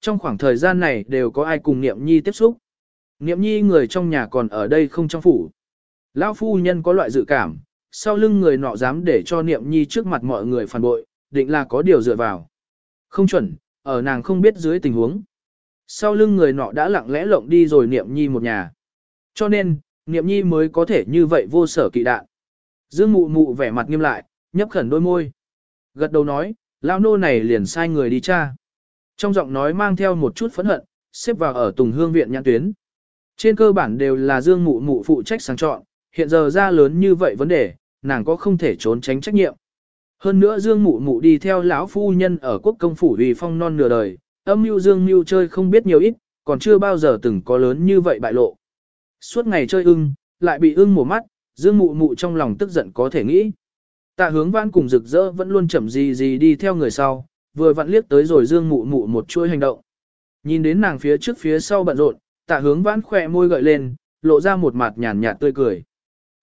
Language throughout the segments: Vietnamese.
Trong khoảng thời gian này đều có ai cùng Niệm Nhi tiếp xúc. Niệm Nhi người trong nhà còn ở đây không trong phủ. Lão phu nhân có loại dự cảm, sau lưng người nọ dám để cho Niệm Nhi trước mặt mọi người phản bội, định là có điều dựa vào. Không chuẩn, ở nàng không biết dưới tình huống. Sau lưng người nọ đã lặng lẽ lộng đi rồi Niệm Nhi một nhà. Cho nên, Niệm Nhi mới có thể như vậy vô sở kỵ đạn. Dương mụ mụ vẻ mặt nghiêm lại, nhấp khẩn đôi môi. Gật đầu nói, lão nô này liền sai người đi cha. Trong giọng nói mang theo một chút phẫn hận, xếp vào ở Tùng Hương viện nhãn tuyến. Trên cơ bản đều là Dương mụ mụ phụ trách sáng chọn, hiện giờ ra lớn như vậy vấn đề, nàng có không thể trốn tránh trách nhiệm. Hơn nữa Dương mụ mụ đi theo lão phu nhân ở quốc công phủ vì phong non nửa đời, âm mưu Dương mưu chơi không biết nhiều ít, còn chưa bao giờ từng có lớn như vậy bại lộ. Suốt ngày chơi ưng, lại bị ưng mổ mắt, Dương mụ mụ trong lòng tức giận có thể nghĩ. Tạ hướng vãn cùng rực rỡ vẫn luôn chậm gì gì đi theo người sau, vừa vặn liếc tới rồi Dương mụ mụ một chuỗi hành động. Nhìn đến nàng phía trước phía sau bận rộn, tạ hướng vãn khỏe môi gợi lên, lộ ra một mặt nhàn nhạt tươi cười.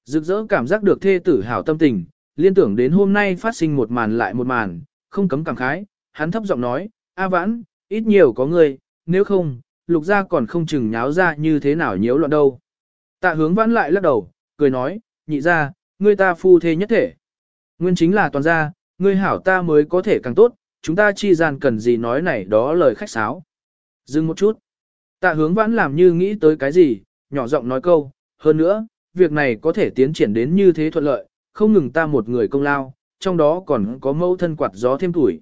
Rực rỡ cảm giác được thê tử hảo tâm tình, liên tưởng đến hôm nay phát sinh một màn lại một màn, không cấm cảm khái, hắn thấp giọng nói, A vãn, ít nhiều có người, nếu không, lục gia còn không chừng nháo ra như thế nào nhiễu loạn đâu. Tạ hướng vãn lại lắc đầu, cười nói, nhị ra, ngươi ta phu thê nhất thể. Nguyên chính là toàn gia, ngươi hảo ta mới có thể càng tốt, chúng ta chi gian cần gì nói này đó lời khách sáo. Dừng một chút. Tạ hướng vãn làm như nghĩ tới cái gì, nhỏ giọng nói câu, hơn nữa, việc này có thể tiến triển đến như thế thuận lợi, không ngừng ta một người công lao, trong đó còn có mẫu thân quạt gió thêm tuổi.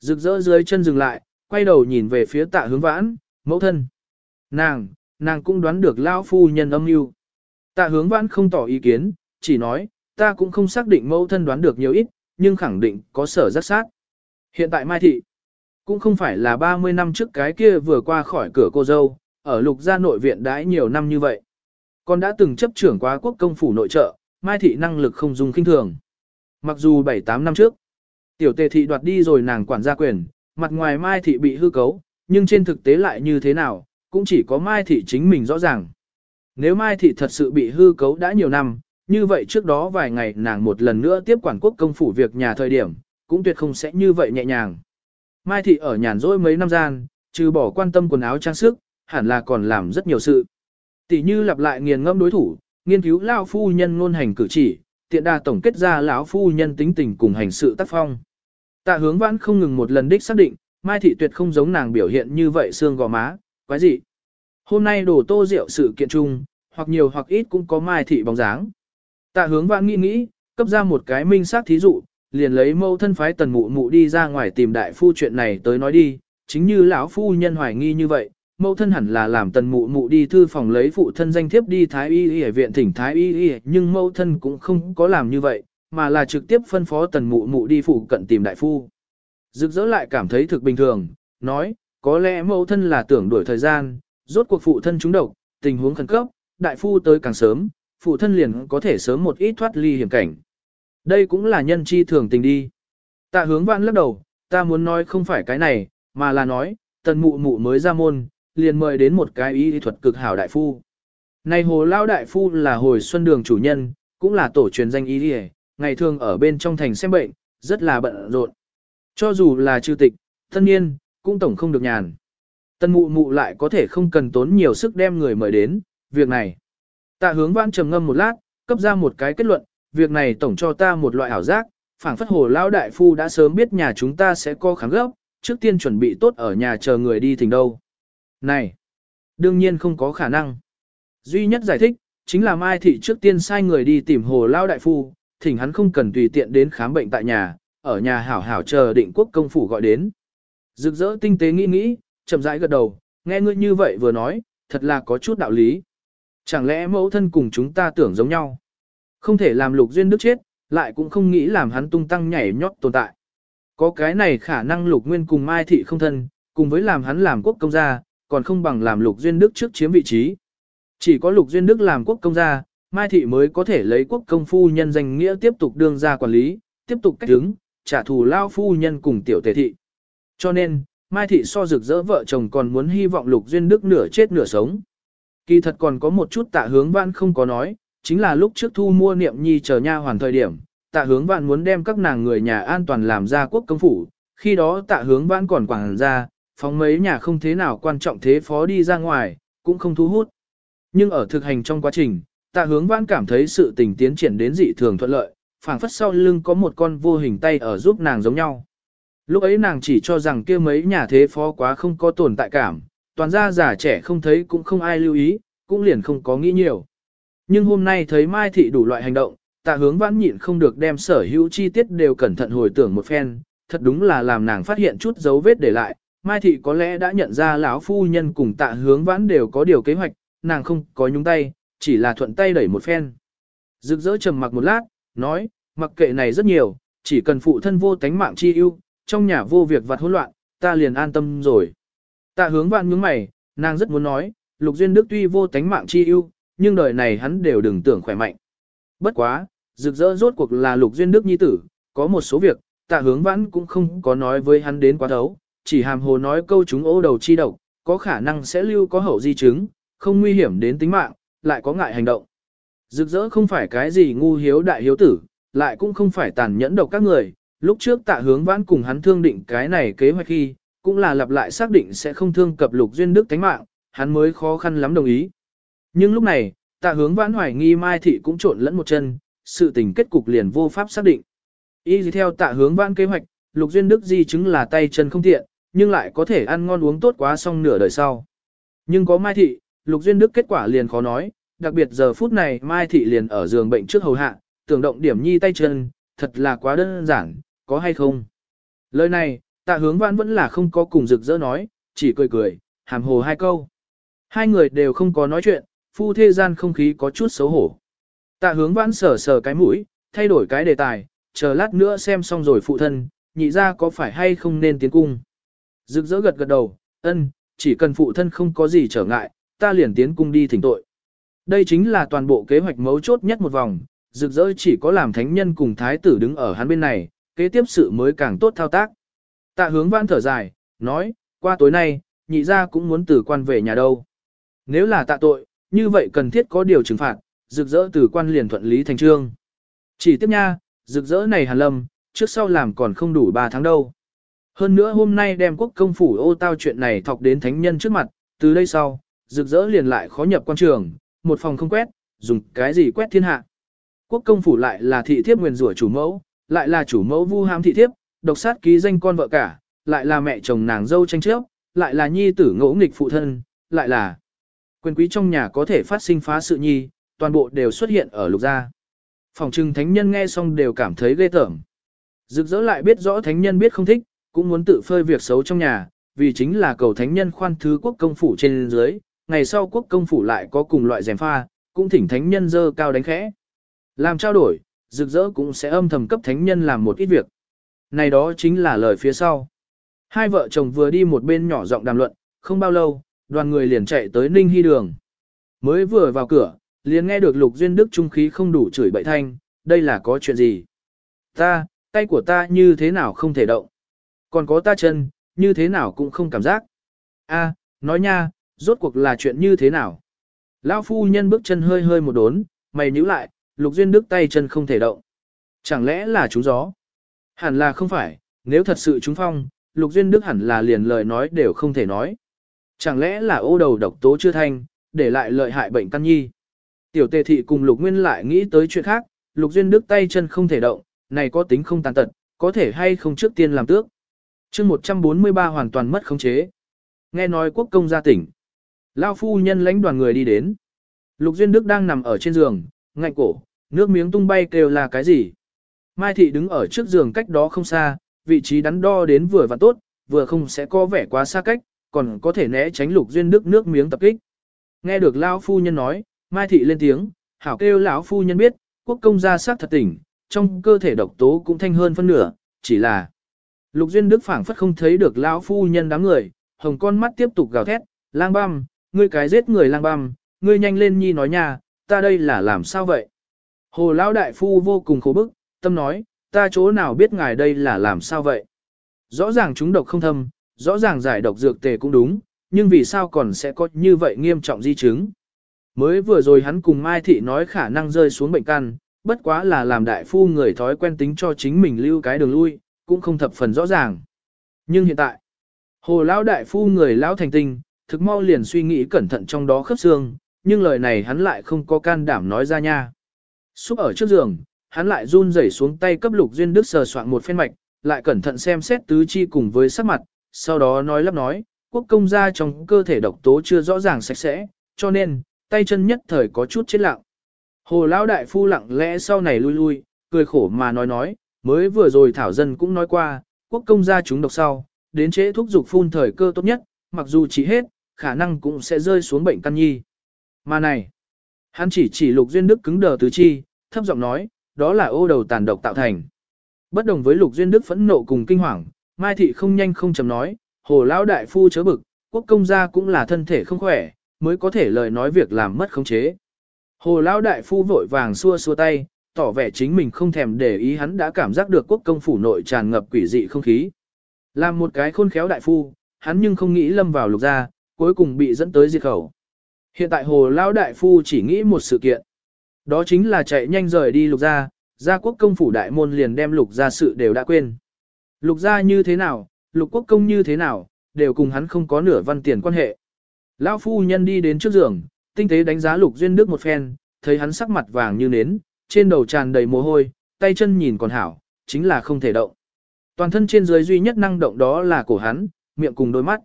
Rực rỡ dưới chân dừng lại, quay đầu nhìn về phía tạ hướng vãn, mẫu thân. Nàng, nàng cũng đoán được lao phu nhân âm mưu. Tạ hướng vãn không tỏ ý kiến, chỉ nói, ta cũng không xác định mẫu thân đoán được nhiều ít, nhưng khẳng định có sở giác sát. Hiện tại Mai Thị, cũng không phải là 30 năm trước cái kia vừa qua khỏi cửa cô dâu, ở lục gia nội viện đãi nhiều năm như vậy. Còn đã từng chấp trưởng quá quốc công phủ nội trợ, Mai Thị năng lực không dùng kinh thường. Mặc dù 7-8 năm trước, tiểu tề thị đoạt đi rồi nàng quản gia quyền, mặt ngoài Mai Thị bị hư cấu, nhưng trên thực tế lại như thế nào, cũng chỉ có Mai Thị chính mình rõ ràng. Nếu Mai Thị thật sự bị hư cấu đã nhiều năm, như vậy trước đó vài ngày nàng một lần nữa tiếp quản quốc công phủ việc nhà thời điểm, cũng tuyệt không sẽ như vậy nhẹ nhàng. Mai Thị ở nhàn rỗi mấy năm gian, trừ bỏ quan tâm quần áo trang sức, hẳn là còn làm rất nhiều sự. Tỷ như lặp lại nghiền ngẫm đối thủ, nghiên cứu lão phu nhân ngôn hành cử chỉ, tiện đa tổng kết ra lão phu nhân tính tình cùng hành sự tác phong. Tạ hướng vãn không ngừng một lần đích xác định, Mai Thị tuyệt không giống nàng biểu hiện như vậy xương gò má, quái gì. Hôm nay đổ tô rượu sự kiện chung, hoặc nhiều hoặc ít cũng có Mai Thị bóng dáng. Tạ hướng vãn nghĩ nghĩ, cấp ra một cái minh xác thí dụ, liền lấy mẫu thân phái tần mụ mụ đi ra ngoài tìm đại phu chuyện này tới nói đi, chính như lão phu nhân hoài nghi như vậy, mẫu thân hẳn là làm tần mụ mụ đi thư phòng lấy phụ thân danh thiếp đi thái y y ở viện thỉnh thái y y, nhưng mẫu thân cũng không có làm như vậy, mà là trực tiếp phân phó tần mụ mụ đi phụ cận tìm đại phu. Rực rỡ lại cảm thấy thực bình thường, nói, có lẽ mẫu thân là tưởng đuổi thời gian, rốt cuộc phụ thân trúng độc, tình huống khẩn cấp, đại phu tới càng sớm, phụ thân liền có thể sớm một ít thoát ly hiểm cảnh. Đây cũng là nhân chi thường tình đi. Tạ hướng vãn lắc đầu, ta muốn nói không phải cái này, mà là nói, tần mụ mụ mới ra môn, liền mời đến một cái y thuật cực hảo đại phu. Này hồ lao đại phu là hồi xuân đường chủ nhân, cũng là tổ truyền danh y đi ngày thường ở bên trong thành xem bệnh, rất là bận rộn. Cho dù là trừ tịch, thân nhiên, cũng tổng không được nhàn. Tân mụ mụ lại có thể không cần tốn nhiều sức đem người mời đến, việc này. Tạ hướng vãn trầm ngâm một lát, cấp ra một cái kết luận, việc này tổng cho ta một loại ảo giác, phảng phất hồ lão đại phu đã sớm biết nhà chúng ta sẽ có kháng gốc, trước tiên chuẩn bị tốt ở nhà chờ người đi thỉnh đâu. Này, đương nhiên không có khả năng. Duy nhất giải thích, chính là Mai Thị trước tiên sai người đi tìm hồ lão đại phu, thỉnh hắn không cần tùy tiện đến khám bệnh tại nhà, ở nhà hảo hảo chờ định quốc công phủ gọi đến. Rực rỡ tinh tế nghĩ nghĩ, chậm rãi gật đầu, nghe ngươi như vậy vừa nói, thật là có chút đạo lý. Chẳng lẽ mẫu thân cùng chúng ta tưởng giống nhau? Không thể làm lục duyên đức chết, lại cũng không nghĩ làm hắn tung tăng nhảy nhót tồn tại. Có cái này khả năng lục nguyên cùng Mai Thị không thân, cùng với làm hắn làm quốc công gia, còn không bằng làm lục duyên đức trước chiếm vị trí. Chỉ có lục duyên đức làm quốc công gia, Mai Thị mới có thể lấy quốc công phu nhân danh nghĩa tiếp tục đương ra quản lý, tiếp tục cách đứng, trả thù lao phu nhân cùng tiểu tề thị. Cho nên, Mai Thị so rực rỡ vợ chồng còn muốn hy vọng lục duyên đức nửa chết nửa sống. Kỳ thật còn có một chút tạ hướng vãn không có nói, chính là lúc trước thu mua niệm nhi chờ nha hoàn thời điểm, tạ hướng vạn muốn đem các nàng người nhà an toàn làm ra quốc công phủ, khi đó tạ hướng vạn còn quảng ra, phóng mấy nhà không thế nào quan trọng thế phó đi ra ngoài, cũng không thu hút. Nhưng ở thực hành trong quá trình, tạ hướng vãn cảm thấy sự tình tiến triển đến dị thường thuận lợi, phảng phất sau lưng có một con vô hình tay ở giúp nàng giống nhau. Lúc ấy nàng chỉ cho rằng kia mấy nhà thế phó quá không có tồn tại cảm, toàn gia già trẻ không thấy cũng không ai lưu ý, cũng liền không có nghĩ nhiều. Nhưng hôm nay thấy Mai Thị đủ loại hành động, tạ hướng vãn nhịn không được đem sở hữu chi tiết đều cẩn thận hồi tưởng một phen, thật đúng là làm nàng phát hiện chút dấu vết để lại. Mai Thị có lẽ đã nhận ra lão phu nhân cùng tạ hướng vãn đều có điều kế hoạch, nàng không có nhúng tay, chỉ là thuận tay đẩy một phen. Rực rỡ trầm mặc một lát, nói, mặc kệ này rất nhiều, chỉ cần phụ thân vô tánh mạng chi ưu, trong nhà vô việc vặt hỗn loạn, ta liền an tâm rồi. Tạ hướng vạn nhướng mày, nàng rất muốn nói, Lục Duyên Đức tuy vô tánh mạng chi ưu, nhưng đời này hắn đều đừng tưởng khỏe mạnh. Bất quá, rực rỡ rốt cuộc là Lục Duyên Đức nhi tử, có một số việc, tạ hướng vãn cũng không có nói với hắn đến quá thấu, chỉ hàm hồ nói câu chúng ô đầu chi độc, có khả năng sẽ lưu có hậu di chứng, không nguy hiểm đến tính mạng, lại có ngại hành động. Rực rỡ không phải cái gì ngu hiếu đại hiếu tử, lại cũng không phải tàn nhẫn độc các người, lúc trước tạ hướng vãn cùng hắn thương định cái này kế hoạch khi, cũng là lặp lại xác định sẽ không thương cập lục duyên đức tánh mạng, hắn mới khó khăn lắm đồng ý. Nhưng lúc này, tạ hướng vãn hoài nghi Mai Thị cũng trộn lẫn một chân, sự tình kết cục liền vô pháp xác định. Y theo tạ hướng vãn kế hoạch, lục duyên đức di chứng là tay chân không tiện, nhưng lại có thể ăn ngon uống tốt quá xong nửa đời sau. Nhưng có Mai Thị, lục duyên đức kết quả liền khó nói, đặc biệt giờ phút này Mai Thị liền ở giường bệnh trước hầu hạ, tưởng động điểm nhi tay chân, thật là quá đơn giản, có hay không? Lời này, tạ hướng Vãn vẫn là không có cùng rực rỡ nói, chỉ cười cười, hàm hồ hai câu. Hai người đều không có nói chuyện, phu thế gian không khí có chút xấu hổ. Tạ hướng vãn sờ sờ cái mũi, thay đổi cái đề tài, chờ lát nữa xem xong rồi phụ thân, nhị ra có phải hay không nên tiến cung. Rực rỡ gật gật đầu, ân, chỉ cần phụ thân không có gì trở ngại, ta liền tiến cung đi thỉnh tội. Đây chính là toàn bộ kế hoạch mấu chốt nhất một vòng, rực rỡ chỉ có làm thánh nhân cùng thái tử đứng ở hắn bên này, kế tiếp sự mới càng tốt thao tác. Tạ hướng vãn thở dài, nói, qua tối nay, nhị ra cũng muốn tử quan về nhà đâu. Nếu là tạ tội, như vậy cần thiết có điều trừng phạt, rực rỡ từ quan liền thuận lý thành trương. Chỉ tiếp nha, rực rỡ này hàn lâm, trước sau làm còn không đủ 3 tháng đâu. Hơn nữa hôm nay đem quốc công phủ ô tao chuyện này thọc đến thánh nhân trước mặt, từ đây sau, rực rỡ liền lại khó nhập quan trường, một phòng không quét, dùng cái gì quét thiên hạ. Quốc công phủ lại là thị thiếp nguyền rủa chủ mẫu, lại là chủ mẫu vu ham thị thiếp, độc sát ký danh con vợ cả, lại là mẹ chồng nàng dâu tranh trước lại là nhi tử ngỗ nghịch phụ thân, lại là quyền quý trong nhà có thể phát sinh phá sự nhi, toàn bộ đều xuất hiện ở lục gia. Phòng trừng thánh nhân nghe xong đều cảm thấy ghê tởm. Rực rỡ lại biết rõ thánh nhân biết không thích, cũng muốn tự phơi việc xấu trong nhà, vì chính là cầu thánh nhân khoan thứ quốc công phủ trên dưới, ngày sau quốc công phủ lại có cùng loại rèm pha, cũng thỉnh thánh nhân dơ cao đánh khẽ. Làm trao đổi, rực rỡ cũng sẽ âm thầm cấp thánh nhân làm một ít việc. Này đó chính là lời phía sau. Hai vợ chồng vừa đi một bên nhỏ giọng đàm luận, không bao lâu, đoàn người liền chạy tới Ninh Hy đường. Mới vừa vào cửa, liền nghe được Lục Duyên Đức trung khí không đủ chửi bậy thanh, đây là có chuyện gì? Ta, tay của ta như thế nào không thể động? Còn có ta chân, như thế nào cũng không cảm giác. A, nói nha, rốt cuộc là chuyện như thế nào? Lão phu nhân bước chân hơi hơi một đốn, mày nhíu lại, Lục Duyên Đức tay chân không thể động. Chẳng lẽ là trúng gió? Hẳn là không phải, nếu thật sự trúng phong, Lục Duyên Đức hẳn là liền lời nói đều không thể nói. Chẳng lẽ là ô đầu độc tố chưa thanh, để lại lợi hại bệnh căn nhi. Tiểu tề thị cùng Lục Nguyên lại nghĩ tới chuyện khác, Lục Duyên Đức tay chân không thể động, này có tính không tàn tật, có thể hay không trước tiên làm tước. chương 143 hoàn toàn mất khống chế. Nghe nói quốc công gia tỉnh. Lao phu nhân lãnh đoàn người đi đến. Lục Duyên Đức đang nằm ở trên giường, ngạnh cổ, nước miếng tung bay kêu là cái gì. Mai Thị đứng ở trước giường cách đó không xa, vị trí đắn đo đến vừa và tốt, vừa không sẽ có vẻ quá xa cách, còn có thể né tránh Lục Duyên Đức nước miếng tập kích. Nghe được lão phu nhân nói, Mai Thị lên tiếng, hảo kêu lão phu nhân biết, quốc công gia sát thật tỉnh, trong cơ thể độc tố cũng thanh hơn phân nửa, chỉ là Lục Duyên Đức phảng phất không thấy được lão phu nhân đám người, hồng con mắt tiếp tục gào thét, lang băm, ngươi cái giết người lang băm, ngươi nhanh lên nhi nói nha, ta đây là làm sao vậy? Hồ lão đại phu vô cùng khổ bức, tâm nói, ta chỗ nào biết ngài đây là làm sao vậy? Rõ ràng chúng độc không thâm, rõ ràng giải độc dược tề cũng đúng, nhưng vì sao còn sẽ có như vậy nghiêm trọng di chứng? Mới vừa rồi hắn cùng Mai Thị nói khả năng rơi xuống bệnh căn, bất quá là làm đại phu người thói quen tính cho chính mình lưu cái đường lui, cũng không thập phần rõ ràng. Nhưng hiện tại, Hồ lão đại phu người lão thành tinh, thực mau liền suy nghĩ cẩn thận trong đó khớp xương, nhưng lời này hắn lại không có can đảm nói ra nha. Xúc ở trước giường, hắn lại run rẩy xuống tay cấp lục duyên đức sờ soạn một phen mạch, lại cẩn thận xem xét tứ chi cùng với sắc mặt, sau đó nói lắp nói, quốc công gia trong cơ thể độc tố chưa rõ ràng sạch sẽ, cho nên, tay chân nhất thời có chút chết lặng. Hồ lão đại phu lặng lẽ sau này lui lui, cười khổ mà nói nói, mới vừa rồi thảo dân cũng nói qua, quốc công gia chúng độc sau, đến chế thuốc dục phun thời cơ tốt nhất, mặc dù chỉ hết, khả năng cũng sẽ rơi xuống bệnh căn nhi. Mà này, hắn chỉ chỉ lục duyên đức cứng đờ tứ chi, thấp giọng nói, đó là ô đầu tàn độc tạo thành. Bất đồng với lục duyên đức phẫn nộ cùng kinh hoàng, Mai Thị không nhanh không chậm nói, hồ lão đại phu chớ bực, quốc công gia cũng là thân thể không khỏe, mới có thể lời nói việc làm mất khống chế. Hồ lão đại phu vội vàng xua xua tay, tỏ vẻ chính mình không thèm để ý hắn đã cảm giác được quốc công phủ nội tràn ngập quỷ dị không khí. Làm một cái khôn khéo đại phu, hắn nhưng không nghĩ lâm vào lục gia, cuối cùng bị dẫn tới diệt khẩu. Hiện tại hồ lão đại phu chỉ nghĩ một sự kiện. Đó chính là chạy nhanh rời đi lục gia, gia quốc công phủ đại môn liền đem lục gia sự đều đã quên. Lục gia như thế nào, lục quốc công như thế nào, đều cùng hắn không có nửa văn tiền quan hệ. Lão phu nhân đi đến trước giường, tinh tế đánh giá lục duyên đức một phen, thấy hắn sắc mặt vàng như nến, trên đầu tràn đầy mồ hôi, tay chân nhìn còn hảo, chính là không thể động. Toàn thân trên dưới duy nhất năng động đó là cổ hắn, miệng cùng đôi mắt.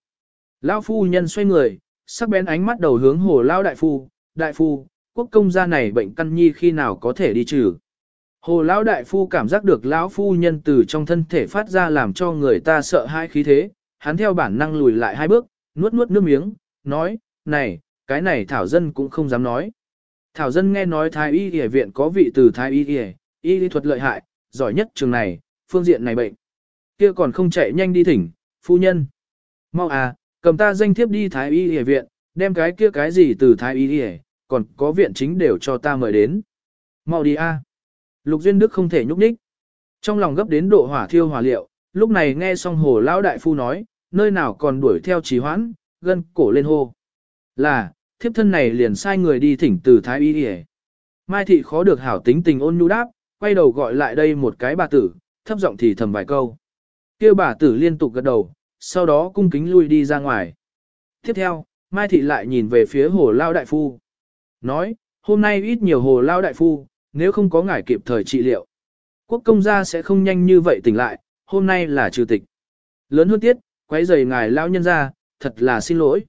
Lão phu nhân xoay người, sắc bén ánh mắt đầu hướng hồ lao đại phu, đại phu, quốc công gia này bệnh căn nhi khi nào có thể đi trừ. Hồ lão đại phu cảm giác được lão phu nhân từ trong thân thể phát ra làm cho người ta sợ hãi khí thế, hắn theo bản năng lùi lại hai bước, nuốt nuốt nước miếng, nói, này, cái này thảo dân cũng không dám nói. Thảo dân nghe nói thái y y viện có vị từ thái y y, y lý thuật lợi hại, giỏi nhất trường này, phương diện này bệnh. Kia còn không chạy nhanh đi thỉnh, phu nhân. Mau à, cầm ta danh thiếp đi thái y y viện, đem cái kia cái gì từ thái y y, còn có viện chính đều cho ta mời đến. Mau đi a. Lục Duyên Đức không thể nhúc nhích. Trong lòng gấp đến độ hỏa thiêu hỏa liệu, lúc này nghe xong hồ lão đại phu nói, nơi nào còn đuổi theo trì hoãn, gân cổ lên hô. Là, thiếp thân này liền sai người đi thỉnh từ thái y đi Mai thị khó được hảo tính tình ôn nhu đáp, quay đầu gọi lại đây một cái bà tử, thấp giọng thì thầm vài câu. Kêu bà tử liên tục gật đầu, sau đó cung kính lui đi ra ngoài. Tiếp theo, Mai thị lại nhìn về phía hồ lao đại phu. Nói, hôm nay ít nhiều hồ lao đại phu, nếu không có ngài kịp thời trị liệu. Quốc công gia sẽ không nhanh như vậy tỉnh lại, hôm nay là trừ tịch. Lớn hơn tiết, quấy rầy ngài lao nhân ra, thật là xin lỗi.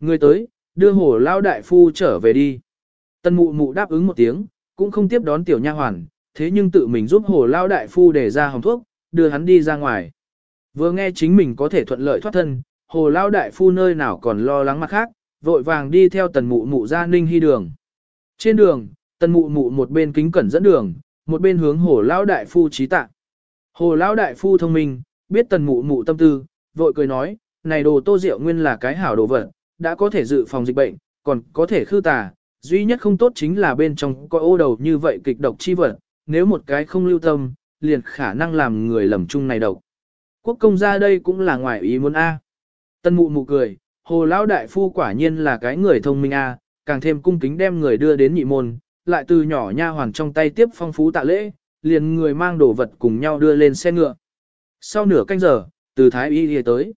Người tới, đưa hồ lao đại phu trở về đi. Tân mụ mụ đáp ứng một tiếng, cũng không tiếp đón tiểu nha hoàn, thế nhưng tự mình giúp hồ lao đại phu để ra hồng thuốc, đưa hắn đi ra ngoài. Vừa nghe chính mình có thể thuận lợi thoát thân, hồ lao đại phu nơi nào còn lo lắng mặt khác, vội vàng đi theo tần mụ mụ ra ninh hy đường. Trên đường, Tân mụ mụ một bên kính cẩn dẫn đường, một bên hướng hồ lao đại phu trí tạ. Hồ lao đại phu thông minh, biết tần mụ mụ tâm tư, vội cười nói, này đồ tô rượu nguyên là cái hảo đồ vật, đã có thể dự phòng dịch bệnh, còn có thể khư tà, duy nhất không tốt chính là bên trong có ô đầu như vậy kịch độc chi vật, nếu một cái không lưu tâm, liền khả năng làm người lầm chung này độc. Quốc công ra đây cũng là ngoài ý muốn A. Tân mụ mụ cười, hồ lão đại phu quả nhiên là cái người thông minh A, càng thêm cung kính đem người đưa đến nhị môn, lại từ nhỏ nha hoàn trong tay tiếp phong phú tạ lễ, liền người mang đồ vật cùng nhau đưa lên xe ngựa. Sau nửa canh giờ, từ Thái Y đi tới.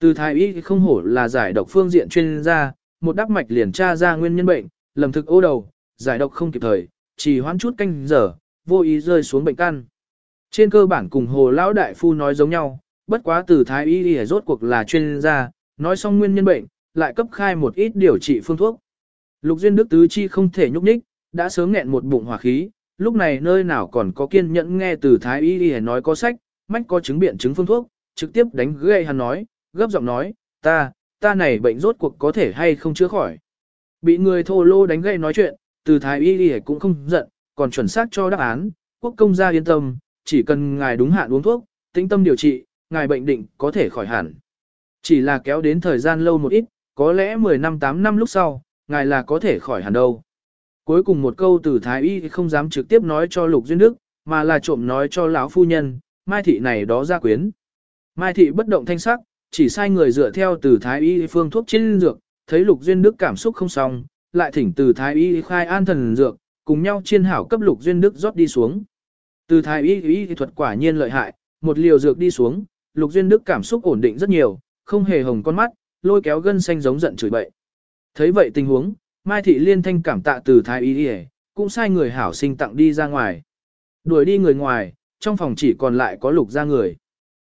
Từ Thái Y không hổ là giải độc phương diện chuyên gia, một đắp mạch liền tra ra nguyên nhân bệnh, lầm thực ô đầu, giải độc không kịp thời, chỉ hoãn chút canh giờ, vô ý rơi xuống bệnh căn. Trên cơ bản cùng hồ lão đại phu nói giống nhau, bất quá từ Thái Y đi rốt cuộc là chuyên gia, nói xong nguyên nhân bệnh, lại cấp khai một ít điều trị phương thuốc. Lục duyên đức tứ chi không thể nhúc nhích, đã sớm nghẹn một bụng hỏa khí, lúc này nơi nào còn có kiên nhẫn nghe từ Thái Y y nói có sách, mách có chứng biện chứng phương thuốc, trực tiếp đánh gây hắn nói, gấp giọng nói, ta, ta này bệnh rốt cuộc có thể hay không chữa khỏi. Bị người thô lô đánh gây nói chuyện, từ thái y y cũng không giận, còn chuẩn xác cho đáp án, quốc công gia yên tâm, chỉ cần ngài đúng hạn uống thuốc, tĩnh tâm điều trị, ngài bệnh định có thể khỏi hẳn. Chỉ là kéo đến thời gian lâu một ít, có lẽ 10 năm 8 năm lúc sau, ngài là có thể khỏi hẳn đâu. Cuối cùng một câu từ thái y không dám trực tiếp nói cho Lục Duyên Đức, mà là trộm nói cho lão phu nhân, Mai thị này đó ra quyến. Mai thị bất động thanh sắc, chỉ sai người dựa theo từ thái y phương thuốc chiến dược, thấy lục duyên đức cảm xúc không xong, lại thỉnh từ thái y khai an thần dược, cùng nhau chiên hảo cấp lục duyên đức rót đi xuống. Từ thái y y thuật quả nhiên lợi hại, một liều dược đi xuống, lục duyên đức cảm xúc ổn định rất nhiều, không hề hồng con mắt, lôi kéo gân xanh giống giận chửi bậy. Thấy vậy tình huống, Mai Thị Liên thanh cảm tạ từ thái y đi cũng sai người hảo sinh tặng đi ra ngoài. Đuổi đi người ngoài, trong phòng chỉ còn lại có lục ra người.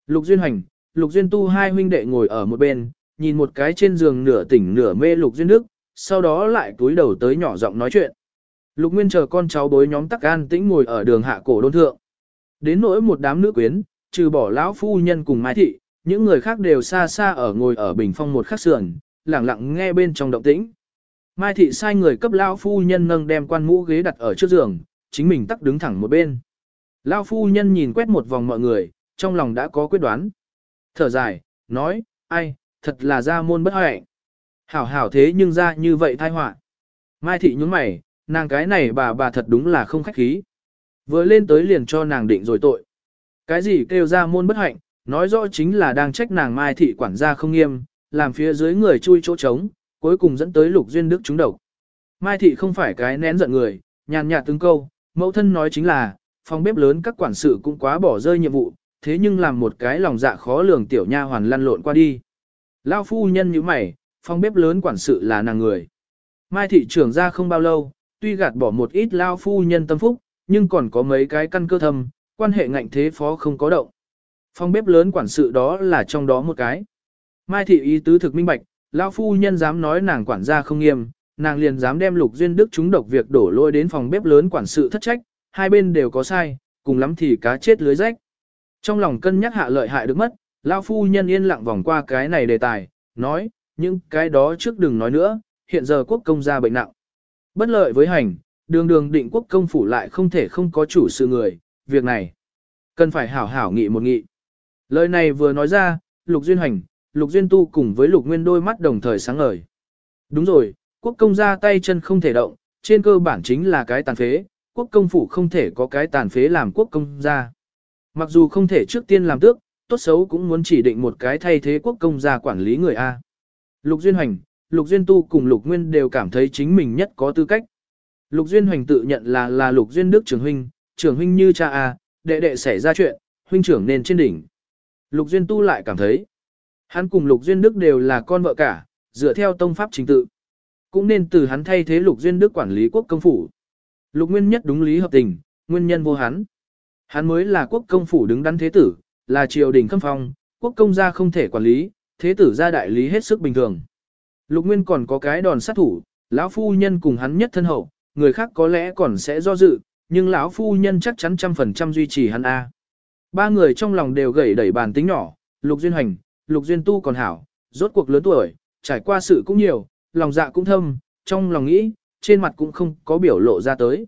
Lục Duyên Hành, Lục Duyên Tu hai huynh đệ ngồi ở một bên, nhìn một cái trên giường nửa tỉnh nửa mê Lục Duyên Đức, sau đó lại túi đầu tới nhỏ giọng nói chuyện. Lục Nguyên chờ con cháu bối nhóm tắc an tĩnh ngồi ở đường hạ cổ đôn thượng. Đến nỗi một đám nữ quyến, trừ bỏ lão phu nhân cùng Mai Thị, những người khác đều xa xa ở ngồi ở bình phong một khắc sườn, lặng lặng nghe bên trong động tĩnh. Mai Thị sai người cấp lão phu nhân nâng đem quan mũ ghế đặt ở trước giường, chính mình tắc đứng thẳng một bên. Lão phu nhân nhìn quét một vòng mọi người, trong lòng đã có quyết đoán. Thở dài, nói, ai, thật là ra môn bất hạnh. Hảo hảo thế nhưng ra như vậy tai họa. Mai Thị nhún mày, nàng cái này bà bà thật đúng là không khách khí. Vừa lên tới liền cho nàng định rồi tội. Cái gì kêu ra môn bất hạnh, nói rõ chính là đang trách nàng Mai Thị quản gia không nghiêm, làm phía dưới người chui chỗ trống, cuối cùng dẫn tới lục duyên đức trúng độc. Mai Thị không phải cái nén giận người, nhàn nhạt từng câu, mẫu thân nói chính là, phòng bếp lớn các quản sự cũng quá bỏ rơi nhiệm vụ, thế nhưng làm một cái lòng dạ khó lường tiểu nha hoàn lăn lộn qua đi. Lao phu nhân như mày, phòng bếp lớn quản sự là nàng người. Mai thị trưởng ra không bao lâu, tuy gạt bỏ một ít lao phu nhân tâm phúc, nhưng còn có mấy cái căn cơ thâm, quan hệ ngạnh thế phó không có động. Phòng bếp lớn quản sự đó là trong đó một cái. Mai thị ý tứ thực minh bạch, Lão phu nhân dám nói nàng quản gia không nghiêm, nàng liền dám đem lục duyên đức chúng độc việc đổ lôi đến phòng bếp lớn quản sự thất trách, hai bên đều có sai, cùng lắm thì cá chết lưới rách. Trong lòng cân nhắc hạ lợi hại được mất, lão phu nhân yên lặng vòng qua cái này đề tài, nói, những cái đó trước đừng nói nữa, hiện giờ quốc công gia bệnh nặng. Bất lợi với hành, đường đường định quốc công phủ lại không thể không có chủ sự người, việc này cần phải hảo hảo nghị một nghị. Lời này vừa nói ra, Lục Duyên Hành, Lục Duyên Tu cùng với Lục Nguyên đôi mắt đồng thời sáng ngời. Đúng rồi, quốc công ra tay chân không thể động, trên cơ bản chính là cái tàn phế, quốc công phủ không thể có cái tàn phế làm quốc công gia. Mặc dù không thể trước tiên làm tước, tốt xấu cũng muốn chỉ định một cái thay thế quốc công gia quản lý người A. Lục Duyên Hoành, Lục Duyên Tu cùng Lục Nguyên đều cảm thấy chính mình nhất có tư cách. Lục Duyên Hoành tự nhận là là Lục Duyên Đức trưởng huynh, trưởng huynh như cha a, đệ đệ xảy ra chuyện, huynh trưởng nên trên đỉnh. Lục Duyên Tu lại cảm thấy, hắn cùng Lục Duyên Đức đều là con vợ cả, dựa theo tông pháp chính tự. Cũng nên từ hắn thay thế Lục Duyên Đức quản lý quốc công phủ. Lục Nguyên nhất đúng lý hợp tình, nguyên nhân vô hắn. Hắn mới là quốc công phủ đứng đắn thế tử, là triều đình khâm phong, quốc công gia không thể quản lý, thế tử gia đại lý hết sức bình thường. Lục Nguyên còn có cái đòn sát thủ, lão phu nhân cùng hắn nhất thân hậu, người khác có lẽ còn sẽ do dự, nhưng lão phu nhân chắc chắn trăm phần trăm duy trì hắn A. Ba người trong lòng đều gầy đẩy bàn tính nhỏ, Lục Duyên Hành, Lục Duyên Tu còn hảo, rốt cuộc lớn tuổi, trải qua sự cũng nhiều, lòng dạ cũng thâm, trong lòng nghĩ, trên mặt cũng không có biểu lộ ra tới.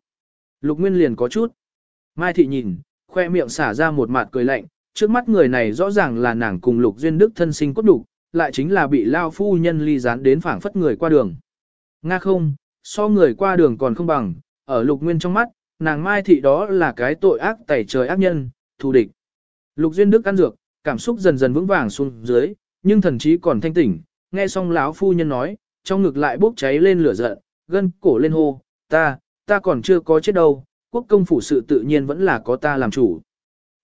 Lục Nguyên liền có chút. Mai Thị nhìn, khoe miệng xả ra một mặt cười lạnh, trước mắt người này rõ ràng là nàng cùng Lục Duyên Đức thân sinh cốt đủ, lại chính là bị lao phu nhân ly gián đến phảng phất người qua đường. Nga không, so người qua đường còn không bằng, ở lục nguyên trong mắt, nàng mai thị đó là cái tội ác tẩy trời ác nhân, thù địch. Lục duyên đức ăn dược, cảm xúc dần dần vững vàng xuống dưới, nhưng thần trí còn thanh tỉnh, nghe xong lão phu nhân nói, trong ngực lại bốc cháy lên lửa giận, gân cổ lên hô, ta, ta còn chưa có chết đâu, quốc công phủ sự tự nhiên vẫn là có ta làm chủ.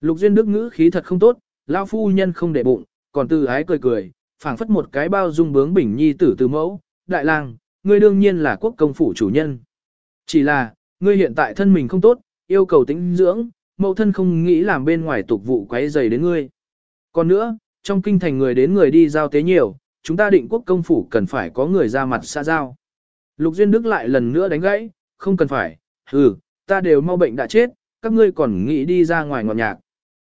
Lục duyên đức ngữ khí thật không tốt, lão phu nhân không để bụng, còn từ ái cười cười, phảng phất một cái bao dung bướng bỉnh nhi tử từ mẫu, đại lang, ngươi đương nhiên là quốc công phủ chủ nhân. Chỉ là, ngươi hiện tại thân mình không tốt, yêu cầu tĩnh dưỡng, mẫu thân không nghĩ làm bên ngoài tục vụ quấy dày đến ngươi. Còn nữa, trong kinh thành người đến người đi giao tế nhiều, chúng ta định quốc công phủ cần phải có người ra mặt xa giao. Lục Duyên Đức lại lần nữa đánh gãy, không cần phải, ừ, ta đều mau bệnh đã chết, các ngươi còn nghĩ đi ra ngoài ngọt nhạc.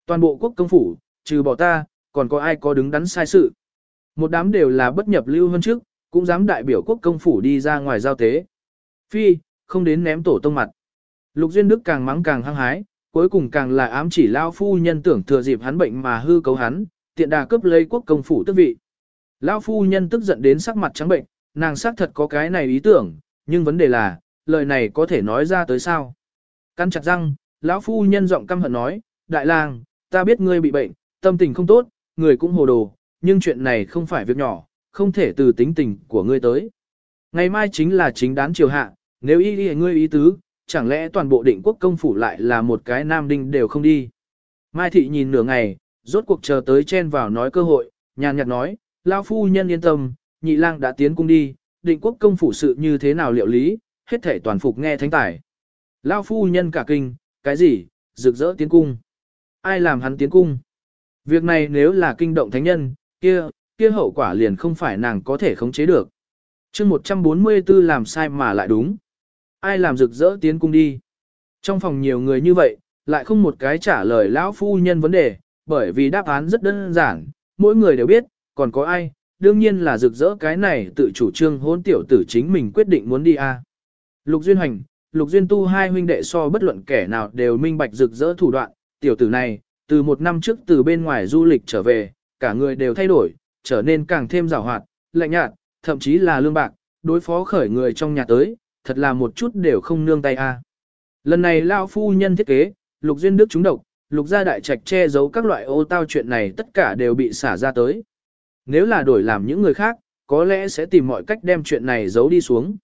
Toàn bộ quốc công phủ, trừ bỏ ta, còn có ai có đứng đắn sai sự. Một đám đều là bất nhập lưu hơn trước, cũng dám đại biểu quốc công phủ đi ra ngoài giao tế. Phi, không đến ném tổ tông mặt. Lục Duyên Đức càng mắng càng hăng hái, cuối cùng càng là ám chỉ lao phu nhân tưởng thừa dịp hắn bệnh mà hư cấu hắn, tiện đà cướp lấy quốc công phủ tước vị. Lao phu nhân tức giận đến sắc mặt trắng bệnh, nàng xác thật có cái này ý tưởng, nhưng vấn đề là, lời này có thể nói ra tới sao? Căn chặt răng, lão phu nhân giọng căm hận nói, đại lang, ta biết ngươi bị bệnh, tâm tình không tốt, người cũng hồ đồ, nhưng chuyện này không phải việc nhỏ, không thể từ tính tình của ngươi tới. Ngày mai chính là chính đán triều hạ, nếu ý ý ngươi ý tứ, chẳng lẽ toàn bộ định quốc công phủ lại là một cái nam đinh đều không đi. Mai thị nhìn nửa ngày, rốt cuộc chờ tới chen vào nói cơ hội, nhàn nhạt nói, lao phu nhân yên tâm, nhị lang đã tiến cung đi, định quốc công phủ sự như thế nào liệu lý, hết thể toàn phục nghe thánh tài. Lao phu nhân cả kinh, cái gì, rực rỡ tiến cung. Ai làm hắn tiến cung? Việc này nếu là kinh động thánh nhân, kia, kia hậu quả liền không phải nàng có thể khống chế được. chương 144 làm sai mà lại đúng. Ai làm rực rỡ tiến cung đi? Trong phòng nhiều người như vậy, lại không một cái trả lời lão phu nhân vấn đề, bởi vì đáp án rất đơn giản, mỗi người đều biết, còn có ai, đương nhiên là rực rỡ cái này tự chủ trương hôn tiểu tử chính mình quyết định muốn đi a. Lục Duyên Hành, Lục Duyên Tu hai huynh đệ so bất luận kẻ nào đều minh bạch rực rỡ thủ đoạn, tiểu tử này, từ một năm trước từ bên ngoài du lịch trở về, cả người đều thay đổi, trở nên càng thêm rào hoạt, lạnh nhạt, thậm chí là lương bạc, đối phó khởi người trong nhà tới, thật là một chút đều không nương tay a. Lần này lão Phu Nhân thiết kế, Lục Duyên Đức trúng độc, Lục gia đại trạch che giấu các loại ô tao chuyện này tất cả đều bị xả ra tới. Nếu là đổi làm những người khác, có lẽ sẽ tìm mọi cách đem chuyện này giấu đi xuống.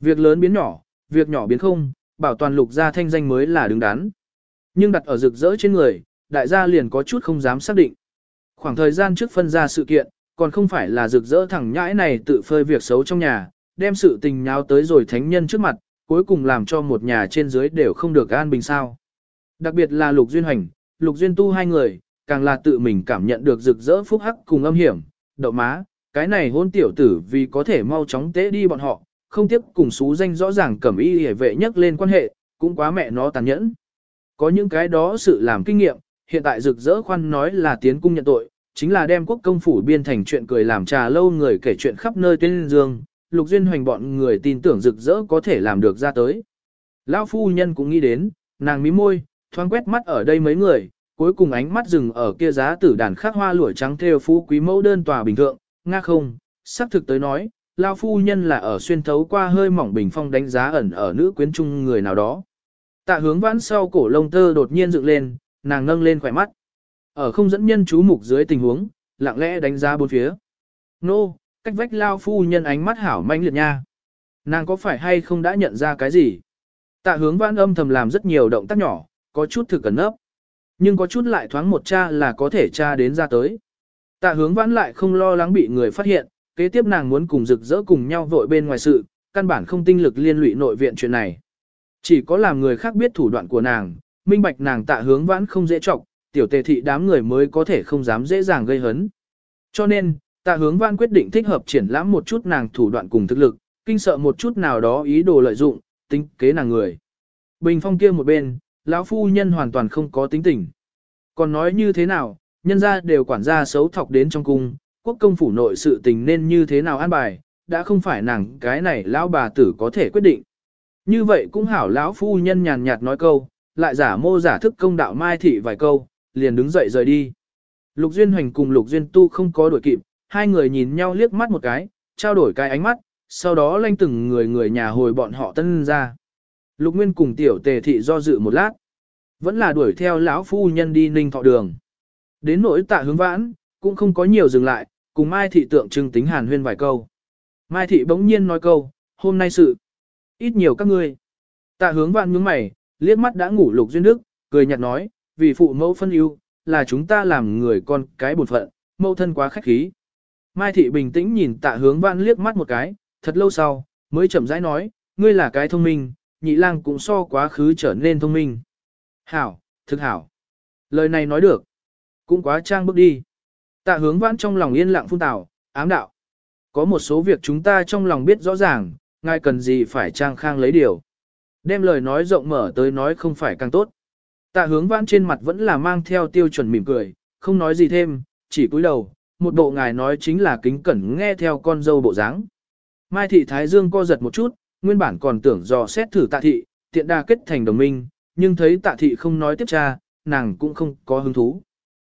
Việc lớn biến nhỏ, việc nhỏ biến không, bảo toàn lục gia thanh danh mới là đứng đắn. Nhưng đặt ở rực rỡ trên người, đại gia liền có chút không dám xác định. Khoảng thời gian trước phân ra sự kiện, còn không phải là rực rỡ thẳng nhãi này tự phơi việc xấu trong nhà, đem sự tình nháo tới rồi thánh nhân trước mặt, cuối cùng làm cho một nhà trên dưới đều không được an bình sao. Đặc biệt là Lục Duyên Hành, Lục Duyên Tu hai người, càng là tự mình cảm nhận được rực rỡ phúc hắc cùng âm hiểm, đậu má, cái này hôn tiểu tử vì có thể mau chóng tế đi bọn họ, không tiếp cùng xú danh rõ ràng cẩm y hề vệ nhất lên quan hệ, cũng quá mẹ nó tàn nhẫn. Có những cái đó sự làm kinh nghiệm, hiện tại rực rỡ khoan nói là tiến cung nhận tội, chính là đem quốc công phủ biên thành chuyện cười làm trà lâu người kể chuyện khắp nơi tuyên dương, lục duyên hoành bọn người tin tưởng rực rỡ có thể làm được ra tới. Lão phu nhân cũng nghĩ đến, nàng mí môi, thoáng quét mắt ở đây mấy người, cuối cùng ánh mắt dừng ở kia giá tử đàn khắc hoa lụa trắng theo phú quý mẫu đơn tòa bình thượng, nga không, xác thực tới nói, lao phu nhân là ở xuyên thấu qua hơi mỏng bình phong đánh giá ẩn ở nữ quyến trung người nào đó. Tạ hướng vãn sau cổ lông tơ đột nhiên dựng lên, nàng nâng lên khỏe mắt. Ở không dẫn nhân chú mục dưới tình huống, lặng lẽ đánh giá bốn phía. Nô, cách vách lao phu nhân ánh mắt hảo manh liệt nha. Nàng có phải hay không đã nhận ra cái gì? Tạ hướng vãn âm thầm làm rất nhiều động tác nhỏ, có chút thực cẩn nấp. Nhưng có chút lại thoáng một cha là có thể cha đến ra tới. Tạ hướng vãn lại không lo lắng bị người phát hiện, kế tiếp nàng muốn cùng rực rỡ cùng nhau vội bên ngoài sự, căn bản không tinh lực liên lụy nội viện chuyện này. Chỉ có làm người khác biết thủ đoạn của nàng, minh bạch nàng tạ hướng vãn không dễ trọng, tiểu tề thị đám người mới có thể không dám dễ dàng gây hấn. Cho nên, tạ hướng Văn quyết định thích hợp triển lãm một chút nàng thủ đoạn cùng thực lực, kinh sợ một chút nào đó ý đồ lợi dụng, tính kế nàng người. Bình phong kia một bên, lão phu nhân hoàn toàn không có tính tình. Còn nói như thế nào, nhân ra đều quản gia xấu thọc đến trong cung, quốc công phủ nội sự tình nên như thế nào an bài, đã không phải nàng cái này lão bà tử có thể quyết định. Như vậy cũng hảo lão phu nhân nhàn nhạt nói câu, lại giả mô giả thức công đạo mai thị vài câu, liền đứng dậy rời đi. Lục Duyên Hoành cùng Lục Duyên Tu không có đuổi kịp, hai người nhìn nhau liếc mắt một cái, trao đổi cái ánh mắt, sau đó lanh từng người người nhà hồi bọn họ tân ra. Lục Nguyên cùng tiểu tề thị do dự một lát. Vẫn là đuổi theo lão phu nhân đi ninh thọ đường. Đến nỗi tạ hướng vãn, cũng không có nhiều dừng lại, cùng Mai thị tượng trưng tính hàn huyên vài câu. Mai thị bỗng nhiên nói câu, hôm nay sự. Ít nhiều các ngươi. Tạ hướng vãn nhướng mày, liếc mắt đã ngủ lục duyên đức, cười nhạt nói, vì phụ mẫu phân ưu, là chúng ta làm người con cái bổn phận, mẫu thân quá khách khí. Mai thị bình tĩnh nhìn tạ hướng vãn liếc mắt một cái, thật lâu sau, mới chậm rãi nói, ngươi là cái thông minh, nhị lang cũng so quá khứ trở nên thông minh. Hảo, thực hảo. Lời này nói được. Cũng quá trang bước đi. Tạ hướng vãn trong lòng yên lặng phun tảo, ám đạo. Có một số việc chúng ta trong lòng biết rõ ràng, ngài cần gì phải trang khang lấy điều. Đem lời nói rộng mở tới nói không phải càng tốt. Tạ hướng vãn trên mặt vẫn là mang theo tiêu chuẩn mỉm cười, không nói gì thêm, chỉ cúi đầu, một bộ ngài nói chính là kính cẩn nghe theo con dâu bộ dáng. Mai thị Thái Dương co giật một chút, nguyên bản còn tưởng dò xét thử tạ thị, tiện đa kết thành đồng minh, nhưng thấy tạ thị không nói tiếp cha, nàng cũng không có hứng thú.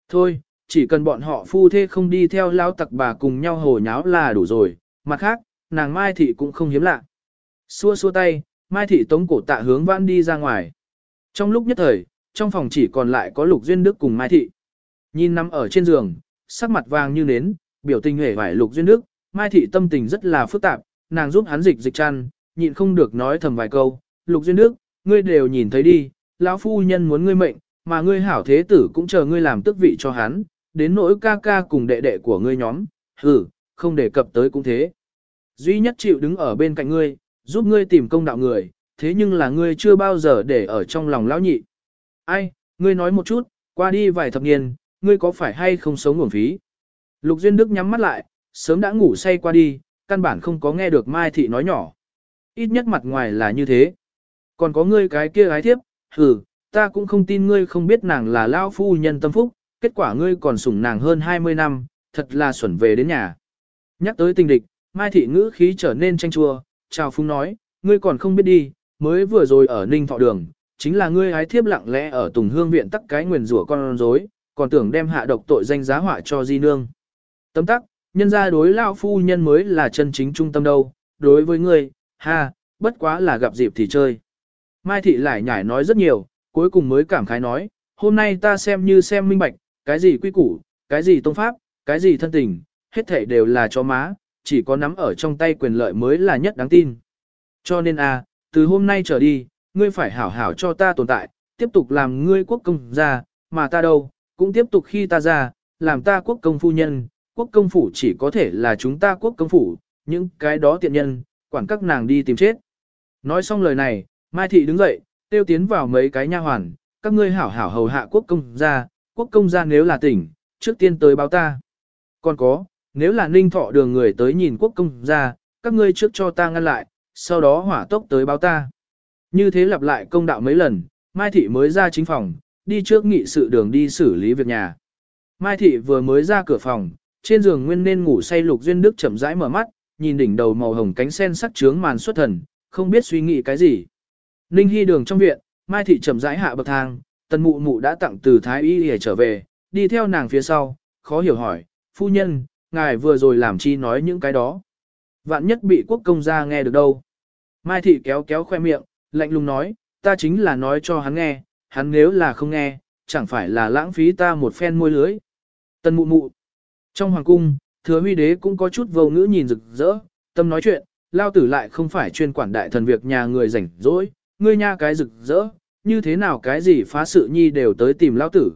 Thôi, chỉ cần bọn họ phu thê không đi theo lao tặc bà cùng nhau hồ nháo là đủ rồi, mặt khác, nàng Mai thị cũng không hiếm lạ. Xua xua tay, Mai thị tống cổ tạ hướng vãn đi ra ngoài. Trong lúc nhất thời, trong phòng chỉ còn lại có Lục Duyên Đức cùng Mai thị. Nhìn nằm ở trên giường, sắc mặt vàng như nến, biểu tình hề vải Lục Duyên Đức, Mai thị tâm tình rất là phức tạp, nàng giúp hắn dịch dịch chăn, nhịn không được nói thầm vài câu, Lục Duyên Đức, ngươi đều nhìn thấy đi, lão phu nhân muốn ngươi mệnh, mà ngươi hảo thế tử cũng chờ ngươi làm tước vị cho hắn, đến nỗi ca ca cùng đệ đệ của ngươi nhóm, hử, không đề cập tới cũng thế. Duy nhất chịu đứng ở bên cạnh ngươi, giúp ngươi tìm công đạo người, thế nhưng là ngươi chưa bao giờ để ở trong lòng lão nhị. Ai, ngươi nói một chút, qua đi vài thập niên, ngươi có phải hay không sống nguồn phí? Lục Duyên Đức nhắm mắt lại, sớm đã ngủ say qua đi, căn bản không có nghe được Mai Thị nói nhỏ. Ít nhất mặt ngoài là như thế. Còn có ngươi cái kia gái thiếp, hừ, ta cũng không tin ngươi không biết nàng là lão phu nhân tâm phúc, kết quả ngươi còn sủng nàng hơn 20 năm, thật là xuẩn về đến nhà. Nhắc tới tình địch, Mai Thị ngữ khí trở nên tranh chua, chào phúng nói, ngươi còn không biết đi, mới vừa rồi ở Ninh Thọ Đường, chính là ngươi ái thiếp lặng lẽ ở Tùng Hương Viện tắc cái nguyền rủa con rối, còn tưởng đem hạ độc tội danh giá họa cho di nương. Tấm tắc, nhân ra đối lao phu nhân mới là chân chính trung tâm đâu, đối với ngươi, ha, bất quá là gặp dịp thì chơi. Mai thị lại nhải nói rất nhiều, cuối cùng mới cảm khái nói, hôm nay ta xem như xem minh bạch, cái gì quy củ, cái gì tông pháp, cái gì thân tình, hết thể đều là cho má, chỉ có nắm ở trong tay quyền lợi mới là nhất đáng tin. Cho nên a, từ hôm nay trở đi, ngươi phải hảo hảo cho ta tồn tại, tiếp tục làm ngươi quốc công gia, mà ta đâu, cũng tiếp tục khi ta ra, làm ta quốc công phu nhân, quốc công phủ chỉ có thể là chúng ta quốc công phủ, những cái đó tiện nhân, quản các nàng đi tìm chết. Nói xong lời này, Mai Thị đứng dậy, tiêu tiến vào mấy cái nha hoàn, các ngươi hảo hảo hầu hạ quốc công gia, quốc công gia nếu là tỉnh, trước tiên tới báo ta. Còn có, nếu là ninh thọ đường người tới nhìn quốc công gia, các ngươi trước cho ta ngăn lại, sau đó hỏa tốc tới báo ta. Như thế lặp lại công đạo mấy lần, Mai Thị mới ra chính phòng, đi trước nghị sự đường đi xử lý việc nhà. Mai Thị vừa mới ra cửa phòng, trên giường nguyên nên ngủ say Lục Duyên Đức chậm rãi mở mắt, nhìn đỉnh đầu màu hồng cánh sen sắc trướng màn xuất thần, không biết suy nghĩ cái gì. Ninh Hy đường trong viện, Mai Thị chậm rãi hạ bậc thang, tần mụ mụ đã tặng từ Thái Y để trở về, đi theo nàng phía sau, khó hiểu hỏi, phu nhân, ngài vừa rồi làm chi nói những cái đó. Vạn nhất bị quốc công gia nghe được đâu. Mai Thị kéo kéo khoe miệng, lạnh lùng nói, ta chính là nói cho hắn nghe, hắn nếu là không nghe, chẳng phải là lãng phí ta một phen môi lưới. Tân mụ mụ. Trong hoàng cung, thừa huy đế cũng có chút vô ngữ nhìn rực rỡ, tâm nói chuyện, lao tử lại không phải chuyên quản đại thần việc nhà người rảnh rỗi, ngươi nha cái rực rỡ, như thế nào cái gì phá sự nhi đều tới tìm lao tử.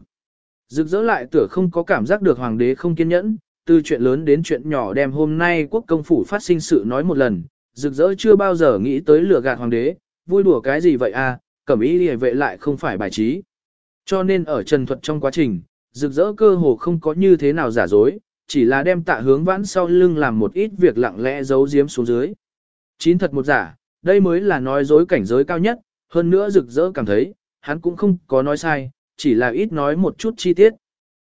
Rực rỡ lại tựa không có cảm giác được hoàng đế không kiên nhẫn, từ chuyện lớn đến chuyện nhỏ đem hôm nay quốc công phủ phát sinh sự nói một lần, rực rỡ chưa bao giờ nghĩ tới lừa gạt hoàng đế, vui đùa cái gì vậy à, cẩm ý liề vệ lại không phải bài trí. Cho nên ở trần thuật trong quá trình, rực rỡ cơ hồ không có như thế nào giả dối, chỉ là đem tạ hướng vãn sau lưng làm một ít việc lặng lẽ giấu giếm xuống dưới. Chín thật một giả, đây mới là nói dối cảnh giới cao nhất, hơn nữa rực rỡ cảm thấy, hắn cũng không có nói sai, chỉ là ít nói một chút chi tiết.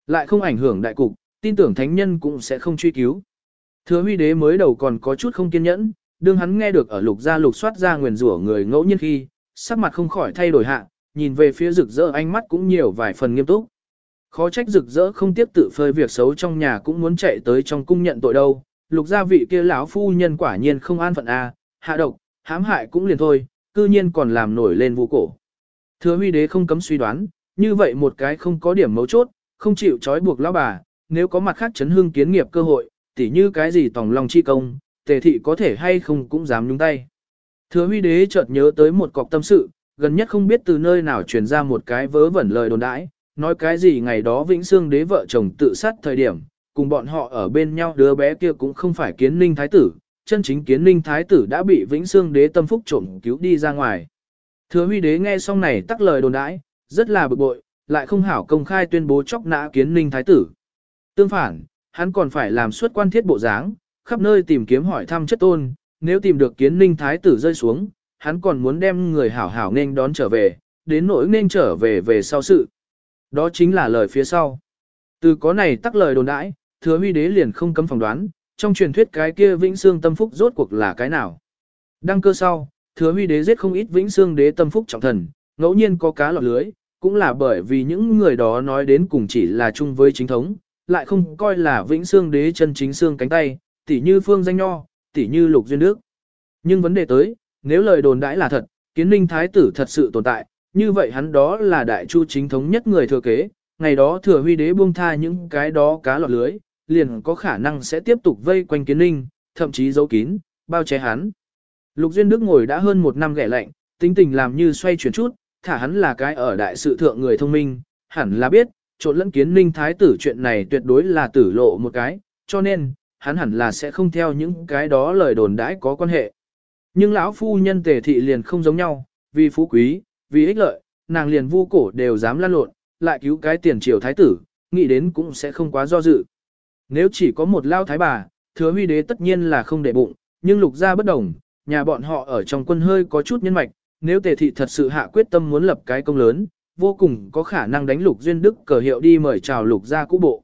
Lại không ảnh hưởng đại cục, tin tưởng thánh nhân cũng sẽ không truy cứu. Thừa huy đế mới đầu còn có chút không kiên nhẫn, đương hắn nghe được ở lục gia lục soát ra nguyền rủa người ngẫu nhiên khi, sắc mặt không khỏi thay đổi hạ, nhìn về phía rực rỡ ánh mắt cũng nhiều vài phần nghiêm túc. Khó trách rực rỡ không tiếp tự phơi việc xấu trong nhà cũng muốn chạy tới trong cung nhận tội đâu, lục gia vị kia lão phu nhân quả nhiên không an phận a, hạ độc, hãm hại cũng liền thôi, cư nhiên còn làm nổi lên vô cổ. Thừa huy đế không cấm suy đoán, như vậy một cái không có điểm mấu chốt, không chịu trói buộc lão bà, nếu có mặt khác chấn hương kiến nghiệp cơ hội, tỉ như cái gì tòng lòng chi công, tề thị có thể hay không cũng dám nhúng tay. Thừa huy đế chợt nhớ tới một cọc tâm sự, gần nhất không biết từ nơi nào truyền ra một cái vớ vẩn lời đồn đãi, nói cái gì ngày đó Vĩnh Xương đế vợ chồng tự sát thời điểm, cùng bọn họ ở bên nhau đứa bé kia cũng không phải kiến ninh thái tử, chân chính kiến ninh thái tử đã bị Vĩnh Xương đế tâm phúc trộm cứu đi ra ngoài. Thừa huy đế nghe xong này tắc lời đồn đãi, rất là bực bội, lại không hảo công khai tuyên bố chóc nã kiến ninh thái tử. Tương phản, hắn còn phải làm suốt quan thiết bộ dáng, khắp nơi tìm kiếm hỏi thăm chất tôn, nếu tìm được kiến ninh thái tử rơi xuống, hắn còn muốn đem người hảo hảo nên đón trở về, đến nỗi nên trở về về sau sự. Đó chính là lời phía sau. Từ có này tắc lời đồn đãi, thừa huy đế liền không cấm phỏng đoán, trong truyền thuyết cái kia vĩnh xương tâm phúc rốt cuộc là cái nào. Đăng cơ sau, thừa huy đế giết không ít vĩnh xương đế tâm phúc trọng thần, ngẫu nhiên có cá lọt lưới, cũng là bởi vì những người đó nói đến cùng chỉ là chung với chính thống, lại không coi là vĩnh xương đế chân chính xương cánh tay, tỉ như phương danh nho, tỉ như lục duyên đức. Nhưng vấn đề tới, nếu lời đồn đãi là thật, kiến ninh thái tử thật sự tồn tại, như vậy hắn đó là đại chu chính thống nhất người thừa kế, ngày đó thừa huy đế buông tha những cái đó cá lọt lưới, liền có khả năng sẽ tiếp tục vây quanh kiến ninh, thậm chí giấu kín, bao che hắn. Lục Duyên Đức ngồi đã hơn một năm ghẻ lạnh, tính tình làm như xoay chuyển chút, thả hắn là cái ở đại sự thượng người thông minh, hẳn là biết, trộn lẫn kiến ninh thái tử chuyện này tuyệt đối là tử lộ một cái, cho nên, hắn hẳn là sẽ không theo những cái đó lời đồn đãi có quan hệ. Nhưng lão phu nhân tề thị liền không giống nhau, vì phú quý, vì ích lợi, nàng liền vu cổ đều dám lan lộn, lại cứu cái tiền triều thái tử, nghĩ đến cũng sẽ không quá do dự. Nếu chỉ có một lao thái bà, thừa huy đế tất nhiên là không để bụng, nhưng lục gia bất đồng, nhà bọn họ ở trong quân hơi có chút nhân mạch, nếu tề thị thật sự hạ quyết tâm muốn lập cái công lớn, vô cùng có khả năng đánh lục duyên đức cờ hiệu đi mời chào lục gia cũ bộ.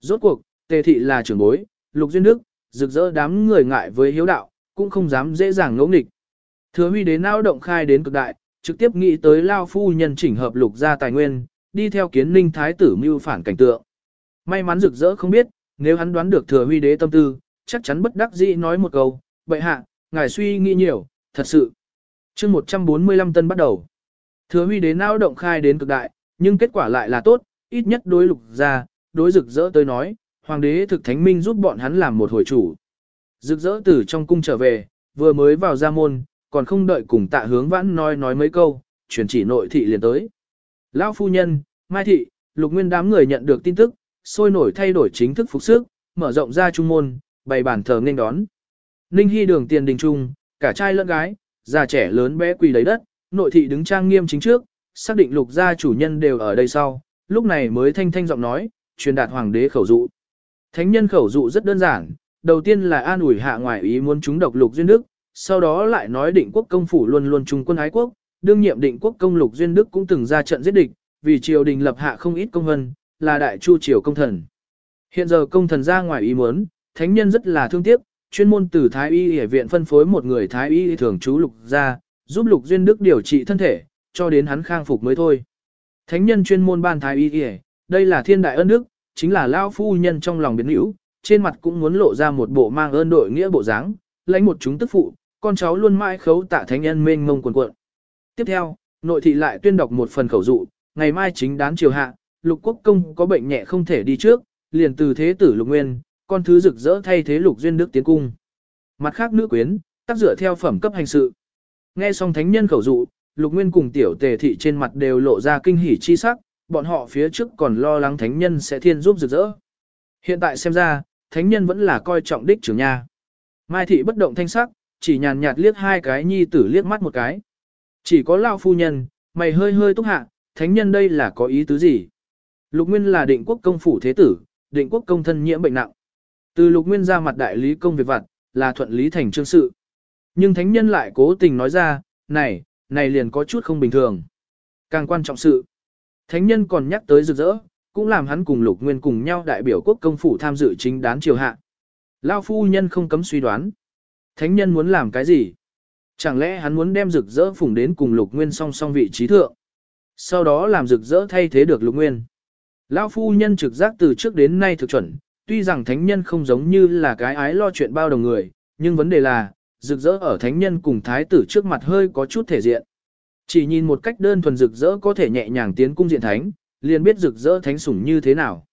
Rốt cuộc, tề thị là trưởng bối, lục duyên đức, rực rỡ đám người ngại với hiếu đạo, cũng không dám dễ dàng ngỗ nghịch. Thừa huy đế não động khai đến cực đại, trực tiếp nghĩ tới lao phu nhân chỉnh hợp lục gia tài nguyên, đi theo kiến ninh thái tử mưu phản cảnh tượng. May mắn rực rỡ không biết, nếu hắn đoán được thừa huy đế tâm tư, chắc chắn bất đắc dĩ nói một câu, bệ hạ, ngài suy nghĩ nhiều, thật sự. chương 145 tân bắt đầu. Thừa huy đế não động khai đến cực đại, nhưng kết quả lại là tốt, ít nhất đối lục gia, đối rực rỡ tới nói, hoàng đế thực thánh minh giúp bọn hắn làm một hồi chủ. Rực rỡ từ trong cung trở về, vừa mới vào ra môn, còn không đợi cùng tạ hướng vãn nói nói mấy câu, chuyển chỉ nội thị liền tới. Lão phu nhân, Mai thị, lục nguyên đám người nhận được tin tức, sôi nổi thay đổi chính thức phục sức, mở rộng ra trung môn, bày bàn thờ nghênh đón. Ninh Hy đường tiền đình trung, cả trai lẫn gái, già trẻ lớn bé quỳ lấy đất, nội thị đứng trang nghiêm chính trước, xác định lục gia chủ nhân đều ở đây sau, lúc này mới thanh thanh giọng nói, truyền đạt hoàng đế khẩu dụ. Thánh nhân khẩu dụ rất đơn giản, đầu tiên là an ủi hạ ngoại ý muốn chúng độc lục duyên đức, sau đó lại nói định quốc công phủ luôn luôn trung quân ái quốc, đương nhiệm định quốc công lục duyên đức cũng từng ra trận giết địch, vì triều đình lập hạ không ít công vân, là đại chu triều công thần. Hiện giờ công thần ra ngoài ý muốn, thánh nhân rất là thương tiếc, chuyên môn từ thái y y viện phân phối một người thái y thường trú lục ra, giúp lục duyên đức điều trị thân thể, cho đến hắn khang phục mới thôi. Thánh nhân chuyên môn ban thái y y, đây là thiên đại ân đức, chính là lao phu nhân trong lòng biến hữu, trên mặt cũng muốn lộ ra một bộ mang ơn đội nghĩa bộ dáng, lãnh một chúng tức phụ, con cháu luôn mãi khấu tạ thánh nhân mênh mông quần cuộn. Tiếp theo, nội thị lại tuyên đọc một phần khẩu dụ, ngày mai chính đán chiều hạ, lục quốc công có bệnh nhẹ không thể đi trước, liền từ thế tử lục nguyên, con thứ rực rỡ thay thế lục duyên đức tiến cung. Mặt khác nữ quyến, tác dựa theo phẩm cấp hành sự. Nghe xong thánh nhân khẩu dụ, lục nguyên cùng tiểu tề thị trên mặt đều lộ ra kinh hỉ chi sắc, bọn họ phía trước còn lo lắng thánh nhân sẽ thiên giúp rực rỡ. Hiện tại xem ra, thánh nhân vẫn là coi trọng đích trưởng nha. Mai thị bất động thanh sắc, chỉ nhàn nhạt liếc hai cái nhi tử liếc mắt một cái. Chỉ có lao phu nhân, mày hơi hơi túc hạ, thánh nhân đây là có ý tứ gì? Lục Nguyên là định quốc công phủ thế tử, định quốc công thân nhiễm bệnh nặng. Từ Lục Nguyên ra mặt đại lý công việc vặt, là thuận lý thành trương sự. Nhưng thánh nhân lại cố tình nói ra, này, này liền có chút không bình thường. Càng quan trọng sự. Thánh nhân còn nhắc tới rực rỡ, cũng làm hắn cùng Lục Nguyên cùng nhau đại biểu quốc công phủ tham dự chính đán triều hạ. Lao phu nhân không cấm suy đoán. Thánh nhân muốn làm cái gì? Chẳng lẽ hắn muốn đem rực rỡ phủng đến cùng Lục Nguyên song song vị trí thượng? Sau đó làm rực rỡ thay thế được Lục Nguyên. Lão phu nhân trực giác từ trước đến nay thực chuẩn, tuy rằng thánh nhân không giống như là cái ái lo chuyện bao đồng người, nhưng vấn đề là, rực rỡ ở thánh nhân cùng thái tử trước mặt hơi có chút thể diện. Chỉ nhìn một cách đơn thuần rực rỡ có thể nhẹ nhàng tiến cung diện thánh, liền biết rực rỡ thánh sủng như thế nào.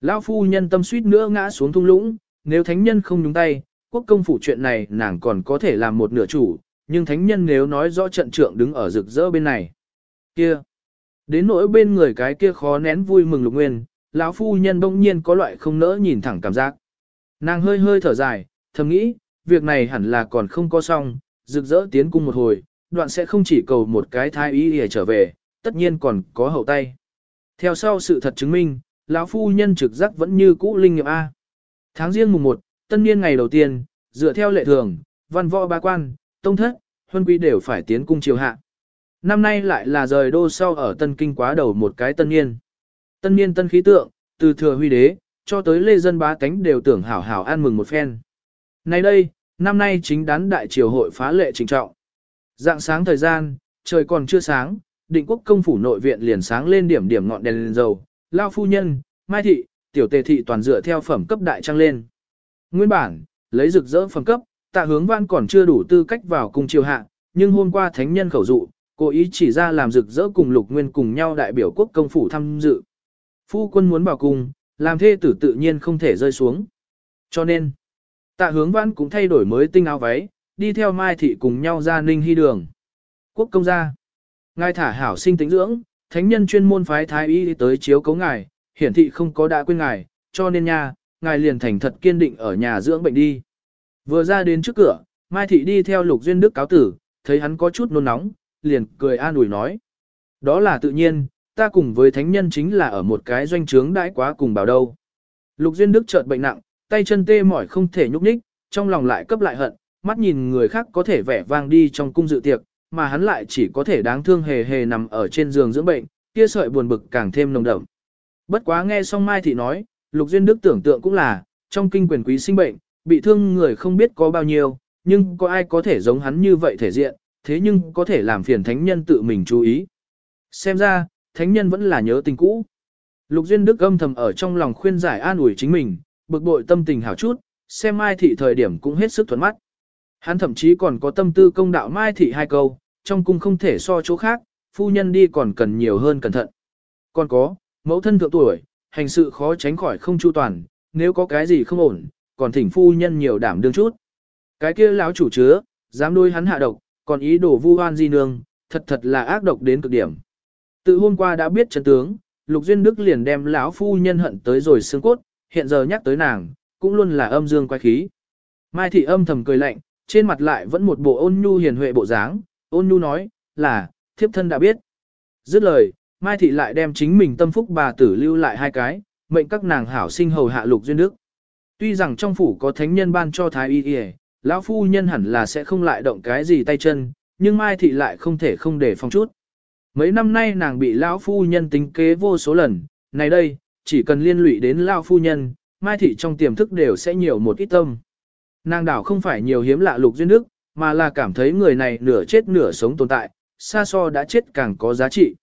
Lão phu nhân tâm suýt nữa ngã xuống thung lũng, nếu thánh nhân không nhúng tay, quốc công phủ chuyện này nàng còn có thể làm một nửa chủ, nhưng thánh nhân nếu nói rõ trận trưởng đứng ở rực rỡ bên này. Kia! Đến nỗi bên người cái kia khó nén vui mừng lục nguyên, lão phu nhân bỗng nhiên có loại không nỡ nhìn thẳng cảm giác. Nàng hơi hơi thở dài, thầm nghĩ, việc này hẳn là còn không có xong, rực rỡ tiến cung một hồi, đoạn sẽ không chỉ cầu một cái thái y để trở về, tất nhiên còn có hậu tay. Theo sau sự thật chứng minh, lão phu nhân trực giác vẫn như cũ linh nghiệm A. Tháng riêng mùng 1, tân niên ngày đầu tiên, dựa theo lệ thường, văn võ ba quan, tông thất, huân quý đều phải tiến cung triều hạ. Năm nay lại là rời đô sau ở Tân Kinh quá đầu một cái tân niên. Tân niên tân khí tượng, từ thừa huy đế, cho tới lê dân bá tánh đều tưởng hảo hảo ăn mừng một phen. Nay đây, năm nay chính đán đại triều hội phá lệ trình trọng. Dạng sáng thời gian, trời còn chưa sáng, định quốc công phủ nội viện liền sáng lên điểm điểm ngọn đèn lên dầu, lao phu nhân, mai thị, tiểu tề thị toàn dựa theo phẩm cấp đại trăng lên. Nguyên bản, lấy rực rỡ phẩm cấp, tạ hướng văn còn chưa đủ tư cách vào cung triều hạ, nhưng hôm qua thánh nhân khẩu dụ, cố ý chỉ ra làm rực rỡ cùng lục nguyên cùng nhau đại biểu quốc công phủ tham dự. Phu quân muốn vào cung, làm thê tử tự nhiên không thể rơi xuống. Cho nên, tạ hướng văn cũng thay đổi mới tinh áo váy, đi theo mai thị cùng nhau ra ninh hy đường. Quốc công gia. Ngài thả hảo sinh tĩnh dưỡng, thánh nhân chuyên môn phái thái y tới chiếu cấu ngài, hiển thị không có đã quên ngài, cho nên nha, ngài liền thành thật kiên định ở nhà dưỡng bệnh đi. Vừa ra đến trước cửa, Mai Thị đi theo Lục Duyên Đức cáo tử, thấy hắn có chút nôn nóng, liền cười an ủi nói. Đó là tự nhiên, ta cùng với thánh nhân chính là ở một cái doanh trướng đãi quá cùng bảo đâu. Lục Duyên Đức chợt bệnh nặng, tay chân tê mỏi không thể nhúc nhích, trong lòng lại cấp lại hận, mắt nhìn người khác có thể vẻ vang đi trong cung dự tiệc, mà hắn lại chỉ có thể đáng thương hề hề nằm ở trên giường dưỡng bệnh, kia sợi buồn bực càng thêm nồng đậm. Bất quá nghe xong Mai Thị nói, Lục Duyên Đức tưởng tượng cũng là, trong kinh quyền quý sinh bệnh, bị thương người không biết có bao nhiêu, nhưng có ai có thể giống hắn như vậy thể diện, thế nhưng có thể làm phiền thánh nhân tự mình chú ý. Xem ra, thánh nhân vẫn là nhớ tình cũ. Lục Duyên Đức âm thầm ở trong lòng khuyên giải an ủi chính mình, bực bội tâm tình hảo chút, xem Mai Thị thời điểm cũng hết sức thuận mắt. Hắn thậm chí còn có tâm tư công đạo Mai Thị hai câu, trong cung không thể so chỗ khác, phu nhân đi còn cần nhiều hơn cẩn thận. Còn có, mẫu thân thượng tuổi, hành sự khó tránh khỏi không chu toàn, nếu có cái gì không ổn, còn thỉnh phu nhân nhiều đảm đương chút. Cái kia lão chủ chứa, dám đôi hắn hạ độc, còn ý đồ vu oan di nương, thật thật là ác độc đến cực điểm. Tự hôm qua đã biết chân tướng, Lục Duyên Đức liền đem lão phu nhân hận tới rồi xương cốt, hiện giờ nhắc tới nàng, cũng luôn là âm dương quái khí. Mai thị âm thầm cười lạnh, trên mặt lại vẫn một bộ ôn nhu hiền huệ bộ dáng, ôn nhu nói, là, thiếp thân đã biết. Dứt lời, Mai thị lại đem chính mình tâm phúc bà tử lưu lại hai cái, mệnh các nàng hảo sinh hầu hạ Lục Duyên Đức. Tuy rằng trong phủ có thánh nhân ban cho thái y y, lão phu nhân hẳn là sẽ không lại động cái gì tay chân, nhưng Mai thị lại không thể không để phòng chút. Mấy năm nay nàng bị lão phu nhân tính kế vô số lần, này đây, chỉ cần liên lụy đến lão phu nhân, Mai thị trong tiềm thức đều sẽ nhiều một ít tâm. Nàng đảo không phải nhiều hiếm lạ lục duyên đức, mà là cảm thấy người này nửa chết nửa sống tồn tại, xa so đã chết càng có giá trị.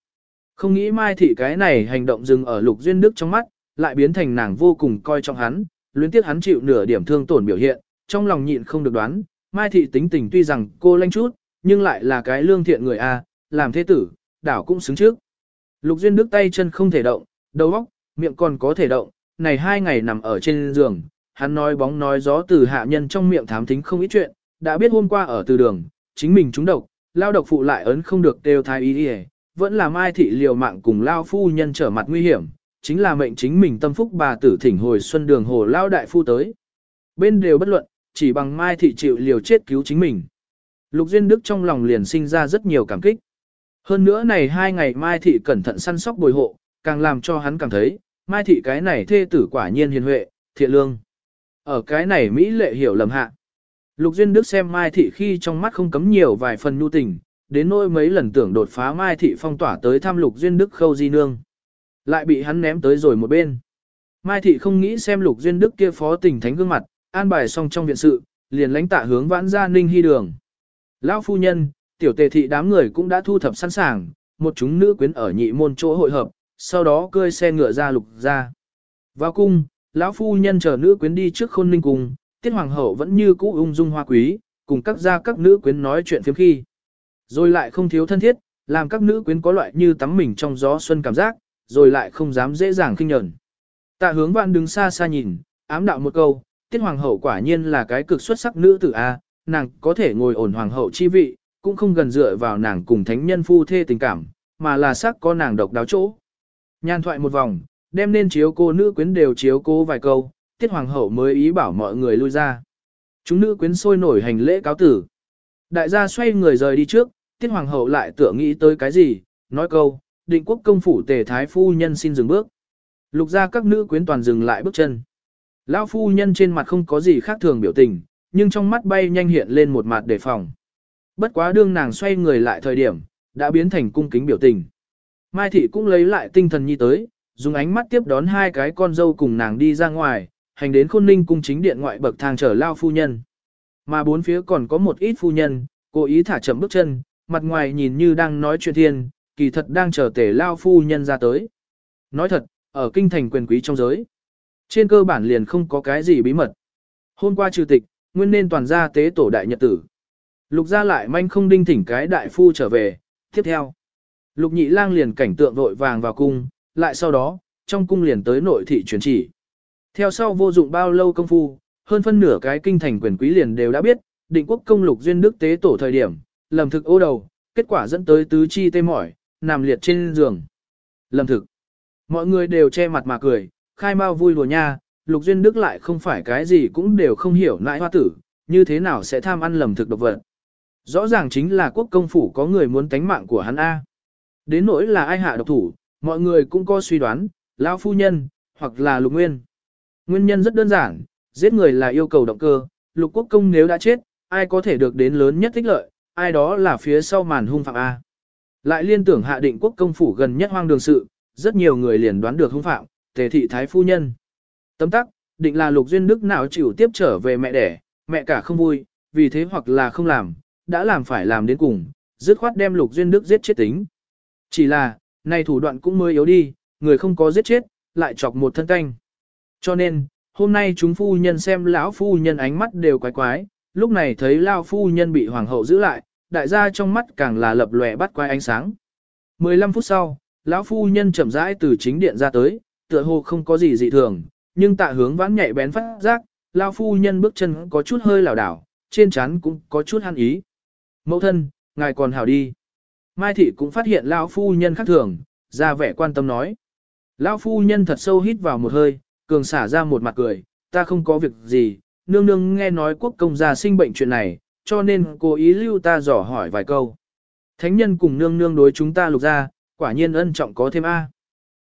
Không nghĩ Mai thị cái này hành động dừng ở lục duyên đức trong mắt, lại biến thành nàng vô cùng coi trọng hắn, luyến tiếc hắn chịu nửa điểm thương tổn biểu hiện, trong lòng nhịn không được đoán, Mai thị tính tình tuy rằng cô lanh chút, nhưng lại là cái lương thiện người a, làm thế tử, đảo cũng xứng trước. Lục Duyên Đức tay chân không thể động, đầu óc, miệng còn có thể động, này hai ngày nằm ở trên giường, hắn nói bóng nói gió từ hạ nhân trong miệng thám thính không ít chuyện, đã biết hôm qua ở từ đường, chính mình trúng độc, lao độc phụ lại ấn không được đều thai ý đi vẫn là mai thị liều mạng cùng lao phu nhân trở mặt nguy hiểm, chính là mệnh chính mình tâm phúc bà tử thỉnh hồi xuân đường hồ lao đại phu tới. Bên đều bất luận, chỉ bằng mai thị chịu liều chết cứu chính mình. Lục Duyên Đức trong lòng liền sinh ra rất nhiều cảm kích. Hơn nữa này hai ngày Mai Thị cẩn thận săn sóc bồi hộ, càng làm cho hắn cảm thấy, Mai Thị cái này thê tử quả nhiên hiền huệ, thiện lương. Ở cái này Mỹ lệ hiểu lầm hạ. Lục Duyên Đức xem Mai Thị khi trong mắt không cấm nhiều vài phần nhu tình, đến nỗi mấy lần tưởng đột phá Mai Thị phong tỏa tới thăm Lục Duyên Đức khâu di nương. Lại bị hắn ném tới rồi một bên. Mai Thị không nghĩ xem Lục Duyên Đức kia phó tình thánh gương mặt, an bài xong trong viện sự, liền lãnh tạ hướng vãn ra ninh hy đường. Lão phu nhân, tiểu tề thị đám người cũng đã thu thập sẵn sàng, một chúng nữ quyến ở nhị môn chỗ hội hợp, sau đó cơi xe ngựa ra lục ra. Vào cung, lão phu nhân chờ nữ quyến đi trước khôn ninh cung, tiết hoàng hậu vẫn như cũ ung dung hoa quý, cùng các gia các nữ quyến nói chuyện phiếm khi. Rồi lại không thiếu thân thiết, làm các nữ quyến có loại như tắm mình trong gió xuân cảm giác, rồi lại không dám dễ dàng kinh nhẫn. Tạ hướng vạn đứng xa xa nhìn, ám đạo một câu, tiết hoàng hậu quả nhiên là cái cực xuất sắc nữ tử A, nàng có thể ngồi ổn hoàng hậu chi vị, cũng không gần dựa vào nàng cùng thánh nhân phu thê tình cảm, mà là sắc có nàng độc đáo chỗ. Nhan thoại một vòng, đem nên chiếu cô nữ quyến đều chiếu cô vài câu, tiết hoàng hậu mới ý bảo mọi người lui ra. Chúng nữ quyến sôi nổi hành lễ cáo tử. Đại gia xoay người rời đi trước, tiết hoàng hậu lại tựa nghĩ tới cái gì, nói câu, định quốc công phủ tề thái phu nhân xin dừng bước. Lục ra các nữ quyến toàn dừng lại bước chân. Lão phu nhân trên mặt không có gì khác thường biểu tình, nhưng trong mắt bay nhanh hiện lên một mặt đề phòng. Bất quá đương nàng xoay người lại thời điểm, đã biến thành cung kính biểu tình. Mai thị cũng lấy lại tinh thần nhi tới, dùng ánh mắt tiếp đón hai cái con dâu cùng nàng đi ra ngoài, hành đến khôn ninh cung chính điện ngoại bậc thang trở lao phu nhân. Mà bốn phía còn có một ít phu nhân, cố ý thả chậm bước chân, mặt ngoài nhìn như đang nói chuyện thiên, kỳ thật đang chờ tể lao phu nhân ra tới. Nói thật, ở kinh thành quyền quý trong giới, trên cơ bản liền không có cái gì bí mật. Hôm qua trừ tịch, nguyên nên toàn gia tế tổ đại nhật tử. Lục gia lại manh không đinh thỉnh cái đại phu trở về, tiếp theo. Lục nhị lang liền cảnh tượng vội vàng vào cung, lại sau đó, trong cung liền tới nội thị truyền chỉ. Theo sau vô dụng bao lâu công phu, hơn phân nửa cái kinh thành quyền quý liền đều đã biết, định quốc công lục duyên đức tế tổ thời điểm, lầm thực ô đầu, kết quả dẫn tới tứ chi tê mỏi, nằm liệt trên giường. Lầm thực. Mọi người đều che mặt mà cười, khai mau vui lùa nha, Lục Duyên Đức lại không phải cái gì cũng đều không hiểu nãi hoa tử, như thế nào sẽ tham ăn lầm thực độc vật. Rõ ràng chính là quốc công phủ có người muốn tánh mạng của hắn A. Đến nỗi là ai hạ độc thủ, mọi người cũng có suy đoán, lão phu nhân, hoặc là lục nguyên. Nguyên nhân rất đơn giản, giết người là yêu cầu động cơ, lục quốc công nếu đã chết, ai có thể được đến lớn nhất thích lợi, ai đó là phía sau màn hung phạm A. Lại liên tưởng hạ định quốc công phủ gần nhất hoang đường sự, rất nhiều người liền đoán được hung phạm, tề thị thái phu nhân. Tấm tắc, định là lục duyên đức nào chịu tiếp trở về mẹ đẻ, mẹ cả không vui, vì thế hoặc là không làm, đã làm phải làm đến cùng, dứt khoát đem lục duyên đức giết chết tính. Chỉ là, này thủ đoạn cũng mới yếu đi, người không có giết chết, lại chọc một thân canh. Cho nên, hôm nay chúng phu nhân xem lão phu nhân ánh mắt đều quái quái, lúc này thấy lão phu nhân bị hoàng hậu giữ lại, đại gia trong mắt càng là lập lòe bắt quái ánh sáng. 15 phút sau, lão phu nhân chậm rãi từ chính điện ra tới, tựa hồ không có gì dị thường, nhưng tạ hướng vãn nhạy bén phát giác, lão phu nhân bước chân có chút hơi lảo đảo, trên trán cũng có chút hăn ý. Mẫu thân, ngài còn hảo đi. Mai thị cũng phát hiện lão phu nhân khác thường, ra vẻ quan tâm nói. Lão phu nhân thật sâu hít vào một hơi, cường xả ra một mặt cười, ta không có việc gì, nương nương nghe nói quốc công gia sinh bệnh chuyện này, cho nên cố ý lưu ta dò hỏi vài câu. Thánh nhân cùng nương nương đối chúng ta lục ra, quả nhiên ân trọng có thêm A.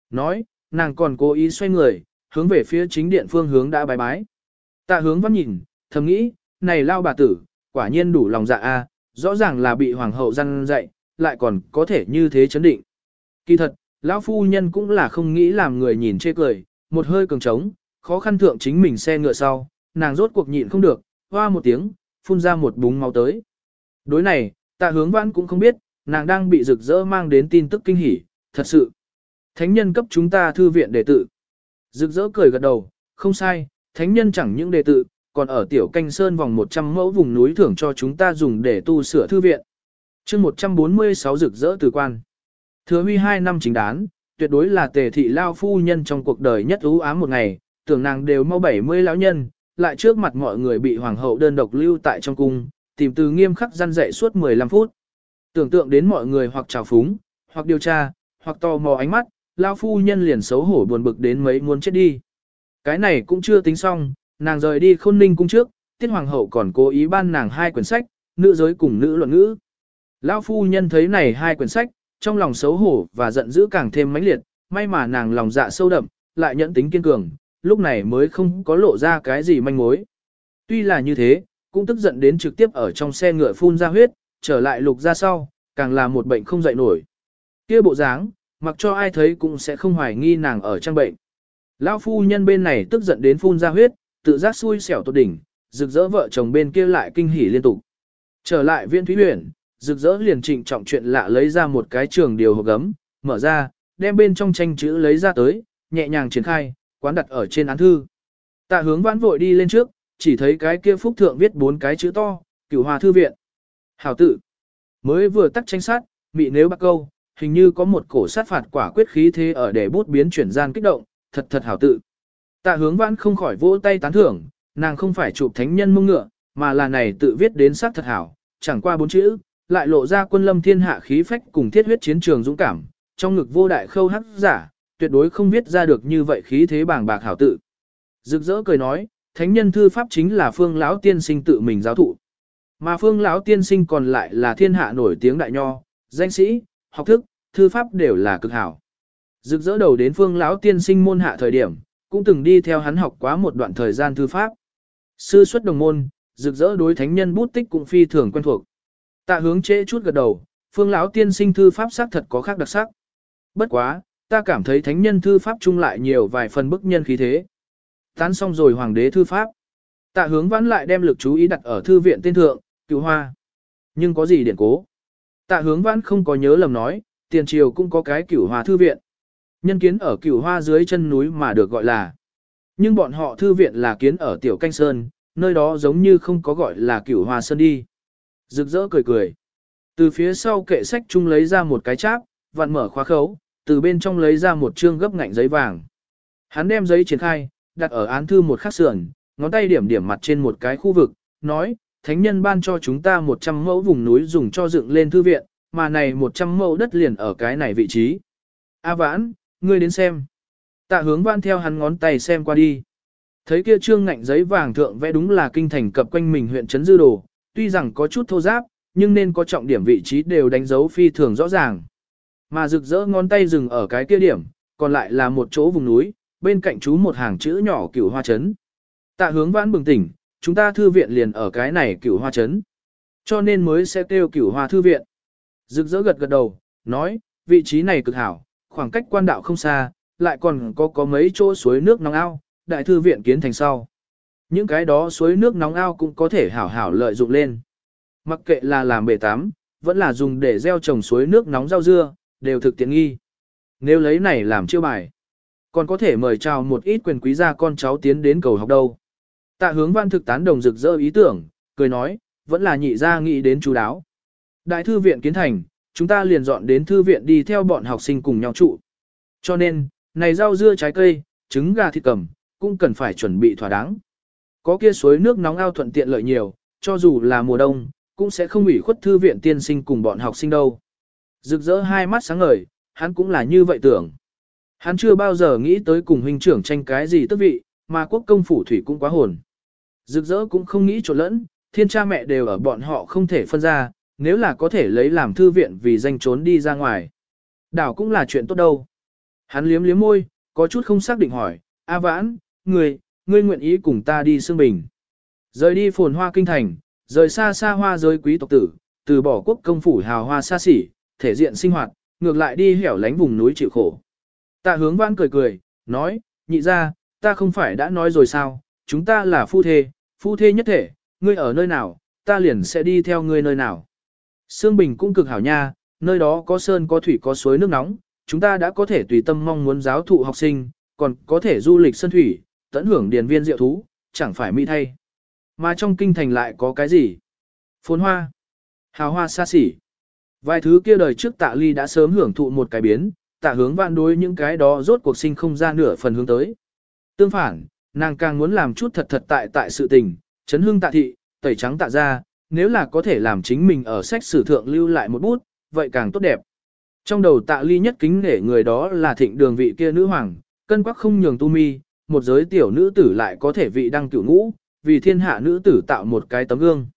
Nói, nàng còn cố ý xoay người, hướng về phía chính điện phương hướng đã bái bái. Tạ hướng văn nhìn, thầm nghĩ, này lao bà tử, quả nhiên đủ lòng dạ A, rõ ràng là bị hoàng hậu răn dạy, lại còn có thể như thế chấn định. Kỳ thật, lão phu nhân cũng là không nghĩ làm người nhìn chê cười, một hơi cường trống, khó khăn thượng chính mình xe ngựa sau, nàng rốt cuộc nhịn không được, hoa một tiếng, phun ra một búng máu tới. Đối này, tạ hướng vãn cũng không biết, nàng đang bị rực rỡ mang đến tin tức kinh hỉ, thật sự. Thánh nhân cấp chúng ta thư viện đệ tử. Rực rỡ cười gật đầu, không sai, thánh nhân chẳng những đệ tử, còn ở tiểu canh sơn vòng 100 mẫu vùng núi thưởng cho chúng ta dùng để tu sửa thư viện chương 146 rực rỡ từ quan. Thừa huy 2 năm chính đán, tuyệt đối là tề thị lao phu nhân trong cuộc đời nhất ưu ám một ngày, tưởng nàng đều mau 70 lão nhân, lại trước mặt mọi người bị hoàng hậu đơn độc lưu tại trong cung, tìm từ nghiêm khắc gian dạy suốt 15 phút. Tưởng tượng đến mọi người hoặc trào phúng, hoặc điều tra, hoặc tò mò ánh mắt, lao phu nhân liền xấu hổ buồn bực đến mấy muốn chết đi. Cái này cũng chưa tính xong, nàng rời đi khôn ninh cung trước, tiết hoàng hậu còn cố ý ban nàng hai quyển sách, nữ giới cùng nữ luận ngữ. Lão phu nhân thấy này hai quyển sách, trong lòng xấu hổ và giận dữ càng thêm mãnh liệt, may mà nàng lòng dạ sâu đậm, lại nhẫn tính kiên cường, lúc này mới không có lộ ra cái gì manh mối. Tuy là như thế, cũng tức giận đến trực tiếp ở trong xe ngựa phun ra huyết, trở lại lục ra sau, càng là một bệnh không dậy nổi. Kia bộ dáng, mặc cho ai thấy cũng sẽ không hoài nghi nàng ở trang bệnh. Lão phu nhân bên này tức giận đến phun ra huyết, tự giác xui xẻo tột đỉnh, rực rỡ vợ chồng bên kia lại kinh hỉ liên tục. Trở lại viên thúy huyển, rực rỡ liền trịnh trọng chuyện lạ lấy ra một cái trường điều hộp gấm, mở ra, đem bên trong tranh chữ lấy ra tới, nhẹ nhàng triển khai, quán đặt ở trên án thư. Tạ hướng vãn vội đi lên trước, chỉ thấy cái kia phúc thượng viết bốn cái chữ to, cửu hòa thư viện. Hảo tự. Mới vừa tắt tranh sát, bị nếu bắt câu, hình như có một cổ sát phạt quả quyết khí thế ở để bút biến chuyển gian kích động, thật thật hảo tự. Tạ hướng vãn không khỏi vỗ tay tán thưởng, nàng không phải chụp thánh nhân mông ngựa, mà là này tự viết đến sát thật hảo, chẳng qua bốn chữ, lại lộ ra quân lâm thiên hạ khí phách cùng thiết huyết chiến trường dũng cảm, trong ngực vô đại khâu hắc giả, tuyệt đối không viết ra được như vậy khí thế bàng bạc hảo tự. Rực rỡ cười nói, thánh nhân thư pháp chính là phương lão tiên sinh tự mình giáo thụ. Mà phương lão tiên sinh còn lại là thiên hạ nổi tiếng đại nho, danh sĩ, học thức, thư pháp đều là cực hảo. Rực rỡ đầu đến phương lão tiên sinh môn hạ thời điểm, cũng từng đi theo hắn học quá một đoạn thời gian thư pháp. Sư xuất đồng môn, rực rỡ đối thánh nhân bút tích cũng phi thường quen thuộc. Tạ hướng trễ chút gật đầu, phương lão tiên sinh thư pháp sắc thật có khác đặc sắc. Bất quá, ta cảm thấy thánh nhân thư pháp chung lại nhiều vài phần bức nhân khí thế. Tán xong rồi hoàng đế thư pháp. Tạ hướng vãn lại đem lực chú ý đặt ở thư viện tên thượng, cựu hoa. Nhưng có gì điển cố? Tạ hướng vãn không có nhớ lầm nói, tiền triều cũng có cái cửu hoa thư viện. Nhân kiến ở cửu hoa dưới chân núi mà được gọi là. Nhưng bọn họ thư viện là kiến ở tiểu canh sơn, nơi đó giống như không có gọi là cửu hoa sơn đi. Rực rỡ cười cười. Từ phía sau kệ sách chung lấy ra một cái cháp, vặn mở khóa khấu, từ bên trong lấy ra một chương gấp ngạnh giấy vàng. Hắn đem giấy triển khai, đặt ở án thư một khắc sườn, ngón tay điểm điểm mặt trên một cái khu vực, nói, thánh nhân ban cho chúng ta 100 mẫu vùng núi dùng cho dựng lên thư viện, mà này 100 mẫu đất liền ở cái này vị trí. A vãn, ngươi đến xem. Tạ hướng vãn theo hắn ngón tay xem qua đi. Thấy kia trương ngạnh giấy vàng thượng vẽ đúng là kinh thành cập quanh mình huyện trấn dư đồ, tuy rằng có chút thô giáp, nhưng nên có trọng điểm vị trí đều đánh dấu phi thường rõ ràng. Mà rực rỡ ngón tay dừng ở cái kia điểm, còn lại là một chỗ vùng núi, bên cạnh chú một hàng chữ nhỏ cửu hoa chấn. Tạ hướng vãn bừng tỉnh, chúng ta thư viện liền ở cái này cửu hoa chấn. Cho nên mới sẽ kêu cửu hoa thư viện. Rực rỡ gật gật đầu, nói, vị trí này cực hảo, khoảng cách quan đạo không xa, lại còn có có mấy chỗ suối nước nóng ao, đại thư viện kiến thành sau. Những cái đó suối nước nóng ao cũng có thể hảo hảo lợi dụng lên. Mặc kệ là làm bể tắm, vẫn là dùng để gieo trồng suối nước nóng rau dưa, đều thực tiện nghi. Nếu lấy này làm chiêu bài, còn có thể mời chào một ít quyền quý gia con cháu tiến đến cầu học đâu. Tạ hướng văn thực tán đồng rực rỡ ý tưởng, cười nói, vẫn là nhị gia nghĩ đến chú đáo. Đại thư viện kiến thành, chúng ta liền dọn đến thư viện đi theo bọn học sinh cùng nhau trụ. Cho nên, này rau dưa trái cây, trứng gà thịt cầm, cũng cần phải chuẩn bị thỏa đáng. Có kia suối nước nóng ao thuận tiện lợi nhiều, cho dù là mùa đông, cũng sẽ không ủy khuất thư viện tiên sinh cùng bọn học sinh đâu. Rực rỡ hai mắt sáng ngời, hắn cũng là như vậy tưởng. Hắn chưa bao giờ nghĩ tới cùng huynh trưởng tranh cái gì tức vị, mà quốc công phủ thủy cũng quá hồn. Rực rỡ cũng không nghĩ trộn lẫn, thiên cha mẹ đều ở bọn họ không thể phân ra, nếu là có thể lấy làm thư viện vì danh trốn đi ra ngoài. Đảo cũng là chuyện tốt đâu. Hắn liếm liếm môi, có chút không xác định hỏi, A vãn, người ngươi nguyện ý cùng ta đi xương bình. Rời đi phồn hoa kinh thành, rời xa xa hoa giới quý tộc tử, từ bỏ quốc công phủ hào hoa xa xỉ, thể diện sinh hoạt, ngược lại đi hẻo lánh vùng núi chịu khổ. Tạ hướng vãn cười cười, nói, nhị ra, ta không phải đã nói rồi sao, chúng ta là phu thê, phu thê nhất thể, ngươi ở nơi nào, ta liền sẽ đi theo ngươi nơi nào. Sương Bình cũng cực hảo nha, nơi đó có sơn có thủy có suối nước nóng, chúng ta đã có thể tùy tâm mong muốn giáo thụ học sinh, còn có thể du lịch sân thủy, tận hưởng điền viên diệu thú, chẳng phải mỹ thay. Mà trong kinh thành lại có cái gì? Phồn hoa, hào hoa xa xỉ. Vài thứ kia đời trước tạ ly đã sớm hưởng thụ một cái biến, tạ hướng vạn đối những cái đó rốt cuộc sinh không ra nửa phần hướng tới. Tương phản, nàng càng muốn làm chút thật thật tại tại sự tình, chấn hương tạ thị, tẩy trắng tạ ra, nếu là có thể làm chính mình ở sách sử thượng lưu lại một bút, vậy càng tốt đẹp. Trong đầu tạ ly nhất kính nể người đó là thịnh đường vị kia nữ hoàng, cân quắc không nhường tu mi, một giới tiểu nữ tử lại có thể vị đăng cửu ngũ, vì thiên hạ nữ tử tạo một cái tấm gương.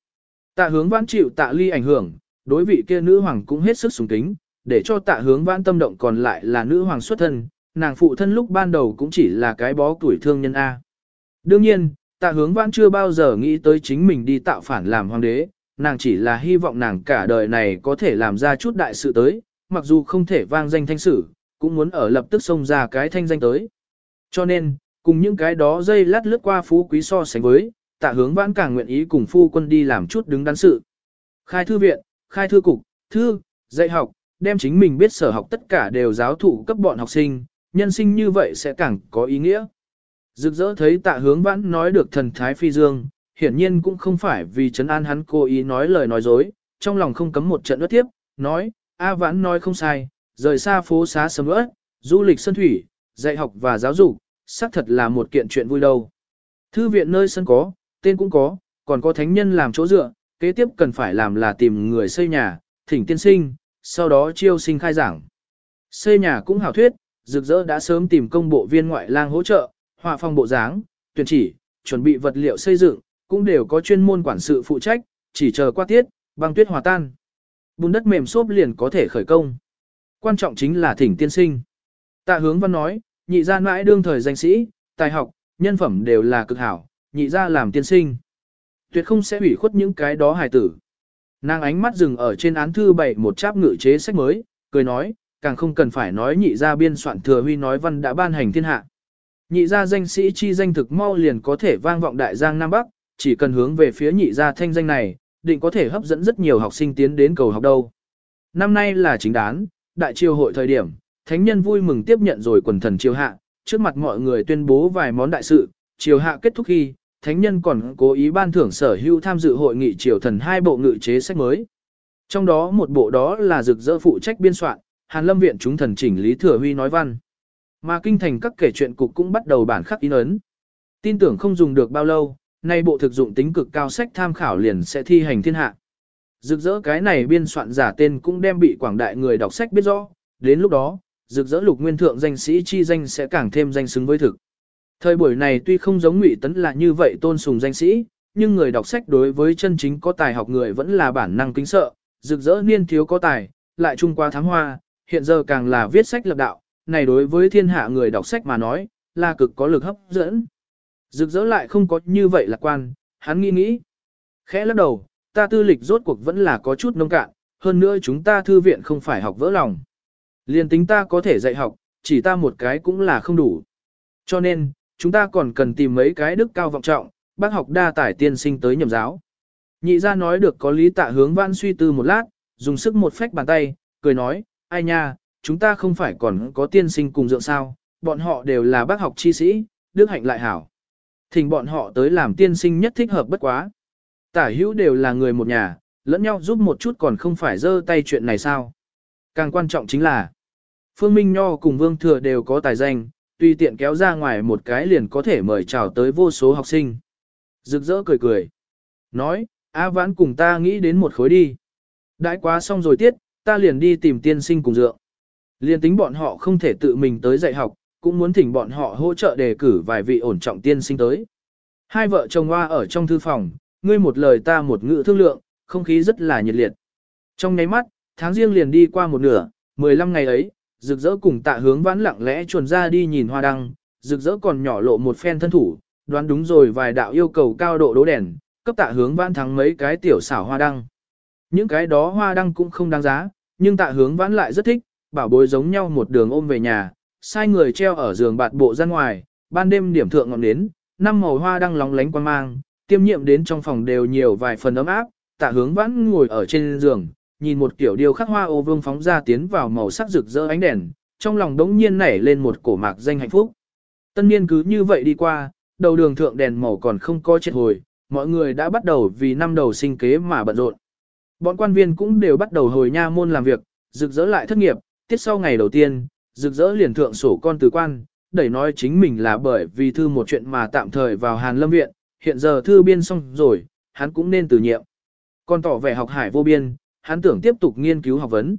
Tạ hướng vãn chịu tạ ly ảnh hưởng, đối vị kia nữ hoàng cũng hết sức sùng kính, để cho tạ hướng vãn tâm động còn lại là nữ hoàng xuất thân, nàng phụ thân lúc ban đầu cũng chỉ là cái bó tuổi thương nhân A. Đương nhiên, tạ hướng vãn chưa bao giờ nghĩ tới chính mình đi tạo phản làm hoàng đế, nàng chỉ là hy vọng nàng cả đời này có thể làm ra chút đại sự tới, mặc dù không thể vang danh thanh sử, cũng muốn ở lập tức xông ra cái thanh danh tới. Cho nên, cùng những cái đó dây lát lướt qua phú quý so sánh với, tạ hướng vãn càng nguyện ý cùng phu quân đi làm chút đứng đắn sự. Khai thư viện, khai thư cục, thư, dạy học, đem chính mình biết sở học tất cả đều giáo thụ cấp bọn học sinh, nhân sinh như vậy sẽ càng có ý nghĩa. Rực rỡ thấy tạ hướng vãn nói được thần thái phi dương, hiển nhiên cũng không phải vì trấn an hắn cố ý nói lời nói dối, trong lòng không cấm một trận ước tiếp, nói, A vãn nói không sai, rời xa phố xá sầm ớt, du lịch sân thủy, dạy học và giáo dục, xác thật là một kiện chuyện vui đâu. Thư viện nơi sân có, tên cũng có, còn có thánh nhân làm chỗ dựa, kế tiếp cần phải làm là tìm người xây nhà, thỉnh tiên sinh, sau đó chiêu sinh khai giảng. Xây nhà cũng hảo thuyết, rực rỡ đã sớm tìm công bộ viên ngoại lang hỗ trợ, họa phong bộ dáng, tuyển chỉ, chuẩn bị vật liệu xây dựng, cũng đều có chuyên môn quản sự phụ trách, chỉ chờ qua tiết, băng tuyết hòa tan. Bùn đất mềm xốp liền có thể khởi công. Quan trọng chính là thỉnh tiên sinh. Tạ hướng văn nói, nhị gia mãi đương thời danh sĩ, tài học, nhân phẩm đều là cực hảo, nhị gia làm tiên sinh. Tuyệt không sẽ hủy khuất những cái đó hài tử. Nàng ánh mắt dừng ở trên án thư bảy một cháp ngự chế sách mới, cười nói, càng không cần phải nói nhị gia biên soạn thừa huy nói văn đã ban hành thiên hạ. Nhị gia danh sĩ chi danh thực mau liền có thể vang vọng đại giang Nam Bắc, chỉ cần hướng về phía nhị gia thanh danh này, định có thể hấp dẫn rất nhiều học sinh tiến đến cầu học đâu. Năm nay là chính đán, đại triều hội thời điểm, thánh nhân vui mừng tiếp nhận rồi quần thần triều hạ, trước mặt mọi người tuyên bố vài món đại sự, triều hạ kết thúc khi, thánh nhân còn cố ý ban thưởng sở hữu tham dự hội nghị triều thần hai bộ ngự chế sách mới. Trong đó một bộ đó là rực rỡ phụ trách biên soạn, Hàn Lâm viện chúng thần chỉnh lý thừa huy nói văn. Mà kinh thành các kể chuyện cục cũng bắt đầu bản khắc in ấn. Tin tưởng không dùng được bao lâu, nay bộ thực dụng tính cực cao sách tham khảo liền sẽ thi hành thiên hạ. Rực rỡ cái này biên soạn giả tên cũng đem bị quảng đại người đọc sách biết rõ, đến lúc đó, rực rỡ lục nguyên thượng danh sĩ chi danh sẽ càng thêm danh xứng với thực. Thời buổi này tuy không giống Ngụy Tấn là như vậy tôn sùng danh sĩ, nhưng người đọc sách đối với chân chính có tài học người vẫn là bản năng kính sợ, rực rỡ niên thiếu có tài, lại trung qua thám hoa, hiện giờ càng là viết sách lập đạo, này đối với thiên hạ người đọc sách mà nói, là cực có lực hấp dẫn. Rực rỡ lại không có như vậy lạc quan, hắn nghĩ nghĩ. Khẽ lắc đầu, ta tư lịch rốt cuộc vẫn là có chút nông cạn, hơn nữa chúng ta thư viện không phải học vỡ lòng. Liên tính ta có thể dạy học, chỉ ta một cái cũng là không đủ. Cho nên, chúng ta còn cần tìm mấy cái đức cao vọng trọng, bác học đa tải tiên sinh tới nhầm giáo. Nhị ra nói được có lý tạ hướng văn suy tư một lát, dùng sức một phách bàn tay, cười nói, ai nha, chúng ta không phải còn có tiên sinh cùng dượng sao, bọn họ đều là bác học chi sĩ, đức hạnh lại hảo. Thỉnh bọn họ tới làm tiên sinh nhất thích hợp bất quá. Tả hữu đều là người một nhà, lẫn nhau giúp một chút còn không phải dơ tay chuyện này sao. Càng quan trọng chính là, Phương Minh Nho cùng Vương Thừa đều có tài danh, tùy tiện kéo ra ngoài một cái liền có thể mời chào tới vô số học sinh. Rực rỡ cười cười. Nói, A Vãn cùng ta nghĩ đến một khối đi. Đãi quá xong rồi tiết, ta liền đi tìm tiên sinh cùng dượng. Liên tính bọn họ không thể tự mình tới dạy học, cũng muốn thỉnh bọn họ hỗ trợ đề cử vài vị ổn trọng tiên sinh tới. Hai vợ chồng hoa ở trong thư phòng, ngươi một lời ta một ngữ thương lượng, không khí rất là nhiệt liệt. Trong nháy mắt, tháng riêng liền đi qua một nửa, 15 ngày ấy, rực rỡ cùng tạ hướng vãn lặng lẽ chuồn ra đi nhìn hoa đăng, rực rỡ còn nhỏ lộ một phen thân thủ, đoán đúng rồi vài đạo yêu cầu cao độ đố đèn, cấp tạ hướng vãn thắng mấy cái tiểu xảo hoa đăng. Những cái đó hoa đăng cũng không đáng giá, nhưng tạ hướng vãn lại rất thích, bảo bối giống nhau một đường ôm về nhà, sai người treo ở giường bạt bộ ra ngoài, ban đêm điểm thượng ngọn nến, năm màu hoa đăng lóng lánh quan mang, tiêm nhiệm đến trong phòng đều nhiều vài phần ấm áp, tạ hướng vãn ngồi ở trên giường, nhìn một kiểu điêu khắc hoa ô vương phóng ra tiến vào màu sắc rực rỡ ánh đèn, trong lòng đống nhiên nảy lên một cổ mạc danh hạnh phúc. Tân niên cứ như vậy đi qua, đầu đường thượng đèn màu còn không có chết hồi, mọi người đã bắt đầu vì năm đầu sinh kế mà bận rộn. Bọn quan viên cũng đều bắt đầu hồi nha môn làm việc, rực rỡ lại thất nghiệp, tiết sau ngày đầu tiên, rực rỡ liền thượng sổ con từ quan, đẩy nói chính mình là bởi vì thư một chuyện mà tạm thời vào Hàn Lâm Viện, hiện giờ thư biên xong rồi, hắn cũng nên từ nhiệm. Còn tỏ vẻ học hải vô biên, hắn tưởng tiếp tục nghiên cứu học vấn.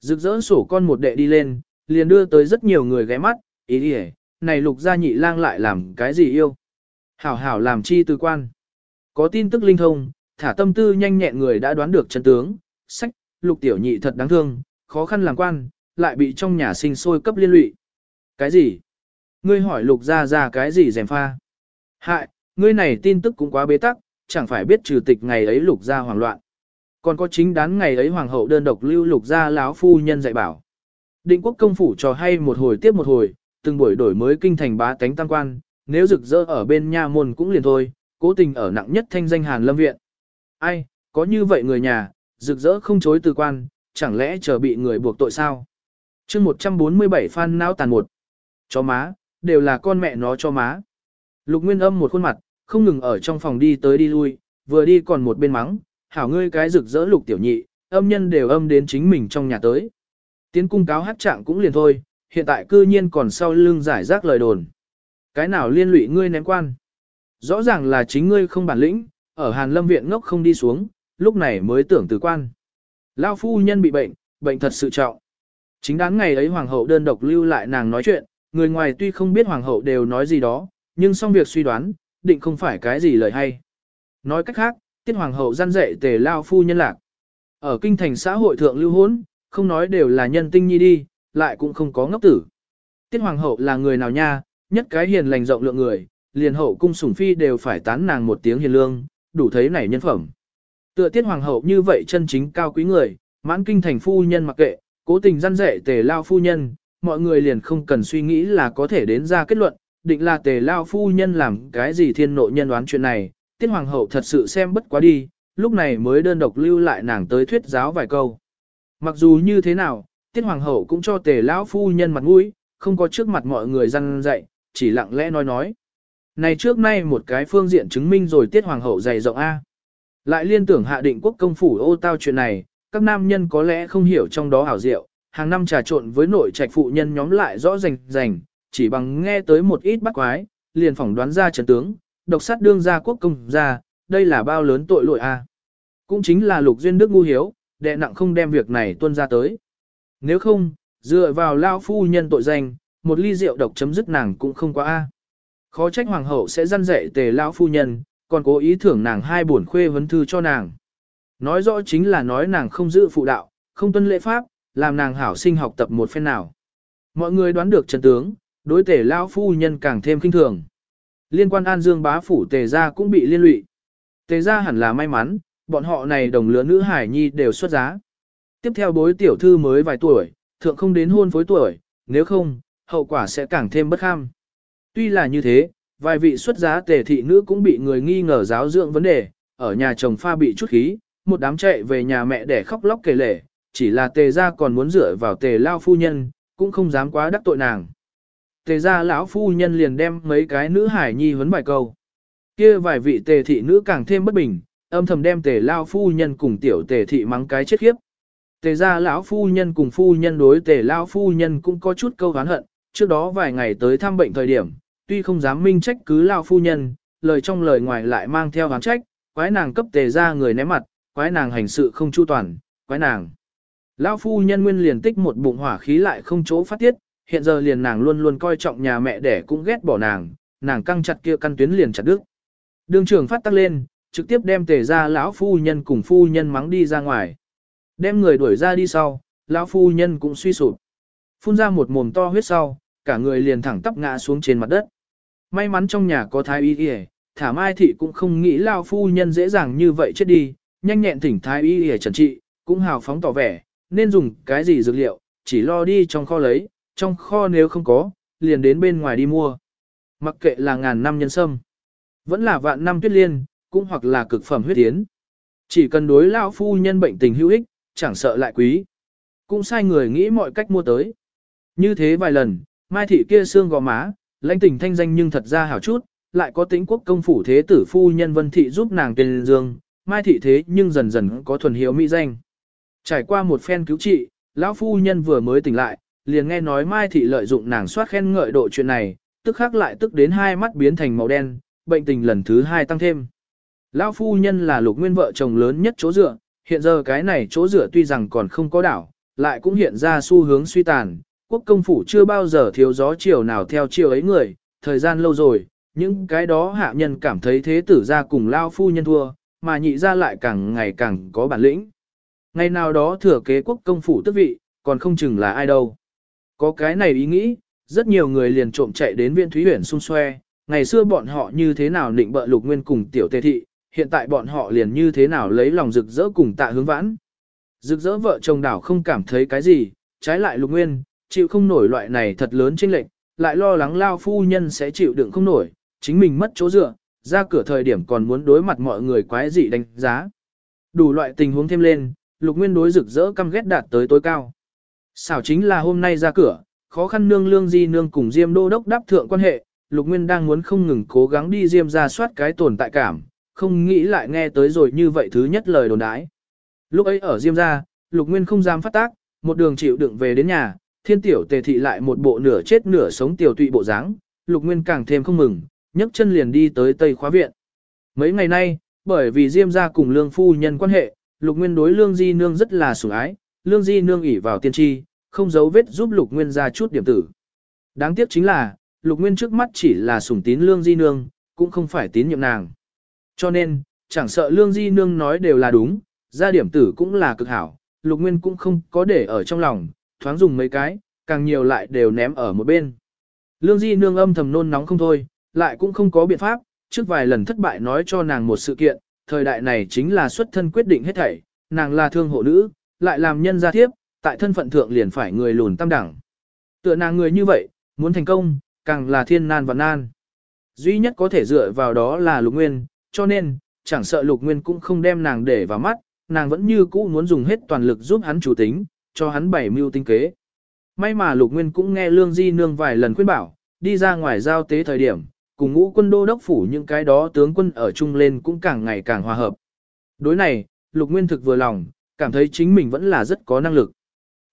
Rực rỡ sổ con một đệ đi lên, liền đưa tới rất nhiều người ghé mắt, ý đi này lục gia nhị lang lại làm cái gì yêu. Hảo hảo làm chi tư quan. Có tin tức linh thông, thả tâm tư nhanh nhẹn người đã đoán được chân tướng, sách, lục tiểu nhị thật đáng thương, khó khăn làm quan, lại bị trong nhà sinh sôi cấp liên lụy. Cái gì? Ngươi hỏi lục gia ra cái gì dèm pha? Hại, ngươi này tin tức cũng quá bế tắc, chẳng phải biết trừ tịch ngày ấy lục gia hoảng loạn. Còn có chính đán ngày ấy hoàng hậu đơn độc lưu lục gia láo phu nhân dạy bảo. Định quốc công phủ trò hay một hồi tiếp một hồi, từng buổi đổi mới kinh thành bá tánh tăng quan, nếu rực rỡ ở bên nha môn cũng liền thôi, cố tình ở nặng nhất thanh danh Hàn Lâm Viện. Ai, có như vậy người nhà, rực rỡ không chối từ quan, chẳng lẽ chờ bị người buộc tội sao? chương 147 phan não tàn một. Chó má, đều là con mẹ nó cho má. Lục Nguyên âm một khuôn mặt, không ngừng ở trong phòng đi tới đi lui, vừa đi còn một bên mắng, hảo ngươi cái rực rỡ lục tiểu nhị, âm nhân đều âm đến chính mình trong nhà tới. Tiến cung cáo hát trạng cũng liền thôi, hiện tại cư nhiên còn sau lưng giải rác lời đồn. Cái nào liên lụy ngươi ném quan? Rõ ràng là chính ngươi không bản lĩnh, ở Hàn Lâm viện ngốc không đi xuống, lúc này mới tưởng từ quan. Lao phu nhân bị bệnh, bệnh thật sự trọng. Chính đáng ngày ấy hoàng hậu đơn độc lưu lại nàng nói chuyện, người ngoài tuy không biết hoàng hậu đều nói gì đó, nhưng xong việc suy đoán, định không phải cái gì lời hay. Nói cách khác, tiết hoàng hậu gian dạy tề lao phu nhân lạc. Ở kinh thành xã hội thượng lưu hốn, không nói đều là nhân tinh nhi đi, lại cũng không có ngốc tử. Tiết hoàng hậu là người nào nha, nhất cái hiền lành rộng lượng người, liền hậu cung sủng phi đều phải tán nàng một tiếng hiền lương, đủ thấy này nhân phẩm. Tựa tiết hoàng hậu như vậy chân chính cao quý người, mãn kinh thành phu nhân mặc kệ, cố tình gian dạy tề lao phu nhân, mọi người liền không cần suy nghĩ là có thể đến ra kết luận, định là tề lao phu nhân làm cái gì thiên nội nhân đoán chuyện này, tiết hoàng hậu thật sự xem bất quá đi, lúc này mới đơn độc lưu lại nàng tới thuyết giáo vài câu. Mặc dù như thế nào, tiết hoàng hậu cũng cho tề lão phu nhân mặt mũi, không có trước mặt mọi người răn dạy, chỉ lặng lẽ nói nói. Này trước nay một cái phương diện chứng minh rồi tiết hoàng hậu dày rộng A. Lại liên tưởng hạ định quốc công phủ ô tao chuyện này, các nam nhân có lẽ không hiểu trong đó hảo diệu, hàng năm trà trộn với nội trạch phụ nhân nhóm lại rõ rành rành, chỉ bằng nghe tới một ít bắt quái, liền phỏng đoán ra trận tướng, độc sát đương gia quốc công gia, đây là bao lớn tội lỗi a. Cũng chính là lục duyên đức ngu hiếu, đệ nặng không đem việc này tuân ra tới. Nếu không, dựa vào lao phu nhân tội danh, một ly rượu độc chấm dứt nàng cũng không quá a. Khó trách hoàng hậu sẽ răn dạy tề lão phu nhân, còn cố ý thưởng nàng hai bổn khuê vấn thư cho nàng. Nói rõ chính là nói nàng không giữ phụ đạo, không tuân lễ pháp, làm nàng hảo sinh học tập một phen nào. Mọi người đoán được trận tướng, đối tề lão phu nhân càng thêm kinh thường. Liên quan An Dương bá phủ tề gia cũng bị liên lụy. Tề gia hẳn là may mắn, bọn họ này đồng lứa nữ hải nhi đều xuất giá. Tiếp theo bối tiểu thư mới vài tuổi, thượng không đến hôn phối tuổi, nếu không, hậu quả sẽ càng thêm bất kham. Tuy là như thế, vài vị xuất giá tề thị nữ cũng bị người nghi ngờ giáo dưỡng vấn đề, ở nhà chồng pha bị chút khí, một đám chạy về nhà mẹ để khóc lóc kể lể, chỉ là tề gia còn muốn dựa vào tề lao phu nhân, cũng không dám quá đắc tội nàng. Tề gia lão phu nhân liền đem mấy cái nữ hải nhi huấn bài câu. Kia vài vị tề thị nữ càng thêm bất bình, âm thầm đem tề lao phu nhân cùng tiểu tề thị mắng cái chết khiếp. Tề gia lão phu nhân cùng phu nhân đối tề lão phu nhân cũng có chút câu hán hận, trước đó vài ngày tới thăm bệnh thời điểm, tuy không dám minh trách cứ lão phu nhân, lời trong lời ngoài lại mang theo hán trách, quái nàng cấp tề gia người ném mặt, quái nàng hành sự không chu toàn, quái nàng. Lão phu nhân nguyên liền tích một bụng hỏa khí lại không chỗ phát tiết, hiện giờ liền nàng luôn luôn coi trọng nhà mẹ đẻ cũng ghét bỏ nàng, nàng căng chặt kia căn tuyến liền chặt đứt. Đường trưởng phát tắc lên, trực tiếp đem tề gia lão phu nhân cùng phu nhân mắng đi ra ngoài. Đem người đuổi ra đi sau, lão phu nhân cũng suy sụp. Phun ra một mồm to huyết sau, cả người liền thẳng tắp ngã xuống trên mặt đất. May mắn trong nhà có thái y y, thả mai thị cũng không nghĩ lão phu nhân dễ dàng như vậy chết đi, nhanh nhẹn thỉnh thái y y trần trị, cũng hào phóng tỏ vẻ, nên dùng cái gì dược liệu, chỉ lo đi trong kho lấy, trong kho nếu không có, liền đến bên ngoài đi mua. Mặc kệ là ngàn năm nhân sâm, vẫn là vạn năm tuyết liên, cũng hoặc là cực phẩm huyết tiến. Chỉ cần đối lão phu nhân bệnh tình hữu ích, chẳng sợ lại quý. Cũng sai người nghĩ mọi cách mua tới. Như thế vài lần, Mai thị kia xương gò má, lãnh tình thanh danh nhưng thật ra hảo chút, lại có tính quốc công phủ thế tử phu nhân vân thị giúp nàng tiền dương, Mai thị thế nhưng dần dần có thuần hiếu mỹ danh. Trải qua một phen cứu trị, lão phu nhân vừa mới tỉnh lại, liền nghe nói Mai thị lợi dụng nàng soát khen ngợi độ chuyện này, tức khắc lại tức đến hai mắt biến thành màu đen, bệnh tình lần thứ hai tăng thêm. Lão phu nhân là lục nguyên vợ chồng lớn nhất chỗ dựa, hiện giờ cái này chỗ dựa tuy rằng còn không có đảo, lại cũng hiện ra xu hướng suy tàn, quốc công phủ chưa bao giờ thiếu gió chiều nào theo chiều ấy người, thời gian lâu rồi, những cái đó hạ nhân cảm thấy thế tử ra cùng lao phu nhân thua, mà nhị ra lại càng ngày càng có bản lĩnh. Ngày nào đó thừa kế quốc công phủ tức vị, còn không chừng là ai đâu. Có cái này ý nghĩ, rất nhiều người liền trộm chạy đến viện thúy huyển xung xoe, ngày xưa bọn họ như thế nào định bợ lục nguyên cùng tiểu tề thị, hiện tại bọn họ liền như thế nào lấy lòng rực rỡ cùng tạ hướng vãn. Rực rỡ vợ chồng đảo không cảm thấy cái gì, trái lại lục nguyên, chịu không nổi loại này thật lớn chênh lệnh, lại lo lắng lao phu nhân sẽ chịu đựng không nổi, chính mình mất chỗ dựa, ra cửa thời điểm còn muốn đối mặt mọi người quái dị đánh giá. Đủ loại tình huống thêm lên, lục nguyên đối rực rỡ căm ghét đạt tới tối cao. Xảo chính là hôm nay ra cửa, khó khăn nương lương di nương cùng diêm đô đốc đáp thượng quan hệ, lục nguyên đang muốn không ngừng cố gắng đi diêm ra soát cái tồn tại cảm, không nghĩ lại nghe tới rồi như vậy thứ nhất lời đồn đái. Lúc ấy ở Diêm gia, Lục Nguyên không dám phát tác, một đường chịu đựng về đến nhà, thiên tiểu tề thị lại một bộ nửa chết nửa sống tiểu tụy bộ dáng, Lục Nguyên càng thêm không mừng, nhấc chân liền đi tới Tây Khóa Viện. Mấy ngày nay, bởi vì Diêm gia cùng Lương Phu Nhân quan hệ, Lục Nguyên đối Lương Di Nương rất là sủng ái, Lương Di Nương ỉ vào tiên tri, không giấu vết giúp Lục Nguyên ra chút điểm tử. Đáng tiếc chính là, Lục Nguyên trước mắt chỉ là sủng tín Lương Di Nương, cũng không phải tín nhiệm nàng. Cho nên, chẳng sợ Lương Di Nương nói đều là đúng, ra điểm tử cũng là cực hảo, Lục Nguyên cũng không có để ở trong lòng, thoáng dùng mấy cái, càng nhiều lại đều ném ở một bên. Lương Di Nương âm thầm nôn nóng không thôi, lại cũng không có biện pháp, trước vài lần thất bại nói cho nàng một sự kiện, thời đại này chính là xuất thân quyết định hết thảy, nàng là thương hộ nữ, lại làm nhân gia thiếp, tại thân phận thượng liền phải người lùn tam đẳng. Tựa nàng người như vậy, muốn thành công, càng là thiên nan và nan. Duy nhất có thể dựa vào đó là Lục Nguyên, cho nên, chẳng sợ Lục Nguyên cũng không đem nàng để vào mắt, nàng vẫn như cũ muốn dùng hết toàn lực giúp hắn chủ tính, cho hắn bảy mưu tinh kế. May mà Lục Nguyên cũng nghe Lương Di Nương vài lần khuyên bảo, đi ra ngoài giao tế thời điểm, cùng ngũ quân đô đốc phủ những cái đó tướng quân ở chung lên cũng càng ngày càng hòa hợp. Đối này, Lục Nguyên thực vừa lòng, cảm thấy chính mình vẫn là rất có năng lực.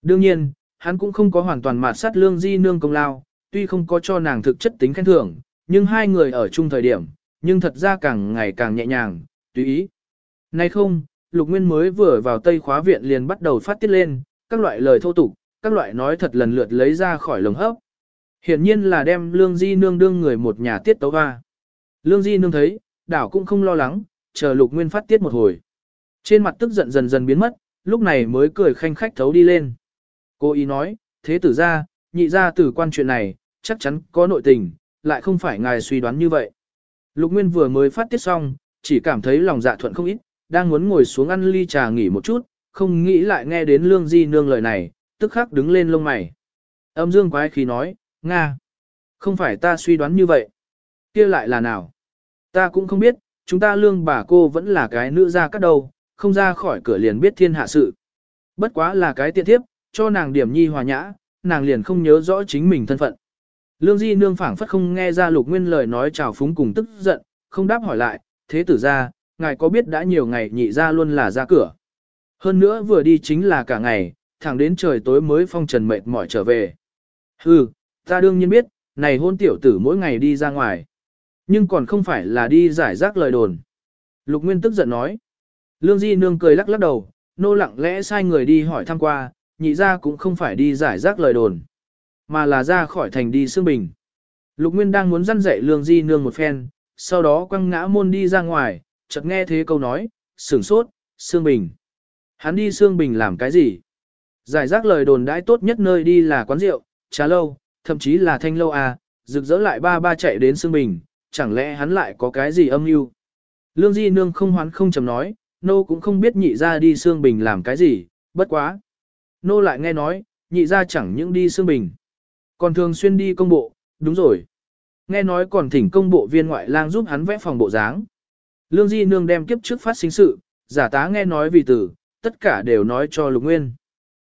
Đương nhiên, hắn cũng không có hoàn toàn mạt sát Lương Di Nương công lao, tuy không có cho nàng thực chất tính khen thưởng, nhưng hai người ở chung thời điểm, nhưng thật ra càng ngày càng nhẹ nhàng, tùy ý. Nay không, Lục Nguyên mới vừa vào Tây khóa viện liền bắt đầu phát tiết lên, các loại lời thô tục, các loại nói thật lần lượt lấy ra khỏi lồng hấp. Hiển nhiên là đem Lương Di Nương đương người một nhà tiết tấu hoa. Lương Di Nương thấy, đảo cũng không lo lắng, chờ Lục Nguyên phát tiết một hồi. Trên mặt tức giận dần dần biến mất, lúc này mới cười khanh khách thấu đi lên. Cô ý nói, thế tử ra, nhị ra tử quan chuyện này, chắc chắn có nội tình, lại không phải ngài suy đoán như vậy. Lục Nguyên vừa mới phát tiết xong, chỉ cảm thấy lòng dạ thuận không ít, đang muốn ngồi xuống ăn ly trà nghỉ một chút, không nghĩ lại nghe đến Lương Di Nương lời này, tức khắc đứng lên lông mày. Âm dương quái khí nói, Nga, không phải ta suy đoán như vậy. kia lại là nào? Ta cũng không biết, chúng ta lương bà cô vẫn là cái nữ ra cắt đầu, không ra khỏi cửa liền biết thiên hạ sự. Bất quá là cái tiện thiếp, cho nàng điểm nhi hòa nhã, nàng liền không nhớ rõ chính mình thân phận. Lương Di nương phảng phất không nghe ra lục nguyên lời nói chào phúng cùng tức giận, không đáp hỏi lại, thế tử ra, ngài có biết đã nhiều ngày nhị ra luôn là ra cửa. Hơn nữa vừa đi chính là cả ngày, thẳng đến trời tối mới phong trần mệt mỏi trở về. Hừ, ta đương nhiên biết, này hôn tiểu tử mỗi ngày đi ra ngoài. Nhưng còn không phải là đi giải rác lời đồn. Lục Nguyên tức giận nói. Lương Di Nương cười lắc lắc đầu, nô lặng lẽ sai người đi hỏi thăm qua, nhị ra cũng không phải đi giải rác lời đồn, mà là ra khỏi thành đi xương bình. Lục Nguyên đang muốn dăn dạy Lương Di Nương một phen, sau đó quăng ngã môn đi ra ngoài, chợt nghe thế câu nói, sửng sốt, xương bình. Hắn đi xương bình làm cái gì? Giải rác lời đồn đãi tốt nhất nơi đi là quán rượu, trà lâu, thậm chí là thanh lâu à, rực rỡ lại ba ba chạy đến xương bình, chẳng lẽ hắn lại có cái gì âm mưu? Lương Di Nương không hoán không chầm nói, nô cũng không biết nhị ra đi xương bình làm cái gì, bất quá. Nô lại nghe nói, nhị ra chẳng những đi xương bình, còn thường xuyên đi công bộ, đúng rồi. Nghe nói còn thỉnh công bộ viên ngoại lang giúp hắn vẽ phòng bộ dáng. Lương Di Nương đem kiếp trước phát sinh sự, giả tá nghe nói vì tử, tất cả đều nói cho Lục Nguyên.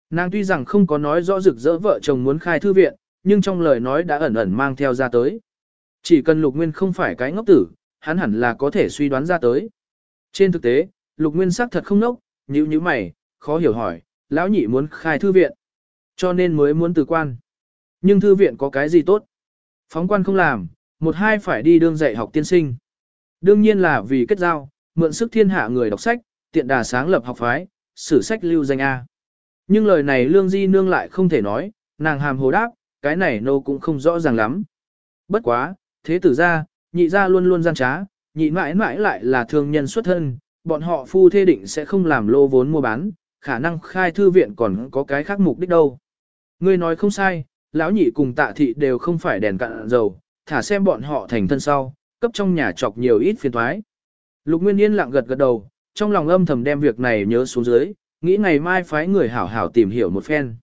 Nàng tuy rằng không có nói rõ rực rỡ vợ chồng muốn khai thư viện, nhưng trong lời nói đã ẩn ẩn mang theo ra tới. Chỉ cần Lục Nguyên không phải cái ngốc tử, hắn hẳn là có thể suy đoán ra tới. Trên thực tế, Lục Nguyên xác thật không ngốc, nhíu nhíu mày, khó hiểu hỏi, lão nhị muốn khai thư viện, cho nên mới muốn từ quan. Nhưng thư viện có cái gì tốt? Phóng quan không làm, một hai phải đi đương dạy học tiên sinh. Đương nhiên là vì kết giao, mượn sức thiên hạ người đọc sách, tiện đà sáng lập học phái, sử sách lưu danh A. Nhưng lời này Lương Di Nương lại không thể nói, nàng hàm hồ đáp, cái này nô cũng không rõ ràng lắm. Bất quá, thế tử ra, nhị ra luôn luôn gian trá, nhị mãi mãi lại là thương nhân xuất thân, bọn họ phu thê định sẽ không làm lô vốn mua bán, khả năng khai thư viện còn có cái khác mục đích đâu. Ngươi nói không sai, lão nhị cùng tạ thị đều không phải đèn cạn dầu, thả xem bọn họ thành thân sau, cấp trong nhà chọc nhiều ít phiền thoái. Lục Nguyên Yên lặng gật gật đầu, trong lòng âm thầm đem việc này nhớ xuống dưới, nghĩ ngày mai phái người hảo hảo tìm hiểu một phen.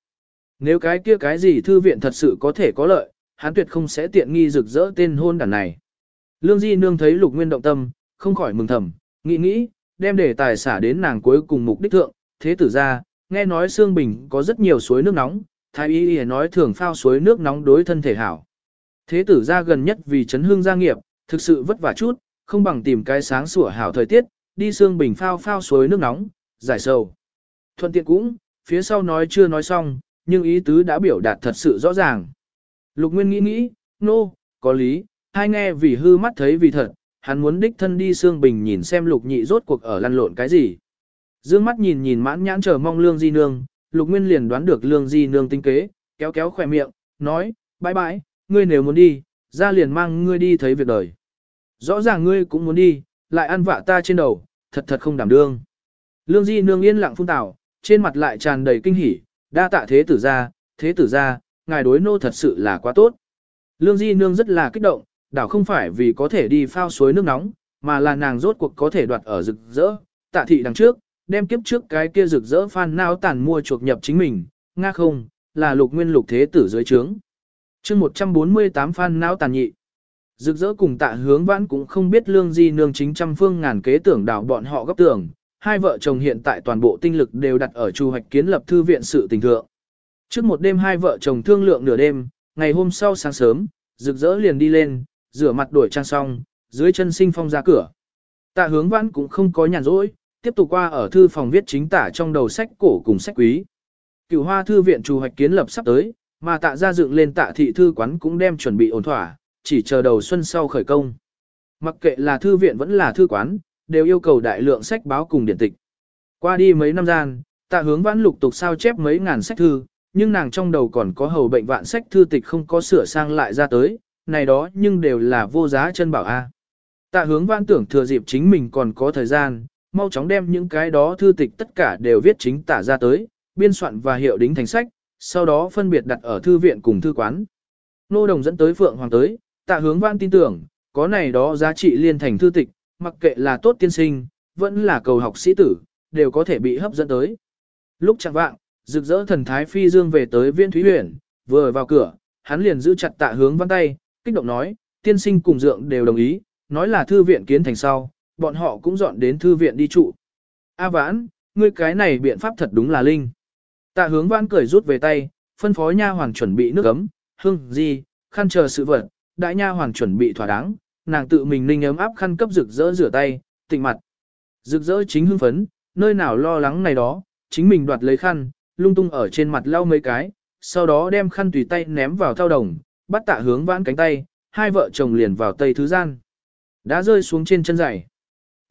Nếu cái kia cái gì thư viện thật sự có thể có lợi, hắn tuyệt không sẽ tiện nghi rực rỡ tên hôn đàn này. Lương Di Nương thấy Lục Nguyên động tâm, không khỏi mừng thầm, nghĩ nghĩ, đem đề tài xả đến nàng cuối cùng mục đích thượng, thế tử ra, nghe nói Sương Bình có rất nhiều suối nước nóng, thái y y nói thường phao suối nước nóng đối thân thể hảo. Thế tử ra gần nhất vì chấn hương gia nghiệp, thực sự vất vả chút, không bằng tìm cái sáng sủa hảo thời tiết, đi Sương Bình phao phao suối nước nóng, giải sầu. Thuận tiện cũng, phía sau nói chưa nói xong, nhưng ý tứ đã biểu đạt thật sự rõ ràng. Lục Nguyên nghĩ nghĩ, nô, no, có lý, hai nghe vì hư mắt thấy vì thật, hắn muốn đích thân đi xương bình nhìn xem lục nhị rốt cuộc ở lăn lộn cái gì. Dương mắt nhìn nhìn mãn nhãn chờ mong lương di nương, lục nguyên liền đoán được lương di nương tinh kế, kéo kéo khỏe miệng, nói, bãi bãi, ngươi nếu muốn đi, ra liền mang ngươi đi thấy việc đời. Rõ ràng ngươi cũng muốn đi, lại ăn vạ ta trên đầu, thật thật không đảm đương. Lương di nương yên lặng phun tảo, trên mặt lại tràn đầy kinh hỉ, đa tạ thế tử ra, thế tử ra, ngài đối nô thật sự là quá tốt. Lương di nương rất là kích động, đảo không phải vì có thể đi phao suối nước nóng, mà là nàng rốt cuộc có thể đoạt ở rực rỡ, tạ thị đằng trước, đem kiếp trước cái kia rực rỡ phan nao tàn mua chuộc nhập chính mình, nga không, là lục nguyên lục thế tử dưới trướng. chương 148 phan nao tàn nhị. Rực rỡ cùng tạ hướng vãn cũng không biết lương di nương chính trăm phương ngàn kế tưởng đảo bọn họ gấp tưởng, hai vợ chồng hiện tại toàn bộ tinh lực đều đặt ở chu hoạch kiến lập thư viện sự tình thượng. Trước một đêm hai vợ chồng thương lượng nửa đêm, ngày hôm sau sáng sớm, rực rỡ liền đi lên, rửa mặt đổi trang xong, dưới chân sinh phong ra cửa. Tạ hướng vãn cũng không có nhàn rỗi, tiếp tục qua ở thư phòng viết chính tả trong đầu sách cổ cùng sách quý. Cửu hoa thư viện chủ hoạch kiến lập sắp tới, mà tạ ra dựng lên tạ thị thư quán cũng đem chuẩn bị ổn thỏa, chỉ chờ đầu xuân sau khởi công. Mặc kệ là thư viện vẫn là thư quán, đều yêu cầu đại lượng sách báo cùng điện tịch. Qua đi mấy năm gian, tạ hướng vãn lục tục sao chép mấy ngàn sách thư, nhưng nàng trong đầu còn có hầu bệnh vạn sách thư tịch không có sửa sang lại ra tới, này đó nhưng đều là vô giá chân bảo A. Tạ hướng vãn tưởng thừa dịp chính mình còn có thời gian, mau chóng đem những cái đó thư tịch tất cả đều viết chính tả ra tới, biên soạn và hiệu đính thành sách, sau đó phân biệt đặt ở thư viện cùng thư quán. Nô đồng dẫn tới Phượng Hoàng tới, tạ hướng văn tin tưởng, có này đó giá trị liên thành thư tịch, mặc kệ là tốt tiên sinh, vẫn là cầu học sĩ tử, đều có thể bị hấp dẫn tới. Lúc chẳng vạng, rực rỡ thần thái phi dương về tới viên thúy huyền, vừa vào cửa, hắn liền giữ chặt tạ hướng văn tay, kích động nói, tiên sinh cùng dượng đều đồng ý, nói là thư viện kiến thành sau, bọn họ cũng dọn đến thư viện đi trụ. A vãn, ngươi cái này biện pháp thật đúng là linh. Tạ hướng vãn cười rút về tay, phân phó nha hoàng chuẩn bị nước ấm, hương, gì, khăn chờ sự vật, đại nha hoàng chuẩn bị thỏa đáng, nàng tự mình ninh ấm áp khăn cấp rực rỡ rửa tay, tịnh mặt. Rực rỡ chính hưng phấn, nơi nào lo lắng này đó, chính mình đoạt lấy khăn, lung tung ở trên mặt lau mấy cái, sau đó đem khăn tùy tay ném vào thao đồng, bắt tạ hướng vãn cánh tay, hai vợ chồng liền vào tây thứ gian. Đã rơi xuống trên chân giày.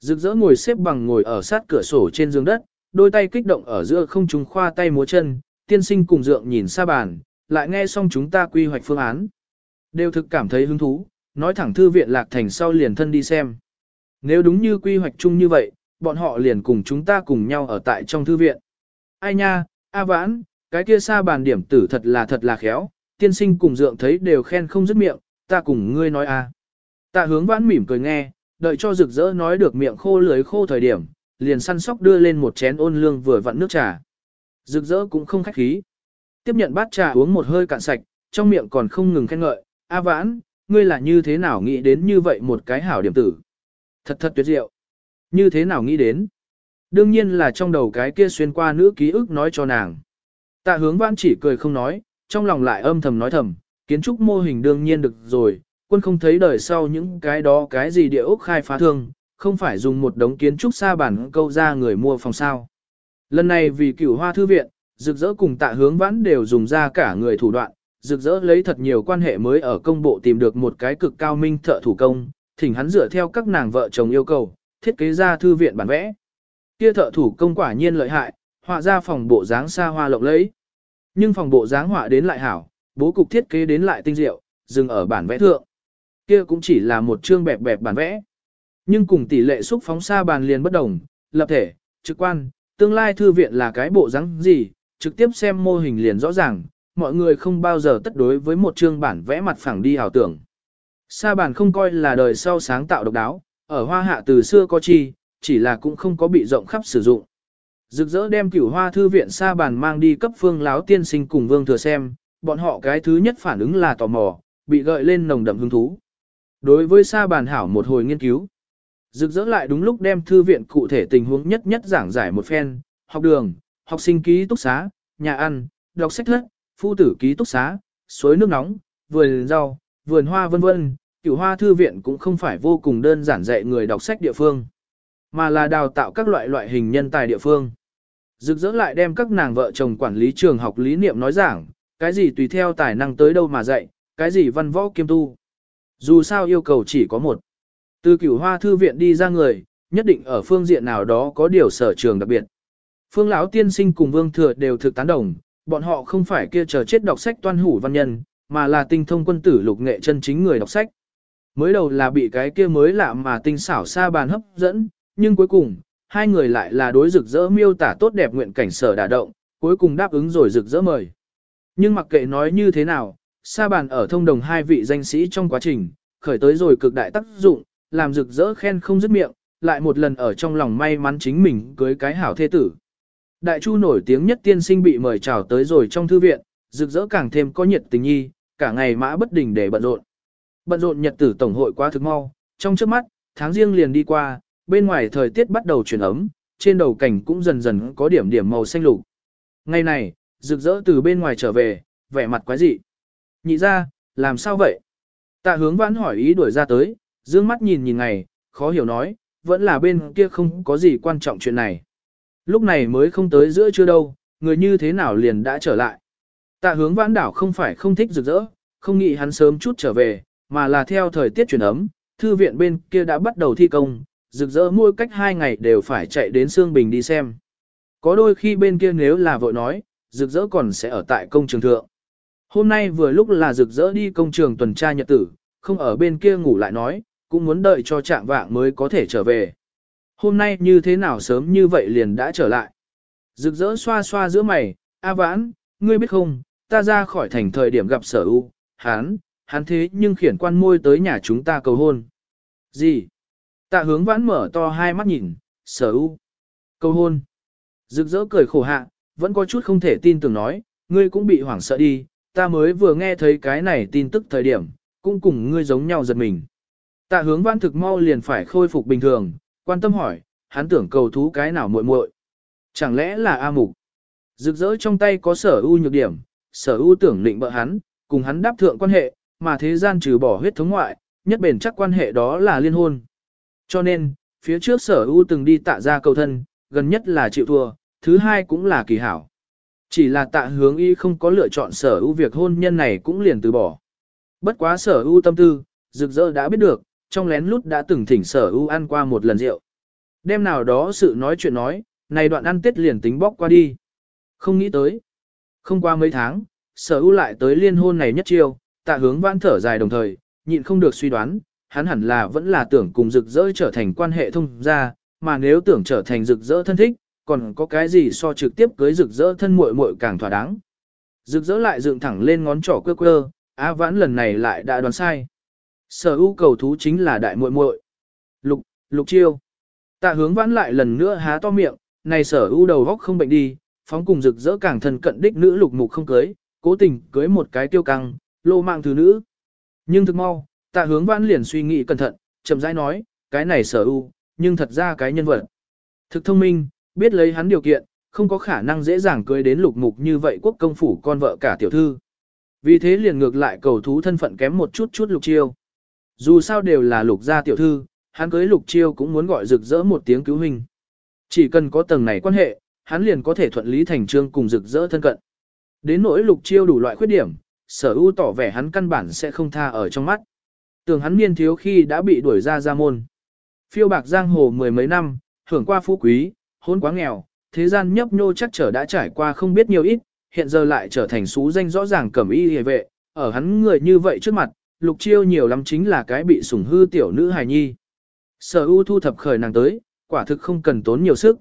Rực rỡ ngồi xếp bằng ngồi ở sát cửa sổ trên giường đất, đôi tay kích động ở giữa không trung khoa tay múa chân, tiên sinh cùng dượng nhìn xa bàn, lại nghe xong chúng ta quy hoạch phương án. Đều thực cảm thấy hứng thú, nói thẳng thư viện lạc thành sau liền thân đi xem. Nếu đúng như quy hoạch chung như vậy, bọn họ liền cùng chúng ta cùng nhau ở tại trong thư viện. Ai nha, A vãn, cái kia xa bàn điểm tử thật là thật là khéo, tiên sinh cùng dượng thấy đều khen không dứt miệng, ta cùng ngươi nói a. Tạ hướng vãn mỉm cười nghe, đợi cho rực rỡ nói được miệng khô lưới khô thời điểm, liền săn sóc đưa lên một chén ôn lương vừa vặn nước trà. Rực rỡ cũng không khách khí. Tiếp nhận bát trà uống một hơi cạn sạch, trong miệng còn không ngừng khen ngợi, A vãn, ngươi là như thế nào nghĩ đến như vậy một cái hảo điểm tử. Thật thật tuyệt diệu. Như thế nào nghĩ đến? Đương nhiên là trong đầu cái kia xuyên qua nữ ký ức nói cho nàng. Tạ hướng vãn chỉ cười không nói, trong lòng lại âm thầm nói thầm, kiến trúc mô hình đương nhiên được rồi, quân không thấy đời sau những cái đó cái gì địa ốc khai phá thương, không phải dùng một đống kiến trúc xa bản câu ra người mua phòng sao. Lần này vì cửu hoa thư viện, rực rỡ cùng tạ hướng vãn đều dùng ra cả người thủ đoạn, rực rỡ lấy thật nhiều quan hệ mới ở công bộ tìm được một cái cực cao minh thợ thủ công, thỉnh hắn dựa theo các nàng vợ chồng yêu cầu, thiết kế ra thư viện bản vẽ. Kia thợ thủ công quả nhiên lợi hại, họa ra phòng bộ dáng xa hoa lộng lẫy. Nhưng phòng bộ dáng họa đến lại hảo, bố cục thiết kế đến lại tinh diệu, dừng ở bản vẽ thượng. Kia cũng chỉ là một chương bẹp bẹp bản vẽ. Nhưng cùng tỷ lệ xúc phóng xa bàn liền bất đồng, lập thể, trực quan, tương lai thư viện là cái bộ dáng gì, trực tiếp xem mô hình liền rõ ràng, mọi người không bao giờ tất đối với một chương bản vẽ mặt phẳng đi ảo tưởng. Sa bàn không coi là đời sau sáng tạo độc đáo, ở hoa hạ từ xưa có chi, chỉ là cũng không có bị rộng khắp sử dụng. Rực rỡ đem cửu hoa thư viện sa bàn mang đi cấp phương láo tiên sinh cùng vương thừa xem, bọn họ cái thứ nhất phản ứng là tò mò, bị gợi lên nồng đậm hứng thú. Đối với sa bàn hảo một hồi nghiên cứu, rực rỡ lại đúng lúc đem thư viện cụ thể tình huống nhất nhất giảng giải một phen, học đường, học sinh ký túc xá, nhà ăn, đọc sách thất, phu tử ký túc xá, suối nước nóng, vườn rau, vườn hoa vân vân, cửu hoa thư viện cũng không phải vô cùng đơn giản dạy người đọc sách địa phương, mà là đào tạo các loại loại hình nhân tài địa phương. Rực rỡ lại đem các nàng vợ chồng quản lý trường học lý niệm nói giảng, cái gì tùy theo tài năng tới đâu mà dạy, cái gì văn võ kiêm tu. Dù sao yêu cầu chỉ có một. Từ cửu hoa thư viện đi ra người, nhất định ở phương diện nào đó có điều sở trường đặc biệt. Phương lão tiên sinh cùng vương thừa đều thực tán đồng, bọn họ không phải kia chờ chết đọc sách toan hủ văn nhân, mà là tinh thông quân tử lục nghệ chân chính người đọc sách. Mới đầu là bị cái kia mới lạ mà tinh xảo xa bàn hấp dẫn, nhưng cuối cùng, hai người lại là đối rực rỡ miêu tả tốt đẹp nguyện cảnh sở đả động, cuối cùng đáp ứng rồi rực rỡ mời. Nhưng mặc kệ nói như thế nào, sa bàn ở thông đồng hai vị danh sĩ trong quá trình, khởi tới rồi cực đại tác dụng, làm rực rỡ khen không dứt miệng, lại một lần ở trong lòng may mắn chính mình cưới cái hảo thế tử. Đại chu nổi tiếng nhất tiên sinh bị mời chào tới rồi trong thư viện, rực rỡ càng thêm có nhiệt tình nhi, cả ngày mã bất đình để bận rộn. Bận rộn nhật tử tổng hội quá thực mau, trong trước mắt, tháng riêng liền đi qua, bên ngoài thời tiết bắt đầu chuyển ấm, trên đầu cảnh cũng dần dần có điểm điểm màu xanh lục. Ngày này, rực rỡ từ bên ngoài trở về, vẻ mặt quái dị. Nhị ra, làm sao vậy? Tạ hướng vãn hỏi ý đuổi ra tới, dương mắt nhìn nhìn ngày, khó hiểu nói, vẫn là bên kia không có gì quan trọng chuyện này. Lúc này mới không tới giữa chưa đâu, người như thế nào liền đã trở lại. Tạ hướng vãn đảo không phải không thích rực rỡ, không nghĩ hắn sớm chút trở về, mà là theo thời tiết chuyển ấm, thư viện bên kia đã bắt đầu thi công, rực rỡ mỗi cách hai ngày đều phải chạy đến Sương Bình đi xem. Có đôi khi bên kia nếu là vội nói, rực rỡ còn sẽ ở tại công trường thượng. Hôm nay vừa lúc là rực rỡ đi công trường tuần tra nhật tử, không ở bên kia ngủ lại nói, cũng muốn đợi cho trạng vạng mới có thể trở về. Hôm nay như thế nào sớm như vậy liền đã trở lại. Rực rỡ xoa xoa giữa mày, A vãn, ngươi biết không, ta ra khỏi thành thời điểm gặp sở u, hán, hắn thế nhưng khiển quan môi tới nhà chúng ta cầu hôn. Gì? Tạ hướng vãn mở to hai mắt nhìn, sở u. Cầu hôn. Rực rỡ cười khổ hạ, vẫn có chút không thể tin tưởng nói, ngươi cũng bị hoảng sợ đi, ta mới vừa nghe thấy cái này tin tức thời điểm, cũng cùng ngươi giống nhau giật mình. Tạ hướng vãn thực mau liền phải khôi phục bình thường, quan tâm hỏi, hắn tưởng cầu thú cái nào muội muội Chẳng lẽ là A Mục? Rực rỡ trong tay có sở ưu nhược điểm, sở ưu tưởng định bợ hắn, cùng hắn đáp thượng quan hệ, mà thế gian trừ bỏ huyết thống ngoại, nhất bền chắc quan hệ đó là liên hôn. Cho nên, phía trước sở ưu từng đi tạ ra cầu thân, gần nhất là chịu thua, thứ hai cũng là kỳ hảo. Chỉ là tạ hướng y không có lựa chọn sở ưu việc hôn nhân này cũng liền từ bỏ. Bất quá sở ưu tâm tư, rực rỡ đã biết được, trong lén lút đã từng thỉnh sở ưu ăn qua một lần rượu. Đêm nào đó sự nói chuyện nói, này đoạn ăn tết liền tính bóc qua đi. Không nghĩ tới. Không qua mấy tháng, sở ưu lại tới liên hôn này nhất chiêu, tạ hướng vãn thở dài đồng thời, nhịn không được suy đoán, hắn hẳn là vẫn là tưởng cùng rực rỡ trở thành quan hệ thông gia, mà nếu tưởng trở thành rực rỡ thân thích, còn có cái gì so trực tiếp cưới rực rỡ thân muội muội càng thỏa đáng. Rực rỡ lại dựng thẳng lên ngón trỏ quơ quơ, á vãn lần này lại đã đoán sai. Sở ưu cầu thú chính là đại muội muội. Lục, lục chiêu. Tạ hướng vãn lại lần nữa há to miệng, này sở ưu đầu góc không bệnh đi, phóng cùng rực rỡ càng thân cận đích nữ lục mục không cưới, cố tình cưới một cái tiêu căng, lô mạng thứ nữ. Nhưng thực mau, tạ hướng vãn liền suy nghĩ cẩn thận, chậm rãi nói, cái này sở ưu, nhưng thật ra cái nhân vật. Thực thông minh, biết lấy hắn điều kiện, không có khả năng dễ dàng cưới đến lục mục như vậy quốc công phủ con vợ cả tiểu thư. Vì thế liền ngược lại cầu thú thân phận kém một chút chút lục chiêu. Dù sao đều là lục gia tiểu thư, hắn cưới lục chiêu cũng muốn gọi rực rỡ một tiếng cứu hình. Chỉ cần có tầng này quan hệ, hắn liền có thể thuận lý thành trương cùng rực rỡ thân cận. Đến nỗi lục chiêu đủ loại khuyết điểm, sở ưu tỏ vẻ hắn căn bản sẽ không tha ở trong mắt. Tưởng hắn niên thiếu khi đã bị đuổi ra ra môn. Phiêu bạc giang hồ mười mấy năm, hưởng qua phú quý, hôn quá nghèo, thế gian nhấp nhô chắc trở đã trải qua không biết nhiều ít, hiện giờ lại trở thành xú danh rõ ràng cẩm y hề vệ, ở hắn người như vậy trước mặt, lục chiêu nhiều lắm chính là cái bị sủng hư tiểu nữ hài nhi. Sở U thu thập khởi nàng tới, quả thực không cần tốn nhiều sức.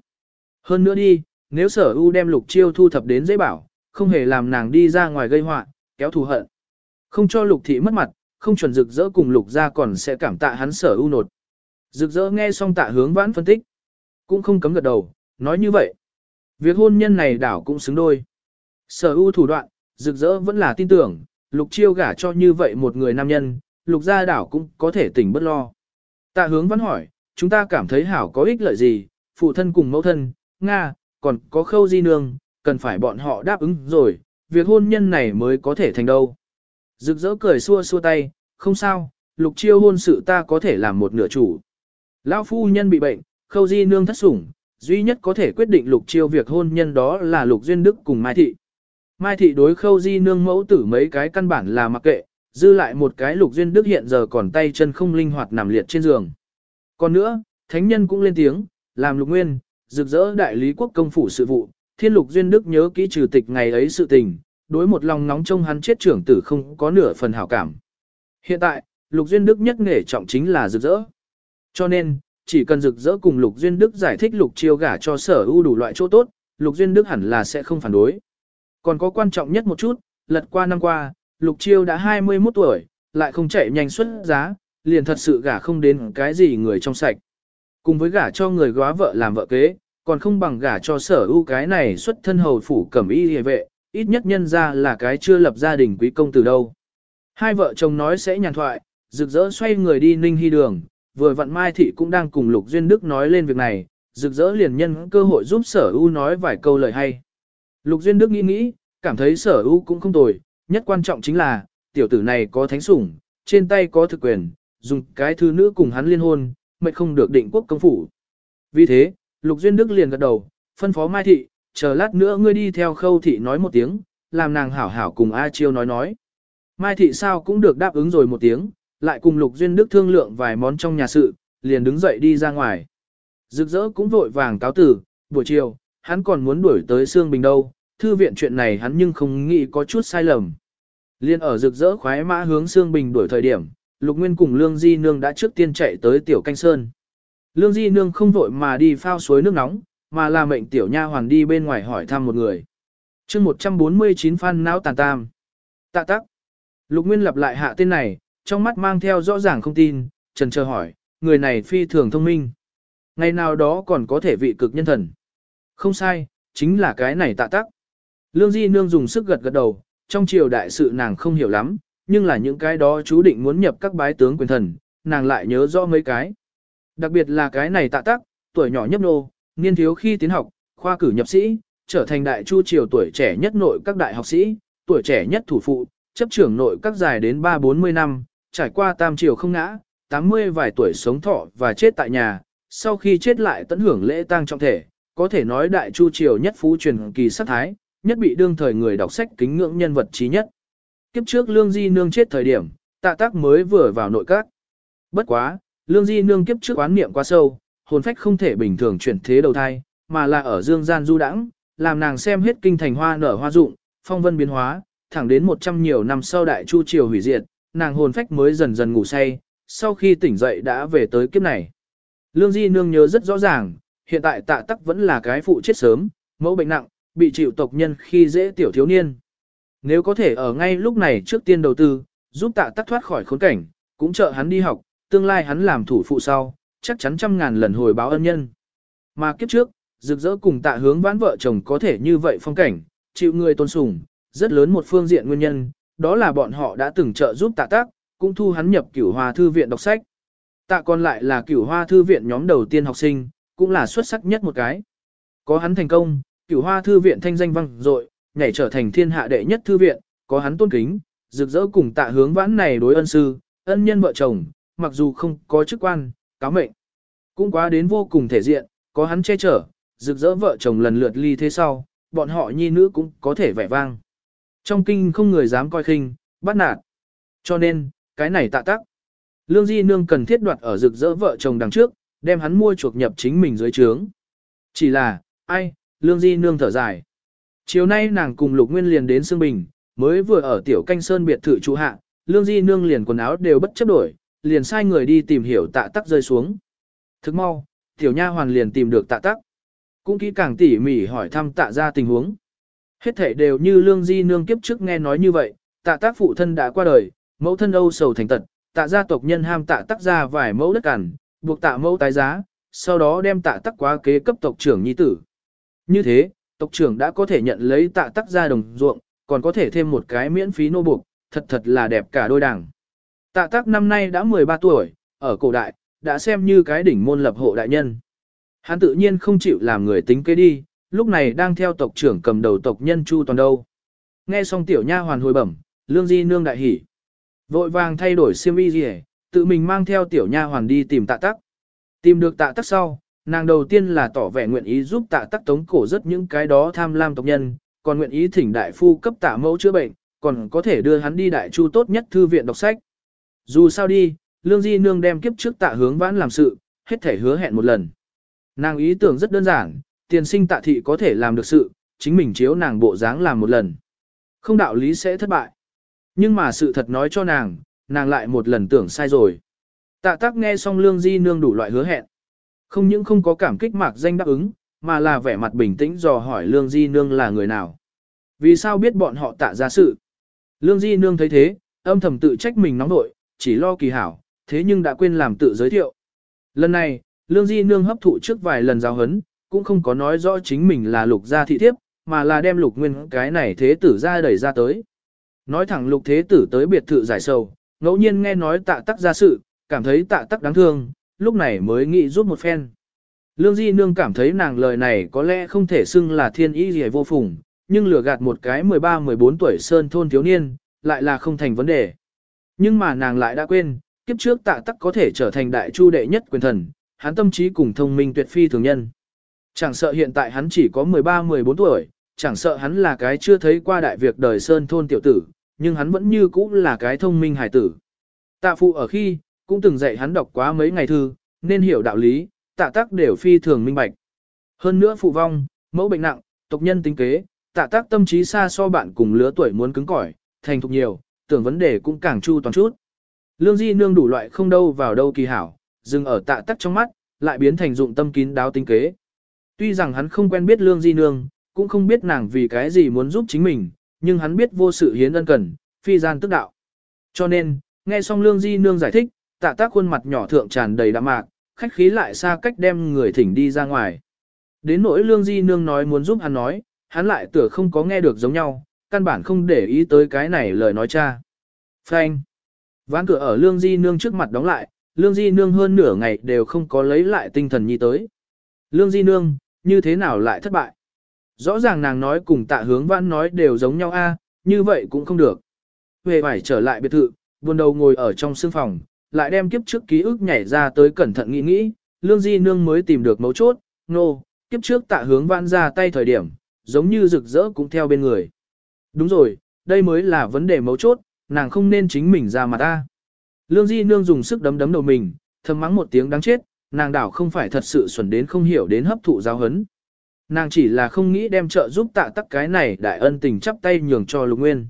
Hơn nữa đi, nếu sở U đem lục chiêu thu thập đến dễ bảo, không hề làm nàng đi ra ngoài gây họa, kéo thù hận. Không cho lục thị mất mặt, không chuẩn rực rỡ cùng lục ra còn sẽ cảm tạ hắn sở U nột. Rực rỡ nghe xong tạ hướng vãn phân tích. Cũng không cấm gật đầu, nói như vậy. Việc hôn nhân này đảo cũng xứng đôi. Sở ưu thủ đoạn, rực rỡ vẫn là tin tưởng, lục chiêu gả cho như vậy một người nam nhân, lục gia đảo cũng có thể tỉnh bất lo. Tạ hướng vẫn hỏi, chúng ta cảm thấy hảo có ích lợi gì, phụ thân cùng mẫu thân, Nga, còn có khâu di nương, cần phải bọn họ đáp ứng rồi, việc hôn nhân này mới có thể thành đâu. Rực rỡ cười xua xua tay, không sao, lục chiêu hôn sự ta có thể làm một nửa chủ. Lão phu nhân bị bệnh, khâu di nương thất sủng, duy nhất có thể quyết định lục chiêu việc hôn nhân đó là lục duyên đức cùng Mai Thị. Mai Thị đối khâu di nương mẫu tử mấy cái căn bản là mặc kệ, dư lại một cái lục duyên đức hiện giờ còn tay chân không linh hoạt nằm liệt trên giường. Còn nữa, thánh nhân cũng lên tiếng, làm lục nguyên, rực rỡ đại lý quốc công phủ sự vụ, thiên lục duyên đức nhớ kỹ trừ tịch ngày ấy sự tình, đối một lòng nóng trong hắn chết trưởng tử không có nửa phần hảo cảm. Hiện tại, lục duyên đức nhất nghề trọng chính là rực rỡ. Cho nên, chỉ cần rực rỡ cùng lục duyên đức giải thích lục chiêu gả cho sở ưu đủ loại chỗ tốt, lục duyên đức hẳn là sẽ không phản đối. Còn có quan trọng nhất một chút, lật qua năm qua, lục chiêu đã 21 tuổi, lại không chạy nhanh xuất giá, liền thật sự gả không đến cái gì người trong sạch. Cùng với gả cho người góa vợ làm vợ kế, còn không bằng gả cho sở ưu cái này xuất thân hầu phủ cẩm y hề vệ, ít nhất nhân ra là cái chưa lập gia đình quý công từ đâu. Hai vợ chồng nói sẽ nhàn thoại, rực rỡ xoay người đi ninh hy đường, vừa vặn Mai Thị cũng đang cùng Lục Duyên Đức nói lên việc này, rực rỡ liền nhân cơ hội giúp sở u nói vài câu lời hay. Lục Duyên Đức nghĩ nghĩ, cảm thấy sở u cũng không tồi, nhất quan trọng chính là, tiểu tử này có thánh sủng, trên tay có thực quyền, dùng cái thứ nữ cùng hắn liên hôn, mệt không được định quốc công phủ. Vì thế, Lục Duyên Đức liền gật đầu, phân phó Mai Thị, chờ lát nữa ngươi đi theo khâu thị nói một tiếng, làm nàng hảo hảo cùng A Chiêu nói nói. Mai Thị sao cũng được đáp ứng rồi một tiếng, lại cùng Lục Duyên Đức thương lượng vài món trong nhà sự, liền đứng dậy đi ra ngoài. Rực rỡ cũng vội vàng cáo tử, buổi chiều, hắn còn muốn đuổi tới Sương Bình đâu, thư viện chuyện này hắn nhưng không nghĩ có chút sai lầm. Liên ở rực rỡ khoái mã hướng Sương Bình đuổi thời điểm, Lục Nguyên cùng Lương Di Nương đã trước tiên chạy tới Tiểu Canh Sơn. Lương Di Nương không vội mà đi phao suối nước nóng, mà là mệnh Tiểu Nha hoàn đi bên ngoài hỏi thăm một người. chương 149 phan não tàn tam. Tạ tắc. Lục Nguyên lặp lại hạ tên này, trong mắt mang theo rõ ràng không tin, trần chờ hỏi, người này phi thường thông minh. Ngày nào đó còn có thể vị cực nhân thần. Không sai, chính là cái này tạ tắc. Lương Di Nương dùng sức gật gật đầu, trong triều đại sự nàng không hiểu lắm, nhưng là những cái đó chú định muốn nhập các bái tướng quyền thần, nàng lại nhớ rõ mấy cái. Đặc biệt là cái này tạ tắc, tuổi nhỏ nhấp nô, niên thiếu khi tiến học, khoa cử nhập sĩ, trở thành đại chu triều tuổi trẻ nhất nội các đại học sĩ, tuổi trẻ nhất thủ phụ, chấp trưởng nội các dài đến 3-40 năm, trải qua tam triều không ngã, 80 vài tuổi sống thọ và chết tại nhà, sau khi chết lại tận hưởng lễ tang trọng thể, có thể nói đại chu triều nhất phú truyền kỳ sát thái, nhất bị đương thời người đọc sách kính ngưỡng nhân vật trí nhất. Kiếp trước Lương Di Nương chết thời điểm, tạ tác mới vừa vào nội các. Bất quá, Lương Di Nương kiếp trước quán niệm quá sâu, hồn phách không thể bình thường chuyển thế đầu thai, mà là ở dương gian du đãng, làm nàng xem hết kinh thành hoa nở hoa rụng, phong vân biến hóa, thẳng đến 100 nhiều năm sau đại chu triều hủy diệt, nàng hồn phách mới dần dần ngủ say, sau khi tỉnh dậy đã về tới kiếp này. Lương Di Nương nhớ rất rõ ràng, hiện tại tạ tắc vẫn là cái phụ chết sớm, mẫu bệnh nặng, bị chịu tộc nhân khi dễ tiểu thiếu niên. Nếu có thể ở ngay lúc này trước tiên đầu tư, giúp tạ tắc thoát khỏi khốn cảnh, cũng trợ hắn đi học, tương lai hắn làm thủ phụ sau, chắc chắn trăm ngàn lần hồi báo ân nhân. Mà kiếp trước, rực rỡ cùng tạ hướng vãn vợ chồng có thể như vậy phong cảnh, chịu người tôn sùng, rất lớn một phương diện nguyên nhân, đó là bọn họ đã từng trợ giúp tạ tác, cũng thu hắn nhập cửu hoa thư viện đọc sách. Tạ còn lại là cửu hoa thư viện nhóm đầu tiên học sinh, cũng là xuất sắc nhất một cái. Có hắn thành công, cửu hoa thư viện thanh danh vang dội, nhảy trở thành thiên hạ đệ nhất thư viện, có hắn tôn kính, rực rỡ cùng tạ hướng vãn này đối ân sư, ân nhân vợ chồng, mặc dù không có chức quan, cáo mệnh, cũng quá đến vô cùng thể diện, có hắn che chở, rực rỡ vợ chồng lần lượt ly thế sau, bọn họ nhi nữ cũng có thể vẻ vang. Trong kinh không người dám coi khinh, bắt nạt. Cho nên, cái này tạ tắc. Lương Di Nương cần thiết đoạt ở rực rỡ vợ chồng đằng trước, đem hắn mua chuộc nhập chính mình dưới trướng. Chỉ là, ai, Lương Di Nương thở dài. Chiều nay nàng cùng Lục Nguyên liền đến Sương Bình, mới vừa ở tiểu canh sơn biệt thự trụ hạ, Lương Di Nương liền quần áo đều bất chấp đổi, liền sai người đi tìm hiểu tạ tắc rơi xuống. Thức mau, tiểu nha hoàn liền tìm được tạ tắc. Cũng kỹ càng tỉ mỉ hỏi thăm tạ ra tình huống. Hết thể đều như Lương Di Nương kiếp trước nghe nói như vậy, tạ tác phụ thân đã qua đời, mẫu thân âu sầu thành tật, tạ gia tộc nhân ham tạ tác ra vài mẫu đất cằn, buộc tạ mẫu tái giá, sau đó đem tạ tác quá kế cấp tộc trưởng nhi tử. Như thế, tộc trưởng đã có thể nhận lấy tạ tác ra đồng ruộng, còn có thể thêm một cái miễn phí nô buộc, thật thật là đẹp cả đôi đảng. Tạ tác năm nay đã 13 tuổi, ở cổ đại, đã xem như cái đỉnh môn lập hộ đại nhân. Hắn tự nhiên không chịu làm người tính kế đi, lúc này đang theo tộc trưởng cầm đầu tộc nhân Chu Toàn đâu. Nghe xong tiểu nha hoàn hồi bẩm, Lương Di nương đại hỉ. Vội vàng thay đổi xiêm y gì, tự mình mang theo tiểu nha hoàn đi tìm tạ tắc. Tìm được tạ tắc sau, nàng đầu tiên là tỏ vẻ nguyện ý giúp tạ tắc tống cổ rất những cái đó tham lam tộc nhân, còn nguyện ý thỉnh đại phu cấp tạ mẫu chữa bệnh, còn có thể đưa hắn đi đại chu tốt nhất thư viện đọc sách. Dù sao đi, Lương Di Nương đem kiếp trước tạ hướng vãn làm sự, hết thể hứa hẹn một lần. Nàng ý tưởng rất đơn giản, tiền sinh tạ thị có thể làm được sự, chính mình chiếu nàng bộ dáng làm một lần. Không đạo lý sẽ thất bại. Nhưng mà sự thật nói cho nàng, nàng lại một lần tưởng sai rồi. Tạ tác nghe xong lương di nương đủ loại hứa hẹn. Không những không có cảm kích mạc danh đáp ứng, mà là vẻ mặt bình tĩnh dò hỏi lương di nương là người nào. Vì sao biết bọn họ tạ ra sự? Lương di nương thấy thế, âm thầm tự trách mình nóng nội, chỉ lo kỳ hảo, thế nhưng đã quên làm tự giới thiệu. Lần này, lương di nương hấp thụ trước vài lần giáo hấn, cũng không có nói rõ chính mình là lục gia thị thiếp, mà là đem lục nguyên cái này thế tử ra đẩy ra tới. Nói thẳng lục thế tử tới biệt thự giải sầu, ngẫu nhiên nghe nói tạ tắc ra sự, cảm thấy tạ tắc đáng thương, lúc này mới nghĩ giúp một phen. Lương Di Nương cảm thấy nàng lời này có lẽ không thể xưng là thiên ý gì vô phùng, nhưng lừa gạt một cái 13-14 tuổi sơn thôn thiếu niên, lại là không thành vấn đề. Nhưng mà nàng lại đã quên, kiếp trước tạ tắc có thể trở thành đại chu đệ nhất quyền thần, hắn tâm trí cùng thông minh tuyệt phi thường nhân. Chẳng sợ hiện tại hắn chỉ có 13-14 tuổi, chẳng sợ hắn là cái chưa thấy qua đại việc đời sơn thôn tiểu tử, nhưng hắn vẫn như cũ là cái thông minh hải tử. Tạ phụ ở khi, cũng từng dạy hắn đọc quá mấy ngày thư, nên hiểu đạo lý, tạ tắc đều phi thường minh bạch. Hơn nữa phụ vong, mẫu bệnh nặng, tộc nhân tính kế, tạ tác tâm trí xa so bạn cùng lứa tuổi muốn cứng cỏi, thành thục nhiều, tưởng vấn đề cũng càng chu toàn chút. Lương Di Nương đủ loại không đâu vào đâu kỳ hảo, dừng ở tạ tắc trong mắt, lại biến thành dụng tâm kín đáo tính kế. Tuy rằng hắn không quen biết Lương Di Nương, cũng không biết nàng vì cái gì muốn giúp chính mình, nhưng hắn biết vô sự hiến ân cần, phi gian tức đạo. Cho nên, nghe xong Lương Di Nương giải thích, tạ tác khuôn mặt nhỏ thượng tràn đầy đạm mạc, khách khí lại xa cách đem người thỉnh đi ra ngoài. Đến nỗi Lương Di Nương nói muốn giúp hắn nói, hắn lại tựa không có nghe được giống nhau, căn bản không để ý tới cái này lời nói cha. Frank. Ván cửa ở Lương Di Nương trước mặt đóng lại, Lương Di Nương hơn nửa ngày đều không có lấy lại tinh thần nhi tới. Lương Di Nương, như thế nào lại thất bại? Rõ ràng nàng nói cùng tạ hướng Vãn nói đều giống nhau a, à, như vậy cũng không được. Về phải trở lại biệt thự, buồn đầu ngồi ở trong sương phòng, lại đem kiếp trước ký ức nhảy ra tới cẩn thận nghĩ nghĩ, Lương Di Nương mới tìm được mấu chốt, nô, no, kiếp trước tạ hướng Vãn ra tay thời điểm, giống như rực rỡ cũng theo bên người. Đúng rồi, đây mới là vấn đề mấu chốt, nàng không nên chính mình ra mặt ta. Lương Di Nương dùng sức đấm đấm đầu mình, thầm mắng một tiếng đáng chết, nàng đảo không phải thật sự xuẩn đến không hiểu đến hấp thụ giáo hấn. Nàng chỉ là không nghĩ đem trợ giúp tạ tắc cái này đại ân tình chắp tay nhường cho Lục Nguyên.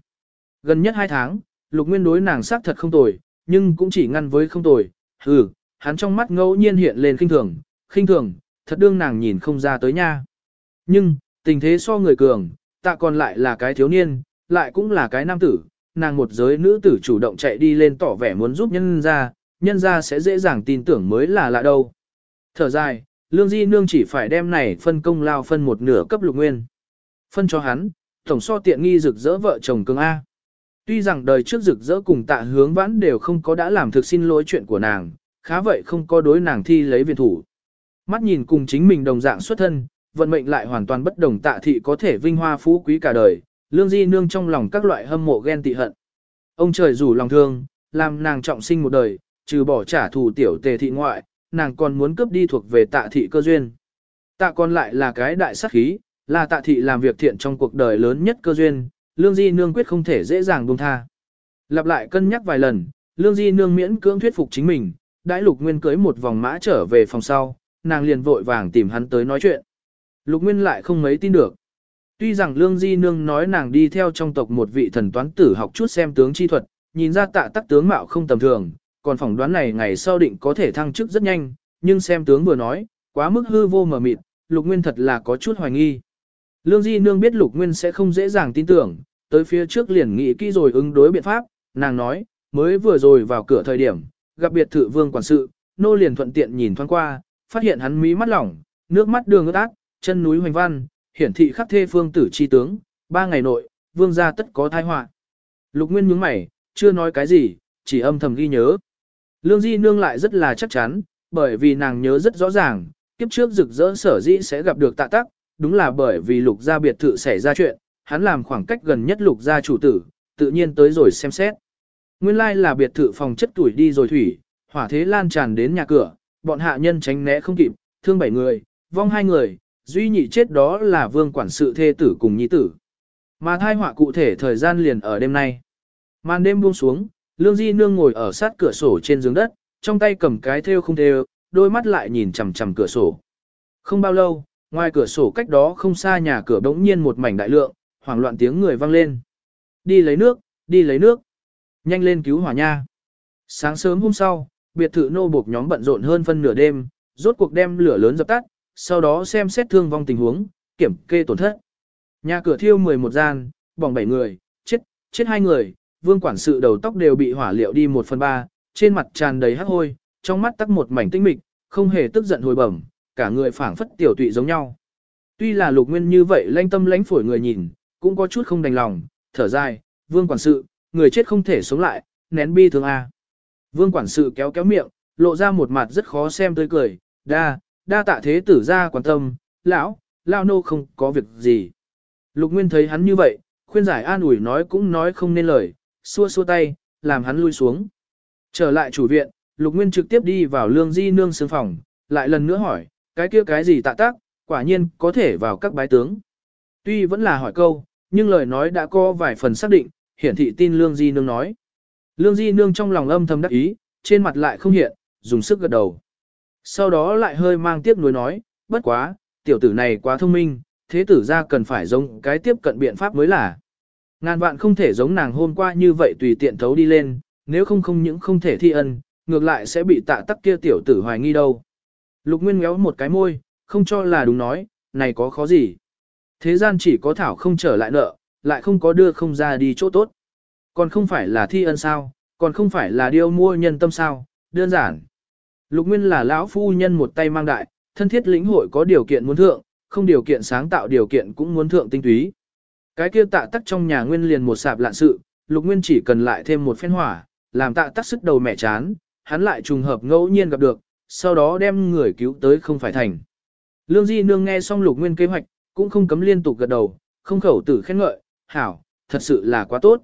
Gần nhất hai tháng, Lục Nguyên đối nàng xác thật không tồi, nhưng cũng chỉ ngăn với không tồi. Ừ, hắn trong mắt ngẫu nhiên hiện lên khinh thường, khinh thường, thật đương nàng nhìn không ra tới nha. Nhưng, tình thế so người cường, tạ còn lại là cái thiếu niên, lại cũng là cái nam tử, nàng một giới nữ tử chủ động chạy đi lên tỏ vẻ muốn giúp nhân ra, nhân ra sẽ dễ dàng tin tưởng mới là lạ đâu. Thở dài, lương di nương chỉ phải đem này phân công lao phân một nửa cấp lục nguyên. Phân cho hắn, tổng so tiện nghi rực rỡ vợ chồng cường A. Tuy rằng đời trước rực rỡ cùng tạ hướng vãn đều không có đã làm thực xin lỗi chuyện của nàng, khá vậy không có đối nàng thi lấy viện thủ. Mắt nhìn cùng chính mình đồng dạng xuất thân, vận mệnh lại hoàn toàn bất đồng tạ thị có thể vinh hoa phú quý cả đời, lương di nương trong lòng các loại hâm mộ ghen tị hận. Ông trời rủ lòng thương, làm nàng trọng sinh một đời, trừ bỏ trả thù tiểu tề thị ngoại, nàng còn muốn cướp đi thuộc về tạ thị cơ duyên. Tạ còn lại là cái đại sát khí, là tạ thị làm việc thiện trong cuộc đời lớn nhất cơ duyên, lương di nương quyết không thể dễ dàng buông tha. Lặp lại cân nhắc vài lần, lương di nương miễn cưỡng thuyết phục chính mình, đãi lục nguyên cưới một vòng mã trở về phòng sau, nàng liền vội vàng tìm hắn tới nói chuyện. Lục nguyên lại không mấy tin được. Tuy rằng Lương Di Nương nói nàng đi theo trong tộc một vị thần toán tử học chút xem tướng chi thuật, nhìn ra tạ tắc tướng mạo không tầm thường, còn phỏng đoán này ngày sau định có thể thăng chức rất nhanh, nhưng xem tướng vừa nói, quá mức hư vô mờ mịt, Lục Nguyên thật là có chút hoài nghi. Lương Di Nương biết Lục Nguyên sẽ không dễ dàng tin tưởng, tới phía trước liền nghĩ kỹ rồi ứng đối biện pháp, nàng nói, mới vừa rồi vào cửa thời điểm, gặp biệt thự vương quản sự, nô liền thuận tiện nhìn thoáng qua, phát hiện hắn mí mắt lỏng, nước mắt đường ướt át, chân núi hoành văn, hiển thị khắc thê phương tử chi tướng, ba ngày nội, vương gia tất có thai họa. Lục Nguyên nhướng mày, chưa nói cái gì, chỉ âm thầm ghi nhớ. Lương Di Nương lại rất là chắc chắn, bởi vì nàng nhớ rất rõ ràng, kiếp trước rực rỡ sở dĩ sẽ gặp được tạ tắc, đúng là bởi vì lục gia biệt thự xảy ra chuyện, hắn làm khoảng cách gần nhất lục gia chủ tử, tự nhiên tới rồi xem xét. Nguyên lai là biệt thự phòng chất tuổi đi rồi thủy, hỏa thế lan tràn đến nhà cửa, bọn hạ nhân tránh né không kịp, thương bảy người, vong hai người, duy nhị chết đó là vương quản sự thê tử cùng nhi tử. Mà thai họa cụ thể thời gian liền ở đêm nay. Màn đêm buông xuống, Lương Di Nương ngồi ở sát cửa sổ trên giường đất, trong tay cầm cái thêu không thêu, đôi mắt lại nhìn chằm chằm cửa sổ. Không bao lâu, ngoài cửa sổ cách đó không xa nhà cửa bỗng nhiên một mảnh đại lượng, hoảng loạn tiếng người vang lên. Đi lấy nước, đi lấy nước. Nhanh lên cứu hỏa nha. Sáng sớm hôm sau, biệt thự nô buộc nhóm bận rộn hơn phân nửa đêm, rốt cuộc đem lửa lớn dập tắt, sau đó xem xét thương vong tình huống, kiểm kê tổn thất. Nhà cửa thiêu 11 gian, bỏng 7 người, chết, chết hai người, vương quản sự đầu tóc đều bị hỏa liệu đi một phần ba, trên mặt tràn đầy hắc hôi, trong mắt tắc một mảnh tinh mịch, không hề tức giận hồi bẩm, cả người phảng phất tiểu tụy giống nhau. Tuy là lục nguyên như vậy lanh tâm lãnh phổi người nhìn, cũng có chút không đành lòng, thở dài, vương quản sự, người chết không thể sống lại, nén bi thương A. Vương quản sự kéo kéo miệng, lộ ra một mặt rất khó xem tươi cười, đa, đa tạ thế tử ra quan tâm, lão, lão nô không có việc gì. Lục Nguyên thấy hắn như vậy, khuyên giải an ủi nói cũng nói không nên lời, xua xua tay, làm hắn lui xuống. Trở lại chủ viện, Lục Nguyên trực tiếp đi vào lương di nương sương phòng, lại lần nữa hỏi, cái kia cái gì tạ tác, quả nhiên có thể vào các bái tướng. Tuy vẫn là hỏi câu, nhưng lời nói đã có vài phần xác định, hiển thị tin lương di nương nói. Lương di nương trong lòng âm thầm đắc ý, trên mặt lại không hiện, dùng sức gật đầu. Sau đó lại hơi mang tiếc nuối nói, bất quá, tiểu tử này quá thông minh, thế tử ra cần phải giống cái tiếp cận biện pháp mới là. Ngàn vạn không thể giống nàng hôm qua như vậy tùy tiện thấu đi lên, nếu không không những không thể thi ân, ngược lại sẽ bị tạ tắc kia tiểu tử hoài nghi đâu. Lục Nguyên méo một cái môi, không cho là đúng nói, này có khó gì. Thế gian chỉ có thảo không trở lại nợ, lại không có đưa không ra đi chỗ tốt. Còn không phải là thi ân sao, còn không phải là điêu mua nhân tâm sao, đơn giản. Lục Nguyên là lão phu nhân một tay mang đại, thân thiết lĩnh hội có điều kiện muốn thượng, không điều kiện sáng tạo điều kiện cũng muốn thượng tinh túy. Cái kia tạ tắc trong nhà Nguyên liền một sạp lạn sự, Lục Nguyên chỉ cần lại thêm một phen hỏa, làm tạ tắc sức đầu mẹ chán, hắn lại trùng hợp ngẫu nhiên gặp được, sau đó đem người cứu tới không phải thành. Lương Di Nương nghe xong Lục Nguyên kế hoạch, cũng không cấm liên tục gật đầu, không khẩu tử khen ngợi, hảo, thật sự là quá tốt.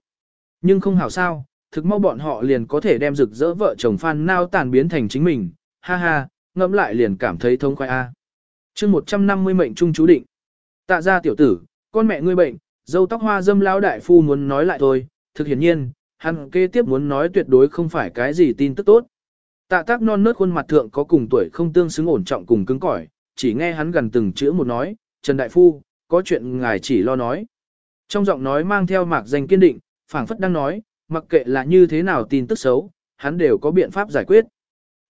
Nhưng không hảo sao, thực mau bọn họ liền có thể đem rực rỡ vợ chồng Phan Nao tàn biến thành chính mình, ha ha, ngẫm lại liền cảm thấy thông khoái a. À. Chương 150 mệnh trung chú định. Tạ ra tiểu tử, con mẹ ngươi bệnh, dâu tóc hoa dâm lão đại phu muốn nói lại thôi, thực hiển nhiên, hắn kế tiếp muốn nói tuyệt đối không phải cái gì tin tức tốt. Tạ tác non nớt khuôn mặt thượng có cùng tuổi không tương xứng ổn trọng cùng cứng cỏi, chỉ nghe hắn gần từng chữ một nói, Trần Đại Phu, có chuyện ngài chỉ lo nói. Trong giọng nói mang theo mạc danh kiên định, phảng phất đang nói, mặc kệ là như thế nào tin tức xấu, hắn đều có biện pháp giải quyết.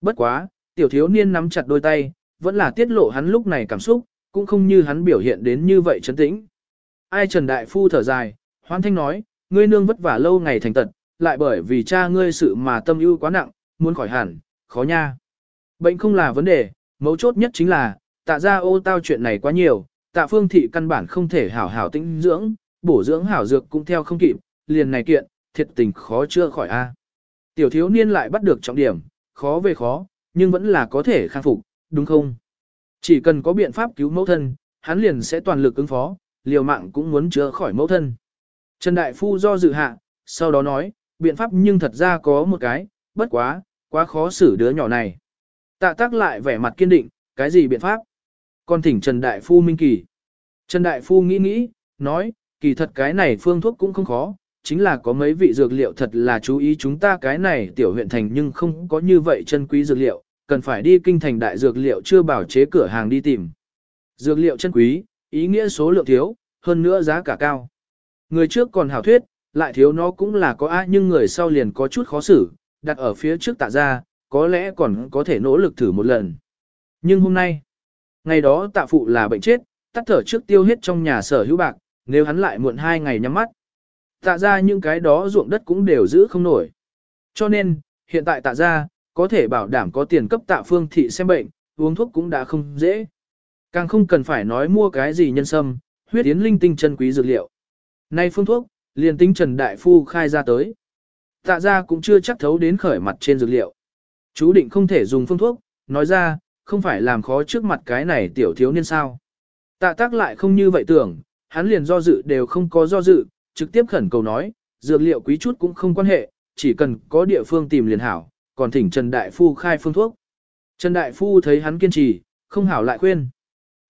Bất quá, tiểu thiếu niên nắm chặt đôi tay, vẫn là tiết lộ hắn lúc này cảm xúc, cũng không như hắn biểu hiện đến như vậy trấn tĩnh. Ai Trần Đại Phu thở dài, hoan thanh nói, ngươi nương vất vả lâu ngày thành tật, lại bởi vì cha ngươi sự mà tâm ưu quá nặng, muốn khỏi hẳn, khó nha. Bệnh không là vấn đề, mấu chốt nhất chính là, tạ ra ô tao chuyện này quá nhiều, tạ phương thị căn bản không thể hảo hảo tĩnh dưỡng, bổ dưỡng hảo dược cũng theo không kịp, liền này kiện, thiệt tình khó chưa khỏi a. Tiểu thiếu niên lại bắt được trọng điểm, khó về khó, nhưng vẫn là có thể khắc phục, đúng không? Chỉ cần có biện pháp cứu mẫu thân, hắn liền sẽ toàn lực ứng phó, liều mạng cũng muốn chữa khỏi mẫu thân. Trần Đại Phu do dự hạ, sau đó nói, biện pháp nhưng thật ra có một cái, bất quá, quá khó xử đứa nhỏ này. Tạ tác lại vẻ mặt kiên định, cái gì biện pháp? Con thỉnh Trần Đại Phu minh kỳ. Trần Đại Phu nghĩ nghĩ, nói, kỳ thật cái này phương thuốc cũng không khó, chính là có mấy vị dược liệu thật là chú ý chúng ta cái này tiểu huyện thành nhưng không có như vậy chân quý dược liệu, cần phải đi kinh thành đại dược liệu chưa bảo chế cửa hàng đi tìm. Dược liệu chân quý, ý nghĩa số lượng thiếu, hơn nữa giá cả cao. Người trước còn hảo thuyết, lại thiếu nó cũng là có ai nhưng người sau liền có chút khó xử, đặt ở phía trước tạ ra, có lẽ còn có thể nỗ lực thử một lần. Nhưng hôm nay, ngày đó tạ phụ là bệnh chết, tắt thở trước tiêu hết trong nhà sở hữu bạc, nếu hắn lại muộn hai ngày nhắm mắt. Tạ ra những cái đó ruộng đất cũng đều giữ không nổi. Cho nên, hiện tại tạ ra, có thể bảo đảm có tiền cấp tạ phương thị xem bệnh, uống thuốc cũng đã không dễ. Càng không cần phải nói mua cái gì nhân sâm, huyết yến linh tinh chân quý dược liệu. Nay phương thuốc, liền tính Trần Đại Phu khai ra tới. Tạ ra cũng chưa chắc thấu đến khởi mặt trên dược liệu. Chú định không thể dùng phương thuốc, nói ra, không phải làm khó trước mặt cái này tiểu thiếu niên sao. Tạ tác lại không như vậy tưởng, hắn liền do dự đều không có do dự, trực tiếp khẩn cầu nói, dược liệu quý chút cũng không quan hệ, chỉ cần có địa phương tìm liền hảo, còn thỉnh Trần Đại Phu khai phương thuốc. Trần Đại Phu thấy hắn kiên trì, không hảo lại khuyên.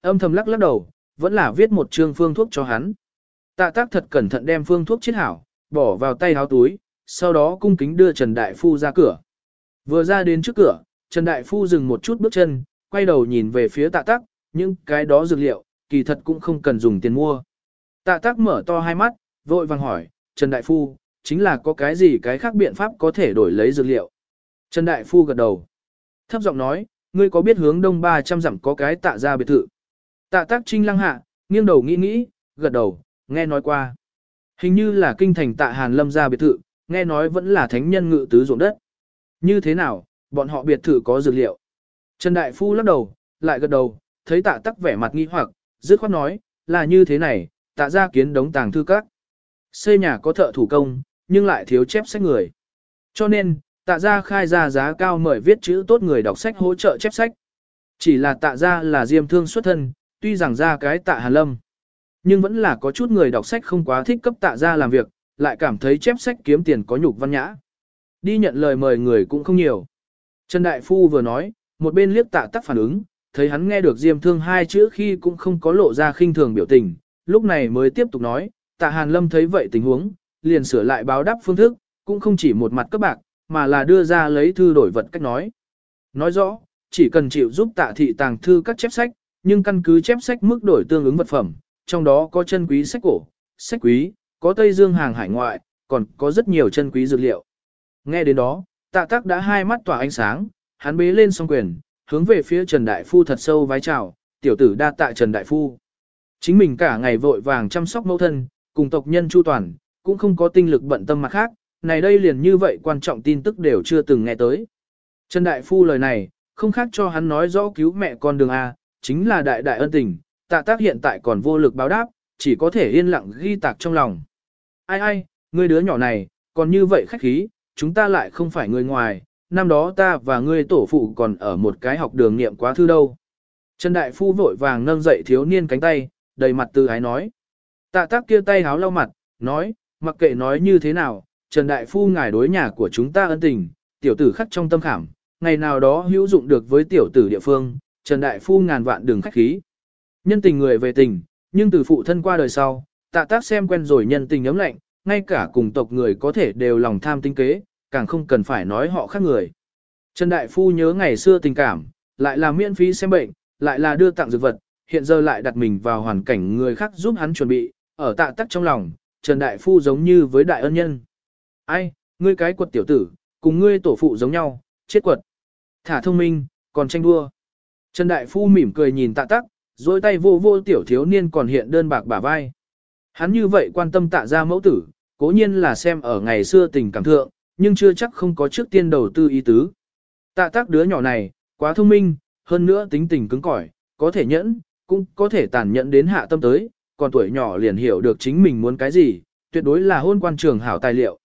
Âm thầm lắc lắc đầu, vẫn là viết một chương phương thuốc cho hắn. Tạ tác thật cẩn thận đem phương thuốc chiết hảo, bỏ vào tay áo túi, sau đó cung kính đưa Trần Đại Phu ra cửa. Vừa ra đến trước cửa, Trần Đại Phu dừng một chút bước chân, quay đầu nhìn về phía tạ tác, những cái đó dược liệu, kỳ thật cũng không cần dùng tiền mua. Tạ tác mở to hai mắt, vội vàng hỏi, Trần Đại Phu, chính là có cái gì cái khác biện pháp có thể đổi lấy dược liệu. Trần Đại Phu gật đầu. Thấp giọng nói, ngươi có biết hướng đông 300 dặm có cái tạ ra biệt thự. Tạ tác trinh lăng hạ, nghiêng đầu nghĩ nghĩ, gật đầu, nghe nói qua. Hình như là kinh thành tạ Hàn Lâm ra biệt thự, nghe nói vẫn là thánh nhân ngự tứ ruộng đất. Như thế nào, bọn họ biệt thự có dược liệu. Trần Đại Phu lắc đầu, lại gật đầu, thấy tạ tắc vẻ mặt nghi hoặc, dứt khoát nói, là như thế này, tạ ra kiến đống tàng thư các. Xây nhà có thợ thủ công, nhưng lại thiếu chép sách người. Cho nên, tạ ra khai ra giá cao mời viết chữ tốt người đọc sách hỗ trợ chép sách. Chỉ là tạ ra là diêm thương xuất thân, tuy rằng ra cái tạ hàn lâm. Nhưng vẫn là có chút người đọc sách không quá thích cấp tạ ra làm việc, lại cảm thấy chép sách kiếm tiền có nhục văn nhã. Đi nhận lời mời người cũng không nhiều. Trần Đại Phu vừa nói, một bên liếc tạ tắc phản ứng, thấy hắn nghe được diêm thương hai chữ khi cũng không có lộ ra khinh thường biểu tình, lúc này mới tiếp tục nói, tạ Hàn Lâm thấy vậy tình huống, liền sửa lại báo đáp phương thức, cũng không chỉ một mặt cấp bạc, mà là đưa ra lấy thư đổi vật cách nói. Nói rõ, chỉ cần chịu giúp tạ thị tàng thư các chép sách, nhưng căn cứ chép sách mức đổi tương ứng vật phẩm, trong đó có chân quý sách cổ, sách quý, có Tây Dương hàng hải ngoại, còn có rất nhiều chân quý dược liệu. Nghe đến đó, tạ tắc đã hai mắt tỏa ánh sáng, hắn bế lên song quyền, hướng về phía Trần Đại Phu thật sâu vái chào, tiểu tử đa tạ Trần Đại Phu. Chính mình cả ngày vội vàng chăm sóc mẫu thân, cùng tộc nhân chu toàn, cũng không có tinh lực bận tâm mặt khác, này đây liền như vậy quan trọng tin tức đều chưa từng nghe tới. Trần Đại Phu lời này, không khác cho hắn nói rõ cứu mẹ con đường A, chính là đại đại ân tình, tạ tác hiện tại còn vô lực báo đáp, chỉ có thể yên lặng ghi tạc trong lòng. Ai ai, ngươi đứa nhỏ này, còn như vậy khách khí, chúng ta lại không phải người ngoài, năm đó ta và ngươi tổ phụ còn ở một cái học đường niệm quá thư đâu. Trần Đại Phu vội vàng nâng dậy thiếu niên cánh tay, đầy mặt từ ái nói. Tạ tác kia tay háo lau mặt, nói, mặc kệ nói như thế nào, Trần Đại Phu ngài đối nhà của chúng ta ân tình, tiểu tử khắc trong tâm khảm, ngày nào đó hữu dụng được với tiểu tử địa phương, Trần Đại Phu ngàn vạn đường khách khí. Nhân tình người về tình, nhưng từ phụ thân qua đời sau, tạ tác xem quen rồi nhân tình ấm lạnh, ngay cả cùng tộc người có thể đều lòng tham tinh kế, càng không cần phải nói họ khác người. Trần Đại Phu nhớ ngày xưa tình cảm, lại là miễn phí xem bệnh, lại là đưa tặng dược vật, hiện giờ lại đặt mình vào hoàn cảnh người khác giúp hắn chuẩn bị, ở tạ tắc trong lòng, Trần Đại Phu giống như với đại ân nhân. Ai, ngươi cái quật tiểu tử, cùng ngươi tổ phụ giống nhau, chết quật. Thả thông minh, còn tranh đua. Trần Đại Phu mỉm cười nhìn tạ tắc, dối tay vô vô tiểu thiếu niên còn hiện đơn bạc bả vai. Hắn như vậy quan tâm tạ ra mẫu tử, cố nhiên là xem ở ngày xưa tình cảm thượng, nhưng chưa chắc không có trước tiên đầu tư ý tứ. Tạ Tắc đứa nhỏ này, quá thông minh, hơn nữa tính tình cứng cỏi, có thể nhẫn, cũng có thể tàn nhẫn đến hạ tâm tới, còn tuổi nhỏ liền hiểu được chính mình muốn cái gì, tuyệt đối là hôn quan trường hảo tài liệu.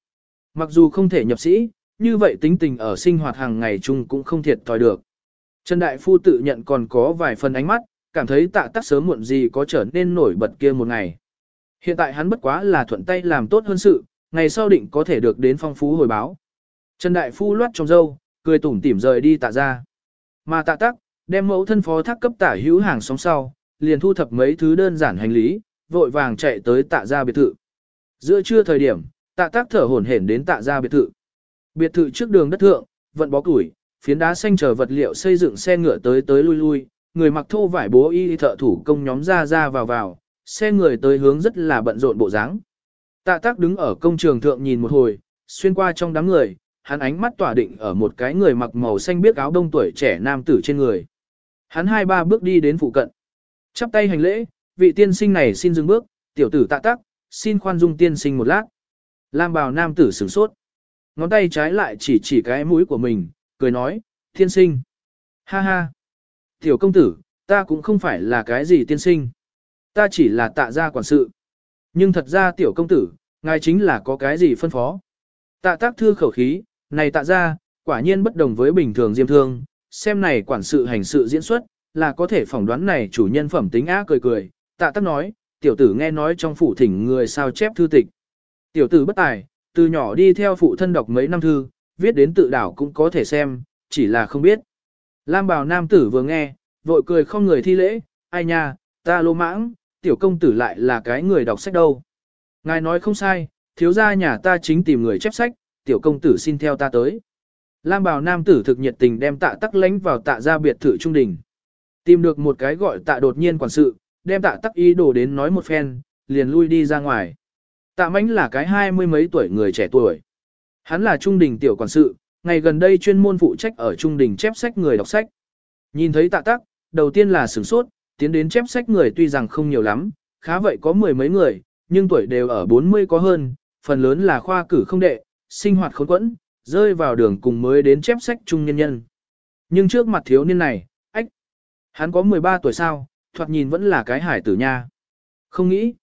Mặc dù không thể nhập sĩ, như vậy tính tình ở sinh hoạt hàng ngày chung cũng không thiệt thòi được. Trần Đại Phu tự nhận còn có vài phần ánh mắt, cảm thấy tạ tắc sớm muộn gì có trở nên nổi bật kia một ngày. Hiện tại hắn bất quá là thuận tay làm tốt hơn sự, ngày sau định có thể được đến phong phú hồi báo. Trần Đại Phu loát trong dâu, cười tủm tỉm rời đi tạ ra. Mà tạ tắc, đem mẫu thân phó thác cấp tả hữu hàng sóng sau, liền thu thập mấy thứ đơn giản hành lý, vội vàng chạy tới tạ ra biệt thự. Giữa trưa thời điểm, tạ tác thở hổn hển đến tạ ra biệt thự. Biệt thự trước đường đất thượng, vận bó củi, phiến đá xanh chờ vật liệu xây dựng xe ngựa tới tới lui lui, người mặc thô vải bố y thợ thủ công nhóm ra ra vào vào, xe người tới hướng rất là bận rộn bộ dáng. Tạ tác đứng ở công trường thượng nhìn một hồi, xuyên qua trong đám người, hắn ánh mắt tỏa định ở một cái người mặc màu xanh biếc áo đông tuổi trẻ nam tử trên người. Hắn hai ba bước đi đến phụ cận. Chắp tay hành lễ, vị tiên sinh này xin dừng bước, tiểu tử tạ tác, xin khoan dung tiên sinh một lát. Lam bào nam tử sửng sốt. Ngón tay trái lại chỉ chỉ cái mũi của mình, cười nói, tiên sinh. Ha ha. Tiểu công tử, ta cũng không phải là cái gì tiên sinh. Ta chỉ là tạ gia quản sự. Nhưng thật ra tiểu công tử, ngài chính là có cái gì phân phó. Tạ tác thư khẩu khí, này tạ gia, quả nhiên bất đồng với bình thường diêm thương, xem này quản sự hành sự diễn xuất, là có thể phỏng đoán này chủ nhân phẩm tính á cười cười, tạ tác nói, tiểu tử nghe nói trong phủ thỉnh người sao chép thư tịch. Tiểu tử bất tài, từ nhỏ đi theo phụ thân đọc mấy năm thư, viết đến tự đảo cũng có thể xem, chỉ là không biết. Lam bào nam tử vừa nghe, vội cười không người thi lễ, ai nha, ta lô mãng, tiểu công tử lại là cái người đọc sách đâu. Ngài nói không sai, thiếu gia nhà ta chính tìm người chép sách, tiểu công tử xin theo ta tới. Lam bào nam tử thực nhiệt tình đem tạ tắc lánh vào tạ gia biệt thự trung đình. Tìm được một cái gọi tạ đột nhiên quản sự, đem tạ tắc ý đồ đến nói một phen, liền lui đi ra ngoài. Tạ mánh là cái hai mươi mấy tuổi người trẻ tuổi. Hắn là trung đình tiểu quản sự, ngày gần đây chuyên môn phụ trách ở trung đình chép sách người đọc sách. Nhìn thấy tạ tắc, đầu tiên là sửng sốt, tiến đến chép sách người tuy rằng không nhiều lắm, khá vậy có mười mấy người, nhưng tuổi đều ở 40 có hơn, phần lớn là khoa cử không đệ, sinh hoạt khốn quẫn, rơi vào đường cùng mới đến chép sách trung nhân nhân. Nhưng trước mặt thiếu niên này, ách, hắn có 13 tuổi sao, thoạt nhìn vẫn là cái hải tử nha. Không nghĩ,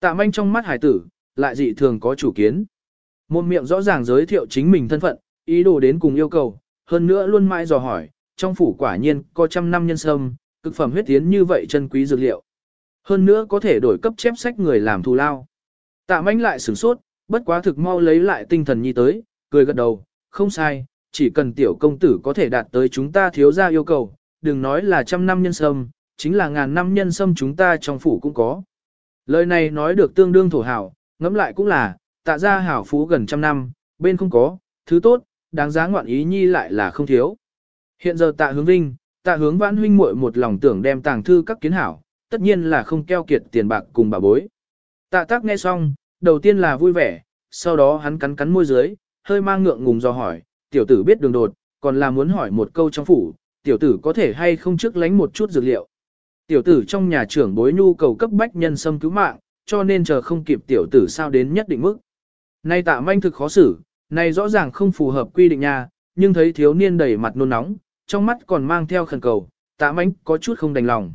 tạ manh trong mắt hải tử, lại dị thường có chủ kiến. Một miệng rõ ràng giới thiệu chính mình thân phận, ý đồ đến cùng yêu cầu, hơn nữa luôn mãi dò hỏi, trong phủ quả nhiên có trăm năm nhân sâm, cực phẩm huyết tiến như vậy chân quý dược liệu. Hơn nữa có thể đổi cấp chép sách người làm thù lao. Tạ manh lại sửng sốt, bất quá thực mau lấy lại tinh thần nhi tới, cười gật đầu, không sai, chỉ cần tiểu công tử có thể đạt tới chúng ta thiếu ra yêu cầu, đừng nói là trăm năm nhân sâm, chính là ngàn năm nhân sâm chúng ta trong phủ cũng có. Lời này nói được tương đương thổ hảo, ngẫm lại cũng là, tạ ra hảo phú gần trăm năm, bên không có, thứ tốt, đáng giá ngoạn ý nhi lại là không thiếu. Hiện giờ tạ hướng vinh, tạ hướng vãn huynh muội một lòng tưởng đem tàng thư các kiến hảo, tất nhiên là không keo kiệt tiền bạc cùng bà bối. Tạ tác nghe xong, đầu tiên là vui vẻ, sau đó hắn cắn cắn môi dưới, hơi mang ngượng ngùng do hỏi, tiểu tử biết đường đột, còn là muốn hỏi một câu trong phủ, tiểu tử có thể hay không trước lánh một chút dược liệu. Tiểu tử trong nhà trưởng bối nhu cầu cấp bách nhân sâm cứu mạng, cho nên chờ không kịp tiểu tử sao đến nhất định mức. Nay tạ manh thực khó xử, này rõ ràng không phù hợp quy định nha, nhưng thấy thiếu niên đầy mặt nôn nóng, trong mắt còn mang theo khẩn cầu, tạ manh có chút không đành lòng.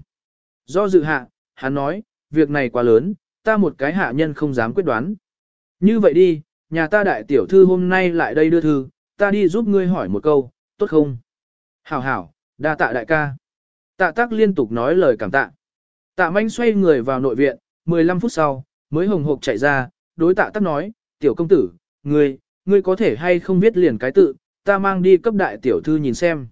Do dự hạ, hắn nói, việc này quá lớn, ta một cái hạ nhân không dám quyết đoán. Như vậy đi, nhà ta đại tiểu thư hôm nay lại đây đưa thư, ta đi giúp ngươi hỏi một câu, tốt không? Hảo hảo, đa tạ đại ca. Tạ tác liên tục nói lời cảm tạ. Tạ manh xoay người vào nội viện, 15 phút sau, mới hồng hộc chạy ra, đối tạ tác nói, tiểu công tử, ngươi, ngươi có thể hay không viết liền cái tự, ta mang đi cấp đại tiểu thư nhìn xem.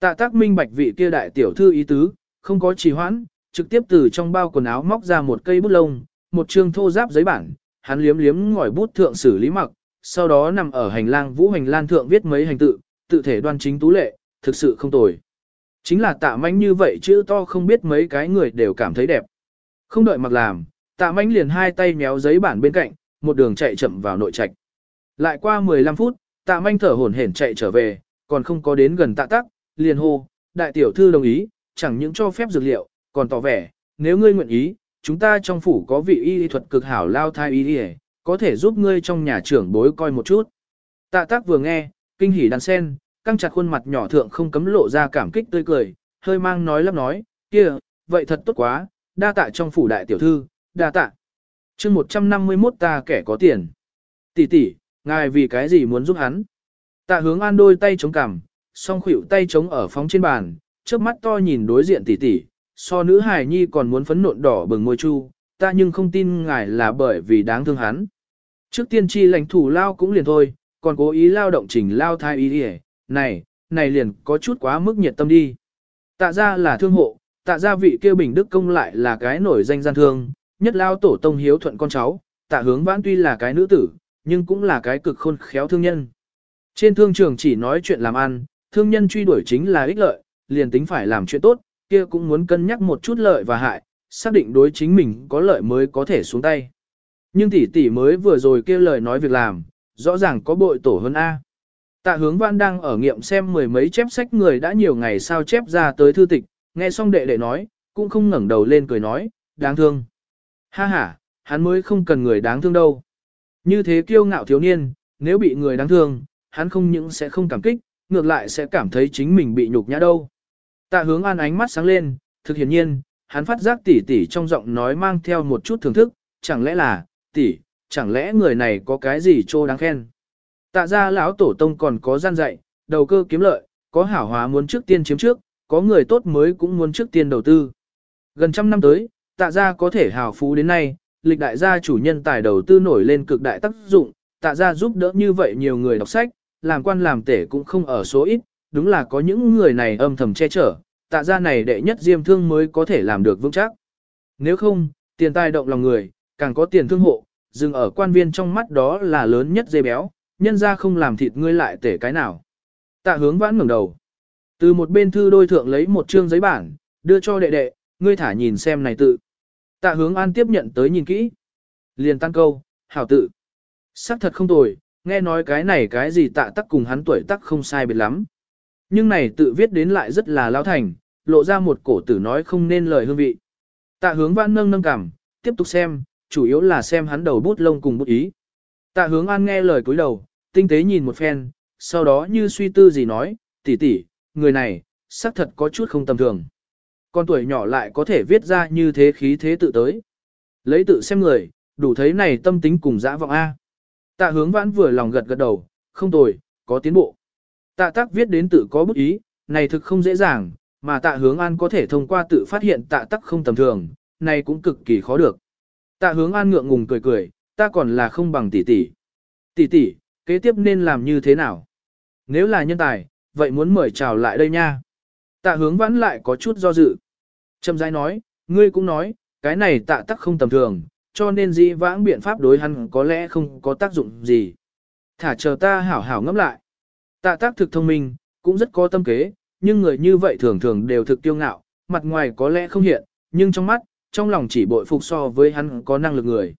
Tạ tác minh bạch vị kia đại tiểu thư ý tứ, không có trì hoãn, trực tiếp từ trong bao quần áo móc ra một cây bút lông, một chương thô giáp giấy bản, hắn liếm liếm ngòi bút thượng xử lý mặc, sau đó nằm ở hành lang vũ hành lan thượng viết mấy hành tự, tự thể đoan chính tú lệ, thực sự không tồi. Chính là tạ manh như vậy chữ to không biết mấy cái người đều cảm thấy đẹp. Không đợi mặc làm, tạ manh liền hai tay méo giấy bản bên cạnh, một đường chạy chậm vào nội trạch. Lại qua 15 phút, tạ manh thở hổn hển chạy trở về, còn không có đến gần tạ tắc, liền hô, đại tiểu thư đồng ý, chẳng những cho phép dược liệu, còn tỏ vẻ, nếu ngươi nguyện ý, chúng ta trong phủ có vị y thuật cực hảo lao thai y y, có thể giúp ngươi trong nhà trưởng bối coi một chút. Tạ tác vừa nghe, kinh hỉ đan sen, căng chặt khuôn mặt nhỏ thượng không cấm lộ ra cảm kích tươi cười, hơi mang nói lắp nói, kia, vậy thật tốt quá, đa tạ trong phủ đại tiểu thư, đa tạ chương 151 ta kẻ có tiền. Tỷ tỷ, ngài vì cái gì muốn giúp hắn? Tạ hướng an đôi tay chống cằm, song khuỷu tay chống ở phóng trên bàn, trước mắt to nhìn đối diện tỷ tỷ, so nữ hài nhi còn muốn phấn nộn đỏ bừng môi chu, ta nhưng không tin ngài là bởi vì đáng thương hắn. Trước tiên tri lãnh thủ lao cũng liền thôi, còn cố ý lao động trình lao thai ý đi này, này liền có chút quá mức nhiệt tâm đi. Tạ ra là thương hộ, tạ ra vị kêu bình đức công lại là cái nổi danh gian thương, nhất lao tổ tông hiếu thuận con cháu, tạ hướng vãn tuy là cái nữ tử, nhưng cũng là cái cực khôn khéo thương nhân. Trên thương trường chỉ nói chuyện làm ăn, thương nhân truy đuổi chính là ích lợi, liền tính phải làm chuyện tốt, kia cũng muốn cân nhắc một chút lợi và hại, xác định đối chính mình có lợi mới có thể xuống tay. Nhưng tỷ tỷ mới vừa rồi kia lời nói việc làm, rõ ràng có bội tổ hơn A. Tạ hướng văn đang ở nghiệm xem mười mấy chép sách người đã nhiều ngày sao chép ra tới thư tịch, nghe xong đệ đệ nói, cũng không ngẩng đầu lên cười nói, đáng thương. Ha ha, hắn mới không cần người đáng thương đâu. Như thế kiêu ngạo thiếu niên, nếu bị người đáng thương, hắn không những sẽ không cảm kích, ngược lại sẽ cảm thấy chính mình bị nhục nhã đâu. Tạ hướng an ánh mắt sáng lên, thực hiển nhiên, hắn phát giác tỷ tỷ trong giọng nói mang theo một chút thưởng thức, chẳng lẽ là, tỷ, chẳng lẽ người này có cái gì trô đáng khen. Tạ ra lão tổ tông còn có gian dạy, đầu cơ kiếm lợi, có hảo hóa muốn trước tiên chiếm trước, có người tốt mới cũng muốn trước tiên đầu tư. Gần trăm năm tới, tạ gia có thể hào phú đến nay, lịch đại gia chủ nhân tài đầu tư nổi lên cực đại tác dụng, tạ gia giúp đỡ như vậy nhiều người đọc sách, làm quan làm tể cũng không ở số ít, đúng là có những người này âm thầm che chở, tạ gia này đệ nhất diêm thương mới có thể làm được vững chắc. Nếu không, tiền tài động lòng người, càng có tiền thương hộ, dừng ở quan viên trong mắt đó là lớn nhất dây béo, nhân ra không làm thịt ngươi lại tể cái nào. Tạ hướng vãn ngẩng đầu. Từ một bên thư đôi thượng lấy một chương giấy bản, đưa cho đệ đệ, ngươi thả nhìn xem này tự. Tạ hướng an tiếp nhận tới nhìn kỹ. Liền tăng câu, hảo tự. Sắc thật không tồi, nghe nói cái này cái gì tạ tắc cùng hắn tuổi tắc không sai biệt lắm. Nhưng này tự viết đến lại rất là lao thành, lộ ra một cổ tử nói không nên lời hương vị. Tạ hướng văn nâng nâng cảm, tiếp tục xem, chủ yếu là xem hắn đầu bút lông cùng bút ý. Tạ hướng an nghe lời cúi đầu, tinh tế nhìn một phen, sau đó như suy tư gì nói, tỷ tỷ, người này, xác thật có chút không tầm thường. Con tuổi nhỏ lại có thể viết ra như thế khí thế tự tới. Lấy tự xem người, đủ thấy này tâm tính cùng dã vọng A. Tạ hướng vãn vừa lòng gật gật đầu, không tồi, có tiến bộ. Tạ tác viết đến tự có bút ý, này thực không dễ dàng, mà tạ hướng an có thể thông qua tự phát hiện tạ tắc không tầm thường, này cũng cực kỳ khó được. Tạ hướng an ngượng ngùng cười cười, ta còn là không bằng tỷ tỷ. Tỷ tỷ, kế tiếp nên làm như thế nào? Nếu là nhân tài, vậy muốn mời chào lại đây nha. Tạ hướng vãn lại có chút do dự. Trâm giai nói, ngươi cũng nói, cái này tạ tắc không tầm thường, cho nên dĩ vãng biện pháp đối hắn có lẽ không có tác dụng gì. Thả chờ ta hảo hảo ngẫm lại. Tạ tác thực thông minh, cũng rất có tâm kế, nhưng người như vậy thường thường đều thực tiêu ngạo, mặt ngoài có lẽ không hiện, nhưng trong mắt, trong lòng chỉ bội phục so với hắn có năng lực người.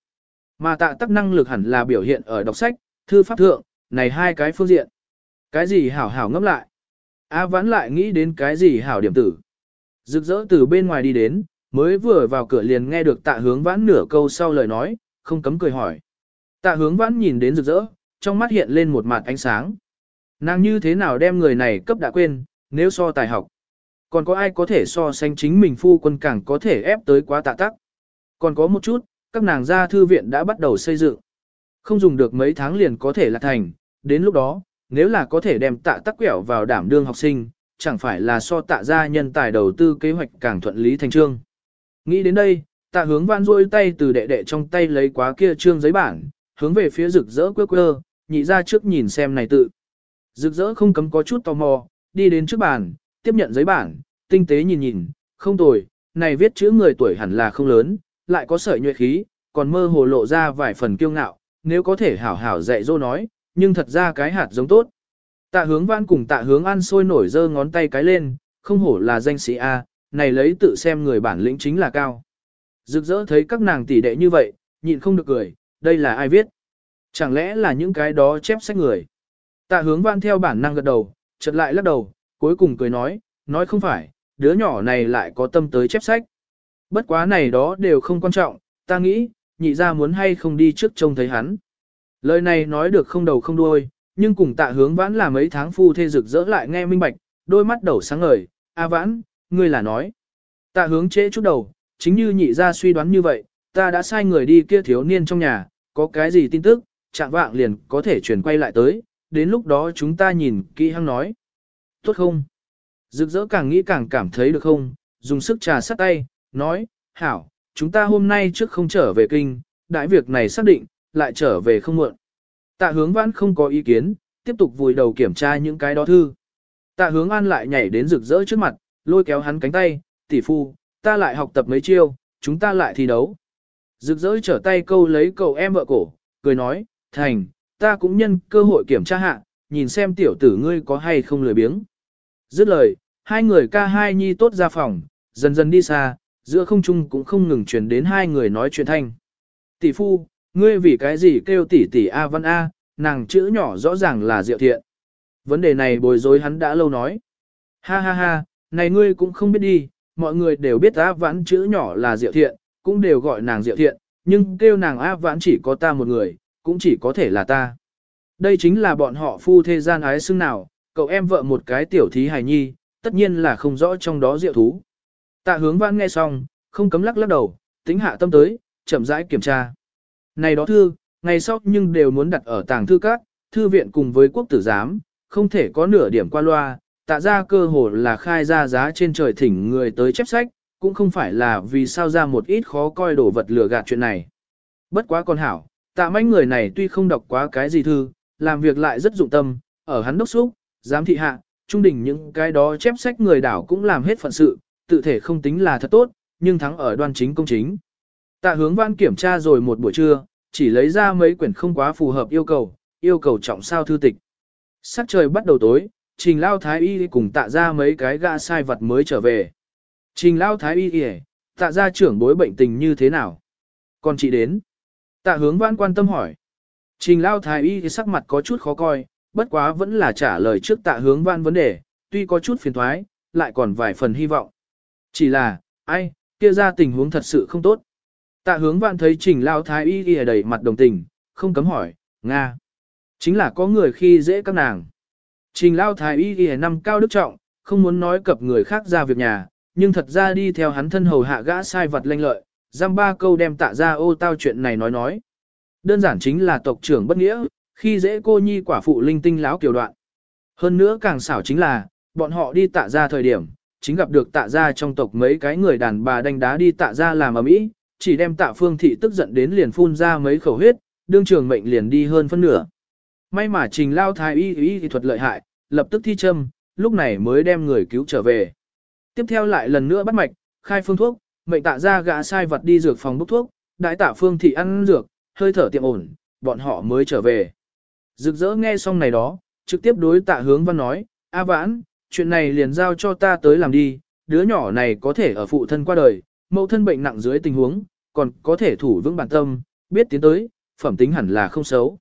Mà tạ tắc năng lực hẳn là biểu hiện ở đọc sách, thư pháp thượng, này hai cái phương diện. Cái gì hảo hảo ngẫm lại. A vãn lại nghĩ đến cái gì hảo điểm tử. Rực rỡ từ bên ngoài đi đến, mới vừa vào cửa liền nghe được tạ hướng vãn nửa câu sau lời nói, không cấm cười hỏi. Tạ hướng vãn nhìn đến rực rỡ, trong mắt hiện lên một mặt ánh sáng. Nàng như thế nào đem người này cấp đã quên, nếu so tài học. Còn có ai có thể so sánh chính mình phu quân càng có thể ép tới quá tạ tắc. Còn có một chút, các nàng gia thư viện đã bắt đầu xây dựng. Không dùng được mấy tháng liền có thể là thành, đến lúc đó, nếu là có thể đem tạ tắc quẹo vào đảm đương học sinh, chẳng phải là so tạ gia nhân tài đầu tư kế hoạch càng thuận lý thành trương. Nghĩ đến đây, tạ hướng văn rôi tay từ đệ đệ trong tay lấy quá kia trương giấy bản, hướng về phía rực rỡ quê quê, nhị ra trước nhìn xem này tự. Rực rỡ không cấm có chút tò mò, đi đến trước bàn, tiếp nhận giấy bản, tinh tế nhìn nhìn, không tồi, này viết chữ người tuổi hẳn là không lớn, lại có sợi nhuệ khí, còn mơ hồ lộ ra vài phần kiêu ngạo, nếu có thể hảo hảo dạy dỗ nói, nhưng thật ra cái hạt giống tốt. Tạ hướng văn cùng tạ hướng An sôi nổi giơ ngón tay cái lên, không hổ là danh sĩ A, này lấy tự xem người bản lĩnh chính là cao. Rực rỡ thấy các nàng tỷ đệ như vậy, nhịn không được cười, đây là ai viết? Chẳng lẽ là những cái đó chép sách người? Tạ hướng văn theo bản năng gật đầu, chợt lại lắc đầu, cuối cùng cười nói, nói không phải, đứa nhỏ này lại có tâm tới chép sách. Bất quá này đó đều không quan trọng, ta nghĩ, nhị ra muốn hay không đi trước trông thấy hắn. Lời này nói được không đầu không đuôi, nhưng cùng tạ hướng vãn là mấy tháng phu thê rực rỡ lại nghe minh bạch, đôi mắt đầu sáng ngời, a vãn, ngươi là nói. Tạ hướng trễ chút đầu, chính như nhị ra suy đoán như vậy, ta đã sai người đi kia thiếu niên trong nhà, có cái gì tin tức, chạm vạng liền có thể chuyển quay lại tới, đến lúc đó chúng ta nhìn kỹ hăng nói. Tốt không? Rực rỡ càng nghĩ càng cảm thấy được không, dùng sức trà sắt tay, nói, hảo, chúng ta hôm nay trước không trở về kinh, đại việc này xác định, lại trở về không muộn. Tạ hướng vãn không có ý kiến, tiếp tục vùi đầu kiểm tra những cái đó thư. Tạ hướng an lại nhảy đến rực rỡ trước mặt, lôi kéo hắn cánh tay, tỷ phu, ta lại học tập mấy chiêu, chúng ta lại thi đấu. Rực rỡ trở tay câu lấy cậu em vợ cổ, cười nói, thành, ta cũng nhân cơ hội kiểm tra hạ, nhìn xem tiểu tử ngươi có hay không lười biếng. Dứt lời, hai người ca hai nhi tốt ra phòng, dần dần đi xa, giữa không trung cũng không ngừng truyền đến hai người nói chuyện thanh. Tỷ phu, ngươi vì cái gì kêu tỷ tỷ A văn A, nàng chữ nhỏ rõ ràng là diệu thiện. Vấn đề này bồi dối hắn đã lâu nói. Ha ha ha, này ngươi cũng không biết đi, mọi người đều biết A vãn chữ nhỏ là diệu thiện, cũng đều gọi nàng diệu thiện, nhưng kêu nàng A vãn chỉ có ta một người, cũng chỉ có thể là ta. Đây chính là bọn họ phu thế gian ái xưng nào, cậu em vợ một cái tiểu thí hài nhi, tất nhiên là không rõ trong đó diệu thú. Tạ hướng vãn nghe xong, không cấm lắc lắc đầu, tính hạ tâm tới, chậm rãi kiểm tra. Này đó thư, ngày sau nhưng đều muốn đặt ở tàng thư các, thư viện cùng với quốc tử giám, không thể có nửa điểm qua loa, tạ ra cơ hồ là khai ra giá trên trời thỉnh người tới chép sách, cũng không phải là vì sao ra một ít khó coi đổ vật lừa gạt chuyện này. Bất quá con hảo, tạ mấy người này tuy không đọc quá cái gì thư, làm việc lại rất dụng tâm, ở hắn đốc xúc, giám thị hạ, trung đỉnh những cái đó chép sách người đảo cũng làm hết phận sự, tự thể không tính là thật tốt, nhưng thắng ở đoan chính công chính. Tạ hướng văn kiểm tra rồi một buổi trưa, chỉ lấy ra mấy quyển không quá phù hợp yêu cầu, yêu cầu trọng sao thư tịch. Sắc trời bắt đầu tối, trình lao thái y cùng tạ ra mấy cái gã sai vật mới trở về. Trình lao thái y kìa, tạ ra trưởng bối bệnh tình như thế nào? Còn chị đến. Tạ hướng văn quan tâm hỏi. Trình lao thái y sắc mặt có chút khó coi, bất quá vẫn là trả lời trước tạ hướng văn vấn đề, tuy có chút phiền thoái, lại còn vài phần hy vọng. Chỉ là, ai, kia ra tình huống thật sự không tốt. Tạ hướng vạn thấy trình lao thái y ghi đầy mặt đồng tình, không cấm hỏi, Nga. Chính là có người khi dễ các nàng. Trình lao thái y ghi năm cao đức trọng, không muốn nói cập người khác ra việc nhà, nhưng thật ra đi theo hắn thân hầu hạ gã sai vật lanh lợi, giam ba câu đem tạ ra ô tao chuyện này nói nói. Đơn giản chính là tộc trưởng bất nghĩa, khi dễ cô nhi quả phụ linh tinh láo kiểu đoạn. Hơn nữa càng xảo chính là, bọn họ đi tạ ra thời điểm, chính gặp được tạ ra trong tộc mấy cái người đàn bà đánh đá đi tạ ra làm ở mỹ, chỉ đem tạ phương thị tức giận đến liền phun ra mấy khẩu huyết, đương trường mệnh liền đi hơn phân nửa. May mà trình lao thái y y thuật lợi hại, lập tức thi châm, lúc này mới đem người cứu trở về. Tiếp theo lại lần nữa bắt mạch, khai phương thuốc, mệnh tạ ra gã sai vật đi dược phòng bốc thuốc, đại tạ phương thị ăn dược, hơi thở tiệm ổn, bọn họ mới trở về. Rực rỡ nghe xong này đó, trực tiếp đối tạ hướng văn nói, A vãn, chuyện này liền giao cho ta tới làm đi, đứa nhỏ này có thể ở phụ thân qua đời, mẫu thân bệnh nặng dưới tình huống, còn có thể thủ vững bản tâm, biết tiến tới, phẩm tính hẳn là không xấu.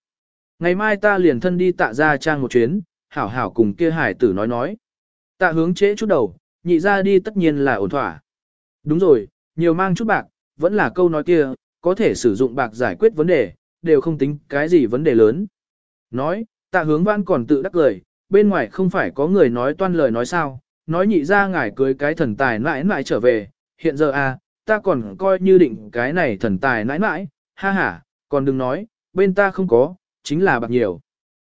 Ngày mai ta liền thân đi tạ ra trang một chuyến, hảo hảo cùng kia hải tử nói nói. Tạ hướng trễ chút đầu, nhị ra đi tất nhiên là ổn thỏa. Đúng rồi, nhiều mang chút bạc, vẫn là câu nói kia, có thể sử dụng bạc giải quyết vấn đề, đều không tính cái gì vấn đề lớn. Nói, tạ hướng văn còn tự đắc lời, bên ngoài không phải có người nói toan lời nói sao, nói nhị ra ngài cưới cái thần tài mãi mãi trở về, hiện giờ à, ta còn coi như định cái này thần tài nãi nãi, ha ha, còn đừng nói, bên ta không có, chính là bạc nhiều.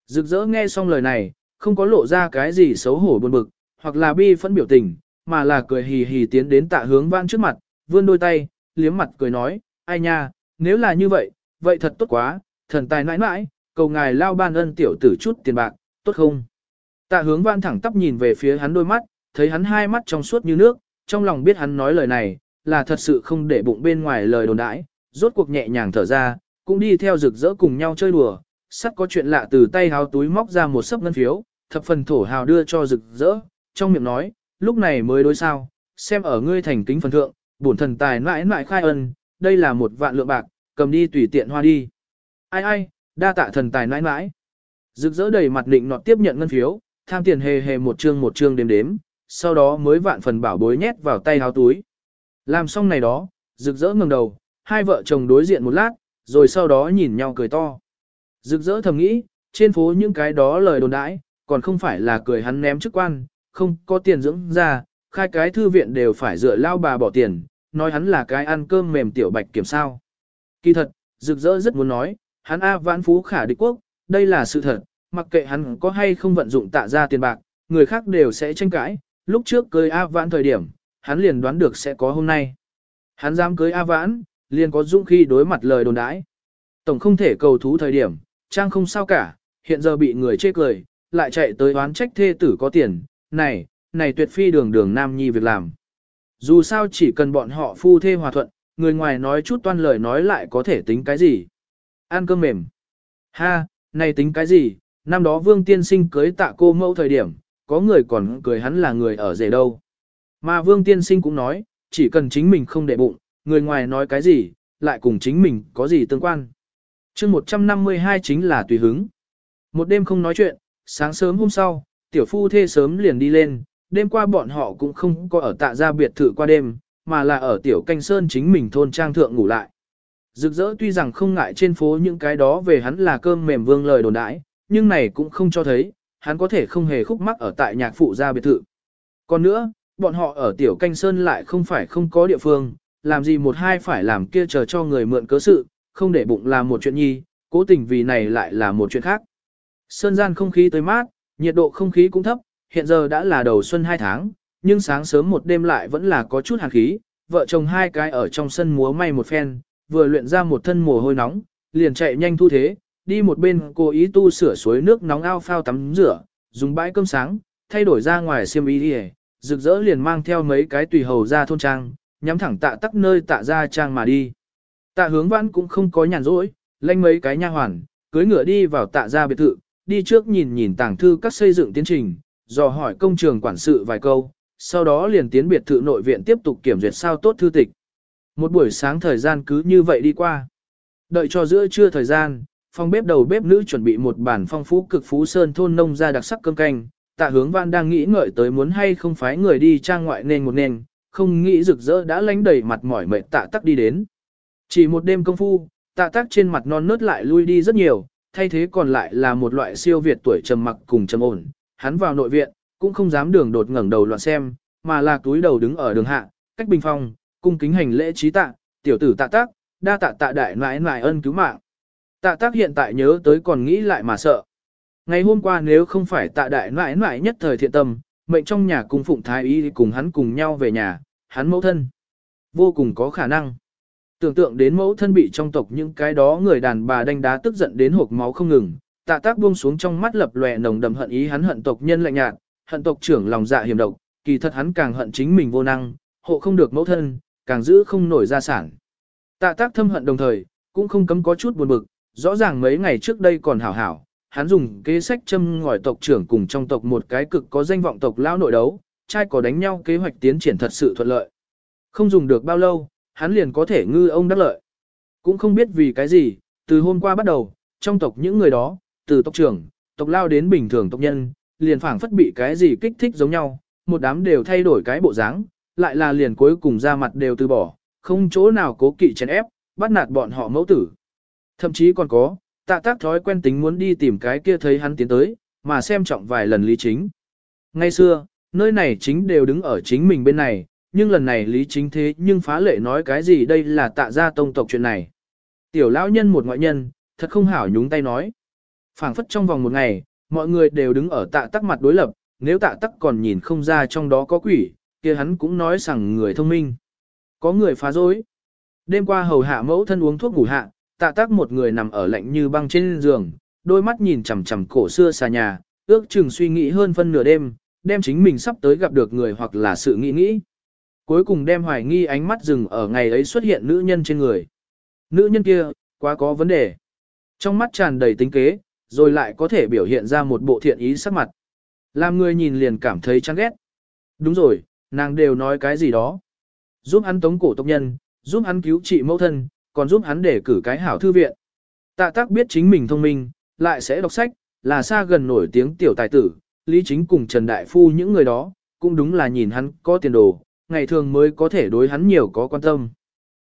Rực rỡ nghe xong lời này, không có lộ ra cái gì xấu hổ buồn bực, hoặc là bi phẫn biểu tình, mà là cười hì hì tiến đến tạ hướng vãn trước mặt, vươn đôi tay, liếm mặt cười nói, ai nha, nếu là như vậy, vậy thật tốt quá, thần tài nãi nãi, cầu ngài lao ban ân tiểu tử chút tiền bạc, tốt không? Tạ hướng vãn thẳng tắp nhìn về phía hắn đôi mắt, thấy hắn hai mắt trong suốt như nước, trong lòng biết hắn nói lời này, là thật sự không để bụng bên ngoài lời đồn đãi, rốt cuộc nhẹ nhàng thở ra, cũng đi theo rực rỡ cùng nhau chơi đùa, sắp có chuyện lạ từ tay háo túi móc ra một sấp ngân phiếu, thập phần thổ hào đưa cho rực rỡ, trong miệng nói, lúc này mới đối sao, xem ở ngươi thành kính phần thượng, bổn thần tài mãi mãi khai ân, đây là một vạn lượng bạc, cầm đi tùy tiện hoa đi. Ai ai, đa tạ thần tài mãi mãi. Rực rỡ đầy mặt định nọt tiếp nhận ngân phiếu, tham tiền hề hề một chương một chương đếm đếm, sau đó mới vạn phần bảo bối nhét vào tay háo túi. Làm xong này đó, rực rỡ ngẩng đầu, hai vợ chồng đối diện một lát, rồi sau đó nhìn nhau cười to. Rực rỡ thầm nghĩ, trên phố những cái đó lời đồn đãi, còn không phải là cười hắn ném chức quan, không có tiền dưỡng ra, khai cái thư viện đều phải dựa lao bà bỏ tiền, nói hắn là cái ăn cơm mềm tiểu bạch kiểm sao. Kỳ thật, rực rỡ rất muốn nói, hắn A vãn phú khả địch quốc, đây là sự thật, mặc kệ hắn có hay không vận dụng tạ ra tiền bạc, người khác đều sẽ tranh cãi, lúc trước cười A vãn thời điểm, hắn liền đoán được sẽ có hôm nay. Hắn dám cưới A vãn, liền có dũng khi đối mặt lời đồn đãi. Tổng không thể cầu thú thời điểm, trang không sao cả, hiện giờ bị người chê cười, lại chạy tới oán trách thê tử có tiền, này, này tuyệt phi đường đường nam nhi việc làm. Dù sao chỉ cần bọn họ phu thê hòa thuận, người ngoài nói chút toan lời nói lại có thể tính cái gì. Ăn cơm mềm. Ha, này tính cái gì, năm đó vương tiên sinh cưới tạ cô mẫu thời điểm, có người còn cười hắn là người ở rể đâu. Mà vương tiên sinh cũng nói, chỉ cần chính mình không để bụng, người ngoài nói cái gì, lại cùng chính mình có gì tương quan. chương 152 chính là tùy hứng. Một đêm không nói chuyện, sáng sớm hôm sau, tiểu phu thê sớm liền đi lên, đêm qua bọn họ cũng không có ở tạ gia biệt thự qua đêm, mà là ở tiểu canh sơn chính mình thôn trang thượng ngủ lại. Rực rỡ tuy rằng không ngại trên phố những cái đó về hắn là cơm mềm vương lời đồn đãi, nhưng này cũng không cho thấy, hắn có thể không hề khúc mắc ở tại nhạc phụ gia biệt thự. Còn nữa, bọn họ ở tiểu canh sơn lại không phải không có địa phương, làm gì một hai phải làm kia chờ cho người mượn cớ sự, không để bụng làm một chuyện nhi, cố tình vì này lại là một chuyện khác. Sơn gian không khí tới mát, nhiệt độ không khí cũng thấp, hiện giờ đã là đầu xuân hai tháng, nhưng sáng sớm một đêm lại vẫn là có chút hàn khí, vợ chồng hai cái ở trong sân múa may một phen, vừa luyện ra một thân mồ hôi nóng, liền chạy nhanh thu thế, đi một bên cố ý tu sửa suối nước nóng ao phao tắm rửa, dùng bãi cơm sáng, thay đổi ra ngoài xiêm y đi rực rỡ liền mang theo mấy cái tùy hầu ra thôn trang, nhắm thẳng tạ tắc nơi tạ ra trang mà đi. Tạ hướng văn cũng không có nhàn rỗi, lanh mấy cái nha hoàn, cưới ngựa đi vào tạ ra biệt thự, đi trước nhìn nhìn tàng thư các xây dựng tiến trình, dò hỏi công trường quản sự vài câu, sau đó liền tiến biệt thự nội viện tiếp tục kiểm duyệt sao tốt thư tịch. Một buổi sáng thời gian cứ như vậy đi qua. Đợi cho giữa trưa thời gian, phòng bếp đầu bếp nữ chuẩn bị một bản phong phú cực phú sơn thôn nông ra đặc sắc cơm canh, tạ hướng văn đang nghĩ ngợi tới muốn hay không phái người đi trang ngoại nên một nền, không nghĩ rực rỡ đã lánh đầy mặt mỏi mệt tạ tắc đi đến. Chỉ một đêm công phu, tạ tắc trên mặt non nớt lại lui đi rất nhiều, thay thế còn lại là một loại siêu việt tuổi trầm mặc cùng trầm ổn. Hắn vào nội viện, cũng không dám đường đột ngẩng đầu loạn xem, mà là túi đầu đứng ở đường hạ, cách bình phong, cung kính hành lễ trí tạ, tiểu tử tạ tác, đa tạ tạ đại nãi nãi ân cứu mạng. Tạ tác hiện tại nhớ tới còn nghĩ lại mà sợ. Ngày hôm qua nếu không phải tạ đại nãi nãi nhất thời thiện tâm, mệnh trong nhà cung phụng thái y cùng hắn cùng nhau về nhà, hắn mẫu thân. Vô cùng có khả năng. Tưởng tượng đến mẫu thân bị trong tộc những cái đó người đàn bà đánh đá tức giận đến hộp máu không ngừng, tạ tác buông xuống trong mắt lập lòe nồng đầm hận ý hắn hận tộc nhân lạnh nhạt, hận tộc trưởng lòng dạ hiểm độc, kỳ thật hắn càng hận chính mình vô năng, hộ không được mẫu thân, càng giữ không nổi gia sản. Tạ tác thâm hận đồng thời, cũng không cấm có chút buồn bực, rõ ràng mấy ngày trước đây còn hảo hảo, hắn dùng kế sách châm ngòi tộc trưởng cùng trong tộc một cái cực có danh vọng tộc lão nội đấu, trai có đánh nhau kế hoạch tiến triển thật sự thuận lợi. Không dùng được bao lâu, hắn liền có thể ngư ông đắc lợi. Cũng không biết vì cái gì, từ hôm qua bắt đầu, trong tộc những người đó, từ tộc trưởng, tộc lao đến bình thường tộc nhân, liền phảng phất bị cái gì kích thích giống nhau, một đám đều thay đổi cái bộ dáng, lại là liền cuối cùng ra mặt đều từ bỏ, không chỗ nào cố kỵ chèn ép, bắt nạt bọn họ mẫu tử. Thậm chí còn có, tạ tác thói quen tính muốn đi tìm cái kia thấy hắn tiến tới, mà xem trọng vài lần lý chính. Ngay xưa, nơi này chính đều đứng ở chính mình bên này, nhưng lần này lý chính thế nhưng phá lệ nói cái gì đây là tạ gia tông tộc chuyện này. Tiểu lão nhân một ngoại nhân, thật không hảo nhúng tay nói. phảng phất trong vòng một ngày, mọi người đều đứng ở tạ tắc mặt đối lập, nếu tạ tắc còn nhìn không ra trong đó có quỷ, kia hắn cũng nói rằng người thông minh. Có người phá dối. Đêm qua hầu hạ mẫu thân uống thuốc ngủ hạ, tạ tác một người nằm ở lạnh như băng trên giường, đôi mắt nhìn chằm chằm cổ xưa xà nhà, ước chừng suy nghĩ hơn phân nửa đêm, đem chính mình sắp tới gặp được người hoặc là sự nghĩ nghĩ. Cuối cùng đem hoài nghi ánh mắt dừng ở ngày ấy xuất hiện nữ nhân trên người. Nữ nhân kia, quá có vấn đề. Trong mắt tràn đầy tính kế, rồi lại có thể biểu hiện ra một bộ thiện ý sắc mặt. Làm người nhìn liền cảm thấy chán ghét. Đúng rồi, nàng đều nói cái gì đó. Giúp hắn tống cổ tộc nhân, giúp hắn cứu trị mẫu thân, còn giúp hắn để cử cái hảo thư viện. Tạ tác biết chính mình thông minh, lại sẽ đọc sách, là xa gần nổi tiếng tiểu tài tử, Lý Chính cùng Trần Đại Phu những người đó, cũng đúng là nhìn hắn có tiền đồ, ngày thường mới có thể đối hắn nhiều có quan tâm.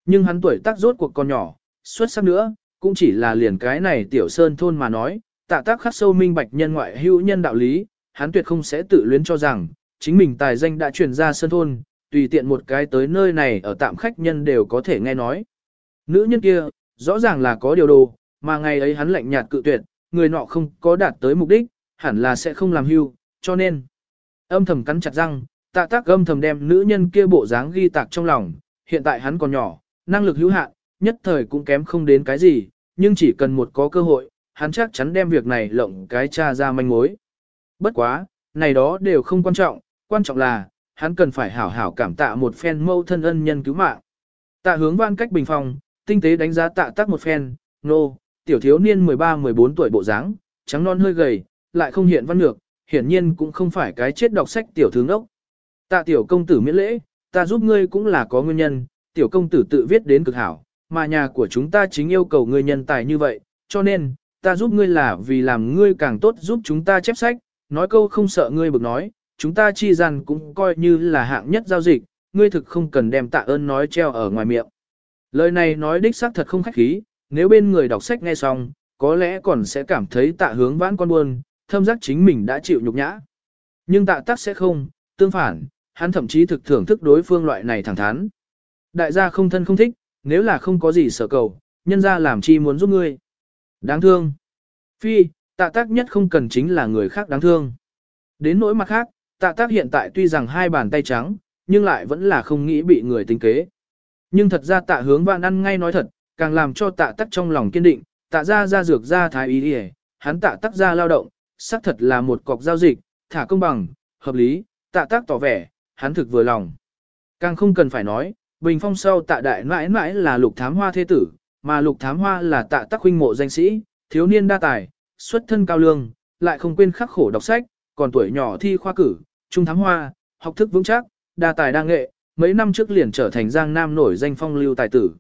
Nhưng hắn tuổi tác rốt cuộc còn nhỏ, xuất sắc nữa, cũng chỉ là liền cái này tiểu sơn thôn mà nói, tạ tác khắc sâu minh bạch nhân ngoại hữu nhân đạo lý, hắn tuyệt không sẽ tự luyến cho rằng, chính mình tài danh đã truyền ra sơn thôn, tùy tiện một cái tới nơi này ở tạm khách nhân đều có thể nghe nói. Nữ nhân kia, rõ ràng là có điều đồ, mà ngày ấy hắn lạnh nhạt cự tuyệt, người nọ không có đạt tới mục đích, hẳn là sẽ không làm hưu, cho nên âm thầm cắn chặt răng, tạ tác âm thầm đem nữ nhân kia bộ dáng ghi tạc trong lòng, hiện tại hắn còn nhỏ, năng lực hữu hạn, nhất thời cũng kém không đến cái gì, nhưng chỉ cần một có cơ hội, hắn chắc chắn đem việc này lộng cái cha ra manh mối. Bất quá, này đó đều không quan trọng, quan trọng là, hắn cần phải hảo hảo cảm tạ một phen mâu thân ân nhân cứu mạng. Tạ hướng văn cách bình phòng, tinh tế đánh giá tạ tác một phen, nô, no, tiểu thiếu niên 13-14 tuổi bộ dáng, trắng non hơi gầy, lại không hiện văn ngược, hiển nhiên cũng không phải cái chết đọc sách tiểu thương ốc. Tạ tiểu công tử miễn lễ, ta giúp ngươi cũng là có nguyên nhân, tiểu công tử tự viết đến cực hảo, mà nhà của chúng ta chính yêu cầu ngươi nhân tài như vậy, cho nên, ta giúp ngươi là vì làm ngươi càng tốt giúp chúng ta chép sách, nói câu không sợ ngươi bực nói, chúng ta chi rằng cũng coi như là hạng nhất giao dịch, ngươi thực không cần đem tạ ơn nói treo ở ngoài miệng. Lời này nói đích xác thật không khách khí, nếu bên người đọc sách nghe xong, có lẽ còn sẽ cảm thấy tạ hướng vãn con buồn, thâm giác chính mình đã chịu nhục nhã. Nhưng tạ tắc sẽ không, tương phản, hắn thậm chí thực thưởng thức đối phương loại này thẳng thắn. Đại gia không thân không thích, nếu là không có gì sở cầu, nhân gia làm chi muốn giúp ngươi. Đáng thương. Phi, tạ tác nhất không cần chính là người khác đáng thương. Đến nỗi mặt khác, tạ tác hiện tại tuy rằng hai bàn tay trắng, nhưng lại vẫn là không nghĩ bị người tính kế. Nhưng thật ra tạ hướng vạn ăn ngay nói thật, càng làm cho tạ tắc trong lòng kiên định, tạ ra ra dược ra thái ý đi hắn tạ tắc ra lao động, xác thật là một cọc giao dịch, thả công bằng, hợp lý, tạ tắc tỏ vẻ, hắn thực vừa lòng. Càng không cần phải nói, bình phong sau tạ đại mãi mãi là lục thám hoa thế tử, mà lục thám hoa là tạ tắc huynh mộ danh sĩ, thiếu niên đa tài, xuất thân cao lương, lại không quên khắc khổ đọc sách, còn tuổi nhỏ thi khoa cử, trung thám hoa, học thức vững chắc, đa tài đa nghệ, mấy năm trước liền trở thành giang nam nổi danh phong lưu tài tử.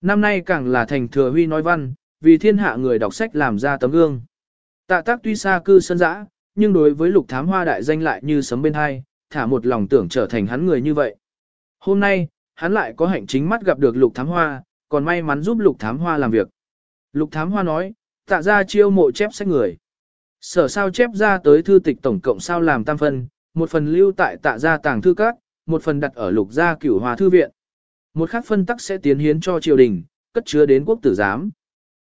Năm nay càng là thành thừa huy nói văn, vì thiên hạ người đọc sách làm ra tấm gương. Tạ tác tuy xa cư sân dã, nhưng đối với lục thám hoa đại danh lại như sấm bên hai, thả một lòng tưởng trở thành hắn người như vậy. Hôm nay, hắn lại có hạnh chính mắt gặp được lục thám hoa, còn may mắn giúp lục thám hoa làm việc. Lục thám hoa nói, tạ ra chiêu mộ chép sách người. Sở sao chép ra tới thư tịch tổng cộng sao làm tam phân, một phần lưu tại tạ gia tàng thư các, một phần đặt ở lục gia cửu hòa thư viện. Một khác phân tắc sẽ tiến hiến cho triều đình, cất chứa đến quốc tử giám.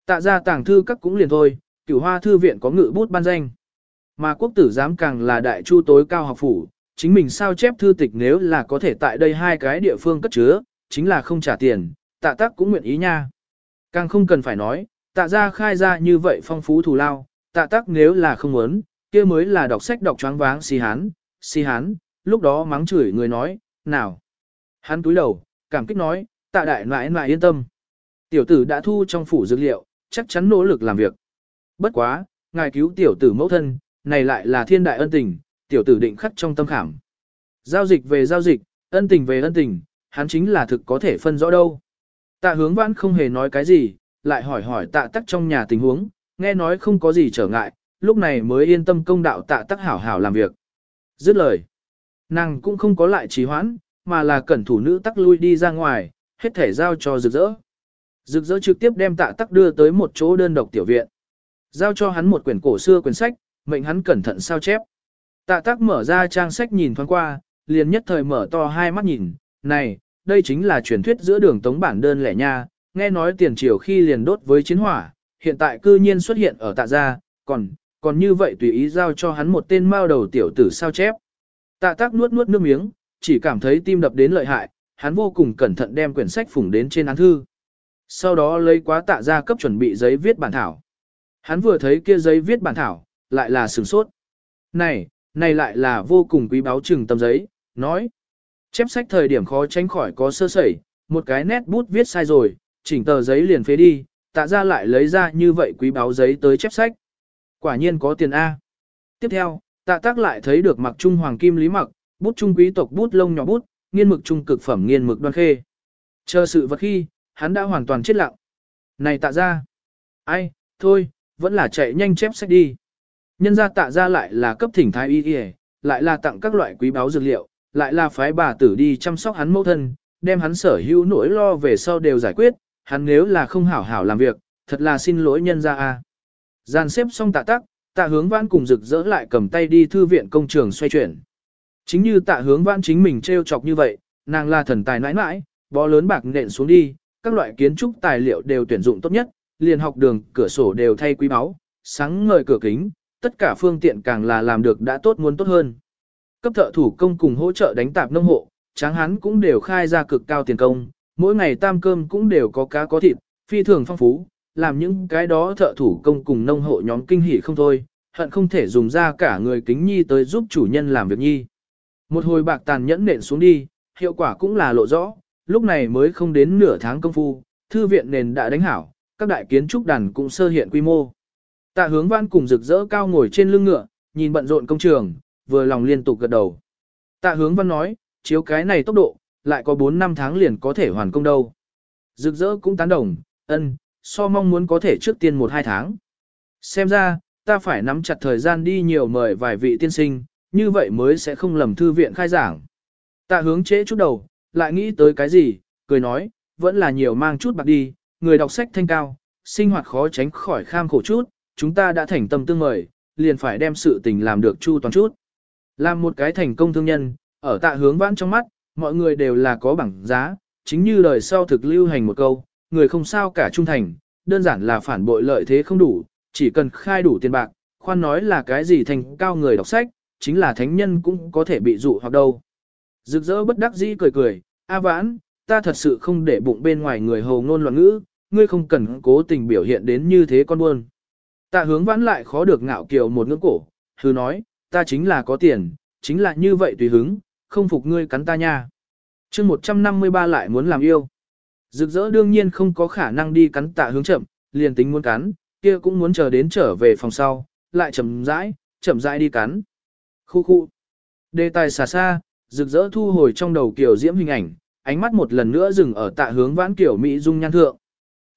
Tạ gia tàng thư các cũng liền thôi, cửu hoa thư viện có ngự bút ban danh. Mà quốc tử giám càng là đại chu tối cao học phủ, chính mình sao chép thư tịch nếu là có thể tại đây hai cái địa phương cất chứa, chính là không trả tiền, tạ tác cũng nguyện ý nha. Càng không cần phải nói, tạ ra khai ra như vậy phong phú thù lao, tạ tác nếu là không muốn, kia mới là đọc sách đọc choáng váng si hán, si hán, lúc đó mắng chửi người nói, nào. Hắn túi đầu, cảm kích nói, tạ đại nãi nãi yên tâm. Tiểu tử đã thu trong phủ dược liệu, chắc chắn nỗ lực làm việc. Bất quá, ngài cứu tiểu tử mẫu thân, này lại là thiên đại ân tình, tiểu tử định khắc trong tâm khảm. Giao dịch về giao dịch, ân tình về ân tình, hắn chính là thực có thể phân rõ đâu. Tạ hướng vãn không hề nói cái gì, lại hỏi hỏi tạ tắc trong nhà tình huống, nghe nói không có gì trở ngại, lúc này mới yên tâm công đạo tạ tắc hảo hảo làm việc. Dứt lời, nàng cũng không có lại trì hoãn, mà là cẩn thủ nữ tắc lui đi ra ngoài, hết thể giao cho rực rỡ. Rực rỡ trực tiếp đem tạ tắc đưa tới một chỗ đơn độc tiểu viện. Giao cho hắn một quyển cổ xưa quyển sách, mệnh hắn cẩn thận sao chép. Tạ tắc mở ra trang sách nhìn thoáng qua, liền nhất thời mở to hai mắt nhìn, này, đây chính là truyền thuyết giữa đường tống bản đơn lẻ nha, nghe nói tiền triều khi liền đốt với chiến hỏa, hiện tại cư nhiên xuất hiện ở tạ gia, còn, còn như vậy tùy ý giao cho hắn một tên mao đầu tiểu tử sao chép. Tạ tác nuốt nuốt nước miếng, chỉ cảm thấy tim đập đến lợi hại, hắn vô cùng cẩn thận đem quyển sách phủng đến trên án thư. Sau đó lấy quá tạ ra cấp chuẩn bị giấy viết bản thảo. Hắn vừa thấy kia giấy viết bản thảo, lại là sửng sốt. Này, này lại là vô cùng quý báu trừng tầm giấy, nói. Chép sách thời điểm khó tránh khỏi có sơ sẩy, một cái nét bút viết sai rồi, chỉnh tờ giấy liền phế đi, tạ ra lại lấy ra như vậy quý báu giấy tới chép sách. Quả nhiên có tiền A. Tiếp theo, tạ tác lại thấy được mặc trung hoàng kim lý mặc, bút trung quý tộc bút lông nhỏ bút, nghiên mực trung cực phẩm nghiên mực đoan khê. Chờ sự vật khi, hắn đã hoàn toàn chết lặng. Này tạ ra. Ai, thôi, vẫn là chạy nhanh chép sách đi. Nhân ra tạ ra lại là cấp thỉnh thái y y, lại là tặng các loại quý báu dược liệu, lại là phái bà tử đi chăm sóc hắn mẫu thân, đem hắn sở hữu nỗi lo về sau đều giải quyết, hắn nếu là không hảo hảo làm việc, thật là xin lỗi nhân ra a. Gian xếp xong tạ tắc, tạ hướng vãn cùng rực rỡ lại cầm tay đi thư viện công trường xoay chuyển. Chính như tạ hướng vãn chính mình treo chọc như vậy, nàng là thần tài nãi nãi, bó lớn bạc nện xuống đi, các loại kiến trúc tài liệu đều tuyển dụng tốt nhất, liền học đường, cửa sổ đều thay quý báu, sáng ngời cửa kính, tất cả phương tiện càng là làm được đã tốt muốn tốt hơn. Cấp thợ thủ công cùng hỗ trợ đánh tạp nông hộ, tráng hắn cũng đều khai ra cực cao tiền công, mỗi ngày tam cơm cũng đều có cá có thịt, phi thường phong phú, làm những cái đó thợ thủ công cùng nông hộ nhóm kinh hỉ không thôi, hận không thể dùng ra cả người kính nhi tới giúp chủ nhân làm việc nhi. Một hồi bạc tàn nhẫn nện xuống đi, hiệu quả cũng là lộ rõ, lúc này mới không đến nửa tháng công phu, thư viện nền đã đánh hảo, các đại kiến trúc đàn cũng sơ hiện quy mô. Tạ hướng văn cùng rực rỡ cao ngồi trên lưng ngựa, nhìn bận rộn công trường, vừa lòng liên tục gật đầu. Tạ hướng văn nói, chiếu cái này tốc độ, lại có 4 năm tháng liền có thể hoàn công đâu. Rực rỡ cũng tán đồng, ân, so mong muốn có thể trước tiên 1-2 tháng. Xem ra, ta phải nắm chặt thời gian đi nhiều mời vài vị tiên sinh, như vậy mới sẽ không lầm thư viện khai giảng. Tạ hướng chế chút đầu, lại nghĩ tới cái gì, cười nói, vẫn là nhiều mang chút bạc đi, người đọc sách thanh cao, sinh hoạt khó tránh khỏi kham khổ chút, chúng ta đã thành tâm tương mời, liền phải đem sự tình làm được chu toàn chút. Làm một cái thành công thương nhân, ở tạ hướng vãn trong mắt, mọi người đều là có bảng giá, chính như đời sau thực lưu hành một câu, người không sao cả trung thành, đơn giản là phản bội lợi thế không đủ, chỉ cần khai đủ tiền bạc, khoan nói là cái gì thành cao người đọc sách, chính là thánh nhân cũng có thể bị dụ hoặc đâu. Rực rỡ bất đắc dĩ cười cười, A vãn, ta thật sự không để bụng bên ngoài người hầu ngôn loạn ngữ, ngươi không cần cố tình biểu hiện đến như thế con buôn. Tạ hướng vãn lại khó được ngạo kiều một ngưỡng cổ, hư nói, ta chính là có tiền, chính là như vậy tùy hứng, không phục ngươi cắn ta nha. chương 153 lại muốn làm yêu. Rực rỡ đương nhiên không có khả năng đi cắn tạ hướng chậm, liền tính muốn cắn, kia cũng muốn chờ đến trở về phòng sau, lại chậm rãi, chậm rãi đi cắn. Khu khu. Đề tài xà xa, rực rỡ thu hồi trong đầu kiểu diễm hình ảnh, ánh mắt một lần nữa dừng ở tạ hướng vãn kiểu Mỹ dung nhan thượng.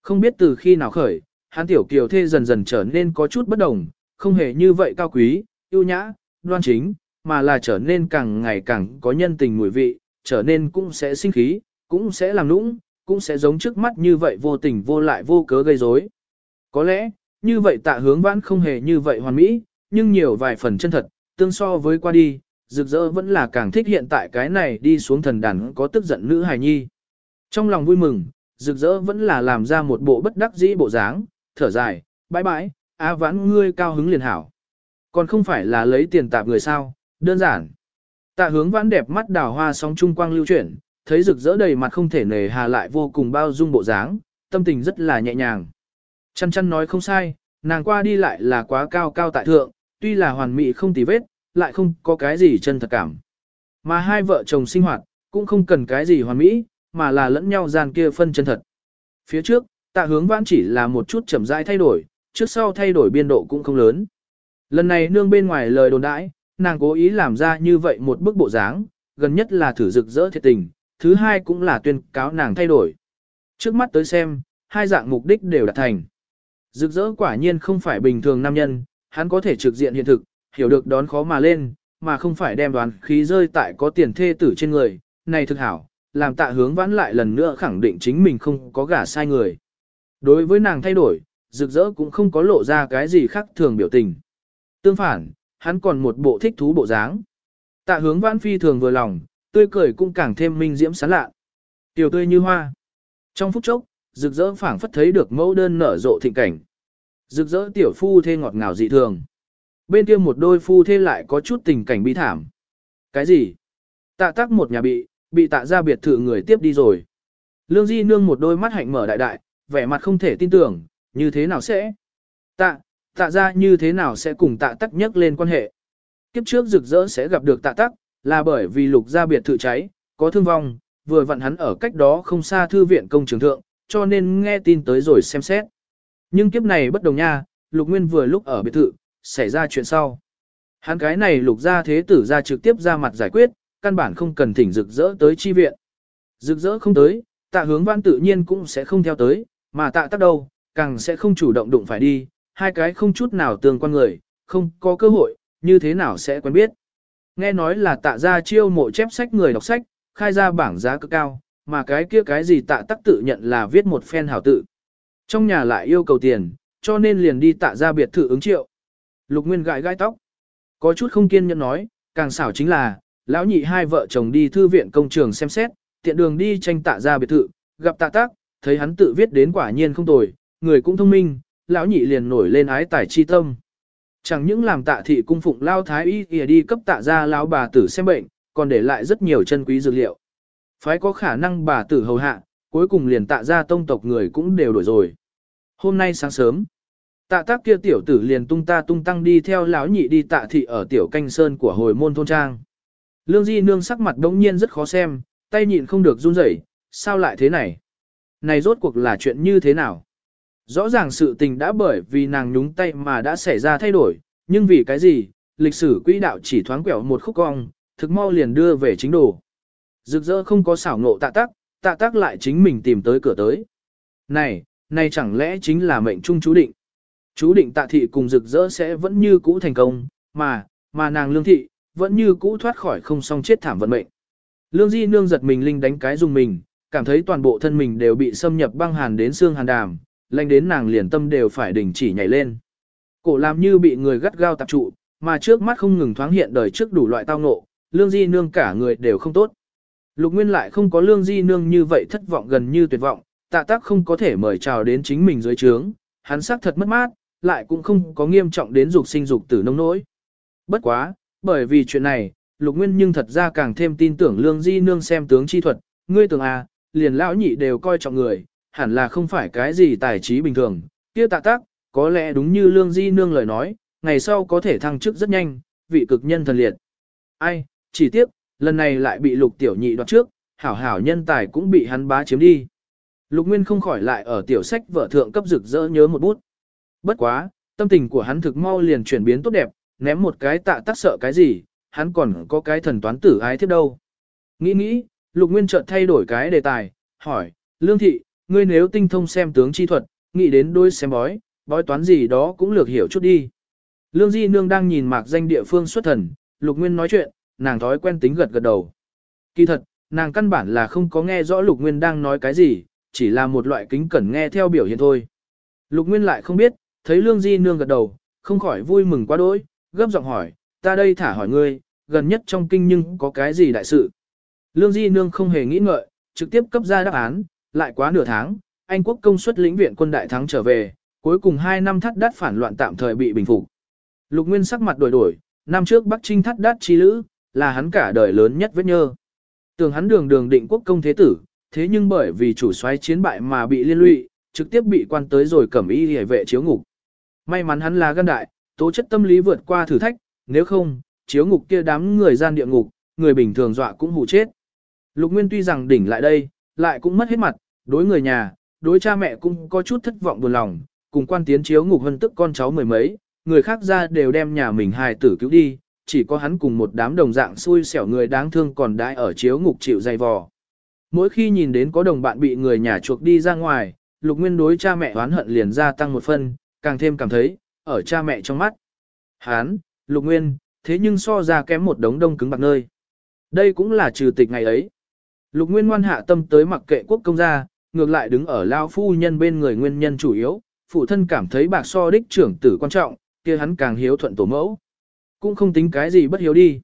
Không biết từ khi nào khởi, hắn tiểu kiều thê dần dần trở nên có chút bất đồng, không hề như vậy cao quý, yêu nhã, đoan chính, mà là trở nên càng ngày càng có nhân tình mùi vị, trở nên cũng sẽ sinh khí, cũng sẽ làm nũng, cũng sẽ giống trước mắt như vậy vô tình vô lại vô cớ gây rối. Có lẽ, như vậy tạ hướng vãn không hề như vậy hoàn mỹ, nhưng nhiều vài phần chân thật, tương so với qua đi, rực rỡ vẫn là càng thích hiện tại cái này đi xuống thần đàn có tức giận nữ hài nhi. Trong lòng vui mừng, rực rỡ vẫn là làm ra một bộ bất đắc dĩ bộ dáng, thở dài, bãi bãi, á vãn ngươi cao hứng liền hảo. Còn không phải là lấy tiền tạp người sao, đơn giản. Tạ hướng vãn đẹp mắt đào hoa sóng trung quang lưu chuyển, thấy rực rỡ đầy mặt không thể nề hà lại vô cùng bao dung bộ dáng, tâm tình rất là nhẹ nhàng. Chăn chăn nói không sai, nàng qua đi lại là quá cao cao tại thượng, tuy là hoàn mỹ không tì vết, lại không có cái gì chân thật cảm. Mà hai vợ chồng sinh hoạt, cũng không cần cái gì hoàn mỹ, mà là lẫn nhau gian kia phân chân thật. Phía trước, tạ hướng vãn chỉ là một chút chậm rãi thay đổi, trước sau thay đổi biên độ cũng không lớn. Lần này nương bên ngoài lời đồn đãi, nàng cố ý làm ra như vậy một bức bộ dáng, gần nhất là thử rực rỡ thiệt tình, thứ hai cũng là tuyên cáo nàng thay đổi. Trước mắt tới xem, hai dạng mục đích đều đạt thành. Rực rỡ quả nhiên không phải bình thường nam nhân, hắn có thể trực diện hiện thực, hiểu được đón khó mà lên, mà không phải đem đoán khí rơi tại có tiền thê tử trên người, này thực hảo, làm tạ hướng vãn lại lần nữa khẳng định chính mình không có gả sai người. Đối với nàng thay đổi, rực rỡ cũng không có lộ ra cái gì khác thường biểu tình. Tương phản, hắn còn một bộ thích thú bộ dáng. Tạ hướng vãn phi thường vừa lòng, tươi cười cũng càng thêm minh diễm sán lạ. Tiểu tươi như hoa. Trong phút chốc, rực rỡ phảng phất thấy được mẫu đơn nở rộ thịnh cảnh. Rực rỡ tiểu phu thê ngọt ngào dị thường. Bên kia một đôi phu thê lại có chút tình cảnh bi thảm. Cái gì? Tạ tắc một nhà bị, bị tạ ra biệt thự người tiếp đi rồi. Lương Di nương một đôi mắt hạnh mở đại đại, vẻ mặt không thể tin tưởng, như thế nào sẽ? Tạ, tạ ra như thế nào sẽ cùng tạ tắc nhắc lên quan hệ? Kiếp trước rực rỡ sẽ gặp được tạ tắc, là bởi vì lục gia biệt thự cháy, có thương vong, vừa vặn hắn ở cách đó không xa thư viện công trường thượng, cho nên nghe tin tới rồi xem xét. Nhưng kiếp này bất đồng nha, lục nguyên vừa lúc ở biệt thự, xảy ra chuyện sau. Hắn cái này lục gia thế tử ra trực tiếp ra mặt giải quyết, căn bản không cần thỉnh rực rỡ tới chi viện. Rực rỡ không tới, tạ hướng văn tự nhiên cũng sẽ không theo tới, mà tạ tắc đâu, càng sẽ không chủ động đụng phải đi, hai cái không chút nào tương quan người, không có cơ hội, như thế nào sẽ quen biết. Nghe nói là tạ ra chiêu mộ chép sách người đọc sách, khai ra bảng giá cực cao, mà cái kia cái gì tạ tắc tự nhận là viết một phen hảo tự. Trong nhà lại yêu cầu tiền, cho nên liền đi tạ ra biệt thự ứng triệu. Lục Nguyên gãi gai tóc. Có chút không kiên nhẫn nói, càng xảo chính là, lão nhị hai vợ chồng đi thư viện công trường xem xét, tiện đường đi tranh tạ ra biệt thự, gặp tạ tác, thấy hắn tự viết đến quả nhiên không tồi, người cũng thông minh, lão nhị liền nổi lên ái tài chi tâm. Chẳng những làm tạ thị cung phụng lao thái y kìa đi cấp tạ ra lão bà tử xem bệnh, còn để lại rất nhiều chân quý dược liệu. Phái có khả năng bà tử hầu hạ, cuối cùng liền tạ ra tông tộc người cũng đều đổi rồi. Hôm nay sáng sớm, tạ tác kia tiểu tử liền tung ta tung tăng đi theo lão nhị đi tạ thị ở tiểu canh sơn của hồi môn thôn trang. Lương Di Nương sắc mặt đống nhiên rất khó xem, tay nhịn không được run rẩy, sao lại thế này? Này rốt cuộc là chuyện như thế nào? Rõ ràng sự tình đã bởi vì nàng nhúng tay mà đã xảy ra thay đổi, nhưng vì cái gì, lịch sử quỹ đạo chỉ thoáng quẹo một khúc cong, thực mau liền đưa về chính đồ. Rực rỡ không có xảo ngộ tạ tác, tạ tác lại chính mình tìm tới cửa tới. Này, này chẳng lẽ chính là mệnh trung chú định? Chú định tạ thị cùng rực rỡ sẽ vẫn như cũ thành công, mà, mà nàng lương thị, vẫn như cũ thoát khỏi không song chết thảm vận mệnh. Lương Di Nương giật mình linh đánh cái dùng mình, cảm thấy toàn bộ thân mình đều bị xâm nhập băng hàn đến xương hàn đàm, lanh đến nàng liền tâm đều phải đình chỉ nhảy lên. Cổ làm như bị người gắt gao tập trụ, mà trước mắt không ngừng thoáng hiện đời trước đủ loại tao ngộ, Lương Di Nương cả người đều không tốt. Lục Nguyên lại không có Lương Di Nương như vậy thất vọng gần như tuyệt vọng, tạ tác không có thể mời chào đến chính mình dưới trướng, hắn xác thật mất mát, lại cũng không có nghiêm trọng đến dục sinh dục tử nông nỗi. Bất quá, bởi vì chuyện này, Lục Nguyên nhưng thật ra càng thêm tin tưởng Lương Di Nương xem tướng chi thuật, ngươi tưởng à, liền lão nhị đều coi trọng người, hẳn là không phải cái gì tài trí bình thường, kia tạ tác, có lẽ đúng như Lương Di Nương lời nói, ngày sau có thể thăng chức rất nhanh, vị cực nhân thần liệt. Ai, chỉ tiếc, lần này lại bị Lục Tiểu Nhị đoạt trước, hảo hảo nhân tài cũng bị hắn bá chiếm đi. Lục Nguyên không khỏi lại ở tiểu sách vợ thượng cấp rực rỡ nhớ một bút. Bất quá, tâm tình của hắn thực mau liền chuyển biến tốt đẹp, ném một cái tạ tác sợ cái gì, hắn còn có cái thần toán tử ái thiết đâu. Nghĩ nghĩ, Lục Nguyên chợt thay đổi cái đề tài, hỏi, Lương Thị, ngươi nếu tinh thông xem tướng chi thuật, nghĩ đến đôi xem bói, bói toán gì đó cũng lược hiểu chút đi. Lương Di Nương đang nhìn mạc danh địa phương xuất thần, Lục Nguyên nói chuyện, nàng thói quen tính gật gật đầu. Kỳ thật, nàng căn bản là không có nghe rõ Lục Nguyên đang nói cái gì, chỉ là một loại kính cẩn nghe theo biểu hiện thôi. Lục Nguyên lại không biết, thấy Lương Di Nương gật đầu, không khỏi vui mừng quá đỗi, gấp giọng hỏi, ta đây thả hỏi ngươi, gần nhất trong kinh nhưng có cái gì đại sự. Lương Di Nương không hề nghĩ ngợi, trực tiếp cấp ra đáp án, lại quá nửa tháng, Anh quốc công suất lĩnh viện quân đại thắng trở về, cuối cùng 2 năm thắt đát phản loạn tạm thời bị bình phục. Lục Nguyên sắc mặt đổi đổi, năm trước Bắc Trinh thắt đát chi lữ, là hắn cả đời lớn nhất vết nhơ. Tưởng hắn đường đường định quốc công thế tử, thế nhưng bởi vì chủ soái chiến bại mà bị liên lụy, trực tiếp bị quan tới rồi cẩm y hề vệ chiếu ngục. May mắn hắn là gan đại, tố chất tâm lý vượt qua thử thách, nếu không, chiếu ngục kia đám người gian địa ngục, người bình thường dọa cũng hù chết. Lục Nguyên tuy rằng đỉnh lại đây, lại cũng mất hết mặt, đối người nhà, đối cha mẹ cũng có chút thất vọng buồn lòng, cùng quan tiến chiếu ngục hân tức con cháu mười mấy, người khác ra đều đem nhà mình hài tử cứu đi, chỉ có hắn cùng một đám đồng dạng xui xẻo người đáng thương còn đãi ở chiếu ngục chịu dày vò. Mỗi khi nhìn đến có đồng bạn bị người nhà chuộc đi ra ngoài, lục nguyên đối cha mẹ oán hận liền gia tăng một phân, càng thêm cảm thấy, ở cha mẹ trong mắt. Hán, lục nguyên, thế nhưng so ra kém một đống đông cứng bạc nơi. Đây cũng là trừ tịch ngày ấy. Lục nguyên ngoan hạ tâm tới mặc kệ quốc công gia, ngược lại đứng ở lao phu nhân bên người nguyên nhân chủ yếu, phụ thân cảm thấy bạc so đích trưởng tử quan trọng, kia hắn càng hiếu thuận tổ mẫu. Cũng không tính cái gì bất hiếu đi.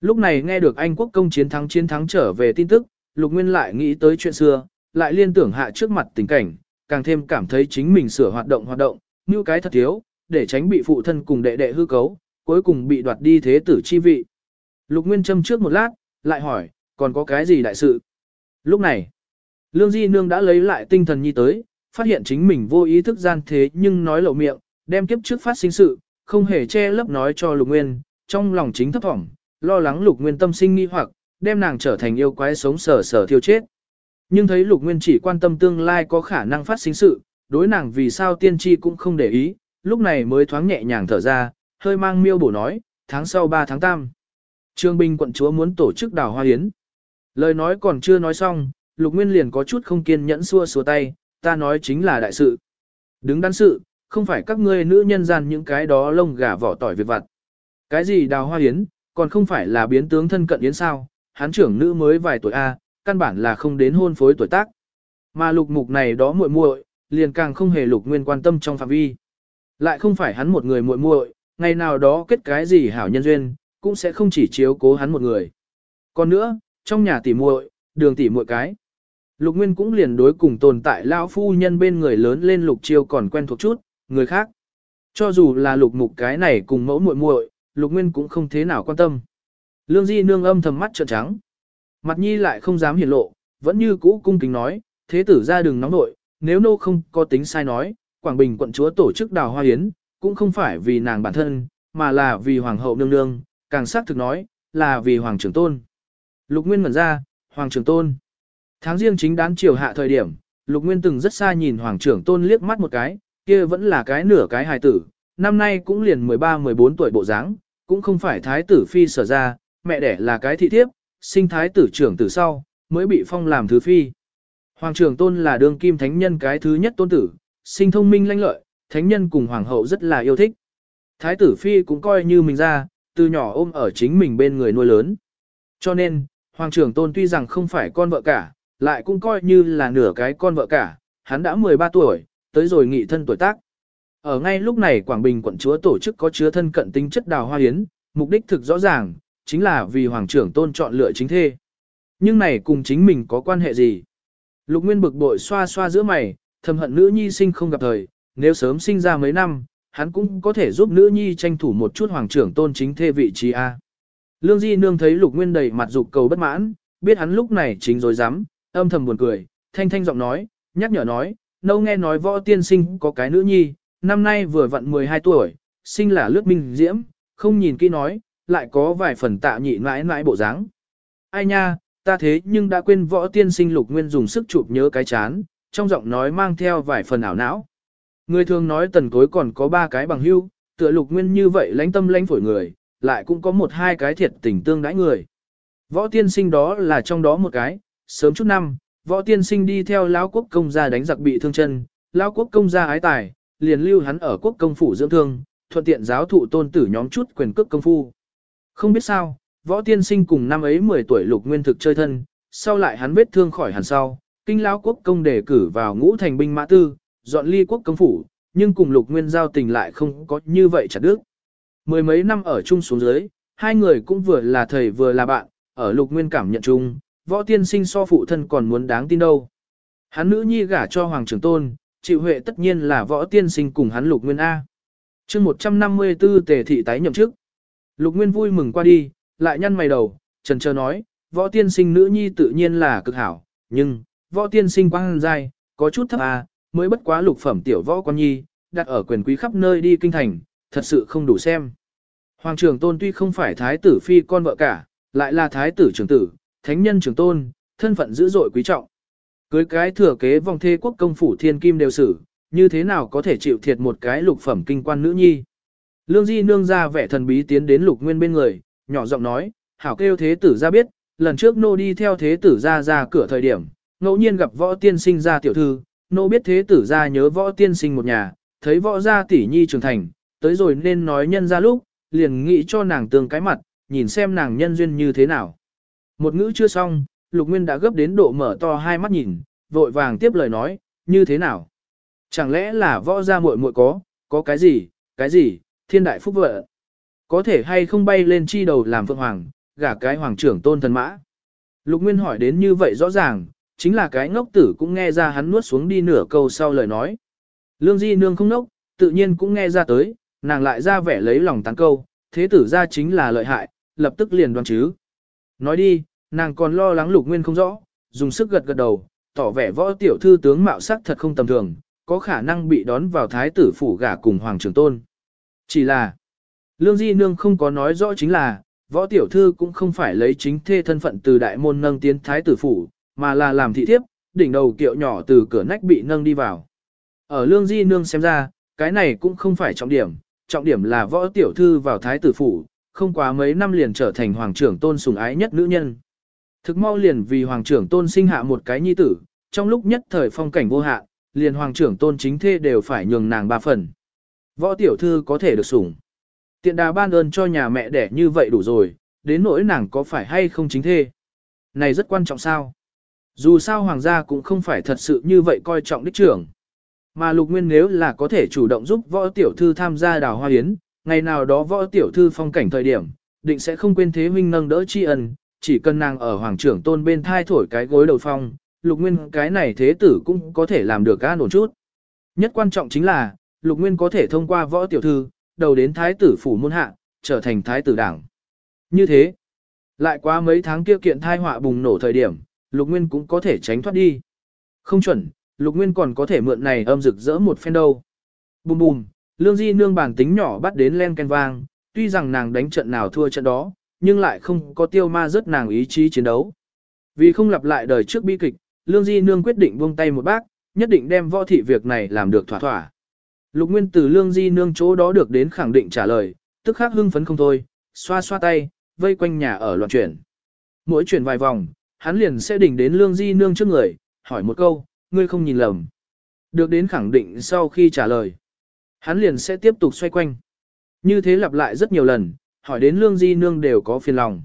Lúc này nghe được Anh quốc công chiến thắng chiến thắng trở về tin tức, Lục Nguyên lại nghĩ tới chuyện xưa, lại liên tưởng hạ trước mặt tình cảnh, càng thêm cảm thấy chính mình sửa hoạt động hoạt động, như cái thật thiếu, để tránh bị phụ thân cùng đệ đệ hư cấu, cuối cùng bị đoạt đi thế tử chi vị. Lục Nguyên châm trước một lát, lại hỏi, còn có cái gì đại sự? Lúc này, Lương Di Nương đã lấy lại tinh thần nhi tới, phát hiện chính mình vô ý thức gian thế nhưng nói lộ miệng, đem kiếp trước phát sinh sự, không hề che lấp nói cho Lục Nguyên, trong lòng chính thấp thỏm, lo lắng Lục Nguyên tâm sinh nghi hoặc, đem nàng trở thành yêu quái sống sở sở thiêu chết. Nhưng thấy Lục Nguyên chỉ quan tâm tương lai có khả năng phát sinh sự, đối nàng vì sao tiên tri cũng không để ý, lúc này mới thoáng nhẹ nhàng thở ra, hơi mang miêu bổ nói, tháng sau 3 tháng 8. Trương Bình quận chúa muốn tổ chức đào hoa yến. Lời nói còn chưa nói xong, Lục Nguyên liền có chút không kiên nhẫn xua xua tay, ta nói chính là đại sự. Đứng đắn sự, không phải các ngươi nữ nhân gian những cái đó lông gà vỏ tỏi việc vặt. Cái gì đào hoa yến, còn không phải là biến tướng thân cận yến sao, hắn trưởng nữ mới vài tuổi A, căn bản là không đến hôn phối tuổi tác. Mà lục mục này đó muội muội, liền càng không hề lục nguyên quan tâm trong phạm vi. Lại không phải hắn một người muội muội, ngày nào đó kết cái gì hảo nhân duyên, cũng sẽ không chỉ chiếu cố hắn một người. Còn nữa, trong nhà tỷ muội, đường tỷ muội cái. Lục Nguyên cũng liền đối cùng tồn tại lão phu nhân bên người lớn lên Lục Chiêu còn quen thuộc chút, người khác. Cho dù là Lục Mục cái này cùng mẫu muội muội, Lục Nguyên cũng không thế nào quan tâm. Lương Di nương âm thầm mắt trợn trắng. Mặt nhi lại không dám hiển lộ, vẫn như cũ cung kính nói, thế tử ra đừng nóng nội, nếu nô không có tính sai nói, Quảng Bình quận chúa tổ chức đào hoa hiến, cũng không phải vì nàng bản thân, mà là vì hoàng hậu nương nương, càng xác thực nói, là vì hoàng trưởng tôn. Lục Nguyên ngẩn ra, hoàng trưởng tôn. Tháng riêng chính đán chiều hạ thời điểm, Lục Nguyên từng rất xa nhìn hoàng trưởng tôn liếc mắt một cái, kia vẫn là cái nửa cái hài tử, năm nay cũng liền 13-14 tuổi bộ dáng, cũng không phải thái tử phi sở ra, mẹ đẻ là cái thị thiếp, sinh thái tử trưởng từ sau, mới bị phong làm thứ phi. Hoàng trưởng tôn là đương kim thánh nhân cái thứ nhất tôn tử, sinh thông minh lanh lợi, thánh nhân cùng hoàng hậu rất là yêu thích. Thái tử phi cũng coi như mình ra, từ nhỏ ôm ở chính mình bên người nuôi lớn. Cho nên, hoàng trưởng tôn tuy rằng không phải con vợ cả, lại cũng coi như là nửa cái con vợ cả, hắn đã 13 tuổi, tới rồi nghị thân tuổi tác. Ở ngay lúc này Quảng Bình quận chúa tổ chức có chứa thân cận tính chất đào hoa hiến, mục đích thực rõ ràng, chính là vì hoàng trưởng tôn chọn lựa chính thê. Nhưng này cùng chính mình có quan hệ gì? Lục Nguyên bực bội xoa xoa giữa mày, thầm hận nữ nhi sinh không gặp thời, nếu sớm sinh ra mấy năm, hắn cũng có thể giúp nữ nhi tranh thủ một chút hoàng trưởng tôn chính thê vị trí A. Lương Di Nương thấy Lục Nguyên đầy mặt dục cầu bất mãn, biết hắn lúc này chính rồi dám, âm thầm buồn cười, thanh thanh giọng nói, nhắc nhở nói, nâu nghe nói võ tiên sinh có cái nữ nhi, năm nay vừa vặn 12 tuổi, sinh là lướt minh diễm, không nhìn kỹ nói, lại có vài phần tạ nhị mãi mãi bộ dáng. Ai nha, ta thế nhưng đã quên võ tiên sinh lục nguyên dùng sức chụp nhớ cái chán, trong giọng nói mang theo vài phần ảo não. Người thường nói tần cối còn có ba cái bằng hưu, tựa lục nguyên như vậy lãnh tâm lãnh phổi người, lại cũng có một hai cái thiệt tình tương đãi người. Võ tiên sinh đó là trong đó một cái, sớm chút năm, võ tiên sinh đi theo lão quốc công gia đánh giặc bị thương chân, lão quốc công gia ái tài, liền lưu hắn ở quốc công phủ dưỡng thương, thuận tiện giáo thụ tôn tử nhóm chút quyền cước công phu. Không biết sao, võ tiên sinh cùng năm ấy 10 tuổi lục nguyên thực chơi thân, sau lại hắn vết thương khỏi hẳn sau, kinh lão quốc công đề cử vào ngũ thành binh mã tư, dọn ly quốc công phủ, nhưng cùng lục nguyên giao tình lại không có như vậy chặt đức. Mười mấy năm ở chung xuống dưới, hai người cũng vừa là thầy vừa là bạn, ở lục nguyên cảm nhận chung, võ tiên sinh so phụ thân còn muốn đáng tin đâu. Hắn nữ nhi gả cho hoàng trưởng tôn, chịu huệ tất nhiên là võ tiên sinh cùng hắn lục nguyên A. chương 154 tề thị tái nhậm chức. Lục nguyên vui mừng qua đi, lại nhăn mày đầu, trần chờ nói, võ tiên sinh nữ nhi tự nhiên là cực hảo, nhưng, võ tiên sinh quang dai, có chút thấp A, mới bất quá lục phẩm tiểu võ quan nhi, đặt ở quyền quý khắp nơi đi kinh thành, thật sự không đủ xem. Hoàng trưởng tôn tuy không phải thái tử phi con vợ cả, lại là thái tử trưởng tử, thánh nhân trưởng tôn, thân phận dữ dội quý trọng. Cưới cái thừa kế vòng thê quốc công phủ thiên kim đều xử, như thế nào có thể chịu thiệt một cái lục phẩm kinh quan nữ nhi. Lương Di nương ra vẻ thần bí tiến đến lục nguyên bên người, nhỏ giọng nói, hảo kêu thế tử ra biết, lần trước nô đi theo thế tử ra ra cửa thời điểm, ngẫu nhiên gặp võ tiên sinh ra tiểu thư, nô biết thế tử ra nhớ võ tiên sinh một nhà, thấy võ gia tỷ nhi trưởng thành, tới rồi nên nói nhân ra lúc, liền nghĩ cho nàng tương cái mặt, nhìn xem nàng nhân duyên như thế nào. Một ngữ chưa xong, Lục Nguyên đã gấp đến độ mở to hai mắt nhìn, vội vàng tiếp lời nói, như thế nào? Chẳng lẽ là võ gia muội muội có, có cái gì, cái gì, thiên đại phúc vợ? Có thể hay không bay lên chi đầu làm phượng hoàng, gả cái hoàng trưởng tôn thần mã? Lục Nguyên hỏi đến như vậy rõ ràng, chính là cái ngốc tử cũng nghe ra hắn nuốt xuống đi nửa câu sau lời nói. Lương Di Nương không nốc, tự nhiên cũng nghe ra tới, nàng lại ra vẻ lấy lòng tán câu, thế tử ra chính là lợi hại, lập tức liền đoán chứ. Nói đi, nàng còn lo lắng lục nguyên không rõ, dùng sức gật gật đầu, tỏ vẻ võ tiểu thư tướng mạo sắc thật không tầm thường, có khả năng bị đón vào thái tử phủ gả cùng hoàng trưởng tôn. Chỉ là, lương di nương không có nói rõ chính là, võ tiểu thư cũng không phải lấy chính thê thân phận từ đại môn nâng tiến thái tử phủ, mà là làm thị thiếp, đỉnh đầu kiệu nhỏ từ cửa nách bị nâng đi vào. Ở lương di nương xem ra, cái này cũng không phải trọng điểm, trọng điểm là võ tiểu thư vào thái tử phủ, không quá mấy năm liền trở thành hoàng trưởng tôn sùng ái nhất nữ nhân. Thực mau liền vì hoàng trưởng tôn sinh hạ một cái nhi tử, trong lúc nhất thời phong cảnh vô hạn, liền hoàng trưởng tôn chính thê đều phải nhường nàng ba phần. Võ tiểu thư có thể được sủng. Tiện đà ban ơn cho nhà mẹ đẻ như vậy đủ rồi, đến nỗi nàng có phải hay không chính thê. Này rất quan trọng sao? Dù sao hoàng gia cũng không phải thật sự như vậy coi trọng đích trưởng. Mà lục nguyên nếu là có thể chủ động giúp võ tiểu thư tham gia đào hoa yến, ngày nào đó võ tiểu thư phong cảnh thời điểm, định sẽ không quên thế huynh nâng đỡ tri ân, chỉ cần nàng ở hoàng trưởng tôn bên thai thổi cái gối đầu phong, lục nguyên cái này thế tử cũng có thể làm được an ổn chút. Nhất quan trọng chính là, lục nguyên có thể thông qua võ tiểu thư, đầu đến thái tử phủ môn hạ, trở thành thái tử đảng. Như thế, lại qua mấy tháng kia kiện thai họa bùng nổ thời điểm, lục nguyên cũng có thể tránh thoát đi. Không chuẩn, lục nguyên còn có thể mượn này âm rực rỡ một phen đâu. Bùm bùm, lương di nương bản tính nhỏ bắt đến len ken vang, tuy rằng nàng đánh trận nào thua trận đó, nhưng lại không có tiêu ma rất nàng ý chí chiến đấu. Vì không lặp lại đời trước bi kịch, lương di nương quyết định buông tay một bác, nhất định đem võ thị việc này làm được thỏa thỏa. Lục Nguyên từ lương di nương chỗ đó được đến khẳng định trả lời, tức khắc hưng phấn không thôi, xoa xoa tay, vây quanh nhà ở loạn chuyển. Mỗi chuyển vài vòng, hắn liền sẽ đỉnh đến lương di nương trước người, hỏi một câu, ngươi không nhìn lầm. Được đến khẳng định sau khi trả lời. Hắn liền sẽ tiếp tục xoay quanh. Như thế lặp lại rất nhiều lần, hỏi đến lương di nương đều có phiền lòng.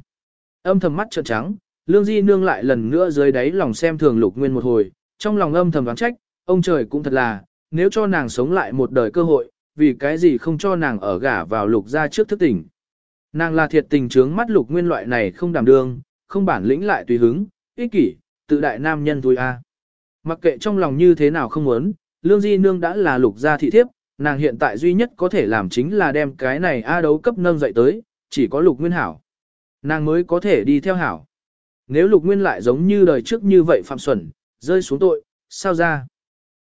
Âm thầm mắt trợn trắng, lương di nương lại lần nữa dưới đáy lòng xem thường lục nguyên một hồi, trong lòng âm thầm đoán trách, ông trời cũng thật là, nếu cho nàng sống lại một đời cơ hội, vì cái gì không cho nàng ở gả vào lục ra trước thức tỉnh. Nàng là thiệt tình trướng mắt lục nguyên loại này không đảm đương, không bản lĩnh lại tùy hứng, ích kỷ, tự đại nam nhân thôi a. Mặc kệ trong lòng như thế nào không muốn, lương di nương đã là lục gia thị thiếp, nàng hiện tại duy nhất có thể làm chính là đem cái này A đấu cấp nâng dậy tới, chỉ có lục nguyên hảo. Nàng mới có thể đi theo hảo. Nếu lục nguyên lại giống như đời trước như vậy phạm xuẩn, rơi xuống tội, sao ra?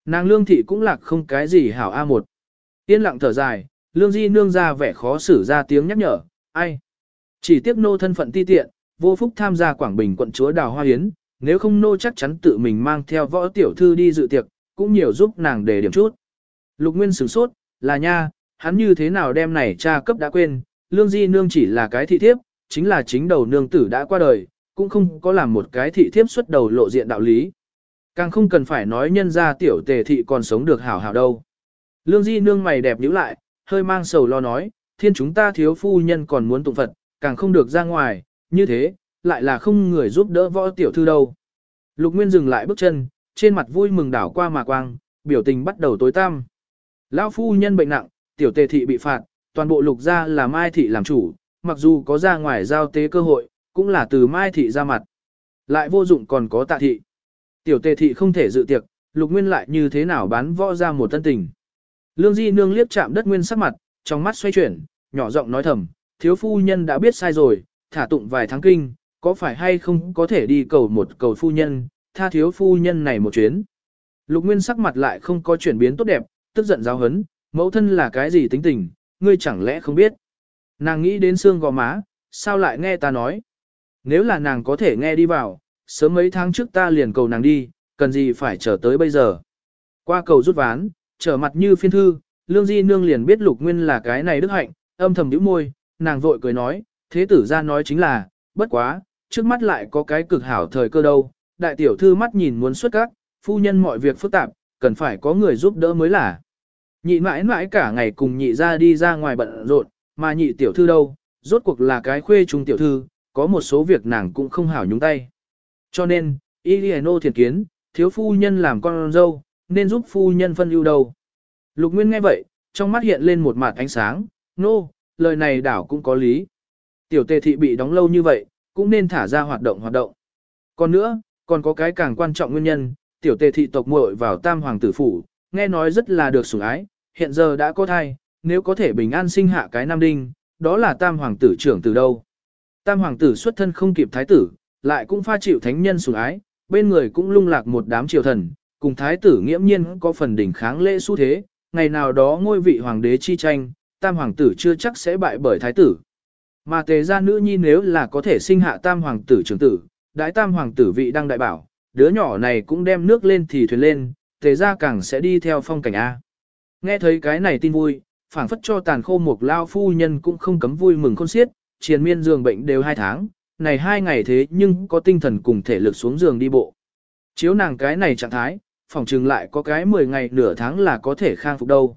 Nàng lương thị cũng lạc không cái gì hảo A1. Yên lặng thở dài, lương di nương ra vẻ khó xử ra tiếng nhắc nhở, ai? Chỉ tiếc nô thân phận ti tiện, vô phúc tham gia Quảng Bình quận chúa Đào Hoa Hiến, nếu không nô chắc chắn tự mình mang theo võ tiểu thư đi dự tiệc, cũng nhiều giúp nàng để điểm chút. Lục Nguyên sửng sốt, là nha, hắn như thế nào đem này cha cấp đã quên, lương di nương chỉ là cái thị thiếp, chính là chính đầu nương tử đã qua đời, cũng không có làm một cái thị thiếp xuất đầu lộ diện đạo lý. Càng không cần phải nói nhân ra tiểu tề thị còn sống được hảo hảo đâu. Lương di nương mày đẹp nhíu lại, hơi mang sầu lo nói, thiên chúng ta thiếu phu nhân còn muốn tụng Phật, càng không được ra ngoài, như thế, lại là không người giúp đỡ võ tiểu thư đâu. Lục Nguyên dừng lại bước chân, trên mặt vui mừng đảo qua mà quang, biểu tình bắt đầu tối tăm. Lão phu nhân bệnh nặng, tiểu tề thị bị phạt, toàn bộ lục gia là Mai thị làm chủ, mặc dù có ra ngoài giao tế cơ hội, cũng là từ Mai thị ra mặt. Lại vô dụng còn có tạ thị. Tiểu tề thị không thể dự tiệc, lục nguyên lại như thế nào bán võ ra một tân tình. Lương di nương liếc chạm đất nguyên sắc mặt, trong mắt xoay chuyển, nhỏ giọng nói thầm, thiếu phu nhân đã biết sai rồi, thả tụng vài tháng kinh, có phải hay không có thể đi cầu một cầu phu nhân, tha thiếu phu nhân này một chuyến. Lục Nguyên sắc mặt lại không có chuyển biến tốt đẹp, tức giận giáo hấn, mẫu thân là cái gì tính tình, ngươi chẳng lẽ không biết. Nàng nghĩ đến xương gò má, sao lại nghe ta nói. Nếu là nàng có thể nghe đi vào, sớm mấy tháng trước ta liền cầu nàng đi, cần gì phải chờ tới bây giờ. Qua cầu rút ván, trở mặt như phiên thư, lương di nương liền biết lục nguyên là cái này đức hạnh, âm thầm nhíu môi, nàng vội cười nói, thế tử ra nói chính là, bất quá, trước mắt lại có cái cực hảo thời cơ đâu, đại tiểu thư mắt nhìn muốn xuất các, phu nhân mọi việc phức tạp, cần phải có người giúp đỡ mới là. Nhị mãi mãi cả ngày cùng nhị ra đi ra ngoài bận rộn, mà nhị tiểu thư đâu, rốt cuộc là cái khuê trung tiểu thư, có một số việc nàng cũng không hảo nhúng tay. Cho nên, Iliano thiền kiến, thiếu phu nhân làm con dâu, nên giúp phu nhân phân ưu đầu. Lục Nguyên nghe vậy, trong mắt hiện lên một mặt ánh sáng, nô, no, lời này đảo cũng có lý. Tiểu tề thị bị đóng lâu như vậy, cũng nên thả ra hoạt động hoạt động. Còn nữa, còn có cái càng quan trọng nguyên nhân, tiểu tề thị tộc muội vào tam hoàng tử phủ, nghe nói rất là được sủng ái, hiện giờ đã có thai, nếu có thể bình an sinh hạ cái nam đinh, đó là tam hoàng tử trưởng từ đâu. Tam hoàng tử xuất thân không kịp thái tử, lại cũng pha chịu thánh nhân sủng ái, bên người cũng lung lạc một đám triều thần, cùng thái tử nghiễm nhiên có phần đỉnh kháng lễ xu thế, ngày nào đó ngôi vị hoàng đế chi tranh, tam hoàng tử chưa chắc sẽ bại bởi thái tử. Mà tề gia nữ nhi nếu là có thể sinh hạ tam hoàng tử trưởng tử, đại tam hoàng tử vị đang đại bảo, đứa nhỏ này cũng đem nước lên thì thuyền lên, tề gia càng sẽ đi theo phong cảnh A. Nghe thấy cái này tin vui, phảng phất cho tàn khô một lao phu nhân cũng không cấm vui mừng khôn xiết, triền miên giường bệnh đều hai tháng, này hai ngày thế nhưng có tinh thần cùng thể lực xuống giường đi bộ. Chiếu nàng cái này trạng thái, phòng trừng lại có cái 10 ngày nửa tháng là có thể khang phục đâu.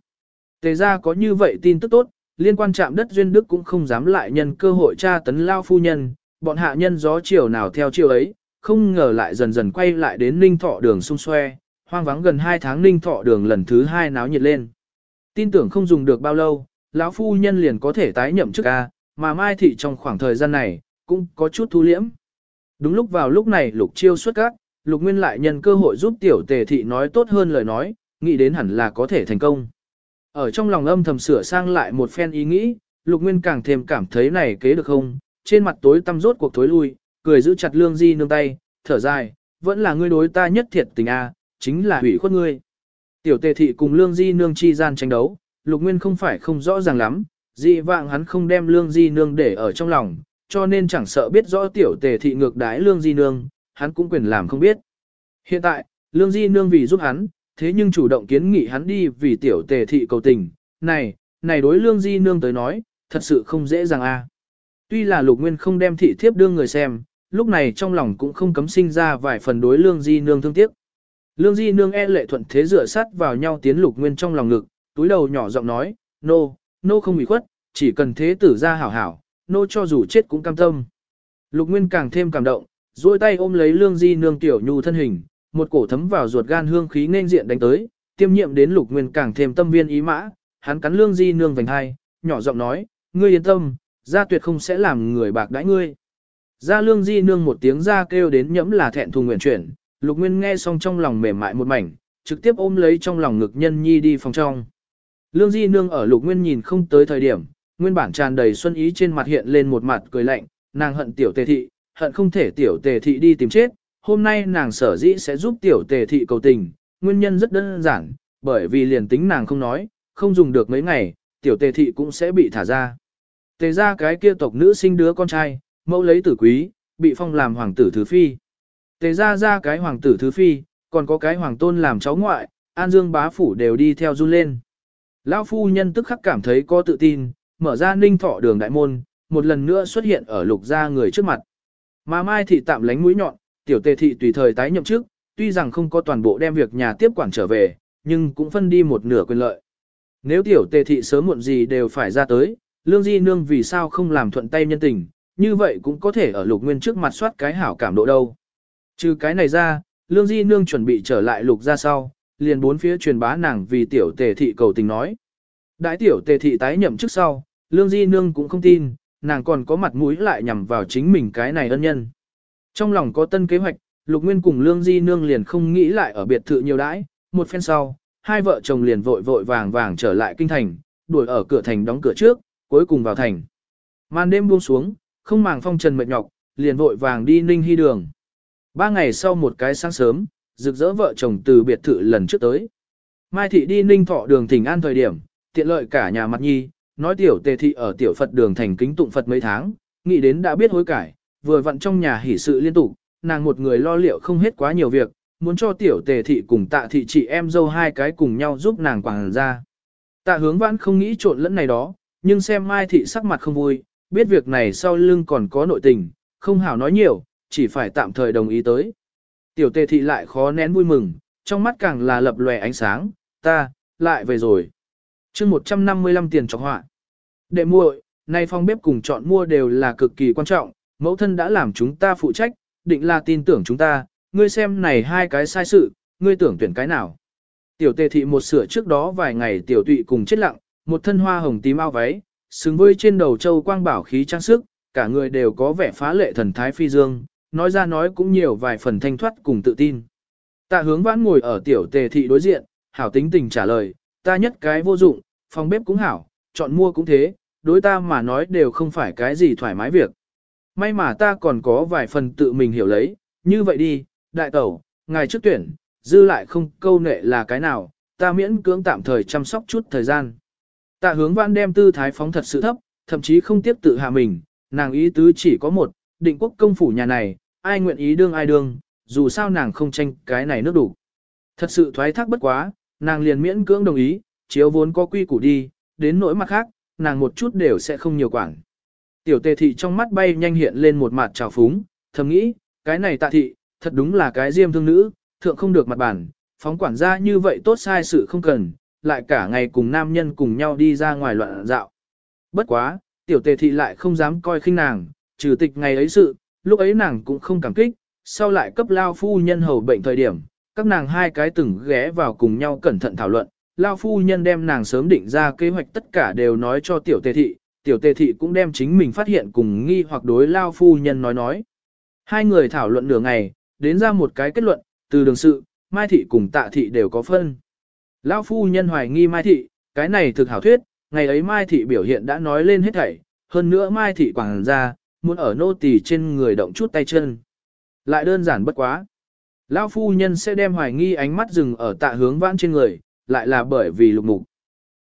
Tề ra có như vậy tin tức tốt, liên quan chạm đất duyên đức cũng không dám lại nhân cơ hội tra tấn lao phu nhân, bọn hạ nhân gió chiều nào theo chiều ấy, không ngờ lại dần dần quay lại đến ninh thọ đường xung xoe, hoang vắng gần 2 tháng ninh thọ đường lần thứ hai náo nhiệt lên. Tin tưởng không dùng được bao lâu, lão phu nhân liền có thể tái nhậm chức A, mà Mai Thị trong khoảng thời gian này, cũng có chút thu liễm. Đúng lúc vào lúc này lục chiêu xuất các, lục nguyên lại nhân cơ hội giúp tiểu tề thị nói tốt hơn lời nói, nghĩ đến hẳn là có thể thành công. Ở trong lòng âm thầm sửa sang lại một phen ý nghĩ, lục nguyên càng thêm cảm thấy này kế được không, trên mặt tối tăm rốt cuộc tối lui, cười giữ chặt lương di nương tay, thở dài, vẫn là ngươi đối ta nhất thiệt tình a, chính là hủy khuất ngươi. Tiểu tề thị cùng lương di nương chi gian tranh đấu, lục nguyên không phải không rõ ràng lắm, dị vạng hắn không đem lương di nương để ở trong lòng, cho nên chẳng sợ biết rõ tiểu tề thị ngược đái lương di nương, hắn cũng quyền làm không biết. Hiện tại, lương di nương vì giúp hắn, thế nhưng chủ động kiến nghị hắn đi vì tiểu tề thị cầu tình, này, này đối lương di nương tới nói, thật sự không dễ dàng a. Tuy là lục nguyên không đem thị thiếp đương người xem, lúc này trong lòng cũng không cấm sinh ra vài phần đối lương di nương thương tiếc. Lương di nương e lệ thuận thế rửa sát vào nhau tiến lục nguyên trong lòng ngực, túi đầu nhỏ giọng nói, nô, no, nô no không bị khuất, chỉ cần thế tử ra hảo hảo, nô cho dù chết cũng cam tâm. Lục Nguyên càng thêm cảm động, duỗi tay ôm lấy Lương Di nương tiểu nhu thân hình, một cổ thấm vào ruột gan hương khí nên diện đánh tới, tiêm nhiệm đến Lục Nguyên càng thêm tâm viên ý mã, hắn cắn Lương Di nương vành hai, nhỏ giọng nói, ngươi yên tâm, gia tuyệt không sẽ làm người bạc đãi ngươi. Gia Lương Di nương một tiếng ra kêu đến nhẫm là thẹn thùng nguyện chuyển, Lục Nguyên nghe xong trong lòng mềm mại một mảnh, trực tiếp ôm lấy trong lòng ngực nhân nhi đi phòng trong. Lương Di nương ở Lục Nguyên nhìn không tới thời điểm, nguyên bản tràn đầy xuân ý trên mặt hiện lên một mặt cười lạnh, nàng hận tiểu tề thị, hận không thể tiểu tề thị đi tìm chết, hôm nay nàng sở dĩ sẽ giúp tiểu tề thị cầu tình, nguyên nhân rất đơn giản, bởi vì liền tính nàng không nói, không dùng được mấy ngày, tiểu tề thị cũng sẽ bị thả ra. Tề ra cái kia tộc nữ sinh đứa con trai, mẫu lấy tử quý, bị phong làm hoàng tử thứ phi. Tề ra ra cái hoàng tử thứ phi, còn có cái hoàng tôn làm cháu ngoại, An Dương bá phủ đều đi theo run lên. Lão phu nhân tức khắc cảm thấy có tự tin, mở ra ninh thọ đường đại môn, một lần nữa xuất hiện ở lục gia người trước mặt. Mà Mai thị tạm lánh mũi nhọn, tiểu tề thị tùy thời tái nhậm chức, tuy rằng không có toàn bộ đem việc nhà tiếp quản trở về, nhưng cũng phân đi một nửa quyền lợi. Nếu tiểu tề thị sớm muộn gì đều phải ra tới, lương di nương vì sao không làm thuận tay nhân tình, như vậy cũng có thể ở lục nguyên trước mặt soát cái hảo cảm độ đâu. Trừ cái này ra, lương di nương chuẩn bị trở lại lục ra sau, liền bốn phía truyền bá nàng vì tiểu tề thị cầu tình nói. Đại tiểu tề thị tái nhậm trước sau, Lương Di Nương cũng không tin, nàng còn có mặt mũi lại nhằm vào chính mình cái này ân nhân. Trong lòng có tân kế hoạch, Lục Nguyên cùng Lương Di Nương liền không nghĩ lại ở biệt thự nhiều đãi, một phen sau, hai vợ chồng liền vội vội vàng vàng trở lại kinh thành, đuổi ở cửa thành đóng cửa trước, cuối cùng vào thành. Màn đêm buông xuống, không màng phong trần mệt nhọc, liền vội vàng đi Ninh Hy đường. Ba ngày sau một cái sáng sớm, rực rỡ vợ chồng từ biệt thự lần trước tới. Mai thị đi Ninh Thọ đường thỉnh an thời điểm, tiện lợi cả nhà mặt nhi, nói tiểu tề thị ở tiểu Phật đường thành kính tụng Phật mấy tháng, nghĩ đến đã biết hối cải, vừa vặn trong nhà hỉ sự liên tục, nàng một người lo liệu không hết quá nhiều việc, muốn cho tiểu tề thị cùng tạ thị chị em dâu hai cái cùng nhau giúp nàng quảng ra. Tạ hướng vãn không nghĩ trộn lẫn này đó, nhưng xem mai thị sắc mặt không vui, biết việc này sau lưng còn có nội tình, không hảo nói nhiều, chỉ phải tạm thời đồng ý tới. Tiểu tề thị lại khó nén vui mừng, trong mắt càng là lập lòe ánh sáng, ta, lại về rồi. chương 155 tiền trọng họa. Đệ muội, nay phong bếp cùng chọn mua đều là cực kỳ quan trọng, mẫu thân đã làm chúng ta phụ trách, định là tin tưởng chúng ta, ngươi xem này hai cái sai sự, ngươi tưởng tuyển cái nào. Tiểu tề thị một sửa trước đó vài ngày tiểu tụy cùng chết lặng, một thân hoa hồng tím ao váy, xứng với trên đầu châu quang bảo khí trang sức, cả người đều có vẻ phá lệ thần thái phi dương, nói ra nói cũng nhiều vài phần thanh thoát cùng tự tin. Tạ hướng vãn ngồi ở tiểu tề thị đối diện, hảo tính tình trả lời, ta nhất cái vô dụng, phòng bếp cũng hảo, chọn mua cũng thế, đối ta mà nói đều không phải cái gì thoải mái việc. May mà ta còn có vài phần tự mình hiểu lấy, như vậy đi, đại tẩu, ngài trước tuyển, dư lại không câu nệ là cái nào, ta miễn cưỡng tạm thời chăm sóc chút thời gian. Tạ hướng văn đem tư thái phóng thật sự thấp, thậm chí không tiếp tự hạ mình, nàng ý tứ chỉ có một, định quốc công phủ nhà này, ai nguyện ý đương ai đương, dù sao nàng không tranh cái này nước đủ. Thật sự thoái thác bất quá, nàng liền miễn cưỡng đồng ý, chiếu vốn có quy củ đi, đến nỗi mặt khác, nàng một chút đều sẽ không nhiều quản. Tiểu tề thị trong mắt bay nhanh hiện lên một mặt trào phúng, thầm nghĩ, cái này tạ thị, thật đúng là cái diêm thương nữ, thượng không được mặt bản, phóng quản gia như vậy tốt sai sự không cần, lại cả ngày cùng nam nhân cùng nhau đi ra ngoài loạn dạo. Bất quá, tiểu tề thị lại không dám coi khinh nàng, trừ tịch ngày ấy sự, lúc ấy nàng cũng không cảm kích, sau lại cấp lao phu nhân hầu bệnh thời điểm, các nàng hai cái từng ghé vào cùng nhau cẩn thận thảo luận, lao phu nhân đem nàng sớm định ra kế hoạch tất cả đều nói cho tiểu tề thị, tiểu tề thị cũng đem chính mình phát hiện cùng nghi hoặc đối lao phu nhân nói nói. Hai người thảo luận nửa ngày, đến ra một cái kết luận, từ đường sự, Mai Thị cùng Tạ Thị đều có phân. Lao phu nhân hoài nghi Mai Thị, cái này thực hảo thuyết, ngày ấy Mai Thị biểu hiện đã nói lên hết thảy, hơn nữa Mai Thị quảng ra, muốn ở nô tỳ trên người động chút tay chân. Lại đơn giản bất quá. Lão phu nhân sẽ đem hoài nghi ánh mắt dừng ở tạ hướng vãn trên người, lại là bởi vì lục mục.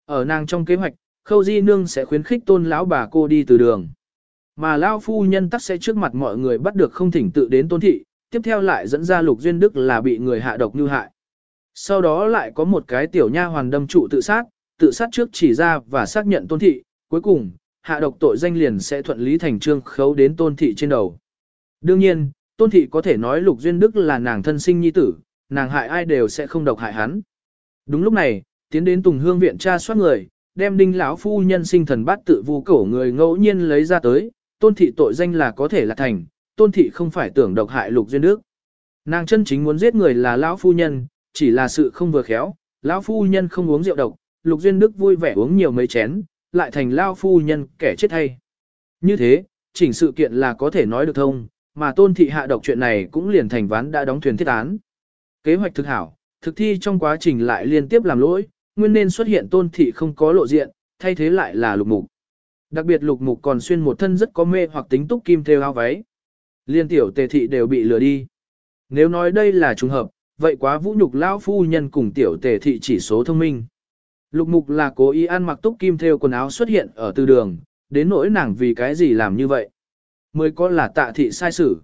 Ở nàng trong kế hoạch, khâu di nương sẽ khuyến khích tôn lão bà cô đi từ đường. Mà lão phu nhân tắc sẽ trước mặt mọi người bắt được không thỉnh tự đến tôn thị, tiếp theo lại dẫn ra lục duyên đức là bị người hạ độc như hại. Sau đó lại có một cái tiểu nha hoàn đâm trụ tự sát, tự sát trước chỉ ra và xác nhận tôn thị, cuối cùng, hạ độc tội danh liền sẽ thuận lý thành trương khấu đến tôn thị trên đầu. Đương nhiên, tôn thị có thể nói lục duyên đức là nàng thân sinh nhi tử, nàng hại ai đều sẽ không độc hại hắn. Đúng lúc này, tiến đến Tùng Hương viện tra soát người, đem đinh lão phu nhân sinh thần bát tự vu cổ người ngẫu nhiên lấy ra tới, tôn thị tội danh là có thể là thành, tôn thị không phải tưởng độc hại lục duyên đức. Nàng chân chính muốn giết người là lão phu nhân, chỉ là sự không vừa khéo, lão phu nhân không uống rượu độc, lục duyên đức vui vẻ uống nhiều mấy chén, lại thành lão phu nhân kẻ chết hay. Như thế, chỉnh sự kiện là có thể nói được thông, mà tôn thị hạ độc chuyện này cũng liền thành ván đã đóng thuyền thiết án. Kế hoạch thực hảo, thực thi trong quá trình lại liên tiếp làm lỗi, nguyên nên xuất hiện tôn thị không có lộ diện, thay thế lại là lục mục. Đặc biệt lục mục còn xuyên một thân rất có mê hoặc tính túc kim theo áo váy. Liên tiểu tề thị đều bị lừa đi. Nếu nói đây là trùng hợp, vậy quá vũ nhục lão phu nhân cùng tiểu tề thị chỉ số thông minh. Lục mục là cố ý ăn mặc túc kim theo quần áo xuất hiện ở từ đường, đến nỗi nàng vì cái gì làm như vậy. Mới có là tạ thị sai sử.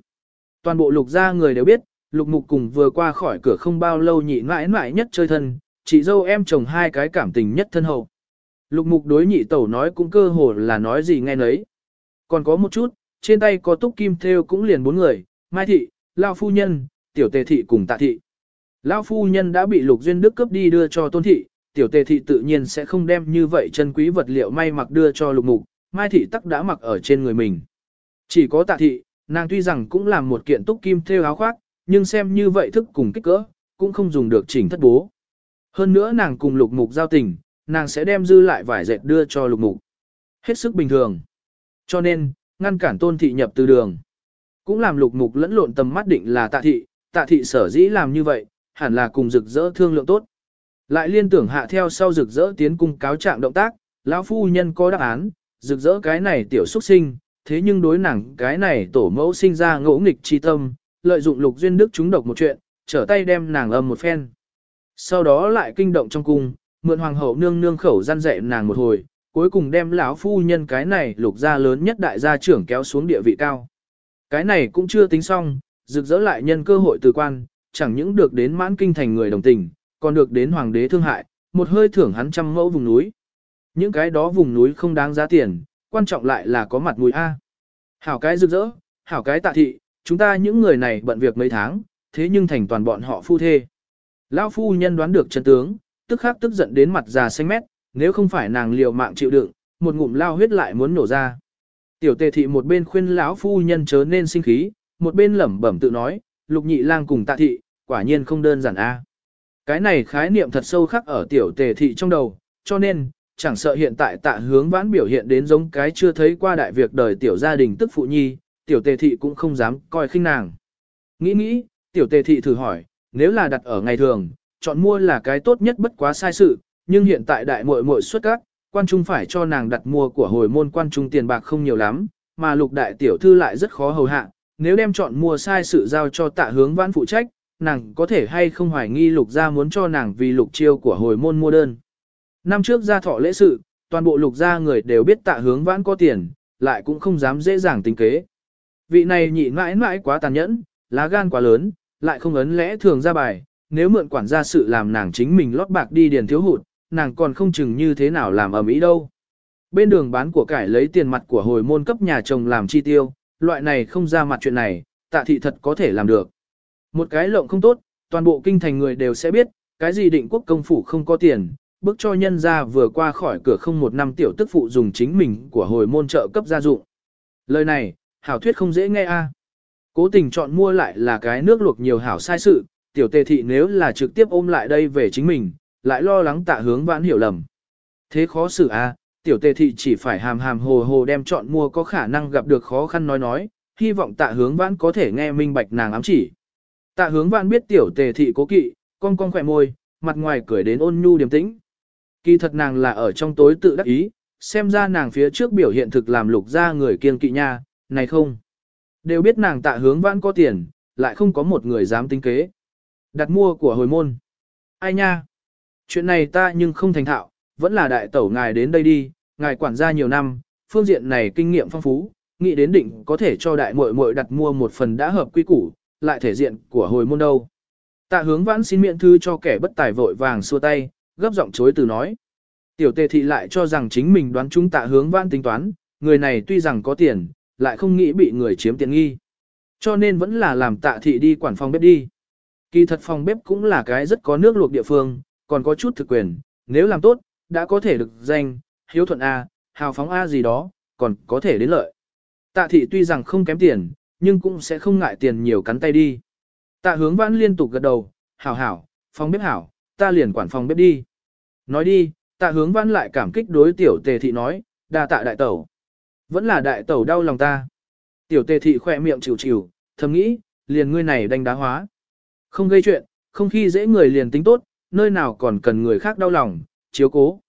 Toàn bộ lục gia người đều biết, lục mục cùng vừa qua khỏi cửa không bao lâu nhị mãi mãi nhất chơi thân, chị dâu em chồng hai cái cảm tình nhất thân hậu. Lục mục đối nhị tẩu nói cũng cơ hồ là nói gì nghe nấy. Còn có một chút, trên tay có túc kim theo cũng liền bốn người, Mai Thị, Lao Phu Nhân, Tiểu Tề Thị cùng Tạ Thị. Lao Phu Nhân đã bị Lục Duyên Đức cướp đi đưa cho Tôn Thị, Tiểu Tề Thị tự nhiên sẽ không đem như vậy chân quý vật liệu may mặc đưa cho Lục Mục, Mai Thị tắc đã mặc ở trên người mình. Chỉ có Tạ Thị, nàng tuy rằng cũng làm một kiện túc kim thêu áo khoác, nhưng xem như vậy thức cùng kích cỡ, cũng không dùng được chỉnh thất bố. Hơn nữa nàng cùng Lục Mục giao tình, nàng sẽ đem dư lại vải dệt đưa cho Lục Mục. Hết sức bình thường. Cho nên, ngăn cản tôn thị nhập từ đường. Cũng làm lục mục lẫn lộn tầm mắt định là tạ thị, tạ thị sở dĩ làm như vậy, hẳn là cùng rực rỡ thương lượng tốt. Lại liên tưởng hạ theo sau rực rỡ tiến cung cáo trạng động tác, lão phu nhân có đáp án, rực rỡ cái này tiểu xuất sinh, thế nhưng đối nàng cái này tổ mẫu sinh ra ngỗ nghịch chi tâm, lợi dụng lục duyên đức chúng độc một chuyện, trở tay đem nàng âm một phen. Sau đó lại kinh động trong cung, mượn hoàng hậu nương nương khẩu gian dạy nàng một hồi, cuối cùng đem lão phu nhân cái này lục gia lớn nhất đại gia trưởng kéo xuống địa vị cao. Cái này cũng chưa tính xong, rực rỡ lại nhân cơ hội từ quan, chẳng những được đến mãn kinh thành người đồng tình, còn được đến hoàng đế thương hại, một hơi thưởng hắn trăm mẫu vùng núi. Những cái đó vùng núi không đáng giá tiền, quan trọng lại là có mặt mũi A. Hảo cái rực rỡ, hảo cái tạ thị, chúng ta những người này bận việc mấy tháng, thế nhưng thành toàn bọn họ phu thê. Lão phu nhân đoán được chân tướng, tức khắc tức giận đến mặt già xanh mét, nếu không phải nàng liều mạng chịu đựng, một ngụm lao huyết lại muốn nổ ra. Tiểu tề thị một bên khuyên lão phu nhân chớ nên sinh khí, một bên lẩm bẩm tự nói, lục nhị lang cùng tạ thị, quả nhiên không đơn giản a. Cái này khái niệm thật sâu khắc ở tiểu tề thị trong đầu, cho nên, chẳng sợ hiện tại tạ hướng vãn biểu hiện đến giống cái chưa thấy qua đại việc đời tiểu gia đình tức phụ nhi, tiểu tề thị cũng không dám coi khinh nàng. Nghĩ nghĩ, tiểu tề thị thử hỏi, nếu là đặt ở ngày thường, chọn mua là cái tốt nhất bất quá sai sự, nhưng hiện tại đại muội muội xuất các, quan trung phải cho nàng đặt mua của hồi môn quan trung tiền bạc không nhiều lắm, mà lục đại tiểu thư lại rất khó hầu hạ, nếu đem chọn mua sai sự giao cho tạ hướng vãn phụ trách, nàng có thể hay không hoài nghi lục gia muốn cho nàng vì lục chiêu của hồi môn mua đơn. Năm trước gia thọ lễ sự, toàn bộ lục gia người đều biết tạ hướng vãn có tiền, lại cũng không dám dễ dàng tính kế. Vị này nhị mãi mãi quá tàn nhẫn, lá gan quá lớn, lại không ấn lẽ thường ra bài, nếu mượn quản gia sự làm nàng chính mình lót bạc đi điền thiếu hụt, nàng còn không chừng như thế nào làm ở mỹ đâu. Bên đường bán của cải lấy tiền mặt của hồi môn cấp nhà chồng làm chi tiêu, loại này không ra mặt chuyện này, tạ thị thật có thể làm được. Một cái lộng không tốt, toàn bộ kinh thành người đều sẽ biết, cái gì định quốc công phủ không có tiền, bước cho nhân ra vừa qua khỏi cửa không một năm tiểu tức phụ dùng chính mình của hồi môn trợ cấp gia dụng. Lời này, hảo thuyết không dễ nghe a. Cố tình chọn mua lại là cái nước luộc nhiều hảo sai sự, tiểu tề thị nếu là trực tiếp ôm lại đây về chính mình, lại lo lắng tạ hướng vãn hiểu lầm. Thế khó xử a, tiểu tề thị chỉ phải hàm hàm hồ hồ đem chọn mua có khả năng gặp được khó khăn nói nói, hy vọng tạ hướng vãn có thể nghe minh bạch nàng ám chỉ. Tạ hướng vãn biết tiểu tề thị cố kỵ, con con khỏe môi, mặt ngoài cười đến ôn nhu điềm tĩnh. Kỳ thật nàng là ở trong tối tự đắc ý, xem ra nàng phía trước biểu hiện thực làm lục ra người kiên kỵ nha, này không. Đều biết nàng tạ hướng vãn có tiền, lại không có một người dám tính kế. Đặt mua của hồi môn. Ai nha? Chuyện này ta nhưng không thành thạo, vẫn là đại tẩu ngài đến đây đi, ngài quản gia nhiều năm, phương diện này kinh nghiệm phong phú, nghĩ đến định có thể cho đại muội muội đặt mua một phần đã hợp quy củ, lại thể diện của hồi môn đâu. Tạ hướng vãn xin miễn thư cho kẻ bất tài vội vàng xua tay, gấp giọng chối từ nói. Tiểu tề thị lại cho rằng chính mình đoán chúng tạ hướng vãn tính toán, người này tuy rằng có tiền, lại không nghĩ bị người chiếm tiện nghi. Cho nên vẫn là làm tạ thị đi quản phòng bếp đi. Kỳ thật phòng bếp cũng là cái rất có nước luộc địa phương, còn có chút thực quyền, nếu làm tốt, đã có thể được danh, hiếu thuận A, hào phóng A gì đó, còn có thể đến lợi. Tạ thị tuy rằng không kém tiền, nhưng cũng sẽ không ngại tiền nhiều cắn tay đi. Tạ hướng vãn liên tục gật đầu, hảo hảo, phòng bếp hảo, ta liền quản phòng bếp đi. Nói đi, tạ hướng vãn lại cảm kích đối tiểu tề thị nói, đa tạ đại tẩu. Vẫn là đại tẩu đau lòng ta. Tiểu tề thị khỏe miệng chịu chịu, thầm nghĩ, liền ngươi này đánh đá hóa. Không gây chuyện, không khi dễ người liền tính tốt, nơi nào còn cần người khác đau lòng, chiếu cố.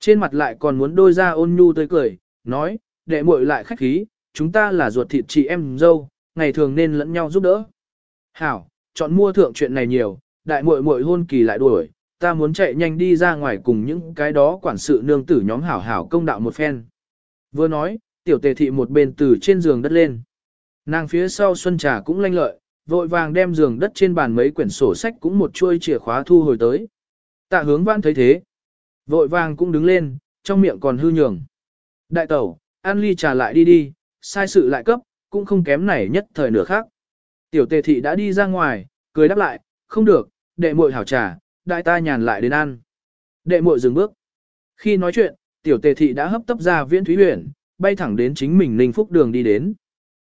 Trên mặt lại còn muốn đôi ra ôn nhu tươi cười, nói, đệ muội lại khách khí, chúng ta là ruột thịt chị em dâu, ngày thường nên lẫn nhau giúp đỡ. Hảo, chọn mua thượng chuyện này nhiều, đại muội muội hôn kỳ lại đuổi, ta muốn chạy nhanh đi ra ngoài cùng những cái đó quản sự nương tử nhóm hảo hảo công đạo một phen. Vừa nói, tiểu tề thị một bên từ trên giường đất lên. Nàng phía sau Xuân Trà cũng lanh lợi, vội vàng đem giường đất trên bàn mấy quyển sổ sách cũng một chuôi chìa khóa thu hồi tới. Tạ hướng vãn thấy thế. Vội vàng cũng đứng lên, trong miệng còn hư nhường. Đại tẩu, ăn ly trà lại đi đi, sai sự lại cấp, cũng không kém này nhất thời nửa khác. Tiểu tề thị đã đi ra ngoài, cười đáp lại, không được, đệ muội hảo trà, đại ta nhàn lại đến ăn. Đệ muội dừng bước. Khi nói chuyện, tiểu tề thị đã hấp tấp ra viễn thúy huyền, bay thẳng đến chính mình ninh phúc đường đi đến.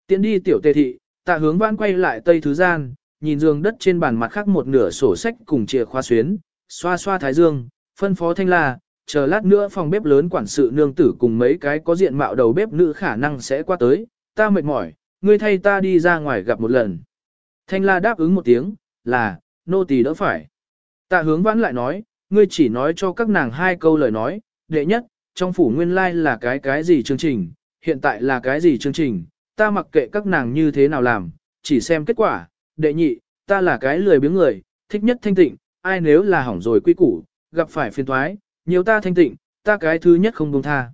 Tiến đi tiểu tề thị, tạ hướng vãn quay lại tây thứ gian, nhìn giường đất trên bàn mặt khác một nửa sổ sách cùng chìa khóa xuyến, xoa xoa thái dương, phân phó thanh la, chờ lát nữa phòng bếp lớn quản sự nương tử cùng mấy cái có diện mạo đầu bếp nữ khả năng sẽ qua tới, ta mệt mỏi, ngươi thay ta đi ra ngoài gặp một lần. Thanh la đáp ứng một tiếng, là, nô tỳ đỡ phải. Tạ hướng vãn lại nói, ngươi chỉ nói cho các nàng hai câu lời nói, đệ nhất, trong phủ nguyên lai là cái cái gì chương trình, hiện tại là cái gì chương trình, ta mặc kệ các nàng như thế nào làm, chỉ xem kết quả, đệ nhị, ta là cái lười biếng người, thích nhất thanh tịnh, ai nếu là hỏng rồi quy củ, gặp phải phiền thoái, nhiều ta thanh tịnh, ta cái thứ nhất không buông tha.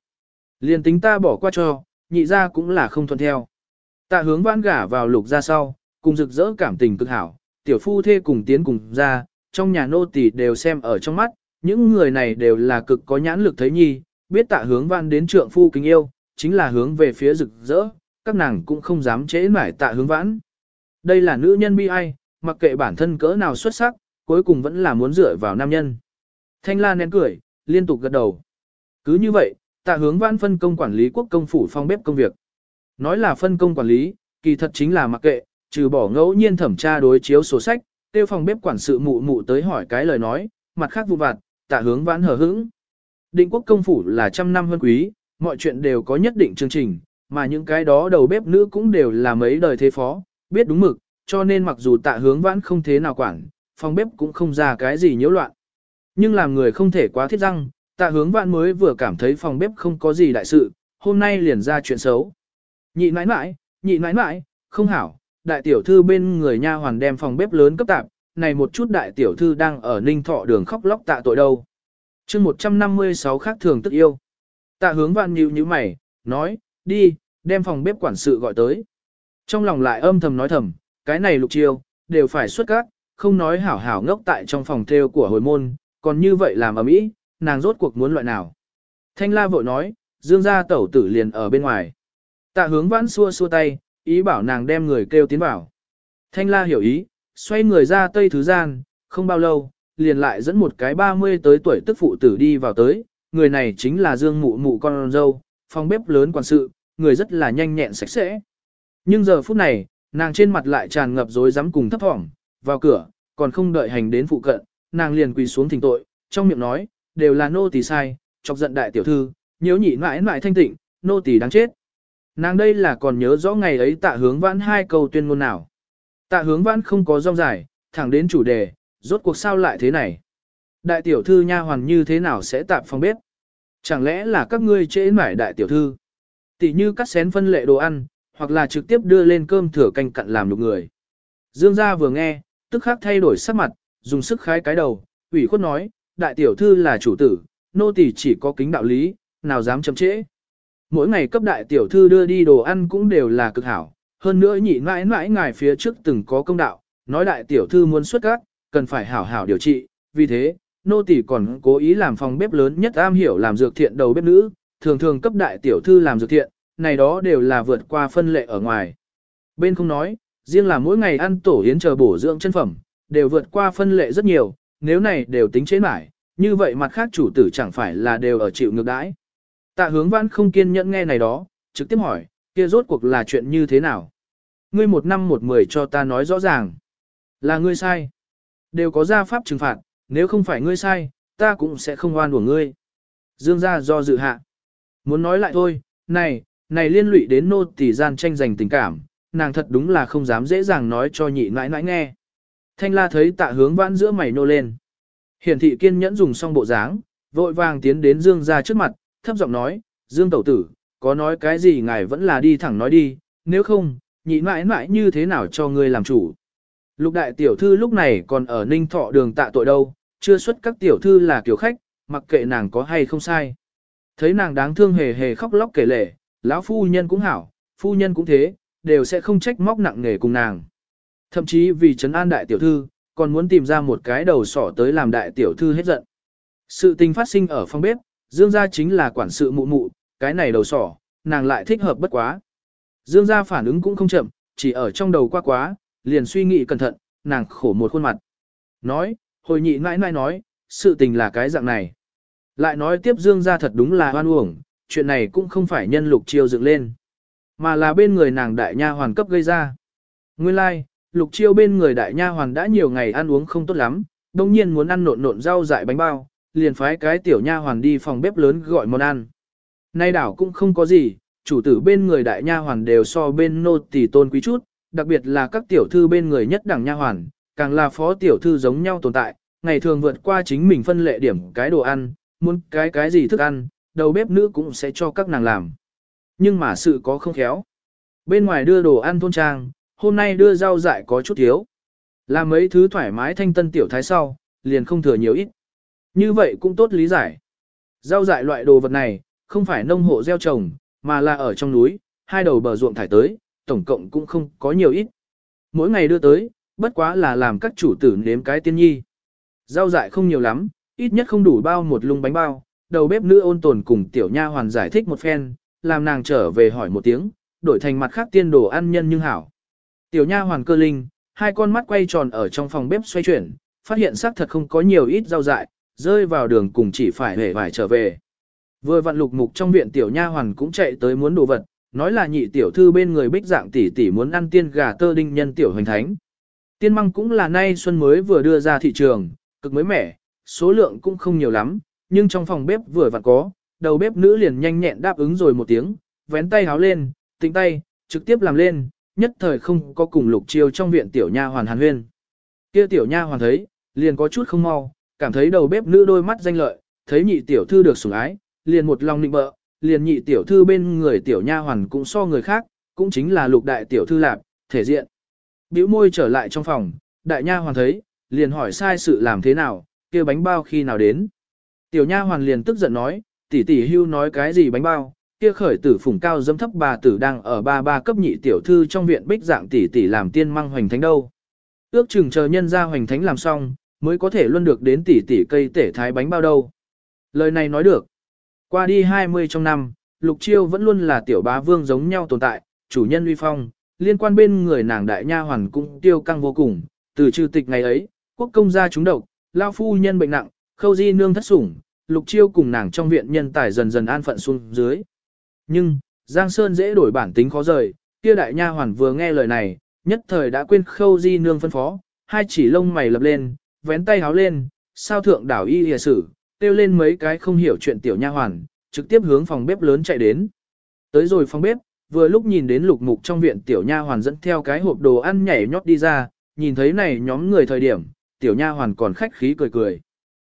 Liền tính ta bỏ qua cho, nhị ra cũng là không thuận theo. Tạ hướng vãn gả vào lục ra sau, cùng rực rỡ cảm tình cực hảo, tiểu phu thê cùng tiến cùng ra, trong nhà nô tỳ đều xem ở trong mắt, những người này đều là cực có nhãn lực thấy nhi, biết tạ hướng vãn đến trượng phu kính yêu, chính là hướng về phía rực rỡ, các nàng cũng không dám chế mải tạ hướng vãn. Đây là nữ nhân bi ai, mặc kệ bản thân cỡ nào xuất sắc, cuối cùng vẫn là muốn dựa vào nam nhân. Thanh la nén cười, liên tục gật đầu. Cứ như vậy, tạ hướng vãn phân công quản lý quốc công phủ phong bếp công việc. Nói là phân công quản lý, kỳ thật chính là mặc kệ, trừ bỏ ngẫu nhiên thẩm tra đối chiếu sổ sách, tiêu phòng bếp quản sự mụ mụ tới hỏi cái lời nói, mặt khác vụ vặt, tạ hướng vãn hờ hững. Định quốc công phủ là trăm năm hơn quý, mọi chuyện đều có nhất định chương trình, mà những cái đó đầu bếp nữ cũng đều là mấy đời thế phó, biết đúng mực, cho nên mặc dù tạ hướng vãn không thế nào quản, phòng bếp cũng không ra cái gì nhiễu loạn. Nhưng làm người không thể quá thiết răng, tạ hướng vạn mới vừa cảm thấy phòng bếp không có gì đại sự, hôm nay liền ra chuyện xấu. Nhị nãi nãi, nhị nãi nãi, không hảo, đại tiểu thư bên người nha hoàn đem phòng bếp lớn cấp tạp, này một chút đại tiểu thư đang ở ninh thọ đường khóc lóc tạ tội đâu. chương 156 khác thường tức yêu. Tạ hướng vạn nhíu như mày, nói, đi, đem phòng bếp quản sự gọi tới. Trong lòng lại âm thầm nói thầm, cái này lục chiêu, đều phải xuất các, không nói hảo hảo ngốc tại trong phòng theo của hồi môn, còn như vậy làm ở mỹ, nàng rốt cuộc muốn loại nào. Thanh la vội nói, dương gia tẩu tử liền ở bên ngoài. Tạ hướng vãn xua xua tay, ý bảo nàng đem người kêu tiến vào. Thanh la hiểu ý, xoay người ra tây thứ gian, không bao lâu, liền lại dẫn một cái 30 tới tuổi tức phụ tử đi vào tới, người này chính là Dương Mụ Mụ con dâu, phòng bếp lớn quản sự, người rất là nhanh nhẹn sạch sẽ. Nhưng giờ phút này, nàng trên mặt lại tràn ngập rối rắm cùng thấp thỏm, vào cửa, còn không đợi hành đến phụ cận, nàng liền quỳ xuống thỉnh tội, trong miệng nói, đều là nô tỳ sai, chọc giận đại tiểu thư, nhớ nhị mãi mãi thanh tịnh, nô tỳ đáng chết. Nàng đây là còn nhớ rõ ngày ấy tạ hướng vãn hai câu tuyên ngôn nào. Tạ hướng vãn không có rong dài, thẳng đến chủ đề, rốt cuộc sao lại thế này. Đại tiểu thư nha hoàn như thế nào sẽ tạm phòng bếp? Chẳng lẽ là các ngươi chế mải đại tiểu thư? Tỷ như cắt xén phân lệ đồ ăn, hoặc là trực tiếp đưa lên cơm thừa canh cặn làm đục người. Dương gia vừa nghe, tức khắc thay đổi sắc mặt, dùng sức khái cái đầu, ủy khuất nói, đại tiểu thư là chủ tử, nô tỳ chỉ có kính đạo lý, nào dám chậm trễ. Mỗi ngày cấp đại tiểu thư đưa đi đồ ăn cũng đều là cực hảo, hơn nữa nhị mãi mãi ngài phía trước từng có công đạo, nói đại tiểu thư muốn xuất các, cần phải hảo hảo điều trị, vì thế, nô tỳ còn cố ý làm phòng bếp lớn nhất am hiểu làm dược thiện đầu bếp nữ, thường thường cấp đại tiểu thư làm dược thiện, này đó đều là vượt qua phân lệ ở ngoài. Bên không nói, riêng là mỗi ngày ăn tổ yến chờ bổ dưỡng chân phẩm, đều vượt qua phân lệ rất nhiều, nếu này đều tính chế mãi, như vậy mặt khác chủ tử chẳng phải là đều ở chịu ngược đãi. Tạ hướng văn không kiên nhẫn nghe này đó, trực tiếp hỏi, kia rốt cuộc là chuyện như thế nào? Ngươi một năm một mười cho ta nói rõ ràng. Là ngươi sai. Đều có gia pháp trừng phạt, nếu không phải ngươi sai, ta cũng sẽ không oan của ngươi. Dương gia do dự hạ. Muốn nói lại thôi, này, này liên lụy đến nô tỷ gian tranh giành tình cảm, nàng thật đúng là không dám dễ dàng nói cho nhị nãi nãi nghe. Thanh la thấy tạ hướng vãn giữa mày nô lên. Hiển thị kiên nhẫn dùng xong bộ dáng, vội vàng tiến đến Dương gia trước mặt, thấp giọng nói, Dương tẩu tử, có nói cái gì ngài vẫn là đi thẳng nói đi, nếu không, nhị mãi mãi như thế nào cho ngươi làm chủ. Lục đại tiểu thư lúc này còn ở ninh thọ đường tạ tội đâu, chưa xuất các tiểu thư là kiểu khách, mặc kệ nàng có hay không sai. Thấy nàng đáng thương hề hề khóc lóc kể lể, lão phu nhân cũng hảo, phu nhân cũng thế, đều sẽ không trách móc nặng nề cùng nàng. Thậm chí vì trấn an đại tiểu thư, còn muốn tìm ra một cái đầu sỏ tới làm đại tiểu thư hết giận. Sự tình phát sinh ở phòng bếp, Dương gia chính là quản sự mụ mụ, cái này đầu sỏ, nàng lại thích hợp bất quá. Dương gia phản ứng cũng không chậm, chỉ ở trong đầu qua quá, liền suy nghĩ cẩn thận, nàng khổ một khuôn mặt. Nói, hồi nhị nãi nãi nói, sự tình là cái dạng này. Lại nói tiếp Dương gia thật đúng là hoan uổng, chuyện này cũng không phải nhân lục chiêu dựng lên, mà là bên người nàng đại nha hoàn cấp gây ra. Nguyên lai, like, lục chiêu bên người đại nha hoàn đã nhiều ngày ăn uống không tốt lắm, đồng nhiên muốn ăn nộn nộn rau dại bánh bao, liền phái cái tiểu nha hoàn đi phòng bếp lớn gọi món ăn. Nay đảo cũng không có gì, chủ tử bên người đại nha hoàn đều so bên nô tỳ tôn quý chút, đặc biệt là các tiểu thư bên người nhất đẳng nha hoàn, càng là phó tiểu thư giống nhau tồn tại, ngày thường vượt qua chính mình phân lệ điểm cái đồ ăn, muốn cái cái gì thức ăn, đầu bếp nữ cũng sẽ cho các nàng làm. Nhưng mà sự có không khéo. Bên ngoài đưa đồ ăn thôn trang, hôm nay đưa rau dại có chút thiếu. Làm mấy thứ thoải mái thanh tân tiểu thái sau, liền không thừa nhiều ít. Như vậy cũng tốt lý giải. Rau dại loại đồ vật này, không phải nông hộ gieo trồng, mà là ở trong núi, hai đầu bờ ruộng thải tới, tổng cộng cũng không có nhiều ít. Mỗi ngày đưa tới, bất quá là làm các chủ tử nếm cái tiên nhi. Rau dại không nhiều lắm, ít nhất không đủ bao một lung bánh bao, đầu bếp nữ ôn tồn cùng tiểu nha hoàn giải thích một phen, làm nàng trở về hỏi một tiếng, đổi thành mặt khác tiên đồ ăn nhân nhưng hảo. Tiểu nha hoàn cơ linh, hai con mắt quay tròn ở trong phòng bếp xoay chuyển, phát hiện xác thật không có nhiều ít rau dại, rơi vào đường cùng chỉ phải hề vải trở về. Vừa vặn lục mục trong viện tiểu nha hoàn cũng chạy tới muốn đồ vật, nói là nhị tiểu thư bên người bích dạng tỷ tỷ muốn ăn tiên gà tơ đinh nhân tiểu hoành thánh. Tiên măng cũng là nay xuân mới vừa đưa ra thị trường, cực mới mẻ, số lượng cũng không nhiều lắm, nhưng trong phòng bếp vừa vặn có, đầu bếp nữ liền nhanh nhẹn đáp ứng rồi một tiếng, vén tay háo lên, tính tay, trực tiếp làm lên, nhất thời không có cùng lục chiêu trong viện tiểu nha hoàn hàn huyên. Kia tiểu nha hoàn thấy, liền có chút không mau, cảm thấy đầu bếp nữ đôi mắt danh lợi, thấy nhị tiểu thư được sủng ái, liền một lòng định bợ, liền nhị tiểu thư bên người tiểu nha hoàn cũng so người khác, cũng chính là lục đại tiểu thư lạp, thể diện. Biểu môi trở lại trong phòng, đại nha hoàn thấy, liền hỏi sai sự làm thế nào, kia bánh bao khi nào đến. Tiểu nha hoàn liền tức giận nói, tỷ tỷ hưu nói cái gì bánh bao, kia khởi tử phủng cao dâm thấp bà tử đang ở ba ba cấp nhị tiểu thư trong viện bích dạng tỷ tỷ làm tiên măng hoành thánh đâu. Ước chừng chờ nhân ra hoành thánh làm xong, mới có thể luôn được đến tỷ tỷ cây tể thái bánh bao đâu. Lời này nói được. Qua đi 20 trong năm, Lục Chiêu vẫn luôn là tiểu bá vương giống nhau tồn tại, chủ nhân uy phong, liên quan bên người nàng đại nha hoàn cũng tiêu căng vô cùng, từ trừ tịch ngày ấy, quốc công gia chúng độc, lao phu nhân bệnh nặng, khâu di nương thất sủng, Lục Chiêu cùng nàng trong viện nhân tài dần dần an phận xuống dưới. Nhưng, Giang Sơn dễ đổi bản tính khó rời, kia đại nha hoàn vừa nghe lời này, nhất thời đã quên khâu di nương phân phó, hai chỉ lông mày lập lên, vén tay háo lên, sao thượng đảo y hìa sử, kêu lên mấy cái không hiểu chuyện tiểu nha hoàn, trực tiếp hướng phòng bếp lớn chạy đến. Tới rồi phòng bếp, vừa lúc nhìn đến lục mục trong viện tiểu nha hoàn dẫn theo cái hộp đồ ăn nhảy nhót đi ra, nhìn thấy này nhóm người thời điểm, tiểu nha hoàn còn khách khí cười cười.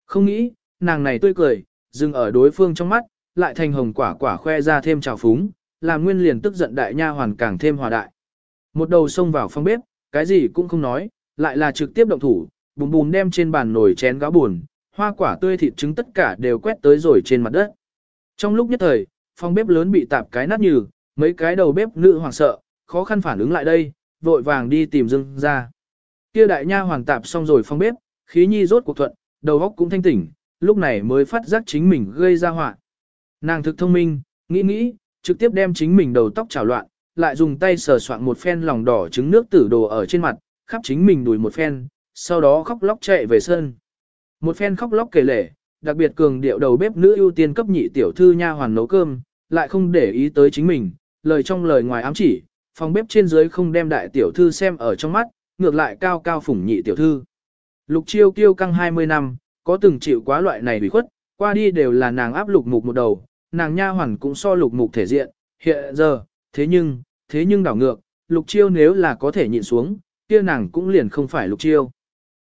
Không nghĩ, nàng này tươi cười, dừng ở đối phương trong mắt, lại thành hồng quả quả khoe ra thêm trào phúng, làm nguyên liền tức giận đại nha hoàn càng thêm hòa đại. Một đầu xông vào phòng bếp, cái gì cũng không nói, lại là trực tiếp động thủ, bùm bùm đem trên bàn nồi chén gáo buồn, hoa quả tươi thịt trứng tất cả đều quét tới rồi trên mặt đất. Trong lúc nhất thời, phòng bếp lớn bị tạp cái nát nhừ, mấy cái đầu bếp nữ hoảng sợ, khó khăn phản ứng lại đây, vội vàng đi tìm dưng ra. Kia đại nha hoàng tạp xong rồi phòng bếp, khí nhi rốt cuộc thuận, đầu óc cũng thanh tỉnh, lúc này mới phát giác chính mình gây ra họa. Nàng thực thông minh, nghĩ nghĩ, trực tiếp đem chính mình đầu tóc trào loạn, lại dùng tay sờ soạn một phen lòng đỏ trứng nước tử đồ ở trên mặt, khắp chính mình đùi một phen, sau đó khóc lóc chạy về sân. Một phen khóc lóc kể lể, đặc biệt cường điệu đầu bếp nữ ưu tiên cấp nhị tiểu thư nha hoàn nấu cơm, lại không để ý tới chính mình, lời trong lời ngoài ám chỉ, phòng bếp trên dưới không đem đại tiểu thư xem ở trong mắt, ngược lại cao cao phủng nhị tiểu thư. Lục chiêu kiêu căng 20 năm, có từng chịu quá loại này bị khuất, qua đi đều là nàng áp lục mục một đầu, nàng nha hoàn cũng so lục mục thể diện, hiện giờ, thế nhưng, thế nhưng đảo ngược, lục chiêu nếu là có thể nhịn xuống, kia nàng cũng liền không phải lục chiêu.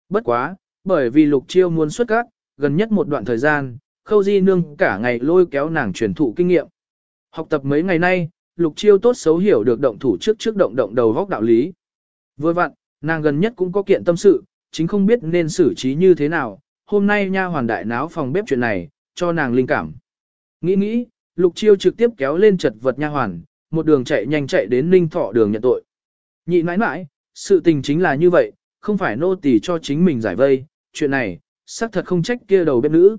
Bất quá, bởi vì lục chiêu muốn xuất các, gần nhất một đoạn thời gian, khâu di nương cả ngày lôi kéo nàng truyền thụ kinh nghiệm. Học tập mấy ngày nay, lục chiêu tốt xấu hiểu được động thủ trước trước động động đầu góc đạo lý. Vừa vặn, nàng gần nhất cũng có kiện tâm sự, chính không biết nên xử trí như thế nào, hôm nay nha hoàn đại náo phòng bếp chuyện này, cho nàng linh cảm. Nghĩ nghĩ, lục chiêu trực tiếp kéo lên chật vật nha hoàn, một đường chạy nhanh chạy đến ninh thọ đường nhận tội. Nhị mãi mãi, sự tình chính là như vậy, không phải nô tỳ cho chính mình giải vây, chuyện này, xác thật không trách kia đầu bếp nữ.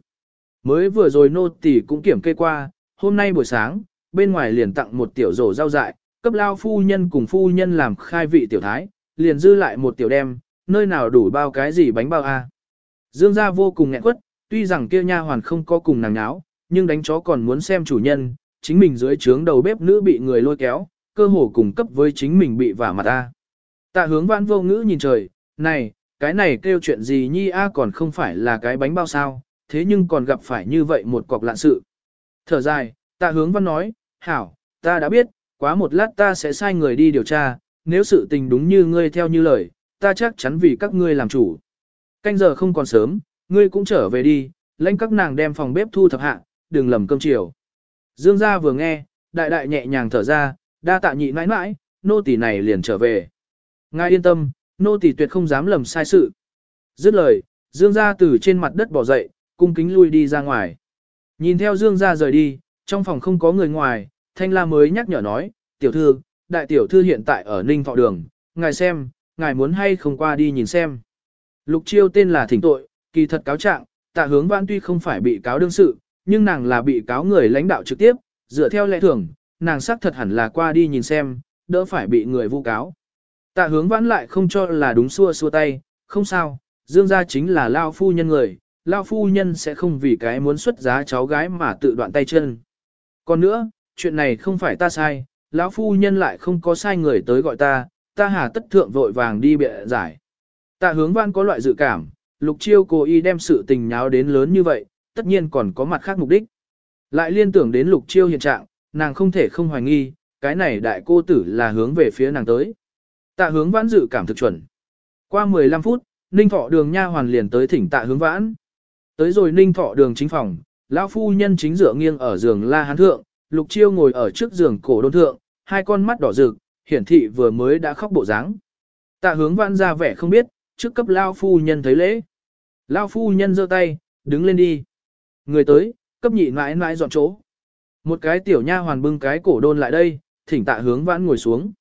Mới vừa rồi nô tỳ cũng kiểm kê qua, hôm nay buổi sáng, bên ngoài liền tặng một tiểu rổ rau dại, cấp lao phu nhân cùng phu nhân làm khai vị tiểu thái, liền dư lại một tiểu đem, nơi nào đủ bao cái gì bánh bao a. Dương gia vô cùng nghẹn quất, tuy rằng kia nha hoàn không có cùng nàng nháo nhưng đánh chó còn muốn xem chủ nhân, chính mình dưới trướng đầu bếp nữ bị người lôi kéo, cơ hồ cùng cấp với chính mình bị vả mặt ta Tạ hướng vãn vô ngữ nhìn trời, này, cái này kêu chuyện gì nhi a còn không phải là cái bánh bao sao, thế nhưng còn gặp phải như vậy một cọc lạn sự. Thở dài, tạ hướng văn nói, hảo, ta đã biết, quá một lát ta sẽ sai người đi điều tra, nếu sự tình đúng như ngươi theo như lời, ta chắc chắn vì các ngươi làm chủ. Canh giờ không còn sớm, ngươi cũng trở về đi, lãnh các nàng đem phòng bếp thu thập hạ, đừng lầm cơm chiều. Dương gia vừa nghe, đại đại nhẹ nhàng thở ra, đa tạ nhị mãi mãi, nô tỳ này liền trở về. Ngài yên tâm, nô tỳ tuyệt không dám lầm sai sự. Dứt lời, Dương gia từ trên mặt đất bỏ dậy, cung kính lui đi ra ngoài. Nhìn theo Dương gia rời đi, trong phòng không có người ngoài, Thanh La mới nhắc nhở nói, tiểu thư, đại tiểu thư hiện tại ở Ninh Thọ Đường, ngài xem, ngài muốn hay không qua đi nhìn xem. Lục chiêu tên là thỉnh tội, kỳ thật cáo trạng, tạ hướng vãn tuy không phải bị cáo đương sự, nhưng nàng là bị cáo người lãnh đạo trực tiếp, dựa theo lẽ thường, nàng xác thật hẳn là qua đi nhìn xem, đỡ phải bị người vu cáo. Tạ hướng vãn lại không cho là đúng xua xua tay, không sao, dương gia chính là lao phu nhân người, lao phu nhân sẽ không vì cái muốn xuất giá cháu gái mà tự đoạn tay chân. Còn nữa, chuyện này không phải ta sai, lão phu nhân lại không có sai người tới gọi ta, ta hà tất thượng vội vàng đi bịa giải. Tạ hướng văn có loại dự cảm, lục chiêu cố ý đem sự tình nháo đến lớn như vậy, tất nhiên còn có mặt khác mục đích. Lại liên tưởng đến lục chiêu hiện trạng, nàng không thể không hoài nghi, cái này đại cô tử là hướng về phía nàng tới. Tạ hướng vãn dự cảm thực chuẩn. Qua 15 phút, Ninh Thọ Đường nha hoàn liền tới thỉnh Tạ hướng vãn. Tới rồi Ninh Thọ Đường chính phòng, lão phu nhân chính dựa nghiêng ở giường La Hán thượng, Lục Chiêu ngồi ở trước giường cổ đôn thượng, hai con mắt đỏ rực, hiển thị vừa mới đã khóc bộ dáng. Tạ hướng vãn ra vẻ không biết, trước cấp lão phu nhân thấy lễ. lão phu nhân giơ tay, đứng lên đi. Người tới, cấp nhị mãi mãi dọn chỗ. Một cái tiểu nha hoàn bưng cái cổ đôn lại đây, thỉnh tạ hướng vãn ngồi xuống.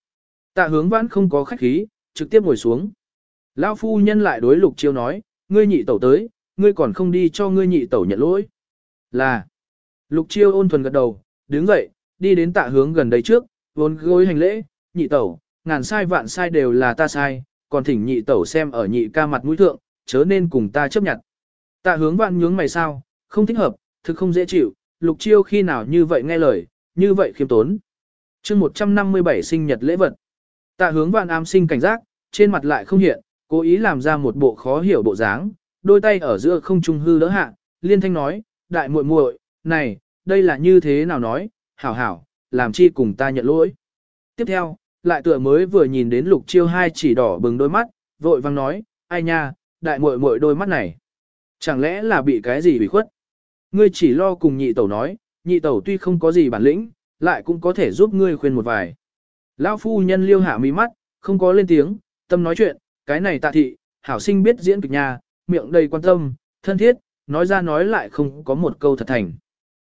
Tạ hướng vãn không có khách khí, trực tiếp ngồi xuống. Lao phu nhân lại đối lục chiêu nói, ngươi nhị tẩu tới, ngươi còn không đi cho ngươi nhị tẩu nhận lỗi. Là, lục chiêu ôn thuần gật đầu, đứng dậy, đi đến tạ hướng gần đây trước, vốn gối hành lễ, nhị tẩu, ngàn sai vạn sai đều là ta sai, còn thỉnh nhị tẩu xem ở nhị ca mặt mũi thượng, chớ nên cùng ta chấp nhận. Tạ hướng vạn nhướng mày sao, không thích hợp, thực không dễ chịu, lục chiêu khi nào như vậy nghe lời, như vậy khiêm tốn. chương 157 sinh nhật lễ vật. Tạ hướng vạn ám sinh cảnh giác, trên mặt lại không hiện, cố ý làm ra một bộ khó hiểu bộ dáng, đôi tay ở giữa không trung hư đỡ hạ, liên thanh nói, đại muội muội, này, đây là như thế nào nói, hảo hảo, làm chi cùng ta nhận lỗi. Tiếp theo, lại tựa mới vừa nhìn đến lục chiêu hai chỉ đỏ bừng đôi mắt, vội vang nói, ai nha, đại muội muội đôi mắt này. Chẳng lẽ là bị cái gì bị khuất? Ngươi chỉ lo cùng nhị tẩu nói, nhị tẩu tuy không có gì bản lĩnh, lại cũng có thể giúp ngươi khuyên một vài. Lão phu nhân liêu hạ mí mắt, không có lên tiếng, tâm nói chuyện, cái này tạ thị, hảo sinh biết diễn kịch nhà, miệng đầy quan tâm, thân thiết, nói ra nói lại không có một câu thật thành.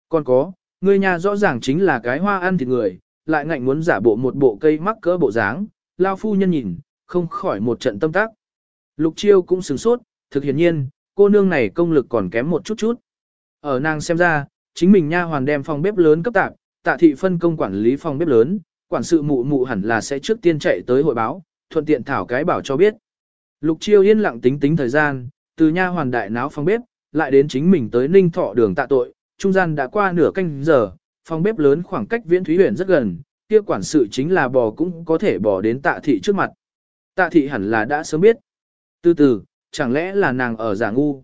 Còn có, ngươi nhà rõ ràng chính là cái hoa ăn thịt người, lại ngạnh muốn giả bộ một bộ cây mắc cỡ bộ dáng, lao phu nhân nhìn, không khỏi một trận tâm tác. Lục chiêu cũng sừng sốt, thực hiện nhiên, cô nương này công lực còn kém một chút chút. Ở nàng xem ra, chính mình nha hoàn đem phòng bếp lớn cấp tạp, tạ thị phân công quản lý phòng bếp lớn, quản sự mụ mụ hẳn là sẽ trước tiên chạy tới hội báo, thuận tiện thảo cái bảo cho biết. Lục chiêu yên lặng tính tính thời gian, từ nha hoàn đại náo phòng bếp, lại đến chính mình tới ninh thọ đường tạ tội, trung gian đã qua nửa canh giờ, phòng bếp lớn khoảng cách viễn thúy huyện rất gần, kia quản sự chính là bò cũng có thể bò đến tạ thị trước mặt. Tạ thị hẳn là đã sớm biết. Từ từ, chẳng lẽ là nàng ở giả ngu?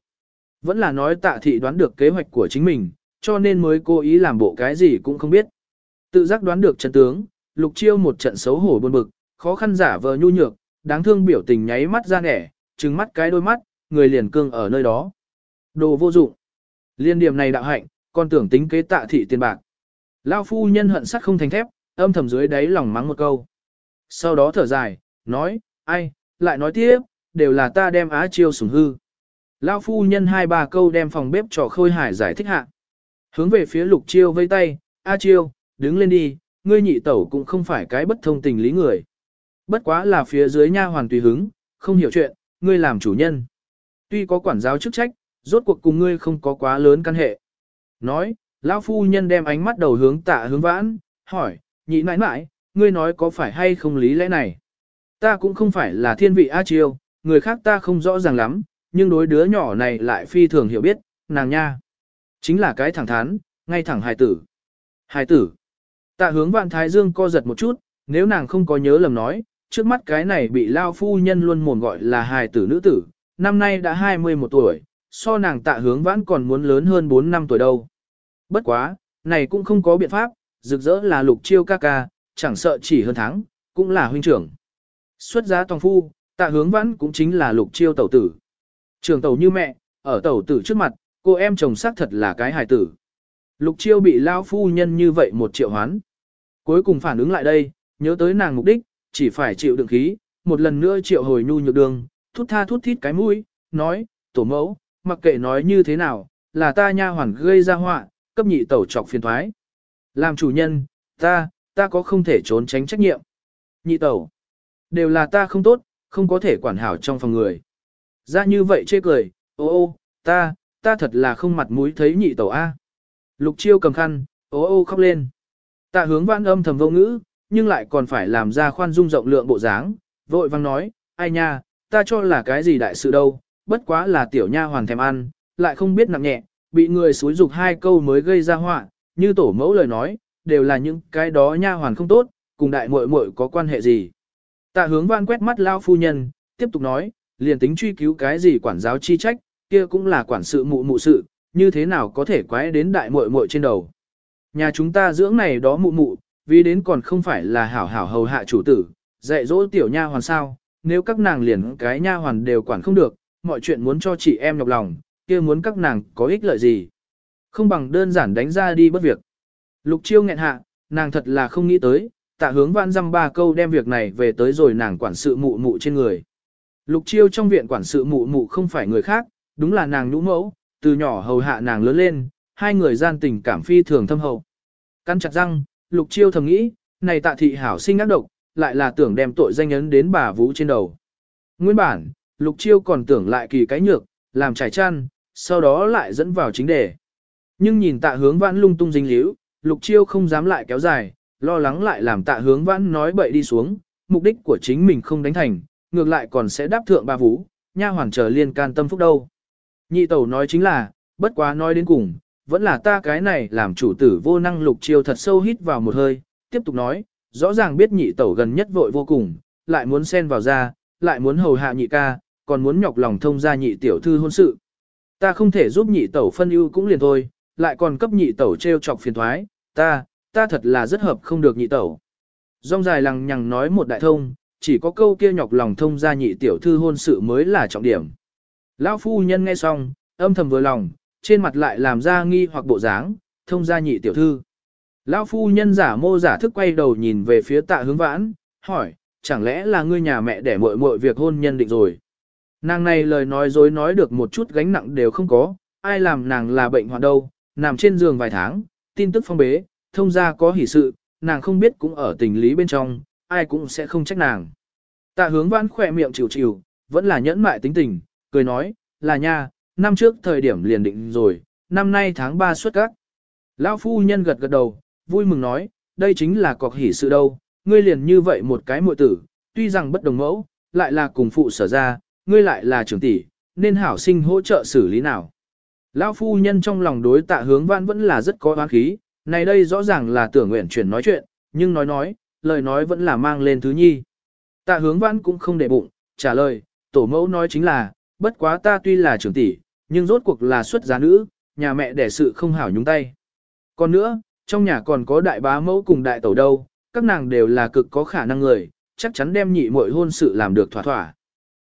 Vẫn là nói tạ thị đoán được kế hoạch của chính mình, cho nên mới cố ý làm bộ cái gì cũng không biết. Tự giác đoán được trận tướng, lục chiêu một trận xấu hổ buồn bực, khó khăn giả vờ nhu nhược, đáng thương biểu tình nháy mắt ra nẻ, trừng mắt cái đôi mắt, người liền cương ở nơi đó. Đồ vô dụng. Liên điểm này đạo hạnh, còn tưởng tính kế tạ thị tiền bạc. Lao phu nhân hận sắt không thành thép, âm thầm dưới đáy lòng mắng một câu. Sau đó thở dài, nói, ai, lại nói tiếp, đều là ta đem á chiêu sủng hư. Lao phu nhân hai ba câu đem phòng bếp trò khôi hải giải thích hạ. Hướng về phía lục chiêu vây tay, A chiêu, đứng lên đi, ngươi nhị tẩu cũng không phải cái bất thông tình lý người. Bất quá là phía dưới nha hoàn tùy hứng, không hiểu chuyện, ngươi làm chủ nhân. Tuy có quản giáo chức trách, rốt cuộc cùng ngươi không có quá lớn căn hệ. Nói, lão phu nhân đem ánh mắt đầu hướng tạ hướng vãn, hỏi, nhị nãi nãi, ngươi nói có phải hay không lý lẽ này? Ta cũng không phải là thiên vị A Chiêu, người khác ta không rõ ràng lắm, nhưng đối đứa nhỏ này lại phi thường hiểu biết, nàng nha. Chính là cái thẳng thắn, ngay thẳng hài tử. Hài tử. Tạ hướng vạn thái dương co giật một chút, nếu nàng không có nhớ lầm nói, trước mắt cái này bị lao phu nhân luôn mồm gọi là hài tử nữ tử, năm nay đã 21 tuổi, so nàng tạ hướng vãn còn muốn lớn hơn 4 năm tuổi đâu. Bất quá, này cũng không có biện pháp, rực rỡ là lục chiêu ca ca, chẳng sợ chỉ hơn tháng, cũng là huynh trưởng. Xuất giá toàn phu, tạ hướng vãn cũng chính là lục chiêu tẩu tử. Trường tàu như mẹ, ở tàu tử trước mặt, cô em chồng xác thật là cái hài tử. Lục chiêu bị lao phu nhân như vậy một triệu hoán. Cuối cùng phản ứng lại đây, nhớ tới nàng mục đích, chỉ phải chịu đựng khí, một lần nữa triệu hồi nhu nhược đường, thút tha thút thít cái mũi, nói, tổ mẫu, mặc kệ nói như thế nào, là ta nha hoàn gây ra họa, cấp nhị tẩu trọc phiền thoái. Làm chủ nhân, ta, ta có không thể trốn tránh trách nhiệm. Nhị tẩu, đều là ta không tốt, không có thể quản hảo trong phòng người. Ra như vậy chê cười, ô ô, ta, ta thật là không mặt mũi thấy nhị tẩu A. Lục chiêu cầm khăn, ô ô khóc lên. Tạ hướng văn âm thầm vô ngữ, nhưng lại còn phải làm ra khoan dung rộng lượng bộ dáng, vội vang nói, ai nha, ta cho là cái gì đại sự đâu, bất quá là tiểu nha hoàn thèm ăn, lại không biết nặng nhẹ, bị người xúi dục hai câu mới gây ra họa, như tổ mẫu lời nói, đều là những cái đó nha hoàn không tốt, cùng đại muội muội có quan hệ gì. Tạ hướng văn quét mắt lao phu nhân, tiếp tục nói, liền tính truy cứu cái gì quản giáo chi trách, kia cũng là quản sự mụ mụ sự, như thế nào có thể quái đến đại muội muội trên đầu. Nhà chúng ta dưỡng này đó mụ mụ, vì đến còn không phải là hảo hảo hầu hạ chủ tử, dạy dỗ tiểu nha hoàn sao, nếu các nàng liền cái nha hoàn đều quản không được, mọi chuyện muốn cho chị em nhọc lòng, kia muốn các nàng có ích lợi gì. Không bằng đơn giản đánh ra đi bất việc. Lục chiêu nghẹn hạ, nàng thật là không nghĩ tới, tạ hướng văn dăm ba câu đem việc này về tới rồi nàng quản sự mụ mụ trên người. Lục chiêu trong viện quản sự mụ mụ không phải người khác, đúng là nàng nhũ mẫu, từ nhỏ hầu hạ nàng lớn lên, hai người gian tình cảm phi thường thâm hậu. Căn chặt răng, lục chiêu thầm nghĩ, này tạ thị hảo sinh ác độc, lại là tưởng đem tội danh ấn đến bà vũ trên đầu. Nguyên bản, lục chiêu còn tưởng lại kỳ cái nhược, làm trải chăn, sau đó lại dẫn vào chính đề. Nhưng nhìn tạ hướng vãn lung tung dính líu, lục chiêu không dám lại kéo dài, lo lắng lại làm tạ hướng vãn nói bậy đi xuống, mục đích của chính mình không đánh thành, ngược lại còn sẽ đáp thượng ba vũ, nha hoàng chờ liên can tâm phúc đâu. Nhị tẩu nói chính là, bất quá nói đến cùng, vẫn là ta cái này làm chủ tử vô năng lục chiêu thật sâu hít vào một hơi, tiếp tục nói, rõ ràng biết nhị tẩu gần nhất vội vô cùng, lại muốn xen vào ra, lại muốn hầu hạ nhị ca, còn muốn nhọc lòng thông ra nhị tiểu thư hôn sự. Ta không thể giúp nhị tẩu phân ưu cũng liền thôi, lại còn cấp nhị tẩu treo chọc phiền thoái, ta, ta thật là rất hợp không được nhị tẩu. Rong dài lằng nhằng nói một đại thông, chỉ có câu kia nhọc lòng thông gia nhị tiểu thư hôn sự mới là trọng điểm. Lão phu nhân nghe xong, âm thầm vừa lòng, trên mặt lại làm ra nghi hoặc bộ dáng, thông gia nhị tiểu thư. Lão phu nhân giả mô giả thức quay đầu nhìn về phía tạ hướng vãn, hỏi, chẳng lẽ là ngươi nhà mẹ để muội muội việc hôn nhân định rồi. Nàng này lời nói dối nói được một chút gánh nặng đều không có, ai làm nàng là bệnh hoạn đâu, nằm trên giường vài tháng, tin tức phong bế, thông ra có hỷ sự, nàng không biết cũng ở tình lý bên trong, ai cũng sẽ không trách nàng. Tạ hướng vãn khỏe miệng chịu chịu, vẫn là nhẫn mại tính tình, cười nói, là nha, năm trước thời điểm liền định rồi, năm nay tháng 3 xuất các. Lão phu nhân gật gật đầu, vui mừng nói, đây chính là cọc hỷ sự đâu, ngươi liền như vậy một cái muội tử, tuy rằng bất đồng mẫu, lại là cùng phụ sở ra, ngươi lại là trưởng tỷ, nên hảo sinh hỗ trợ xử lý nào. Lão phu nhân trong lòng đối tạ hướng văn vẫn là rất có oán khí, này đây rõ ràng là tưởng nguyện chuyển nói chuyện, nhưng nói nói, lời nói vẫn là mang lên thứ nhi. Tạ hướng văn cũng không để bụng, trả lời, tổ mẫu nói chính là, bất quá ta tuy là trưởng tỷ, nhưng rốt cuộc là xuất giá nữ, nhà mẹ đẻ sự không hảo nhúng tay. Còn nữa, trong nhà còn có đại bá mẫu cùng đại tẩu đâu, các nàng đều là cực có khả năng người, chắc chắn đem nhị muội hôn sự làm được thỏa thỏa.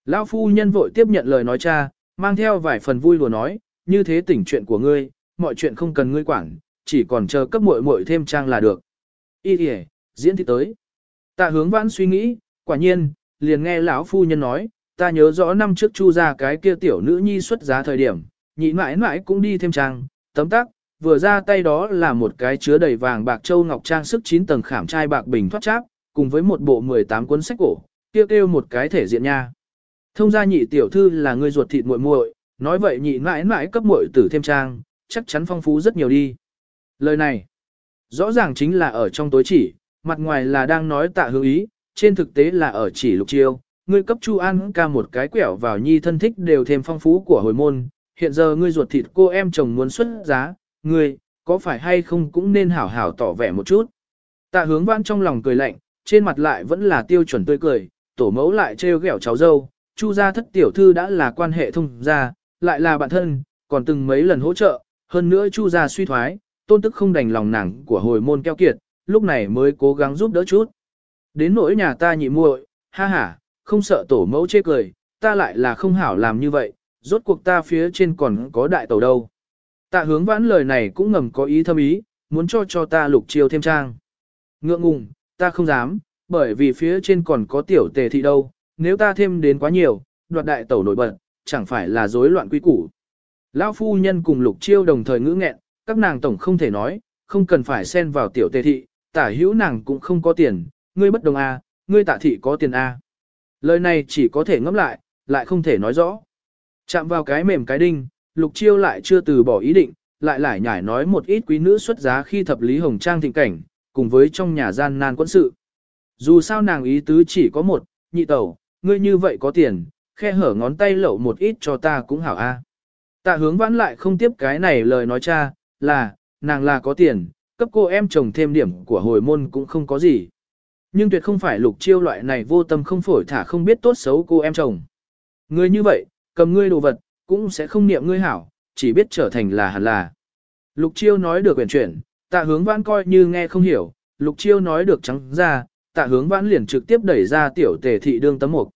Lão phu nhân vội tiếp nhận lời nói cha, mang theo vài phần vui lùa nói, như thế tỉnh chuyện của ngươi, mọi chuyện không cần ngươi quản, chỉ còn chờ cấp muội muội thêm trang là được. Ý kìa, diễn thì tới. Tạ hướng vãn suy nghĩ, quả nhiên, liền nghe lão phu nhân nói, ta nhớ rõ năm trước chu ra cái kia tiểu nữ nhi xuất giá thời điểm, nhị mãi mãi cũng đi thêm trang, tấm tắc, vừa ra tay đó là một cái chứa đầy vàng bạc châu ngọc trang sức 9 tầng khảm trai bạc bình thoát cháp, cùng với một bộ 18 cuốn sách cổ, kêu kêu một cái thể diện nha. Thông gia nhị tiểu thư là người ruột thịt muội muội, nói vậy nhị mãi mãi cấp muội tử thêm trang, chắc chắn phong phú rất nhiều đi. Lời này, rõ ràng chính là ở trong tối chỉ, mặt ngoài là đang nói tạ hữu ý, trên thực tế là ở chỉ lục chiêu, ngươi cấp Chu An ca một cái quẹo vào nhi thân thích đều thêm phong phú của hồi môn, hiện giờ ngươi ruột thịt cô em chồng muốn xuất giá, ngươi, có phải hay không cũng nên hảo hảo tỏ vẻ một chút. Tạ hướng văn trong lòng cười lạnh, trên mặt lại vẫn là tiêu chuẩn tươi cười, tổ mẫu lại trêu ghẹo cháu dâu, Chu gia thất tiểu thư đã là quan hệ thông gia, lại là bạn thân, còn từng mấy lần hỗ trợ, hơn nữa Chu gia suy thoái, tôn tức không đành lòng nàng của hồi môn keo kiệt, lúc này mới cố gắng giúp đỡ chút. Đến nỗi nhà ta nhị muội, ha ha, không sợ tổ mẫu chê cười, ta lại là không hảo làm như vậy, rốt cuộc ta phía trên còn có đại tàu đâu. Tạ hướng vãn lời này cũng ngầm có ý thâm ý, muốn cho cho ta lục chiêu thêm trang. Ngượng ngùng, ta không dám, bởi vì phía trên còn có tiểu tề thị đâu, nếu ta thêm đến quá nhiều, đoạt đại tẩu nổi bật, chẳng phải là rối loạn quy củ. Lão phu nhân cùng lục chiêu đồng thời ngữ nghẹn, các nàng tổng không thể nói, không cần phải xen vào tiểu tề thị, tả hữu nàng cũng không có tiền, ngươi bất đồng a, à, ngươi tạ thị có tiền a. À. Lời này chỉ có thể ngẫm lại, lại không thể nói rõ. Chạm vào cái mềm cái đinh, lục chiêu lại chưa từ bỏ ý định, lại lại nhải nói một ít quý nữ xuất giá khi thập lý hồng trang thịnh cảnh, cùng với trong nhà gian nan quân sự. Dù sao nàng ý tứ chỉ có một, nhị tẩu, ngươi như vậy có tiền, khe hở ngón tay lậu một ít cho ta cũng hảo a. Tạ hướng vãn lại không tiếp cái này lời nói cha, là, nàng là có tiền, cấp cô em chồng thêm điểm của hồi môn cũng không có gì. Nhưng tuyệt không phải lục chiêu loại này vô tâm không phổi thả không biết tốt xấu cô em chồng. Ngươi như vậy, cầm ngươi đồ vật, cũng sẽ không niệm ngươi hảo, chỉ biết trở thành là hẳn là. Lục chiêu nói được quyển chuyển, tạ hướng vãn coi như nghe không hiểu, lục chiêu nói được trắng ra, tạ hướng vãn liền trực tiếp đẩy ra tiểu tề thị đương tấm mục.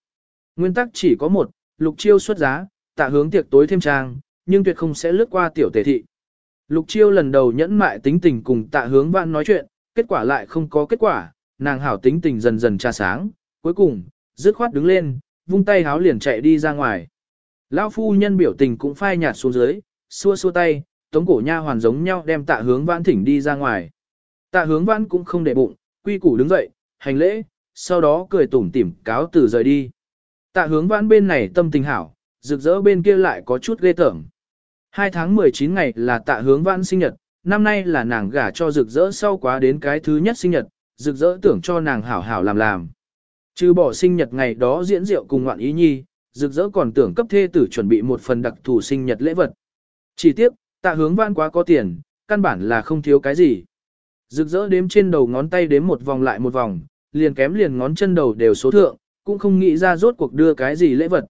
Nguyên tắc chỉ có một, lục chiêu xuất giá, tạ hướng tiệc tối thêm trang, nhưng tuyệt không sẽ lướt qua tiểu tề thị. Lục chiêu lần đầu nhẫn mại tính tình cùng tạ hướng vãn nói chuyện, kết quả lại không có kết quả, nàng hảo tính tình dần dần tra sáng, cuối cùng, dứt khoát đứng lên, vung tay háo liền chạy đi ra ngoài. Lão phu nhân biểu tình cũng phai nhạt xuống dưới, xua xua tay, tống cổ nha hoàn giống nhau đem tạ hướng vãn thỉnh đi ra ngoài. Tạ hướng vãn cũng không để bụng, quy củ đứng dậy, hành lễ, sau đó cười tủm tỉm cáo từ rời đi. Tạ hướng vãn bên này tâm tình hảo, rực rỡ bên kia lại có chút ghê tởm. Hai tháng 19 ngày là tạ hướng vãn sinh nhật, năm nay là nàng gả cho rực rỡ sau quá đến cái thứ nhất sinh nhật, rực rỡ tưởng cho nàng hảo hảo làm làm. Trừ bỏ sinh nhật ngày đó diễn rượu cùng ngoạn ý nhi, rực rỡ còn tưởng cấp thê tử chuẩn bị một phần đặc thù sinh nhật lễ vật. Chỉ tiếc, tạ hướng vãn quá có tiền, căn bản là không thiếu cái gì. Rực rỡ đếm trên đầu ngón tay đếm một vòng lại một vòng, liền kém liền ngón chân đầu đều số thượng, cũng không nghĩ ra rốt cuộc đưa cái gì lễ vật.